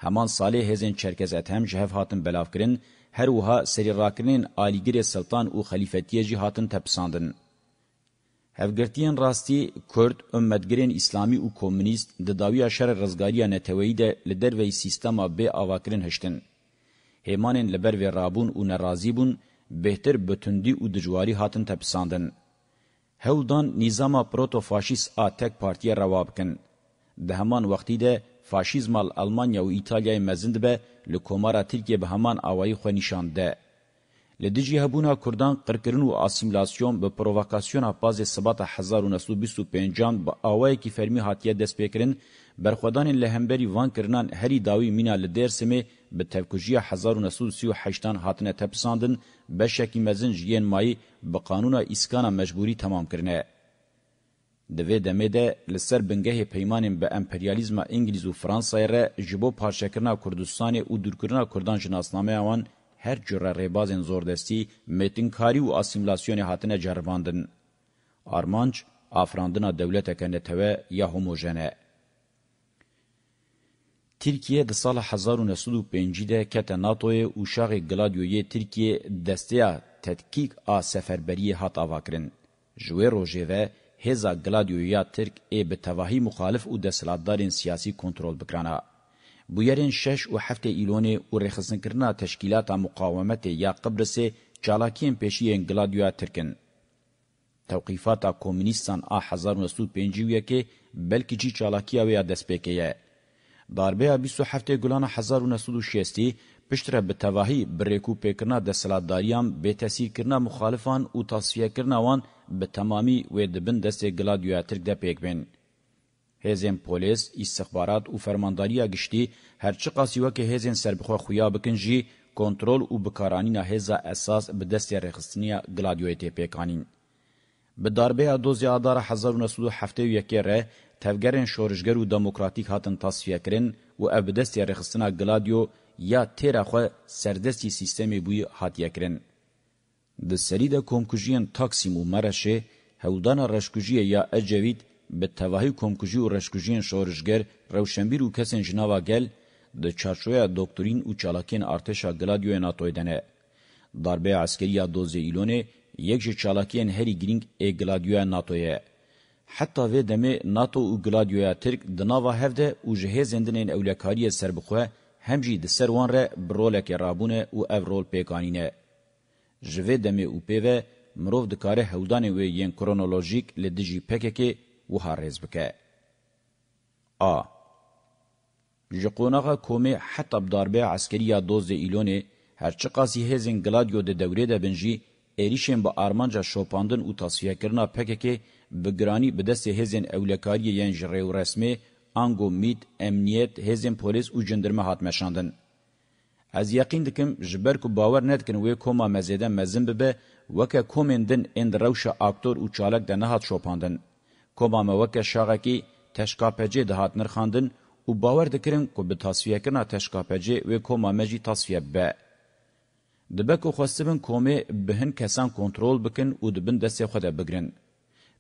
همان سالی هزین چرکز اتهم جهف هاتن بلاف کرن هر وها سری راکرین آلیگیر سلطان او خلیفتیه جی هاتن تپساندن. هفگرتین راستی کرد امتگرین اسلامی او کومنیست د داویا شر رزگاریا نتوی ده لدر وی سیستما بی آواکرین هشتن. هیمانین لبر وی رابون او نرازی بون بهتر بتندی او دجواری هاتن تپساندن. هولدان نظام پروتوفاشیست ا تک پارتیا رواب کن ده همان وختي ده فاشیزمال المانیا و ایتالیا مزند به لکومارا ترکیه به همان اوایی خو نشانده لدجی هبونا کردان قرکرن و اسیملاسیون به پرووکاسیون باز سبات 1925 به اوایی کی فرمی هاتیه دست پکرین برخودان لهمبری وان کرنان هری داوی مینا لدرسمه به تفکوجیا 1938 هاتنه تپساندن به شکی مزن جین مایی به قانون اسکانا مجبوری تمام کرنه. دوی دمه ده لسر بنگه پیمانیم به امپریالیزم انگلیز و فرانسای ره جبو پارشکرنا کردستان و دورکرنا کردان جناسنامه اوان هر جره ریبازین زوردستی متنکاری و اسیملاسیون هاتنه جرباندن. آرمانچ آفراندنا دولتکن نتوه یا هموجنه. Tirkiye di sala 1905-de kete NATO'ya û şaxê Gladioyê Tirkiye desteya tetkîk a seferberiyê hat avakirin. Ji wê rojê ve hêza Gladioya Tirk ê bi tevahî muxalif û desthilatdarên siyasî kontrol bikirana. Bûyerên şeş û heftê îlonê û rêxistinskirina teşkîlata muqawemetê ya Qibrisê çalakiyên pêşiyên Gladioya Tirkin. Tewqîfata komünîstan a 1951 bəlkî çî çalakiya wê ya destpêkeye. داربه 27 گلان 1960 پشتره به تواهی بریکو پیکرنا دستلاتداریان به تسیر کرنا مخالفان او تصفیه کرنا وان به تمامی و دبن دست گلادیویا ترک ده پیک بین. هزین پولیس، استخبارات او فرمانداریا گشتی هرچی قاسی وکه هزین سربخوا خویا بکن جی کنترول او بکارانینا هزا اساس به دست رخصنیا گلادیویا تی پیکانین. به داربه دوزی آدار 1971 ره تفگرن شورشگر و دموکراتیک هاتن تصفیه کرن و او بدست یا رخصتنا گلادیو یا تیرا خو سردستی سیستمی بوی هاتیه کرن. د سری د کومکوژین تاکسیم و مرشه هودان رشکوژی یا اجوید به تواهی کومکوژی و رشکوژین شورشگر روشنبیر و کسین جناوا گل د چارچویا دکتورین او چالاکین ارتشا گلادیو ناتویدنه. ضربه عسکری یا دوزه ایلونه یک جه چالاکین هری گرینگ ای گلادیو ناتویه. حتی و دمه ناتو او گلادیویا ترک دناوا هفده او جهه زندنین اولیکاری سربخوه همجی د سروان ره برولک رابونه او او رول پیکانینه. جوه دمه او پیوه مروف دکاره هولدانه و ین کرونولوژیک لدجی پککه و هارز بکه. آ. جقوناغا کومه حتی بداربه عسکریا دوز ده ایلونه هرچه قاسی هزین گلادیو ده دوره ده بنجی ایریشن با آرمانجا شوپاندن او تصفیه کرنا پککه بگرانی به دست هزین اولکاری یان جره و رسمی انگو میت امنیت هزین پولیس او جندرمه هاتمشاندن. از یقین دکم جبر کو باور ندکن وی کوما مزیدن مزن ببه وکه کومندن اند روش اکتور او چالک ده نهات شوپاندن. کوما موکه شاغکی تشکاپجه ده هات نرخاندن او باور دکرن کو به تصفیه کنا تشکاپجه وی کوما مجی تصفیه به. دبکو خواستبن کومه بهن کسان کنترول بکن او دبن دسته خود بگرن.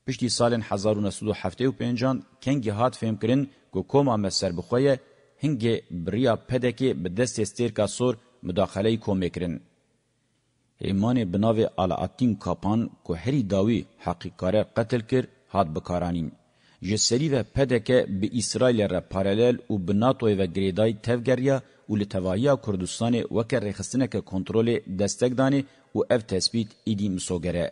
پشتی سالن 1975 کنگی هات فهم کرن گو کوما مسر بخویه هنگی بریا پدکی به دست استیرکا سور مداخله کومه کرن. ایمان بناوی آلاتین کاپان که هری داوی حقیقاره قتل کر هات بکارانین. جسری و پدکه به اسرائیل را پارلل و بناتوی و گریدای تفگریا و لتواهی کردستان وکر رخستنک کنترول دستک دانی و اف تثبیت ایدی مسوگره.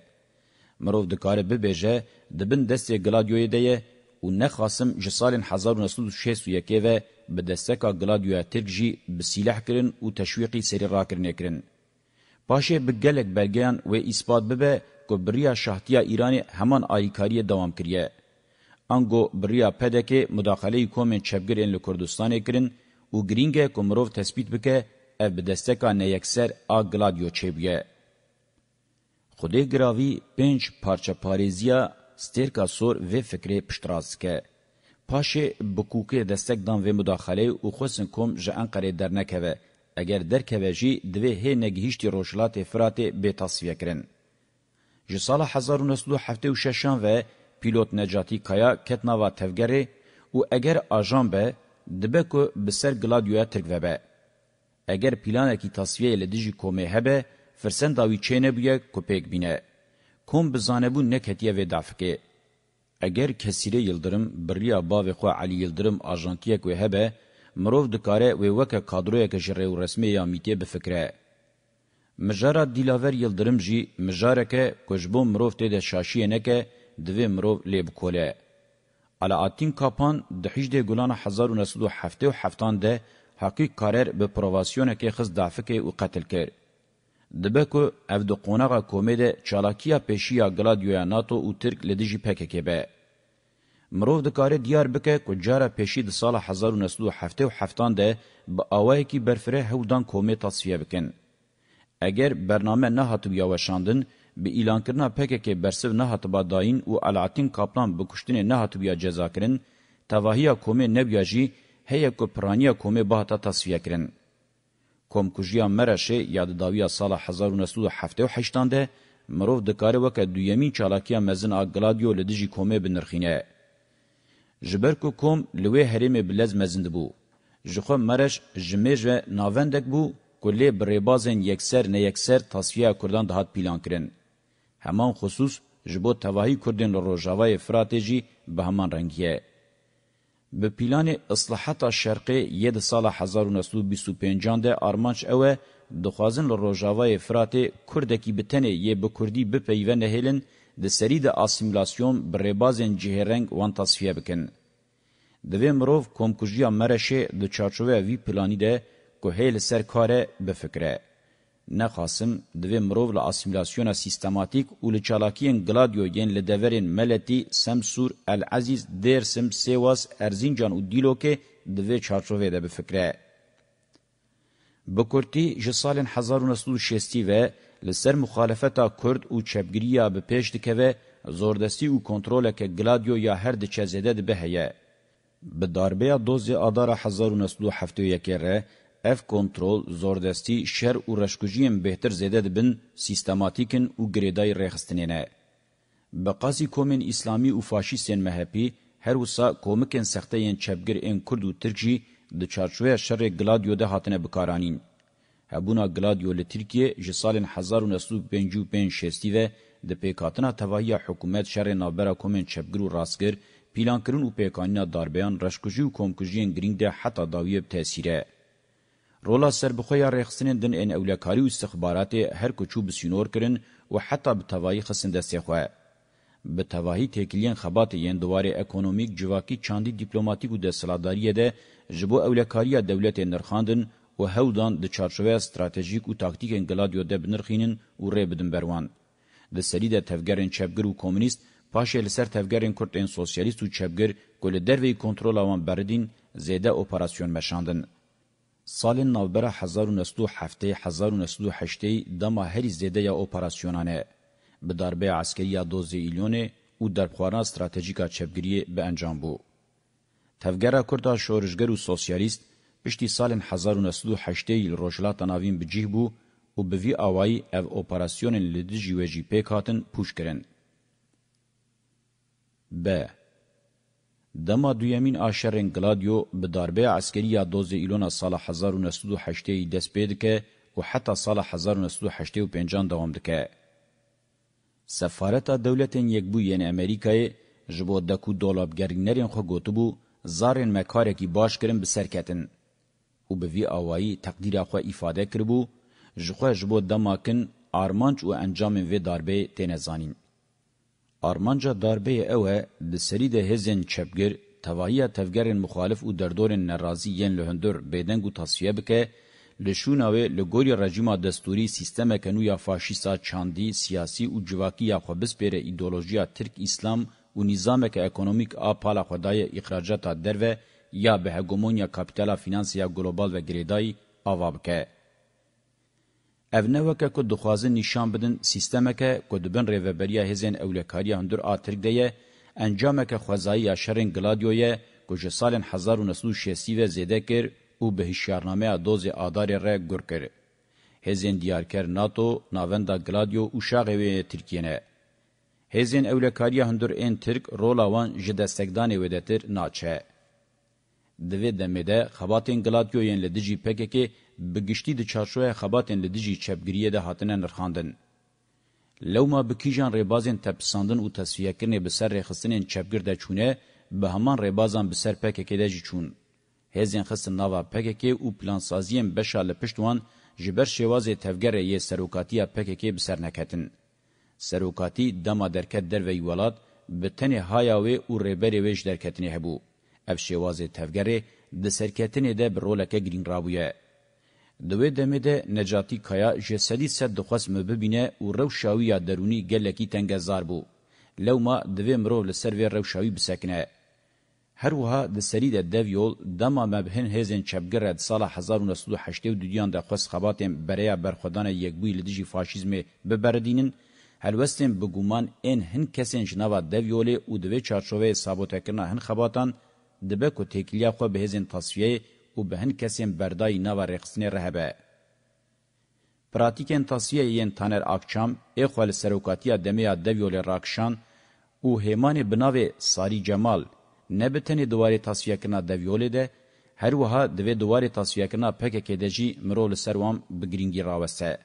مرو دکاره ببیجه دبن دسته گلادیوی ده و نخاسم جسالین حزار و نسود شیس و یکی و به دستکا گلادیوی ترکجی بسیلح کرن و تشویقی سری را کرنه کرن. پاشه بگلک برگیان و اثبات ببه که بریا شهتیا ایرانی همان آیکاری دوام کریه. انگو بریا پدکه مداخله کومن چپگر این لکردستان کرن و گرینگه که مروف تثبیت بکه او به دستکا نیکسر آ گلادیو چه بیه. خودی گراوی پنج پارچه پاریزیا سترکا سور و فکری پشتراسکه. پاشه بکوکی دستک دان و مداخله او خوستن کم جه انقره در نکوه. اگر در کوجی دوی هی نگهیشتی روشلات فرات به تصفیه کرن. جه سال 1976 و پیلوت نجاتی کایا کتناوا تفگره او اگر آجان به دبه که بسر گلادیویا ترکوه به. اگر پیلانکی تصفیه لدیجی کومه هبه فرسن داوی چینه بویه کپیک بینه. کم بزانه بو نکتیه و دافکه. اگر کسیره یلدرم بریا باوی خو علی یلدرم آجانتیک و هبه، مروف دکاره و وکه کادرویه کشره و رسمی یا میتیه بفکره. مجاره دیلاور یلدرم جی مجاره که کجبو مروف تیده شاشیه نکه دوی مروف لیبکوله. علااتین کاپان د هجده ګلان 1977 ده حقیق قرار به پروواسیونه کې خص دافکه او قتل کړ دبکو اف د قونغه کومید چالاکیا پېشیا ګلادیویا ناتو او ترک لدیجی پککه به مرو د کار دیار بکه کجارا پېشی د سال 1907 او 7 ده به اوای کی برفره هودان کومې تصفیه بکن اگر برنامه نه هاتو یا وشاندن به اعلان کرنا پککه برسو نه هاتو با داین او العتین کاپلان بکشتنه نه هاتو یا جزا کرن تواهیا کومې نبیاجی هيا کو پرانیا کومې به تا تصفیه کرن کمکوژیا مرشه یاد داویا سال 1978 ده مروف دکاره وک دویمین چالاکیا مزن اگلادیو لدیجی کومه بنرخینه جبرکو کوم لوی هریم بلز مزند بو جخو مرش جمیج و ناوندک بو کلی بریبازن یکسر نه یکسر تصفیه کردان دهات پیلان کرن همان خصوص جبو تواهی کردن روژاوای فراتیجی به همان رنگیه به پیلان اصلاحات شرقی ید سال 1925 ده آرمانچ اوه دخوازن لروجاوای فرات کردکی بتنه یه به کردی بپیوه نهیلن ده سری ده آسیملاسیون بریبازن جهرنگ وان تصفیه بکن. دوی مروف کمکجیا مرشه ده چارچوه وی پلانی ده که هیل سر کاره بفکره. نخاسم دوی مروو له اسیمیلاسیون سیستماتیک او له چالاکین گلادیو یین له دورین ملتی سمسور العزیز درسم سیواس ارزینجان او دیلوکه دوی چارچوبه ده به فکره بکورتی جسال 1960 و لسر مخالفتا کرد او چپگیریا به پیش دکوه زوردستی او کنترول که گلادیو یا هر دچه زده ده بهیه. به داربه دوز آدار 1971 ره اف کنترول زوردستی شر او رشکوجیم بهتر زده دبن سیستماتیکن او گریدای رخستنینه. بقاسی کومن اسلامی او فاشیستین مهپی هر وسا کومکن سخته ین چپگر این کرد و ترکی د چارچوی شر گلادیو ده هاتنه بکارانین. هبونا گلادیو لترکیه جسال 1955 شستی و د پیکاتنا توایی حکومت شر نابرا کومن چپگر و راسگر پیلان کرن او پیکانینا داربیان رشکوجی و کومکوجین گرینگ ده حتا داویب تاثیره. رولا سربخویا رخصین دن ان اولیکاری و استخبارات هر کوچو بسینور کرن و حتی به توایی خسنده سیخوه. به توایی تکلیان خبات یین دوار اکونومیک جواکی چاندی دیپلوماتیک و دستلاداریه ده جبو اولیکاری دولت نرخاندن و هودان د چارچوه استراتژیک و تاکتیک انگلادیو ده بنرخینن و ری بدن بروان. ده سری ده تفگرین چپگر و کومونیست پاشه لسر تفگرین کردین سوسیالیست و چپگر گل دروی کنترول آوان بردین زیده اپراسیون مشاندن. سال نوبر 1907 1908 دما هری زده یا اپراسیونانه به ضربه عسکری 12 ایلیونه او درخوانه استراتژیکا چپگیری به انجام بو. تفگره کرده شورشگر و سوسیالیست پشتی سال 1908 روشلات ناوین بجیه بو و به وی آوائی او اپراسیون لدجی و جی پیک هاتن پوش کرن. ب. دما دویمین آشرین گلادیو به داربه عسکری دوز ایلونا سال 1908 دست پید که و حتی سال 1985 دوام دکه. سفارت دولت یکبویین امریکای جبو دکو دولابگرینرین خو گوتبو زارین مکارکی باش کرن بسرکتن. او به وی آوائی تقدیر خو ifade کربو جخوا جبو دماکن آرمانچ و انجام وی داربه تینزانین. آرمانجا داربه اوه د سری ده هزن چپګر توایی تفگرن مخالف او دردورن ناراضی ین لهندر بدنګو تصفیه بکه لشوناوی لګوري رژیم دستوري سیستم کنویا فاشیستا چاندی سیاسی او جواکی یا خوبس پر ایدئولوژیا ترک اسلام او نظام که اکونومیک آ پالا خدای اخراجات درو یا به هگمونیا کاپیتالا فینانسیا گلوبال و گریدای آوابکه ev ne weke ku dixwazin nîşan bidin sîstemeke ku dibin rêveberiya hêzên ewlekariya hundir a Tirk de ye, encameke xwezayî ya şerên Gladioyê ku ji salên 1960 ve zêde kir û bi hişyarnameya dozê adarê re gur kir. Hêzên diyarker NATO, navenda Gladio û şaxê wê Tirkiye Hêzên ewlekariya hundir ên Tirk rola wan ji destekdanê wê de tir naçe. Divê demê de xebatên Gladioyên li dijî PKK بگشتی د چارشوی خباتن لدجی چپگریه ده هاتنه نرخاندن. لوما بکیجان ریبازین تپساندن و تصفیه کرنه بسر ریخستنین چپگر ده چونه به همان ریبازان بسر پککه ده جی چون. هزین خستن ناوا پککه و پلانسازیم بشا لپشتوان جبر شواز تفگر یه سروکاتی پککه بسر نکتن. سروکاتی دما درکت در وی ولاد به تن هایاوی و ریبری ویش درکتنی هبو. اف شواز تفگر ده سرکتنی ده برولکه گرین راویه. دوی دمه ده نجاتی کایا جسدی سد دخواست مببینه و روشاوی درونی گلکی تنگزار بو. لو ما دوی مرو لسر وی روشاوی بسکنه. هر وها د سری د دیویول دما مبهن هزن چبګر د سال 1982 دیان د خوس خباتم بریا برخدان یک بوی لدیجی فاشیزم به بردینن هلوستن بګومان ان هن کسن جنوا دیویول او دوی چارچوبه سابوتکرنا هن خباتان دبه کو تکلیه خو به هزن تصفیه و به هن کسیم بردای نوا رقصنه رهبه. پراتیکن تاسیه یین تانر آکچام اخوال سروکاتیا دمیا دویول راکشان او همان بناوی ساری جمال نبتن دواری تاسیه کنا دویول ده هر وها دوی دواری تاسیه کنا پک کدجی مرول سروام بگرینگی راوسته.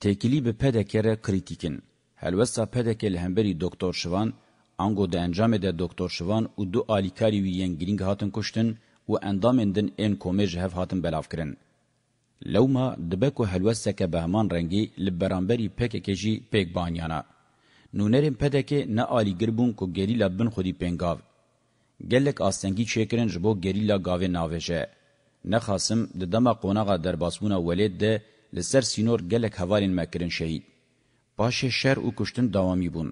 تکیلی به پدکره کریتیکن. هلوستا پدکل همبری دکتر شوان، انگو ده انجام ده دکتر شوان او دو آلیکاری وی ینگرینگ هاتن کشتن، و اندامین دن این کومیج هف هاتن بلاف کرن. لوما دبکو هلوسک بهمان رنگی لبرانبری پک کجی پک بانیانا. نونرین پدکه نه آلی گربون کو گریلا بن خودی پنگاو. گلک آستنگی چیکرن جبو گریلا گاوه ناوشه. نخاسم د دمه قونغه در باسمونه ولید ده لسر سینور گلک حوالین مکرن شهید. پاش شر او کشتن دوامی بون.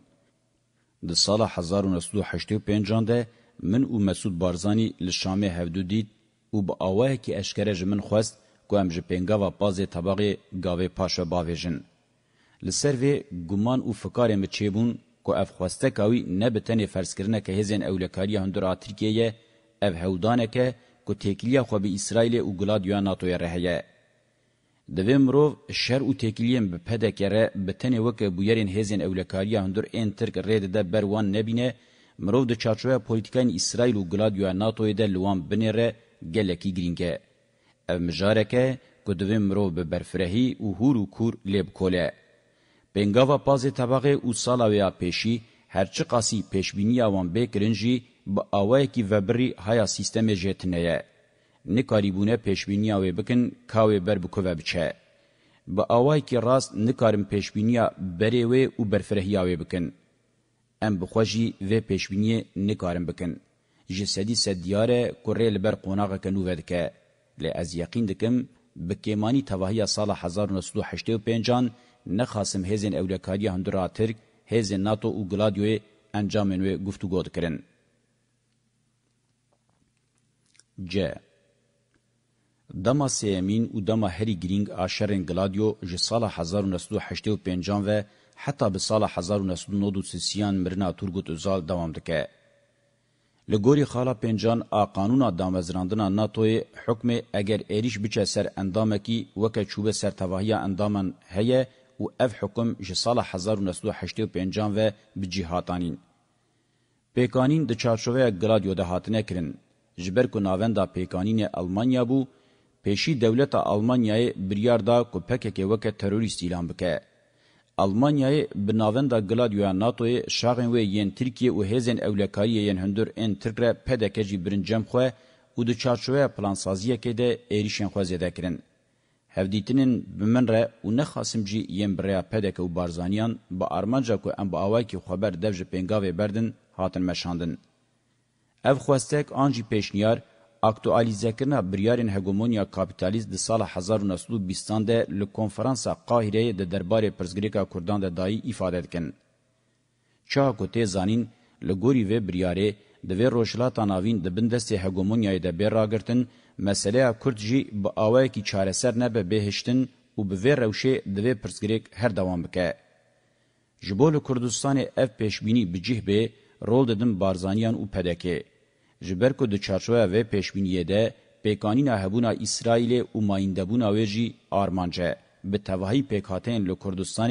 د سال 1985 ده من او مسعود بارزانی لشامه هفدو دید او با آوه که اشکره جمن خواست که ام جپنگا و پازه طبقه گاوه پاشا باویجن. لسر وی گمان او فکاره مچیبون که اف خواسته کاوی نه بتنه فرس کرنه که هزین اولکاری هندورا ترکیه اف هودانه که که تکلیه خو به اسرائیل او گلادیو ناتو رهیه. دوی مروف شر او تکلیم به پدکره بتنه وکه بویرین هزین اولکاری هندور این ترک رید ده بروان نبینه مرو د چارچوه پولیتیکان اسرائیل و گلادیو ناتو ده لوان بنره گلکی گرینگه او مجارکه کدوی مرو به برفرهی و هور و کور لیب کوله. بنگاوا پاز طبقه او سالاویا پیشی هرچی قاسی پیشبینی آوان بکرنجی با آوائی که وبری هیا سیستم جتنه یه. نکاریبونه پیشبینی آوه بکن کاوه بر بکوه بچه. با آوائی که راست نکارم پیشبینی بریوه و برفرهی آوه بکن. ام بخوجی و پیشبینی نکارن بکن. جی سدی سد دیاره کره لبر قوناغه کنو ودکه. لی از یقین دکم بکیمانی تواهی سال 1985 نخاسم هزین اولیکاری هندرا ترک هزین ناتو و گلادیوی انجامنوی گفتگو دکرن. ج. دما سیمین و دما هری گرینگ آشرین گلادیو جی سال 1985 و حتی به سال 1936 مرنا تورگوت اوزال دوام دکه. لګوري خاله پنجان ا قانونا دامزراندنا ناتوی حکم اگر ایریش بچه سر اندامه کی وکه چوبه سر تواهی اندامن هیه و اف حکم جه سال 1985 و بجهاتانین. پیکانین د چارچوه گلادیو ده هاتنه کرن. جبر کو ناوندا پیکانین المانیا بو پیشی دولت المانیای بریاردا کو پکه کې وکه تروریست اعلان بکه. Almanyayê bi navenda giladyoya NATOyê şaxên wê yên Tirkiye û hêzên ewlekariyê yên hundir ên Tirk re pedeke jî birincem xwe û di çarçoveya plansaziyekê de êrişên xwe zêdekirin. Hevdîtinên bi min re û nexasim jî yên birêya pedeke û barzaniyan bi armanca ku em bi awayekî xweber dev ji pêngavê berdin hatin meşandin. Ev xwestek an jî pêşniyar, اکتوالیزکرنا بریارین هګومونیا کاپیتالیست د سال 1920 ده ل کنفرانسا قاهره د دربار پرزګریکا کوردان د دای ifade کن چا کوته زانین ل ګوري و بریاره د وی روشلاتا ناوین د بندست هګومونیا د بیرراګرتن مسله کوردجی به اوای کی چاره سر نه به بهشتن او به روشه د وی پرزګریک هر دوام وکړي جبول کوردستان اف پیشبینی بجه به رول ددن بارزانیان او پدکه جبر کو د چارچوه و پیشبینیه ده پیکانینا هبونا اسرائیل او مایندبونا ویجی آرمانجه به توهی پیکاتین لو کردستان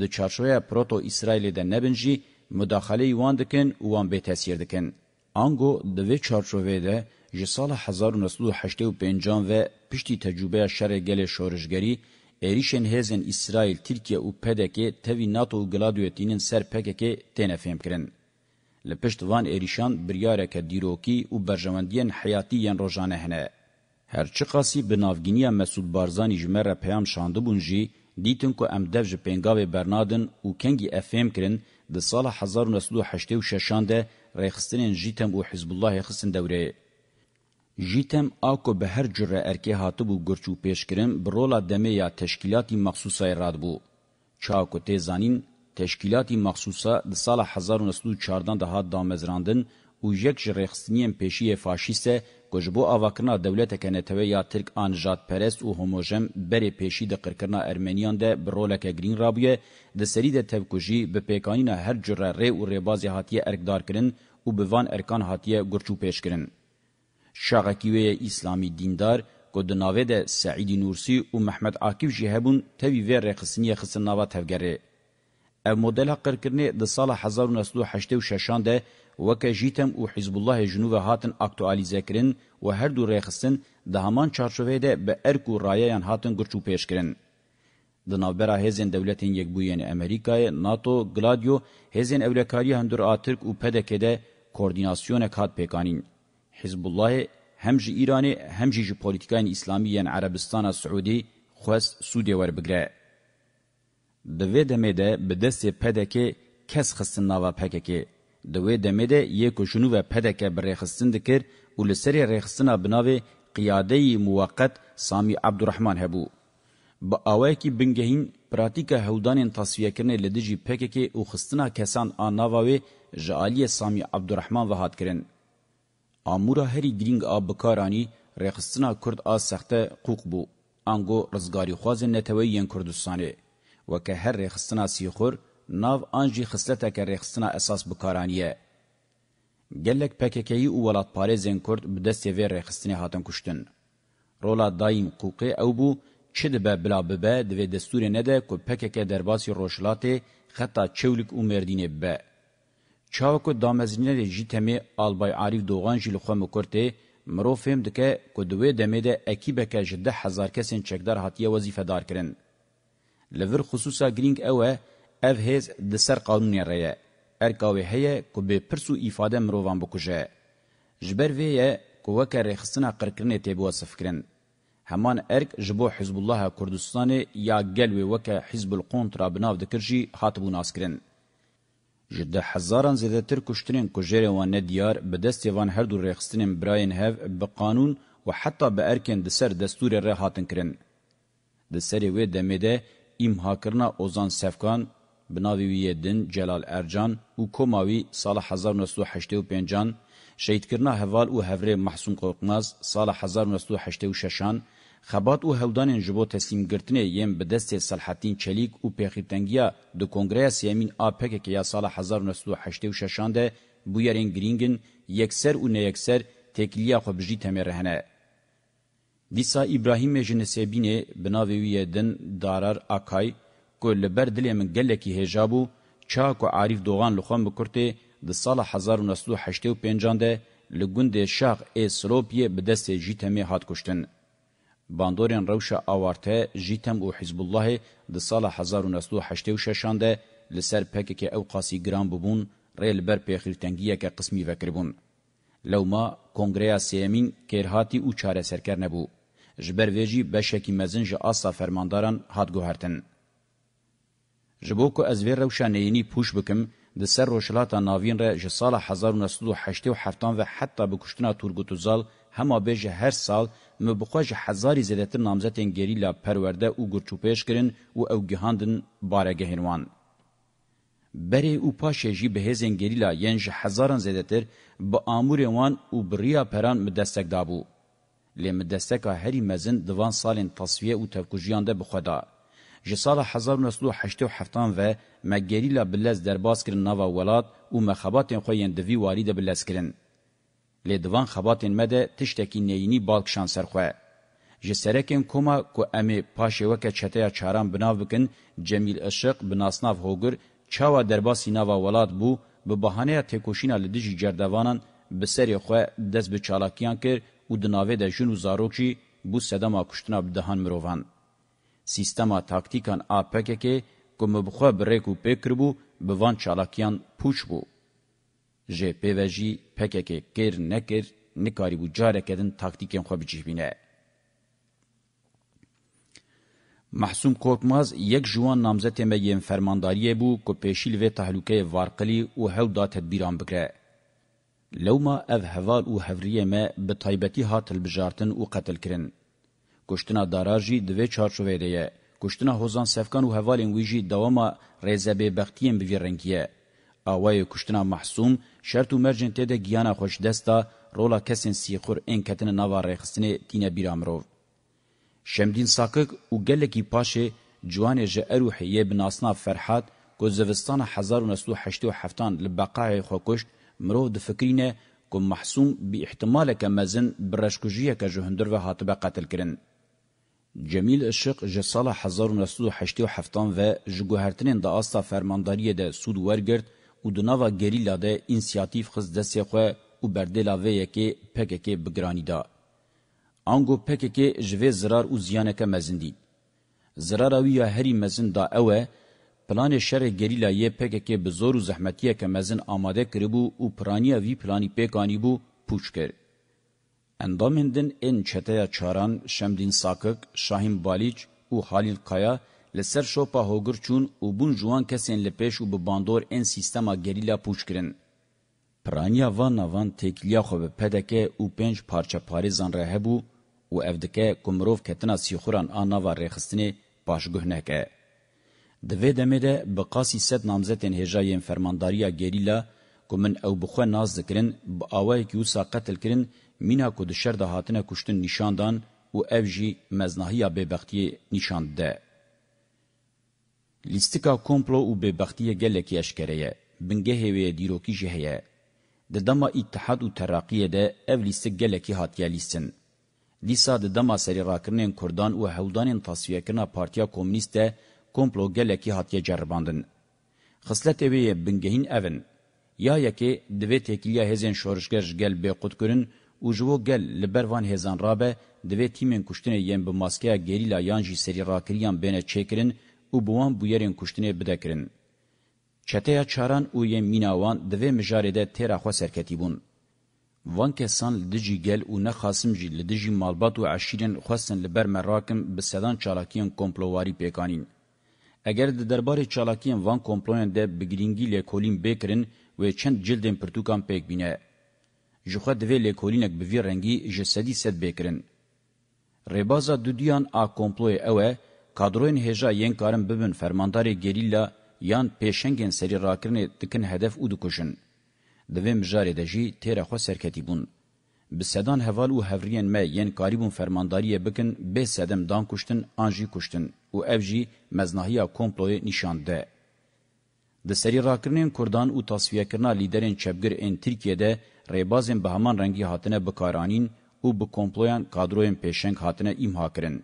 د چارچوه پروتو اسرائیل ده نبنجی مداخله وان دکن وان به تاثیر دکن انگو د وی چارچوه ده جسال 1985 و پشتی تجربه شر گل شورشگری ایریشن هزن اسرائیل ترکیه او پدکه توی ناتو گلادویتینن سر پککه تینه فهم کرن. لپشت وان ایریشان بریارکه دیروکی و برجواندین حیاتی ین روزانه هنه. هرچی قاسی به نافگینیا مسعود بارزانی جمه را پیام شانده بونجی، دیتن که ام دفج پینگاوی برنادن و کنگی افهم کرن ده سال 1986 ده ریخستنین جیتم و حزب الله خستن دوره. جیتم آکو به هر جره ارکی هاتب و گرچو پیش کرن برولا دمه یا تشکیلاتی مخصوصای راد بو. چاکو تیزانین تشکیلاتی مخصوصه د سال 1914 ده هات دامزراندن او یک جرخستنیم پیشی فاشیسته گجبو آواکرنا دولت کنتوه یا ترک آنجاد پرست و هموجم بری پیشی ده قرکرنا ارمنیان ده برولک گرین رابیه ده سری ده تبکوژی به پیکانینا هر جره ری و ریبازی هاتیه ارکدار کرن و بوان ارکان هاتیه گرچو پیش کرن. شاقکیوه اسلامی دیندار، کو د ناوې د سعید نورسی او محمد عاقف جهبون توی ویر رقصنی خصناوه تفګره او مدل قرکرنی د سال 1986 ده وکه جیتم او حزب الله جنوب هاتن اکټوالیزه کړي او هر دو رخصن د همان چارچوبه ده به ارکو رایان هاتن ګرچو پیش کړي د نوبره هزن دولتین یک بوین امریکای ناتو گلادیو هزن اولکاری هندور آترک او پدکده کوردیناسیون کات پیکانین حزب الله هم جی ایرانی هم جی جی پولیتیکاین اسلامی عربستان سعودی خوست سودی ور بگره Di vê demê de bi destê pedekê kes xistin nava pekekê. Di wê demê de yê ku şûnû ve pedeke bi rêxistin dikir û li serê rêxistina binavê qiyadeyî muwaqet Sami Abdurrahman hebû. Bi awayekî bingehîn پراتیکا هودانین تصفیه کرنه لدجی پککی او خستنا کسان آناواوی جعالی سامی عبدالرحمن وحاد کرن. آمورا هری گرینگ آب بکارانی رخستنا کرد آ سخته قوق بو. آنگو رزگاری خوازن نتویین کردستانه. و که هر رخصتنا سیخور ناو آنجی خصلتا که رخصتنا اساس بکارانیه. گلک پککی او ولات پارزین کرد بدستی وی رخصتنی هاتن کشتن. رولا دایم قوقی او بو چه دبه بلا ببه دوی دستور نده که پکک درباسی روشلاته خطا چولک او مردینه ببه. چاوکو دامزینه دی جی تمی آلبای عریف دوغان جی لخواه مکرته مرو فهم دکه که دوی دمه ده اکی بکه جده هزار کسین چکدار حتیه وظیفه دار کرن. لور خصوصا گرینگ اوه اف هیز لسر قانونی ریه ارکاوی هیه که به پرسو ایفاده مروان بکشه. جبر ویه که وکر رخصنا قرکرنه تیبوا سفکرن. همان ارک جبو حزب الله کردستان یا گلوی وکه حزب القونترا بناو دکرجی حاتبو ناسکرن. جده هزاران زیده تر کشترین کجیر وانه دیار به دستی وان هر دو ریخستین براین هف به قانون و حتی به ارکن دسر دستور ره هاتن کرن. دسری وی دمیده imhakarna Ozan Sefkan, بناوی ویدن جلال ارجان و کوماوی سال 1985 شهید کرنا هوال او هفره محسوم قورقناز سال 1986 خبات او هودان جبو تسلیم گرتنه یم به دست صلاحالدین چلیک او پیخیتنگیا د کنگرس یمین اپک که یا سال 1986 ده بو یرین گرینگن یکسر او نه یکسر تکلیه خو بجی تمرهنه Vîsa İbrahîmê ji Nisêbînê bi navê wî yê din Darar Akay ku li ber dilê min gelekî hêja bû, çawa ku Arîf Doğan li xwe bi Kurtê di sala 1985 de li gundê Şax ê Siropiyê bi destê jî temê hat kuştin. Bandorên rewşa awarte jî tem û Hizbullahê di sala 1986 de li ser pekeke ew qasî giran bûbûn rê li ber pêxiltengiyeke qismî vekiribûn. Lewma Kongreya Sêmîn kêrhatî û çareserker nebû. جبر ویجی بشکی مزن جه آسا فرمانداران هات گوهرتن. جبو که از ویر روشانینی پوش بکم ده سر روشلاتا ناوین را جه سال 1987 و حتی بکشتنا تورگوتوزال هما بیجه هر سال مبخوا جه هزاری زیدتر نامزتین گریلا پرورده او گرچوپیش کرن و او گهاندن بارگهنوان. بری او پاشه جی به هزین گریلا ینج هزاران زیدتر با آمور وان او بریا پران مدستک دابو. لیم دستکا هری مزن دوان سالین تصفیه او توکوجیان ده بخدا. جه سال 1987 و مگری لا بلز درباز کرن ناوا ولاد او مخاباتین خوین دوی واری ده بلز کرن. لی دوان خباتین مده تشتکی نینی بالکشان سرخوه. جه سرکن کما کو امی پاشه وکه چتیا چاران بناو بکن جمیل اشق بناسناف هوگر چاوا درباسی ناوا ولاد بو به بهانه تکوشینا لدیجی جردوانان بسری خو دز به چالاکیان کر و د ناوې د جنو زاروکي بو صدما کوشتنا بدهان مروان سیستما تاکتیکان اپک کې کوم بخو بریکو پکربو به وان چالاکیان پوش بو جی پی و جی پک کې کیر نکر نکاری بو جاره کدن تاکتیکن خو بجیبینه محسوم کوکماز یک جوان نامزد تمه فرمانداری بو کو پیشیل و تهلوکه وارقلی او هو دا تدبیران بکره لوما اف هوال او هوریه ما به تایبتی هات البجارتن او قتل کرن گشتنا داراجی دوی چارچوه ریه گشتنا هوزان سفکان او هوالین ویجی دواما ریزبه بختیم بیرنگیه اوای کشتنا محسوم شرط و مرجن تده گیانا خوش دستا رولا کسین سیخور این کتن نوا ریخستنه تینه بیرامرو. شمدین ساکک و گلکی پاشه جوانه جه اروحیه بناسنا فرحات که زوستان 1987 لبقاه خوکشت مرو د فکرینه کوم محسوم به احتمال کمزن برشکوجیه که جهندر و هاتبه قتل کرن. جمیل اشق جسال 1987 و جگوهرتنین دا آستا فرمانداری ده سود ورگرد و دناوا گریلا ده انسیاتیف خز دستی خواه و بردیلا و یکی پککی بگرانی دا. آنگو پککی جوه زرار و زیانکه مزندید. زراراوی یا هری مزن دا اوه پلان شر گریلا یه پک که به زور و زحمتیه که مزن آماده کربو او پرانیا وی پلانی پکانی بو پوچ کرد. اندام هندن این چته چاران شمدین ساکک، شاهیم بالیچ او حالیل کایا لسر شوپا هوگر چون او بون جوان کسین لپیش او به باندور این سیستما گریلا پوچ کرن. پرانیا وان وان تکلیا خو به پدکه او پنج پارچه پاریزان رهبو او افدکه کمروف کتنا سیخوران آنا و ریخستنی پاشگوه نکه. د وې دمره به قاسی ست نامزتن هجایین فرمانداریا ګریلا کومن او بخو ناز ذکرن با اوای کیو ساقتل کرن مینا کو د شر د هاتنه کوشتن نشاندان او افجی مزنهیا بهبختی نشاند ده لیستیکا کومپلو او بهبختی ګلکی اشکریه بنګه هوی دیروکی جهیه د دما اتحاد او ترقیه ده اف لیست ګلکی هاتیا لیستن لیسا د دما سری راکرنن کردان او هولدانن تسویه کنا پارتیا کمونیست ده komplo gelekî hatiye ceribandin. Xisletê wê yê bingehîn evin. Ya yekê divê têkiliya hêzên şorişger ji gel bêqut kirin û ji bo gel li ber van hêzan rabe divê tîmên kuştinê yên bi maskeya gerîla yan jî serî rakiriyan bêne çêkirin û bi wan bûyerên kuştinê bidekirin. Çeteya çaran û yên mîna wan divê mijarê de têra xwe serketî bûn. وان کسان لدجی گل او نه خاصم جی لدجی مالبات او عشیرن خوستن لبر مراکم به سدان چالاکیان کومپلوواری پیکانین اگر د دربار چالاکین وان کمپلوین ده بگرینگی لیکولین بکرین و چند جلدن پرتوکان پیک بینه. جخوا دوی لیکولینک بوی رنگی جسدی سد بکرین. ریبازا دودیان آ کمپلوی اوه کادروین هجا ین کارن ببن فرماندار گریلا یان پیشنگین سری راکرین دکن هدف او دکشن. دوی مجاری ده جی تیر خوا سرکتی بون. بسدان هوال و هورین ما ین کاریبون فرمانداری بکن به سدم دان کشتن آنجی کشتن. او اف جی مزنهیا کمپلوی نشانده. ده سری راکرنین کردان او تصفیه کرنا لیدرین چپگر این ترکیه ده ریبازین به همان رنگی هاتنه بکارانین او به کمپلویان کادروین پیشنگ هاتنه ایمها کرن.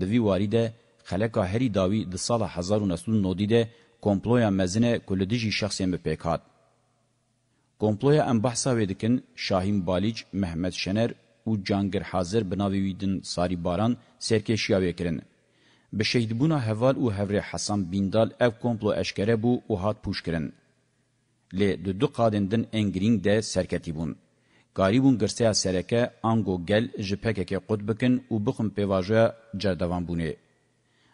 دوی واری ده خلکا هری داوی ده سال 1990 ده کمپلویا مزنه کلدیجی شخصیم بپیکات. کمپلویا ام بحثا ویدکن شاهیم بالیج، محمد شنر او جانگر حاضر بناوی ویدن ساری باران سرکشیا وکرن. به شهیدبونا هوال او هوری حسن بیندال اف کمپلو اشکره بو او هات پوش کرن. لی دو دو قادندن انگرینگ ده سرکتی بون. قاریبون گرسیا سرکه آنگو گل جپکه قد بکن او بخم پیواجه جردوان بونه.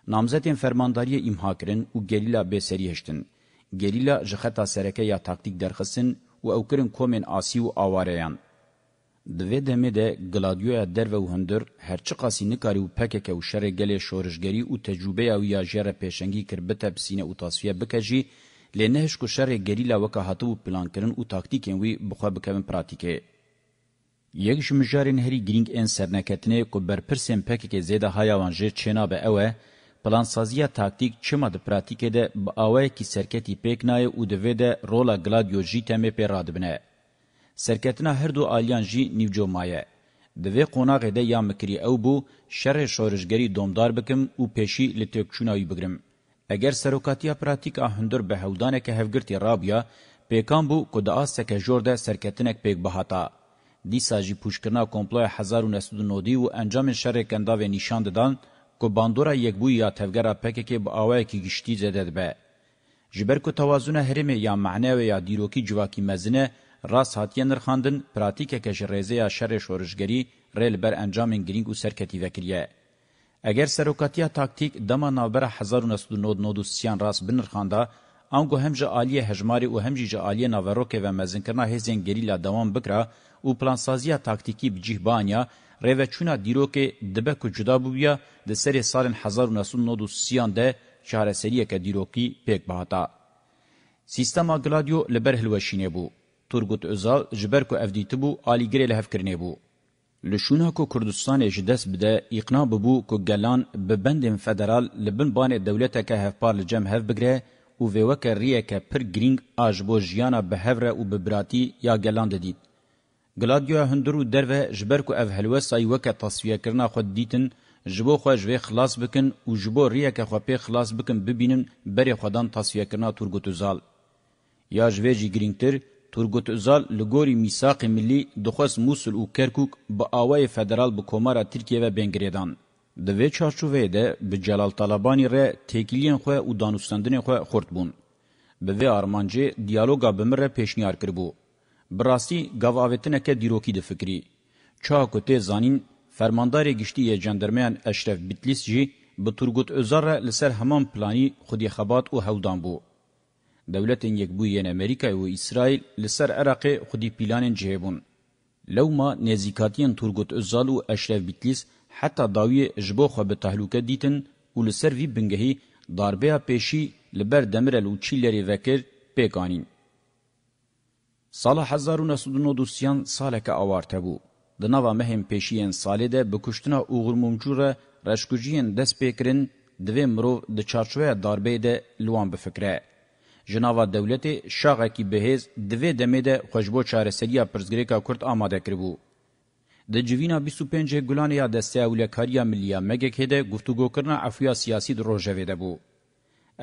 نامزدین فرمانداری امها کرن او گلیلا به سری هشتن. گلیلا جخطا سرکه یا تاکتیک درخسن و او کرن کومن آسی و آواریان. دوی دمه ده گلادیو در و هندر هرچی قاسی نکاری و پکک و شر گل شورشگری و تجربه او یا جره پیشنگی کر بتبسینه و تصفیه بکجی لنهش کو شر گریلا وک هاتو پلان کرن او تاکتیکن وی بخوا بکم پراتیکه یک جمجارین هری گرینگ ان سرنکتنه کو برپرسن پکک زیده هایوان جه چنا به اوه پلان سازیه تاکتیک چما د پراتیکه ده با اوه کی سرکتی پکنای او دوی ده رولا گلادیو جی تمه پر رادبنه سرکتنا هر دو آلیان جی نیوجو مایه. دوی قناغه ده یا مکری او بو شر شورشگری دومدار بکم او پیشی لتوکشونایی بگرم. اگر سروکاتیا پراتیک آهندر به هولدانه که هفگرتی رابیا، پیکان بو کدعا سکه جور ده سرکتنک پیک بهاتا. دیسا جی پوشکرنا کمپلوی 1990 و انجام شر کنداوی نشان ددان، کو باندورا یک بو یا تفگرا پکک با آوه کی گشتی زدد به. جبر کو توازن هرم یا معنوی یا دیروکی جواکی مزنه، راس هاتیه نرخاندن پراتیکه که جریزه شر شورشگری ریل بر انجامین گرینگ و سرکتی وکریه. اگر سروکاتیا تاکتیک دما نابر 1999 راس بنرخانده انگو هم جه آلیه هجماری و هم جه آلیه ناوروکه و مزنکرنا هزین گریلا دوام بکرا و پلانسازیا تاکتیکی بجیه بانیا ریوچونا دیروکه دبک و جدا بویا ده سری سالن 1993 ده چهارسریه که دیروکی پیک بهاتا. سیستما گلادیو لبر هلوشینه بو. تورګوت اوزال جبر کو افدیتبو الیګری له هفکرنی بو لشونه کو کردستان اجدس بده اقنا ببو کو گلان به بندن فدرال لبن بان دولت که هفپار لجم هف بگره او وک ریه که پر گرینگ اجبو جیانا به هفره او ببراتی یا گلان دید گلادیو هندرو درو جبر کو اف هلوه سای وک تصفیه کرنا خود دیتن جبو خو جوی خلاص بکن او جبو ریه که خو په خلاص بکن ببینن بری خدان تصفیه کرنا تورګوت اوزال یا جوی جی گرینگتر تورگوت ازال لگوری میثاق ملی دخواست موسول او کرکوک با آوای فدرال به کومارا ترکیه و بنگریدان د وی چارچوبه ده به جلال طالبانی ره تکیلین خو او دانوستاندن خو خورد بون به وی ارمانجه دیالوگا بمره پیشنیار کربو براستی گاواوتنه که دیروکی ده فکری چا کوته زانین فرماندار گشتي جندرميان اشرف بتلیس جی به تورگوت ازار لسر همان پلانی خودی خبات او هودان بو دولتên Yekbûyên Amerîkayê û Îsraîl li ser Iraqê xudî pîlanên cihêbûn. Lewma nêzîkatiyên Turgut Özal û Eşref Bitlîs heta dawiyê ji bo xwe bi tehlûke dîtin û li ser vî bingehî darbeya pêşî li ber Demirel û Çîlerê vekir pêk anîn. Sala 1990 saleke awarte bû. Di nava mehên pêşiyên salê de bi kuştina Uğur Mumcu re reşkuciyên destpêkirin divê mirov di çarçoya darbeyê de li wan bifikre. جناوا دولتې شاغه کې بهز د وې د مده خوشبو چارسریا پرزګریکا کورد آماده کړبو د جوینا 25 ګلان یا د سیاولکاریا ملي مګه کې د گفتگو کرنا افیا سیاسي دروژه ده بو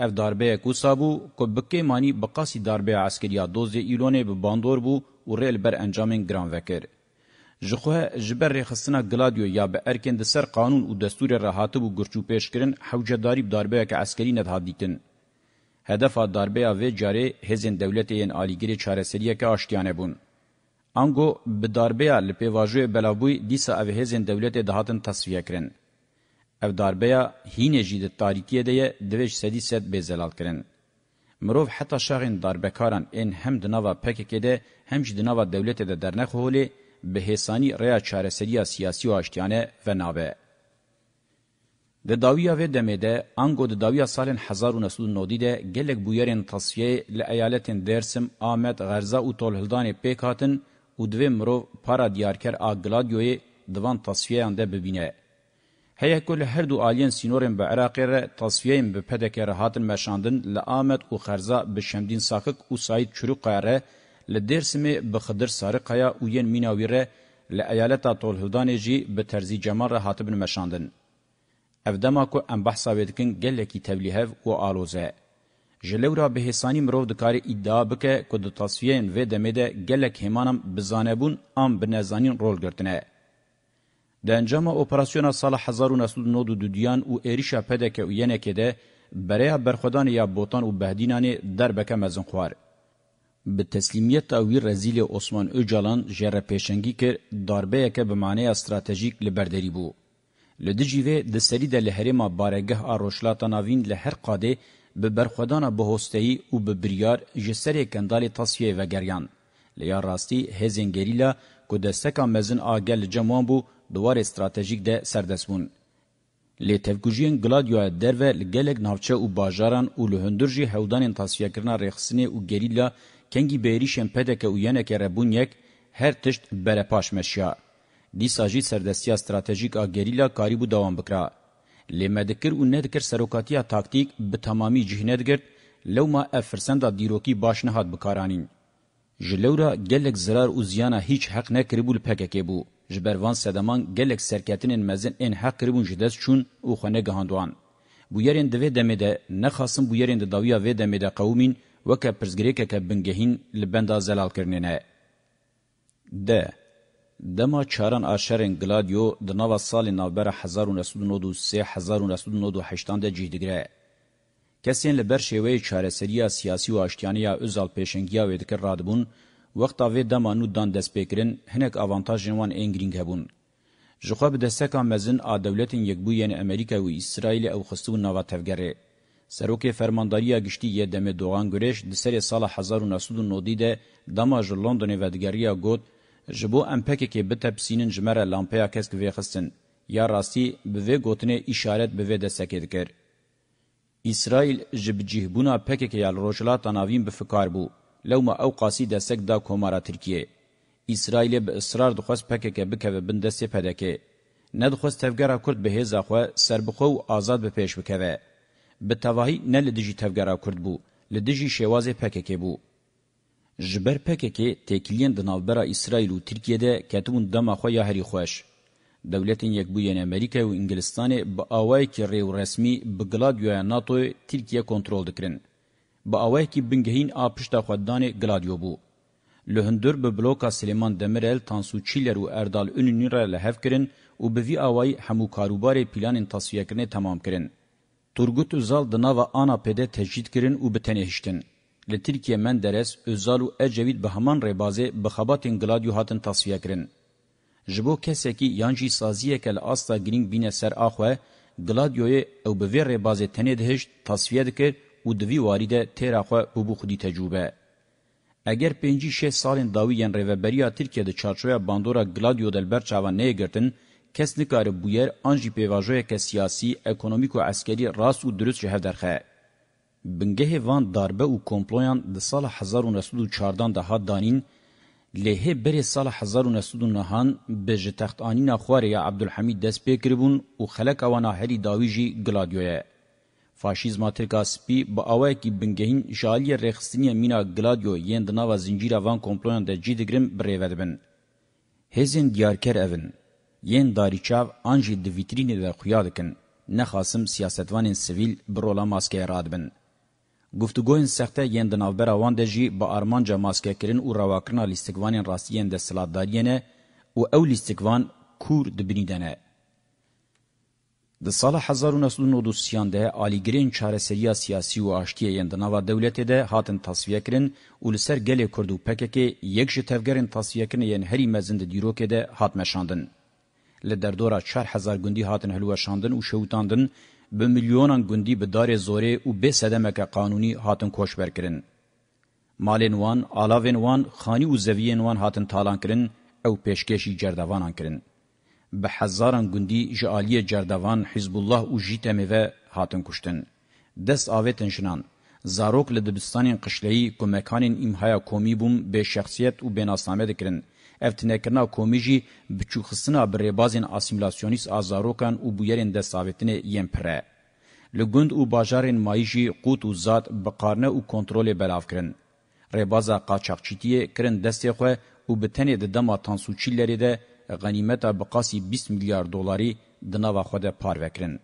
اف ضربه کوسابو کو بکې مانی بقاسی ضربه عسکریا دوز ایلونې به باندور بو او ریل بر انجامین ګران وکړ ژخه جبر خصنا گلادیو یا به ارکند سر قانون او دستور راهاتبو ګرچو پیش کړن حوجداري ضربه کې عسکري نه هادیتن hedefa darbeya vê carê hêzên dewletê yên alîgirê çareseriyeke aştiyane bûn. Ango bi darbeya li pêvajûyê belavbûyî dîsa ev hêzên dewletê dihatin tasfiye kirin. Ev darbeya hînê jî di tarîkiyê de ye divêj sedî sed bêzelal kirin. Mirov heta şaxên darbekaran ên hem di nava PKK de hem jî di nava dewletê de dernexolê bi hêsanî rêya çareseriya siyasî û aştiyane ve nabe. د داویا و دمده انګو د داویا سال 1909 ده ګلګ بویرن تصفیه ل ایالتن درسم احمد غرزه او تولهلدان پکاتن او دوی مرو پارا دیارکر اګلادیوی دوان تصفیه انده ببینه هيا کل هر دو آلین سینورن به عراق ر تصفیه به پدکه راحتن مشاندن ل احمد او غرزه به شمدین ساکک او سعید چروق قره ل درسم به خضر سارقیا او ین میناویره ل ایالت تولهلدان جی به طرزی جمال راحتن مشاندن اف دما کو ام بحثا ودکن گلکی تبلیغ و آلوزه جلورا بهسانی مرو دکاری ادعا بکه که دو تصفیه و دمیده گلک همانم بزانبون ام بنزانین رول گرتنه. ده انجام اپراسیون سال 1992 دیان و ایریشا پدک و ینکه ده برای برخودان یا بوتان و بهدینانی در بکه مزن خوار. به تسلیمیت تاوی رزیل عثمان اوجالان جره پیشنگی کر داربه که به معنی استراتژیک لبردری بود. Li dicivê di serî de li herêma baregeh a Rojhilatana Vîn li her qadê bi berxwedana bihosteyî û bi biryar ji serê kendalê tasfiyê vegeriyan. Li ya rastî hêzên gerîla ku desteka mezin a gel li cem wan bû di warê stratejîk de serdest bûn. Lê tevkujiyên Gladioya derve li gelek navçe û bajaran û li hundir jî hewdanên tasfiyekirina rêxistinê û gerîla kengî berîşên pedeke û yeneke rebûnyek her tişt berepaş meşya. دیسا جی سردستیا استراتژیک اگریلا کاریبو دوام بکرا لمدکر و ندکر سروکاتیا تاکتیک به تمامی جهنه دگرد لوما افرسندا دیروکی باش نهاد بکارانین جلورا گلک زرار و زیانا هیچ حق نکربو لپککی بو جبروان سدمان گلک سرکتنین مزن این حق کربون جدست چون او خونه گهاندوان بو یرین دوی دمیده نخواستم بو یرین داویا وی دمیده قومین وکه پرزگریکه که بنگهین لبندا زلال کرنینه ده دما چاران آشرین گلادیو د نوا سال نوبر 1993-1998 ده جهدگره. کسین لبر شیوه چارسریا سیاسی و اشتیانیا ازال پیشنگیا ویدکر رادبون، وقتا وی دما نو دان دست پیکرین هنک آوانتاج نوان انگرینگ هبون. جخوا به دستکا مزن آ دولتین یکبو یعنی امریکا و اسرائیل او خستو نوا تفگره. سروک فرمانداریا گشتی یه دم دوغان گریش د سری سال 1990 ده دما جلندن ودگریا گوت جبو امپکه بتپسینن جمره لامپیا کس کوي خستن یا راستی به گوتنه اشارت به دستکه دکر اسرائیل جب جهبونا پکه یال روشلا تناوین به فکار بو لو ما او قاسی دستک دا کومارا ترکیه اسرائیل به اصرار دخواست پکه بکوه بندسته پدکه ندخواست تفگرا کرد به هزا خو سربخو و آزاد به پیش بکوه به تواهی نه لدجی تفگرا کرد بو لدجی شوازه پکه بو جبر پککه تکلیان د ناوبره اسرائیل او ترکیه ده کتون دما خو یا هری خوش دولتین یک بوین امریکا او انګلستان با اوای کی ریو رسمي بګلادیو ناتو ترکیه کنټرول دکرین با اوای کی بنګهین اپشتا خدانه ګلادیو بو لهندور به بلوکا سلیمان دمرل تانسو چیلر او اردال اونونی را لهف کرن او به وی اوای همو کاروبار پلان تصفیه کرنه تمام کرن تورګوت زال د ناوه انا پده تجدید کرن او به تنهشتن li Tirkiye Menderes, Özal û Ecevit bi heman rêbazê bi xebatên giladî hatin tasfiye kirin. Ji bo kesekî yan jî saziyeke li asta girîng bîne ser axwe, Gladioyê ew bi vê rêbazê tenê dihişt tasfiye dikir û di vî warî de têra xwe bûbû xudî tecrûbe. Eger pêncî şê salên dawî yan rêveberiya Tirkiye di çarçoya bandora Gladio del ber çava neyê girtin, kes nikare bûyer an jî pêvajoyeke siyasî, ekonomîk û eskerî rast û durist ji hev derxe. bingehê van darbe û komployan di sala 1914 de hat danîn lê hê berê sala 1909 bi ji textanîna xwareya Abdulhemîd dest pê kiribûn û xeleka wana herî dawî jî giladyoye. Faşîzma Tirka spî bi awayekî bingehîn ji aliyê rêxistiniya mîna Gladyo yên di nava zincîra van komployan de cî digirin birêve dibin. Hêzên diyarker evin. Yên darîçav an jî di vîtrînê de xuya dikin. Nexasım siyasetvanên sivîl bi rola maskeye radibin. گفتگوین سخته یین د ناوبرا وان د جی با ارمانجا ماسکه کرین او رواکرنا لیستګوانین راستین د سلادارینه او او لیستګوان کور د بنیدنه د سال 1990 ده آلیګرین چارەسەرییا سیاسی او آشتی یندناوا دولت ده هاتن تصفیه کرن او لسر گل کوردو پککې یک جې تفګرین تصفیه کرن یان هری مزند دیرو کې ده هات مشاندن ل دردورا 4000 ګوندی هاتن هلو شاندن او شوتاندن به میلیونان گوندی به دار زوره او به سدمک قانونی هاتن کوشبر کرن. مالین وان، آلاوین وان، خانی و زویین وان هاتن تالان کرن او پیشکشی جردوانان کرن. به هزاران گوندی جعالی جردوان حزب الله او جیتمه و هاتن کشتن. دست آویتن شنان. زاروک لدبستانین قشلهی کمکانین امهای کومی بوم به شخصیت و بناسنامه دکرن. افتنکرنا کومیجی بچوخسنا بربازین اسیمیلاسیونیس ازاروکان او بویرین د ساوتنه یم پره لګوند او بازارین مایجی قوت او ذات بقارنه او کنټرول بلافکرین ربازا قاچاقچیتی کرن دسته خو او بتنه د دما تانسوچیلری ده غنیمت بقاسی 20 میلیارد دلاری دنا خو ده پار وکرین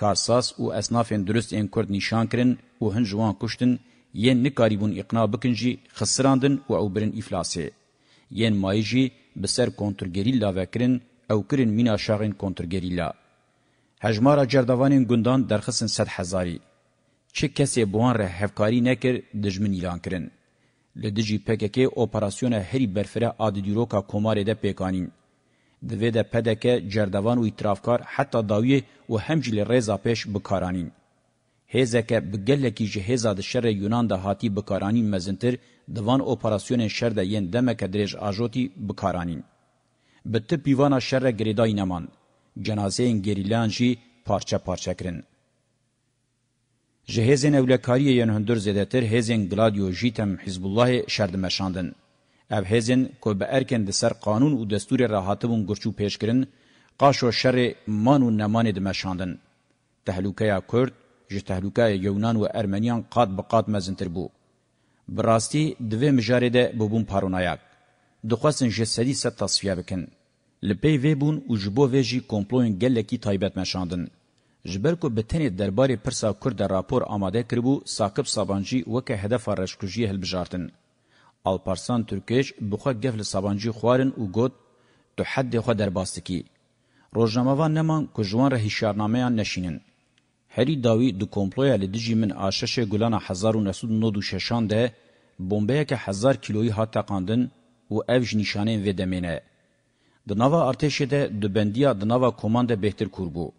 کارساس او اسناف درست ان کورد نشان کرن او هنجوان کوشتن یین نکاریبون اقنا بکنجی خسراندن او عبرن افلاسه ین مایجی بسر کنترگریلا وکرین او کرین مینا شاغین کنترگریلا. هجمارا جردوانین گندان درخصن صد هزاری. چه کسی بوان ره هفکاری نکر دجمن ایلان کرن. لدجی پککه اپراسیون هری برفره آد دیروکا کماره ده پیکانین. دوی ده پدکه جردوان و اطرافکار حتی داویه و همجل ریزا پیش بکارانین. هیزه که بگله کی جهیزا ده شر یونان ده هاتی بکارانین مزنتر دوان اپراسیون شر ده ین دمک درج آجوتی بکارانین. بته پیوانا شر گریدای نمان. جنازه این گریلان جی پارچه پارچه کرن. جهزین اولکاری ین هندر زدتر هزین گلادیو جیتم حزب الله شرد مشاندن. او هزین که به ارکن ده سر قانون و دستور راحتبون گرچو پیش کرن، قاشو شر مان و نمان ده مشاندن. تهلوکه کرد، جه تهلوکه یونان و ارمنیان قاد بقاد مزنتر بود. براستی دوی مجاری ده بوبون پارونایاک. دخواستن جسدی ست تصفیه بکن. لپی وی بون و جبو وی جی کمپلوین گلکی تایبت مشاندن. جبرکو بتنی درباری پرسا کرد راپور آماده کربو ساکب سابانجی وکه هدف رشکوجی هل بجارتن. الپارسان ترکیش بخوا گفل سابانجی خوارن و گوت تو حد خوا درباستکی. روزنامه وان نمان که جوان را هیشارنامه نشینن. Herî dawî di komploya li dijî min a şeşê gulana hezar û nesûd nod û şeşan de bombeyeke hezar kiloyî hat teqandin û ev ji nîşanên vê demêne. Di nava artêşê de di bendiya di nava komanda Bêhtir Kûr bû.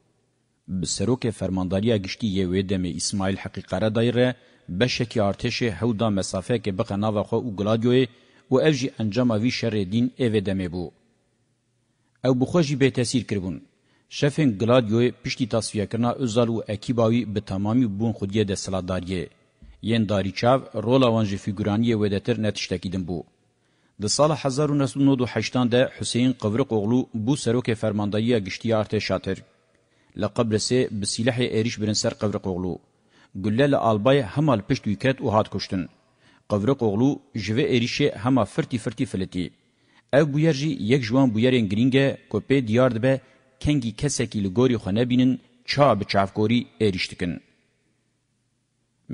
Bi serokê fermandariya giştî yê wê demê İsmail Heqîqara dayî re beşekî artêşê hewda mesafeyekê bixe nava xwe û gladyoyê û ev jî encama vî şerê dîn ê vê demê bû. Ew bi xwe jî bêtesîr kiribûn. شفین گلادیو پشتی تصفیهکرنا ازال و اکیباوی به تمامی بون خودیه ده سلاداریه. ین داریچاو رولا وانجی فیگورانیه ودتر نتشتکیدن بو. د سال 1998 ده حسین قورق اوغلو بو سروک فرماندهی گشتی ارتشاتر. لقبرسه به سلاح ایریش برنسر قورق اوغلو. گله لالبای همال پشت ویکرت او هات کشتن. قورق اوغلو جوه ایریشه هما فرتی فرتی فلتی. او بویرجی یک جوان بویرین گرینگه کپی دیار دبه کنگی کسکی لگوری خو نبینن چا به چافگوری ایرشتکن.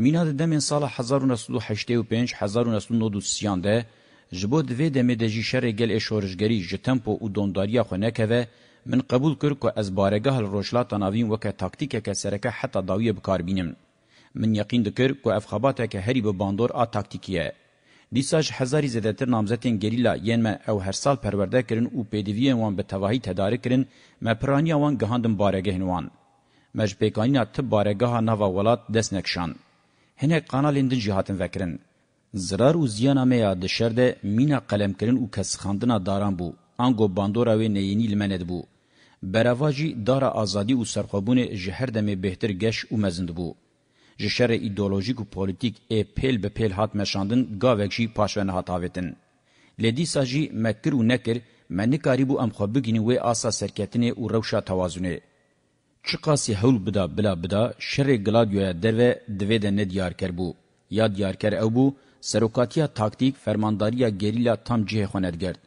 مینا ده دمین سال 1985 1993 ده جبو دوی دمه ده جی شر گل اشورشگری جتمپو و دونداریا خو نکوه من قبول کر که از بارگه الروشلا تناوین وکه تاکتیکه که سرکه حتی داویه بکار بینم. من یقین دکر که افخاباته که هری به باندور آ تاکتیکیه. دیساج هزاری زدتر نامزدین گریلا ینما او هر سال پرورده کرن او پیدیوی وان به تواهی تدارک کرن مپرانی وان گهاندن بارگه هنوان. مجبکانینا تب بارگه ها نوا ولات دست نکشان. هنه قانالندن جهاتن وکرن. زرار و زیانا میا دشرده مینا قلم کرن او کسخاندنا داران بو. انگو باندورا و نینی لمند بو. برواجی دار آزادی و سرخوبون جهر دمه بهتر گش و مزند بو. ji şerê ideolojik û politik ê pêl bi pêl hat meşandin gavek jî paşve hatavetin. Lê dîsa jî mekir û nekir me nikarîbû em xwe biginî wê asa serketinê û rewşa tawazunê. Çi qasî hewl bida bila bida şerê gladyoya derve divê de nediyarker bû. Ya diyarker ew bû, serokatiya taktik fermandariya gerîla tam cihê xwe nedgert.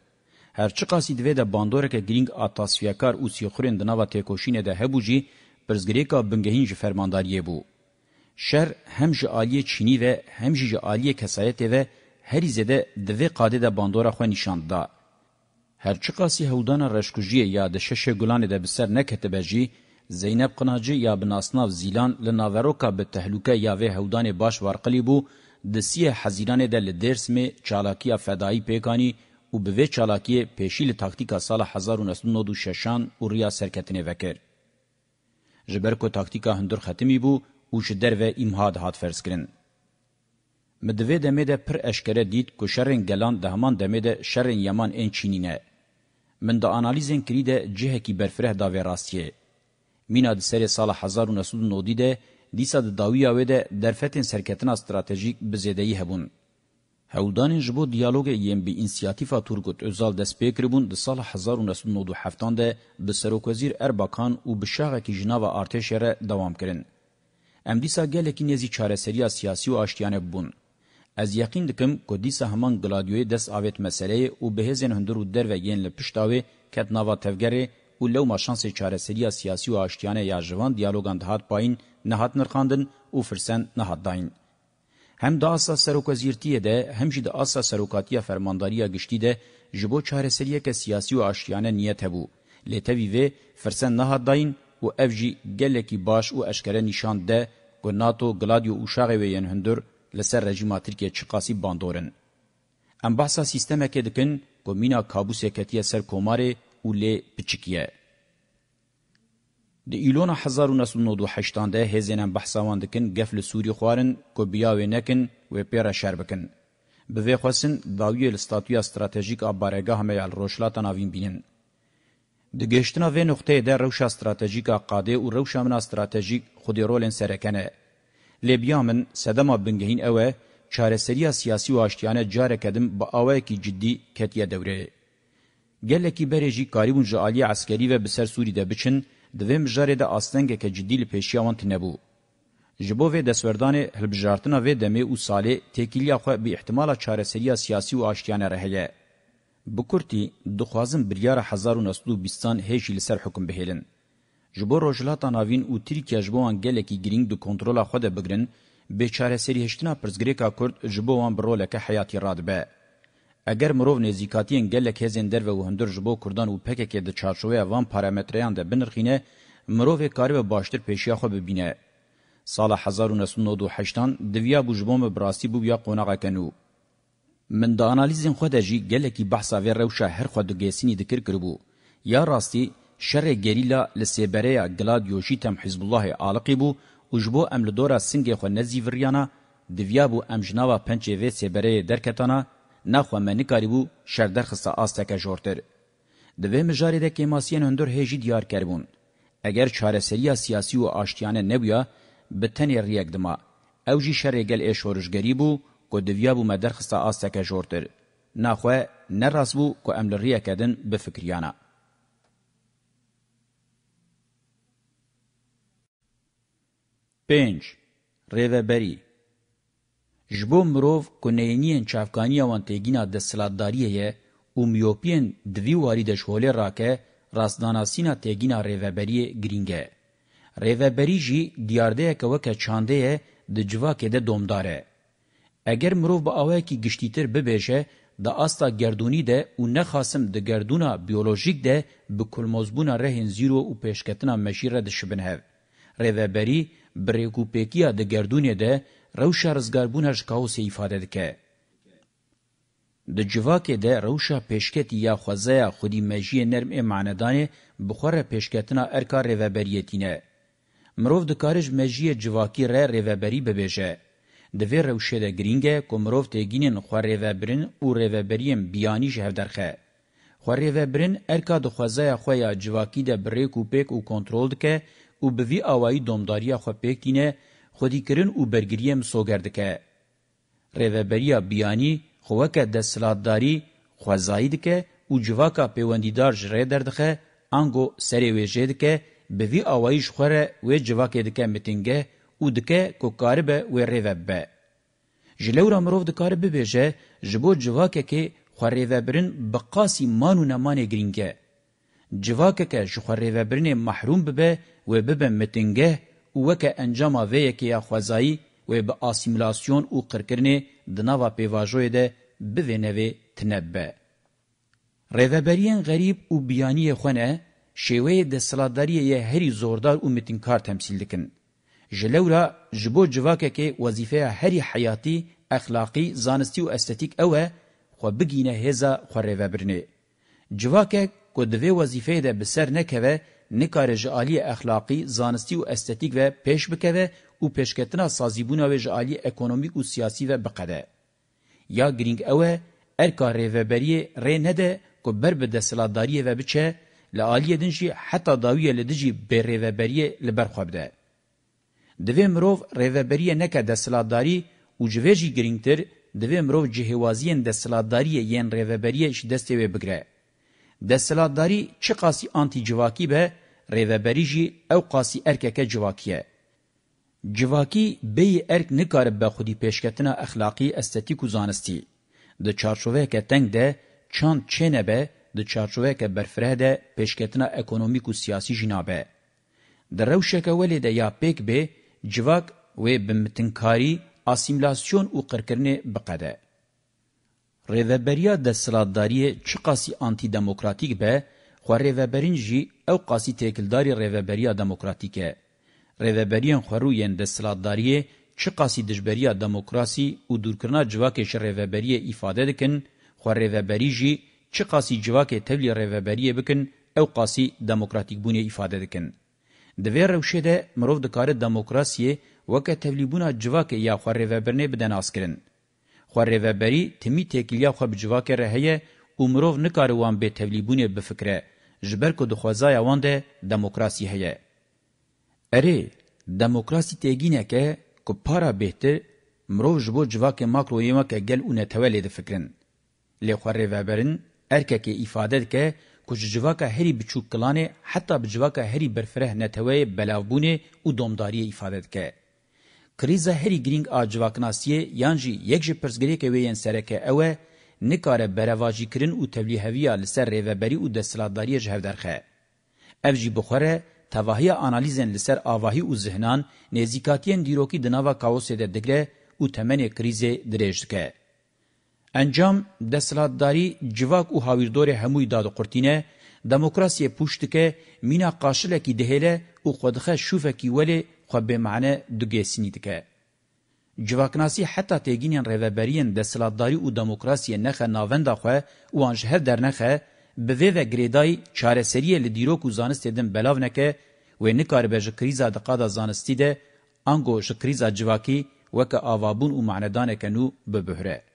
هر چی قاسی دوی د باندورکه گرینګ اټاسفیاکار او سیخورین د نوو تکوشینه د هبوجی پرزګریکا بنګهین ژ فرمانداریه بو شر هم جالیه چینی و هم جالیه کسایت و هریزه ده دوی قاده ده باندورا خو نشاند دا هر چی قاسی هودان رشکوجی یا د شش ګلان ده بسر نکته بجی زینب قناجی یا بناسناف زیلان لناوروکا به تهلوکه یا و هودان باش ورقلی بو د سی حزیران ده لدرس می چالاکی فدایی پیکانی او به چالاکی پیشیل تاکتیکا سال 1996 او ریا سرکتنه وکړ جبر کو تاکتیکا هندور ختمی بو او چې درو امهاد هات فرض کړي مدوی دمه ده پر اشکره دید کو شرین گلان ده همان دمه ده شرین یمان این چینینه. من ده آنالیزین کری ده جهه کی برفره داوی راستیه. مینا ده سر سال 1909 ده دیسا ده داوی آوه ده درفتین سرکتنا استراتیجیک بزیدهی هبون. هولدانین جبو دیالوگ یم بی انسیاتیفا تورگوت ازال دست پیکر بون ده سال 1997 ده به سروک وزیر ارباکان و بشاغه کی جناو ارتش را دوام کرن. ام دیسا گلکی نزی چارەسەریا سیاسی و ئاشتیانە بوون. Ez yaqîn dikim ku dîsa heman gladyoyê dest avêt meseleyê û bihêzên hundir û dervegên li pişta wê ket nava tevgerê û lewma şansê çareseriya siyasî û aştiyane ya jivan diyalogan dihat payîn nehat nirxandin û firsen nehat dayîn. Hem da asa serokozîrtiye de hem jî de asa serokatiya fermandariya giştî de ji bo çareseriyeke siyasî û aştiyane niyet hebû. Lê tevî vê firsen nehat dayîn و اف جی گلکی باش و اشکره نشان ده کو ناتو گلادیو او شاغه وین هندور لسر رژیما ترکیه چقاسی باندورن ام بحثا سیستمه که دکن کو مینا کابوس کتیه سر کوماره و لی پچکیه د ایلونا 1998 ده هزینن بحثاوان دکن گفل سوری خوارن کو بیاوی نکن و پیرا شربکن به وی خواسن داوی الاستاتویا استراتژیک ابارگاه همیال روشلاتا ناوین بینن د گشتنا و نقطه ده روشا استراتژیکا قاده او روشا من استراتژیک خودی رولن سرکنه لبیامن سدما بنگهین اوه چارەسەریە سیاسی و ئاشتیانە جارەکەدم بە ئاوایەکی جددی کەتیە دەورێ. گەلێکی بەرێژی کاریبوون ژعالی عسکەری بە بەسەر سووری دەبچن دەوێم ژارێدا ئاستەنگێکە جددی لە پێشیاوان نەبوو. ji bo vê deswerdanê hilbijartina vê demê û salê têkiliya xwe bi ihtimala çareserîya siyasî û aştiyanerehiye بکورتی دخوازم بریار 1920 هیشی لسر حکم بهیلن. جبو روجلاتا ناوین او ترکیه جبوان گلکی گرینگ دو کنترولا خود بگرن به چاره سری هشتنا پرزگریکا کرد جبوان برولک حیاتی راد به. اگر مرو نزیکاتین گلک هزندر و هندر جبو کردان او پککه د چارچوبه وان پارامتریان ده بنرخینه مرو کاری باشتر پیشیا خو ببینه. سال 1998 دویا بوجبوم براسی بو بیا قوناغه کنو. من د انالیزین خو د جی ګلکی بحثا وی روشا هر خو د ګیسینی ذکر کړبو یا راستي شر ګریلا لسیبریا ګلادیوشی تم حزب الله عالقبو وجبو املدورا سنگ خو نزی وریانا دیویابو امجناوا پنچې وی سیبرې درکتانا نخو منکاریبو شر درخصه آستکه جورتر د وی مجاری د کیماسین هندور هجی دیار کربون اگر چارەسەریە سیاسی و ئاشتیانە نەبووە بتەنێ ڕیەک دما ئەو جی شەرێگەل ئێشۆرشگەری بوو کو دویا بو مدر خستا آستکه جورتر ناخوه نراس بو کو املریه کدن بفکریانا پنج ریوه بری جبو مروف کو نینین چافکانیا وان تیگینا ده سلادداریه یه و میوپین دوی واری ده شوله راکه راستاناسینا تیگینا ریوهبری گرینگه. ریوهبری جی دیارده که وکه چانده ده جواکه ده دومداره. اگر مرو به اوایکی گشتیتر ببیجه د استا گردونی ده او نه خاصم د گردونا بیولوژیک ده به کلموزبونا رهن زیرو او پیشکتنا مشیره د شبنه ریوبری بریکوپیکیا د گردونی ده روشا رزګربونه ژکاوس ifade دکه د جواکه ده روشا پیشکتی یا خوځه خودی مجی نرم معنادان بخوره پیشکتنا ارکا ریوبریتینه مروف د کارج مجی جواکی ر ریوبری ببیجه د وی روشه ده گرینګه کومروف تګینن خو ریوبرین او ریوبریم بیانی جهدرخه خو ریوبرین ارکا د خوځه خو یا جواکی ده بریک او پک او کنټرول دک او به وی اوای دومداري خو پکینه خودی کرن او برګریم سوګردکه ریوبریا بیانی خو وکه د سلادتاری خوځاید ک او جواکا پیوندیدار جره دردخه انګو سری ویجید ک به وی اوایش خو ر و جواکه دک میتینګه او دکه کو کاربه و ریوبه جلورا مرو د کاربه بهجه جبو جواکه کې خریوه برن بقاسی مانو نمانه گرینگه جواکه که جخریوه برن محروم ببه و ببه متنگه او وکه انجام وی که خوازایی و به اسیمیلاسیون او قرکرنه د نوا پیواژوی ده به نوی تنبه ریوبریان غریب او بیانی خونه شیوه د سلاداری هری زوردار او متنکار تمثیل دکن جلورا جبو جواکه وظیفه هری حیاتی اخلاقی زانستی او استتیک اوه خو بگینه هزا خو رېوبرنه جواکه کو دوی وظیفه ده بسر نکوه نکار جعالی اخلاقی زانستی او استتیک و پیش بکوه او پیشکتنا سازیبونه و جعالی اکونومیک او سیاسی و بقده یا گرینگ اوه ارکا ریوبری ری نده کو بر به دسلاداری و بچه لعالیه دنجی حتی داویه لدجی بر ریوبری لبرخواب ده دوی مرو ریوبری نه که د سلاداری او جویجی گرینگتر دوی مرو جهوازین د سلاداری یین ریوبری ش دسته و بگره د سلاداری چی قاسی آنتی جواکی به ریوبری جی او قاسی ارکه جواکیه جواکی به ارک نکار به خودی پیشکتنا اخلاقی استتیک و زانستی د چارچوبه که تنگ ده چاند چنه به د چارچوبه که برفره ده پیشکتنا اکونومیک و سیاسی جنابه در روشه که ولی ده یا پیک به civak ve bimtinkarî, asimilasyon û qirkirinê biqede. Rêveberiya desthilatdariyê çi qasî antîdemokratik be, xwe rêveberîn jî ew qasî têkildarî rêveberiya demokratîk e. Rêveberiyên xwerûyên desthilatdariyê çi qasî dijberiya demokrasî û dûrkirina civakê ji rêveberiyê îfade dikin, xwe rêveberî jî çi qasî civakê tevlî rêveberiyê bikin ew qasî demokratîkbûnê îfade dikin. د وی روشه ده مرو د کار دموکراسي وکه تبلیبونه جواک یا خو ریوبرنه بدن اسکرین خو ریوبری تمی تکلیه خو بجواک رهه عمرو نه کاروان به تبلیبونه به فکره جبر کو د خوځای وانده دموکراسي هه اری دموکراسي تګینه که کو پارا بهتر مرو جبو جواک ماکرو یمکه گل اون تولید فکرن لی خو ریوبرن ارکه که ifade که کو جواکا هری بچوک کلانه حتی بجواکا هری برفره نتوی بلاوبونه او دومداری ifade که کریزا هری گرینگ آ جواکناسیه یانجی یک جی پرسگری که وین سرکه اوه نکاره برواجی کرن او تبلیهویا لسر ریوبری او دستلاداری جهودرخه. اف جی بخوره تواهی آنالیزن لسر آواهی او ذهنان نزیکاتین دیروکی دناوا کاوسه ده دگره او تمنه کریزه دریجکه. انجام دسلاتداری جواک او هاویردور هموی داد قرتینه دموکراسی پوشت که مینا قاشله کی دهله او خودخه شوفه کی ولی خو به معنی دگه سینید که. جواکناسی حتی تیگینین ریوبرین دسلاتداری او دموکراسی نخه ناوند خواه او انجهر در نخه به وی و گریدای چاره سریه لدیروک و زانست دن بلاو نکه و نکار به جکریزا دقادا زانستی ده انگو جکریزا جواکی وکه آوابون و معنیدانه کنو ببهره.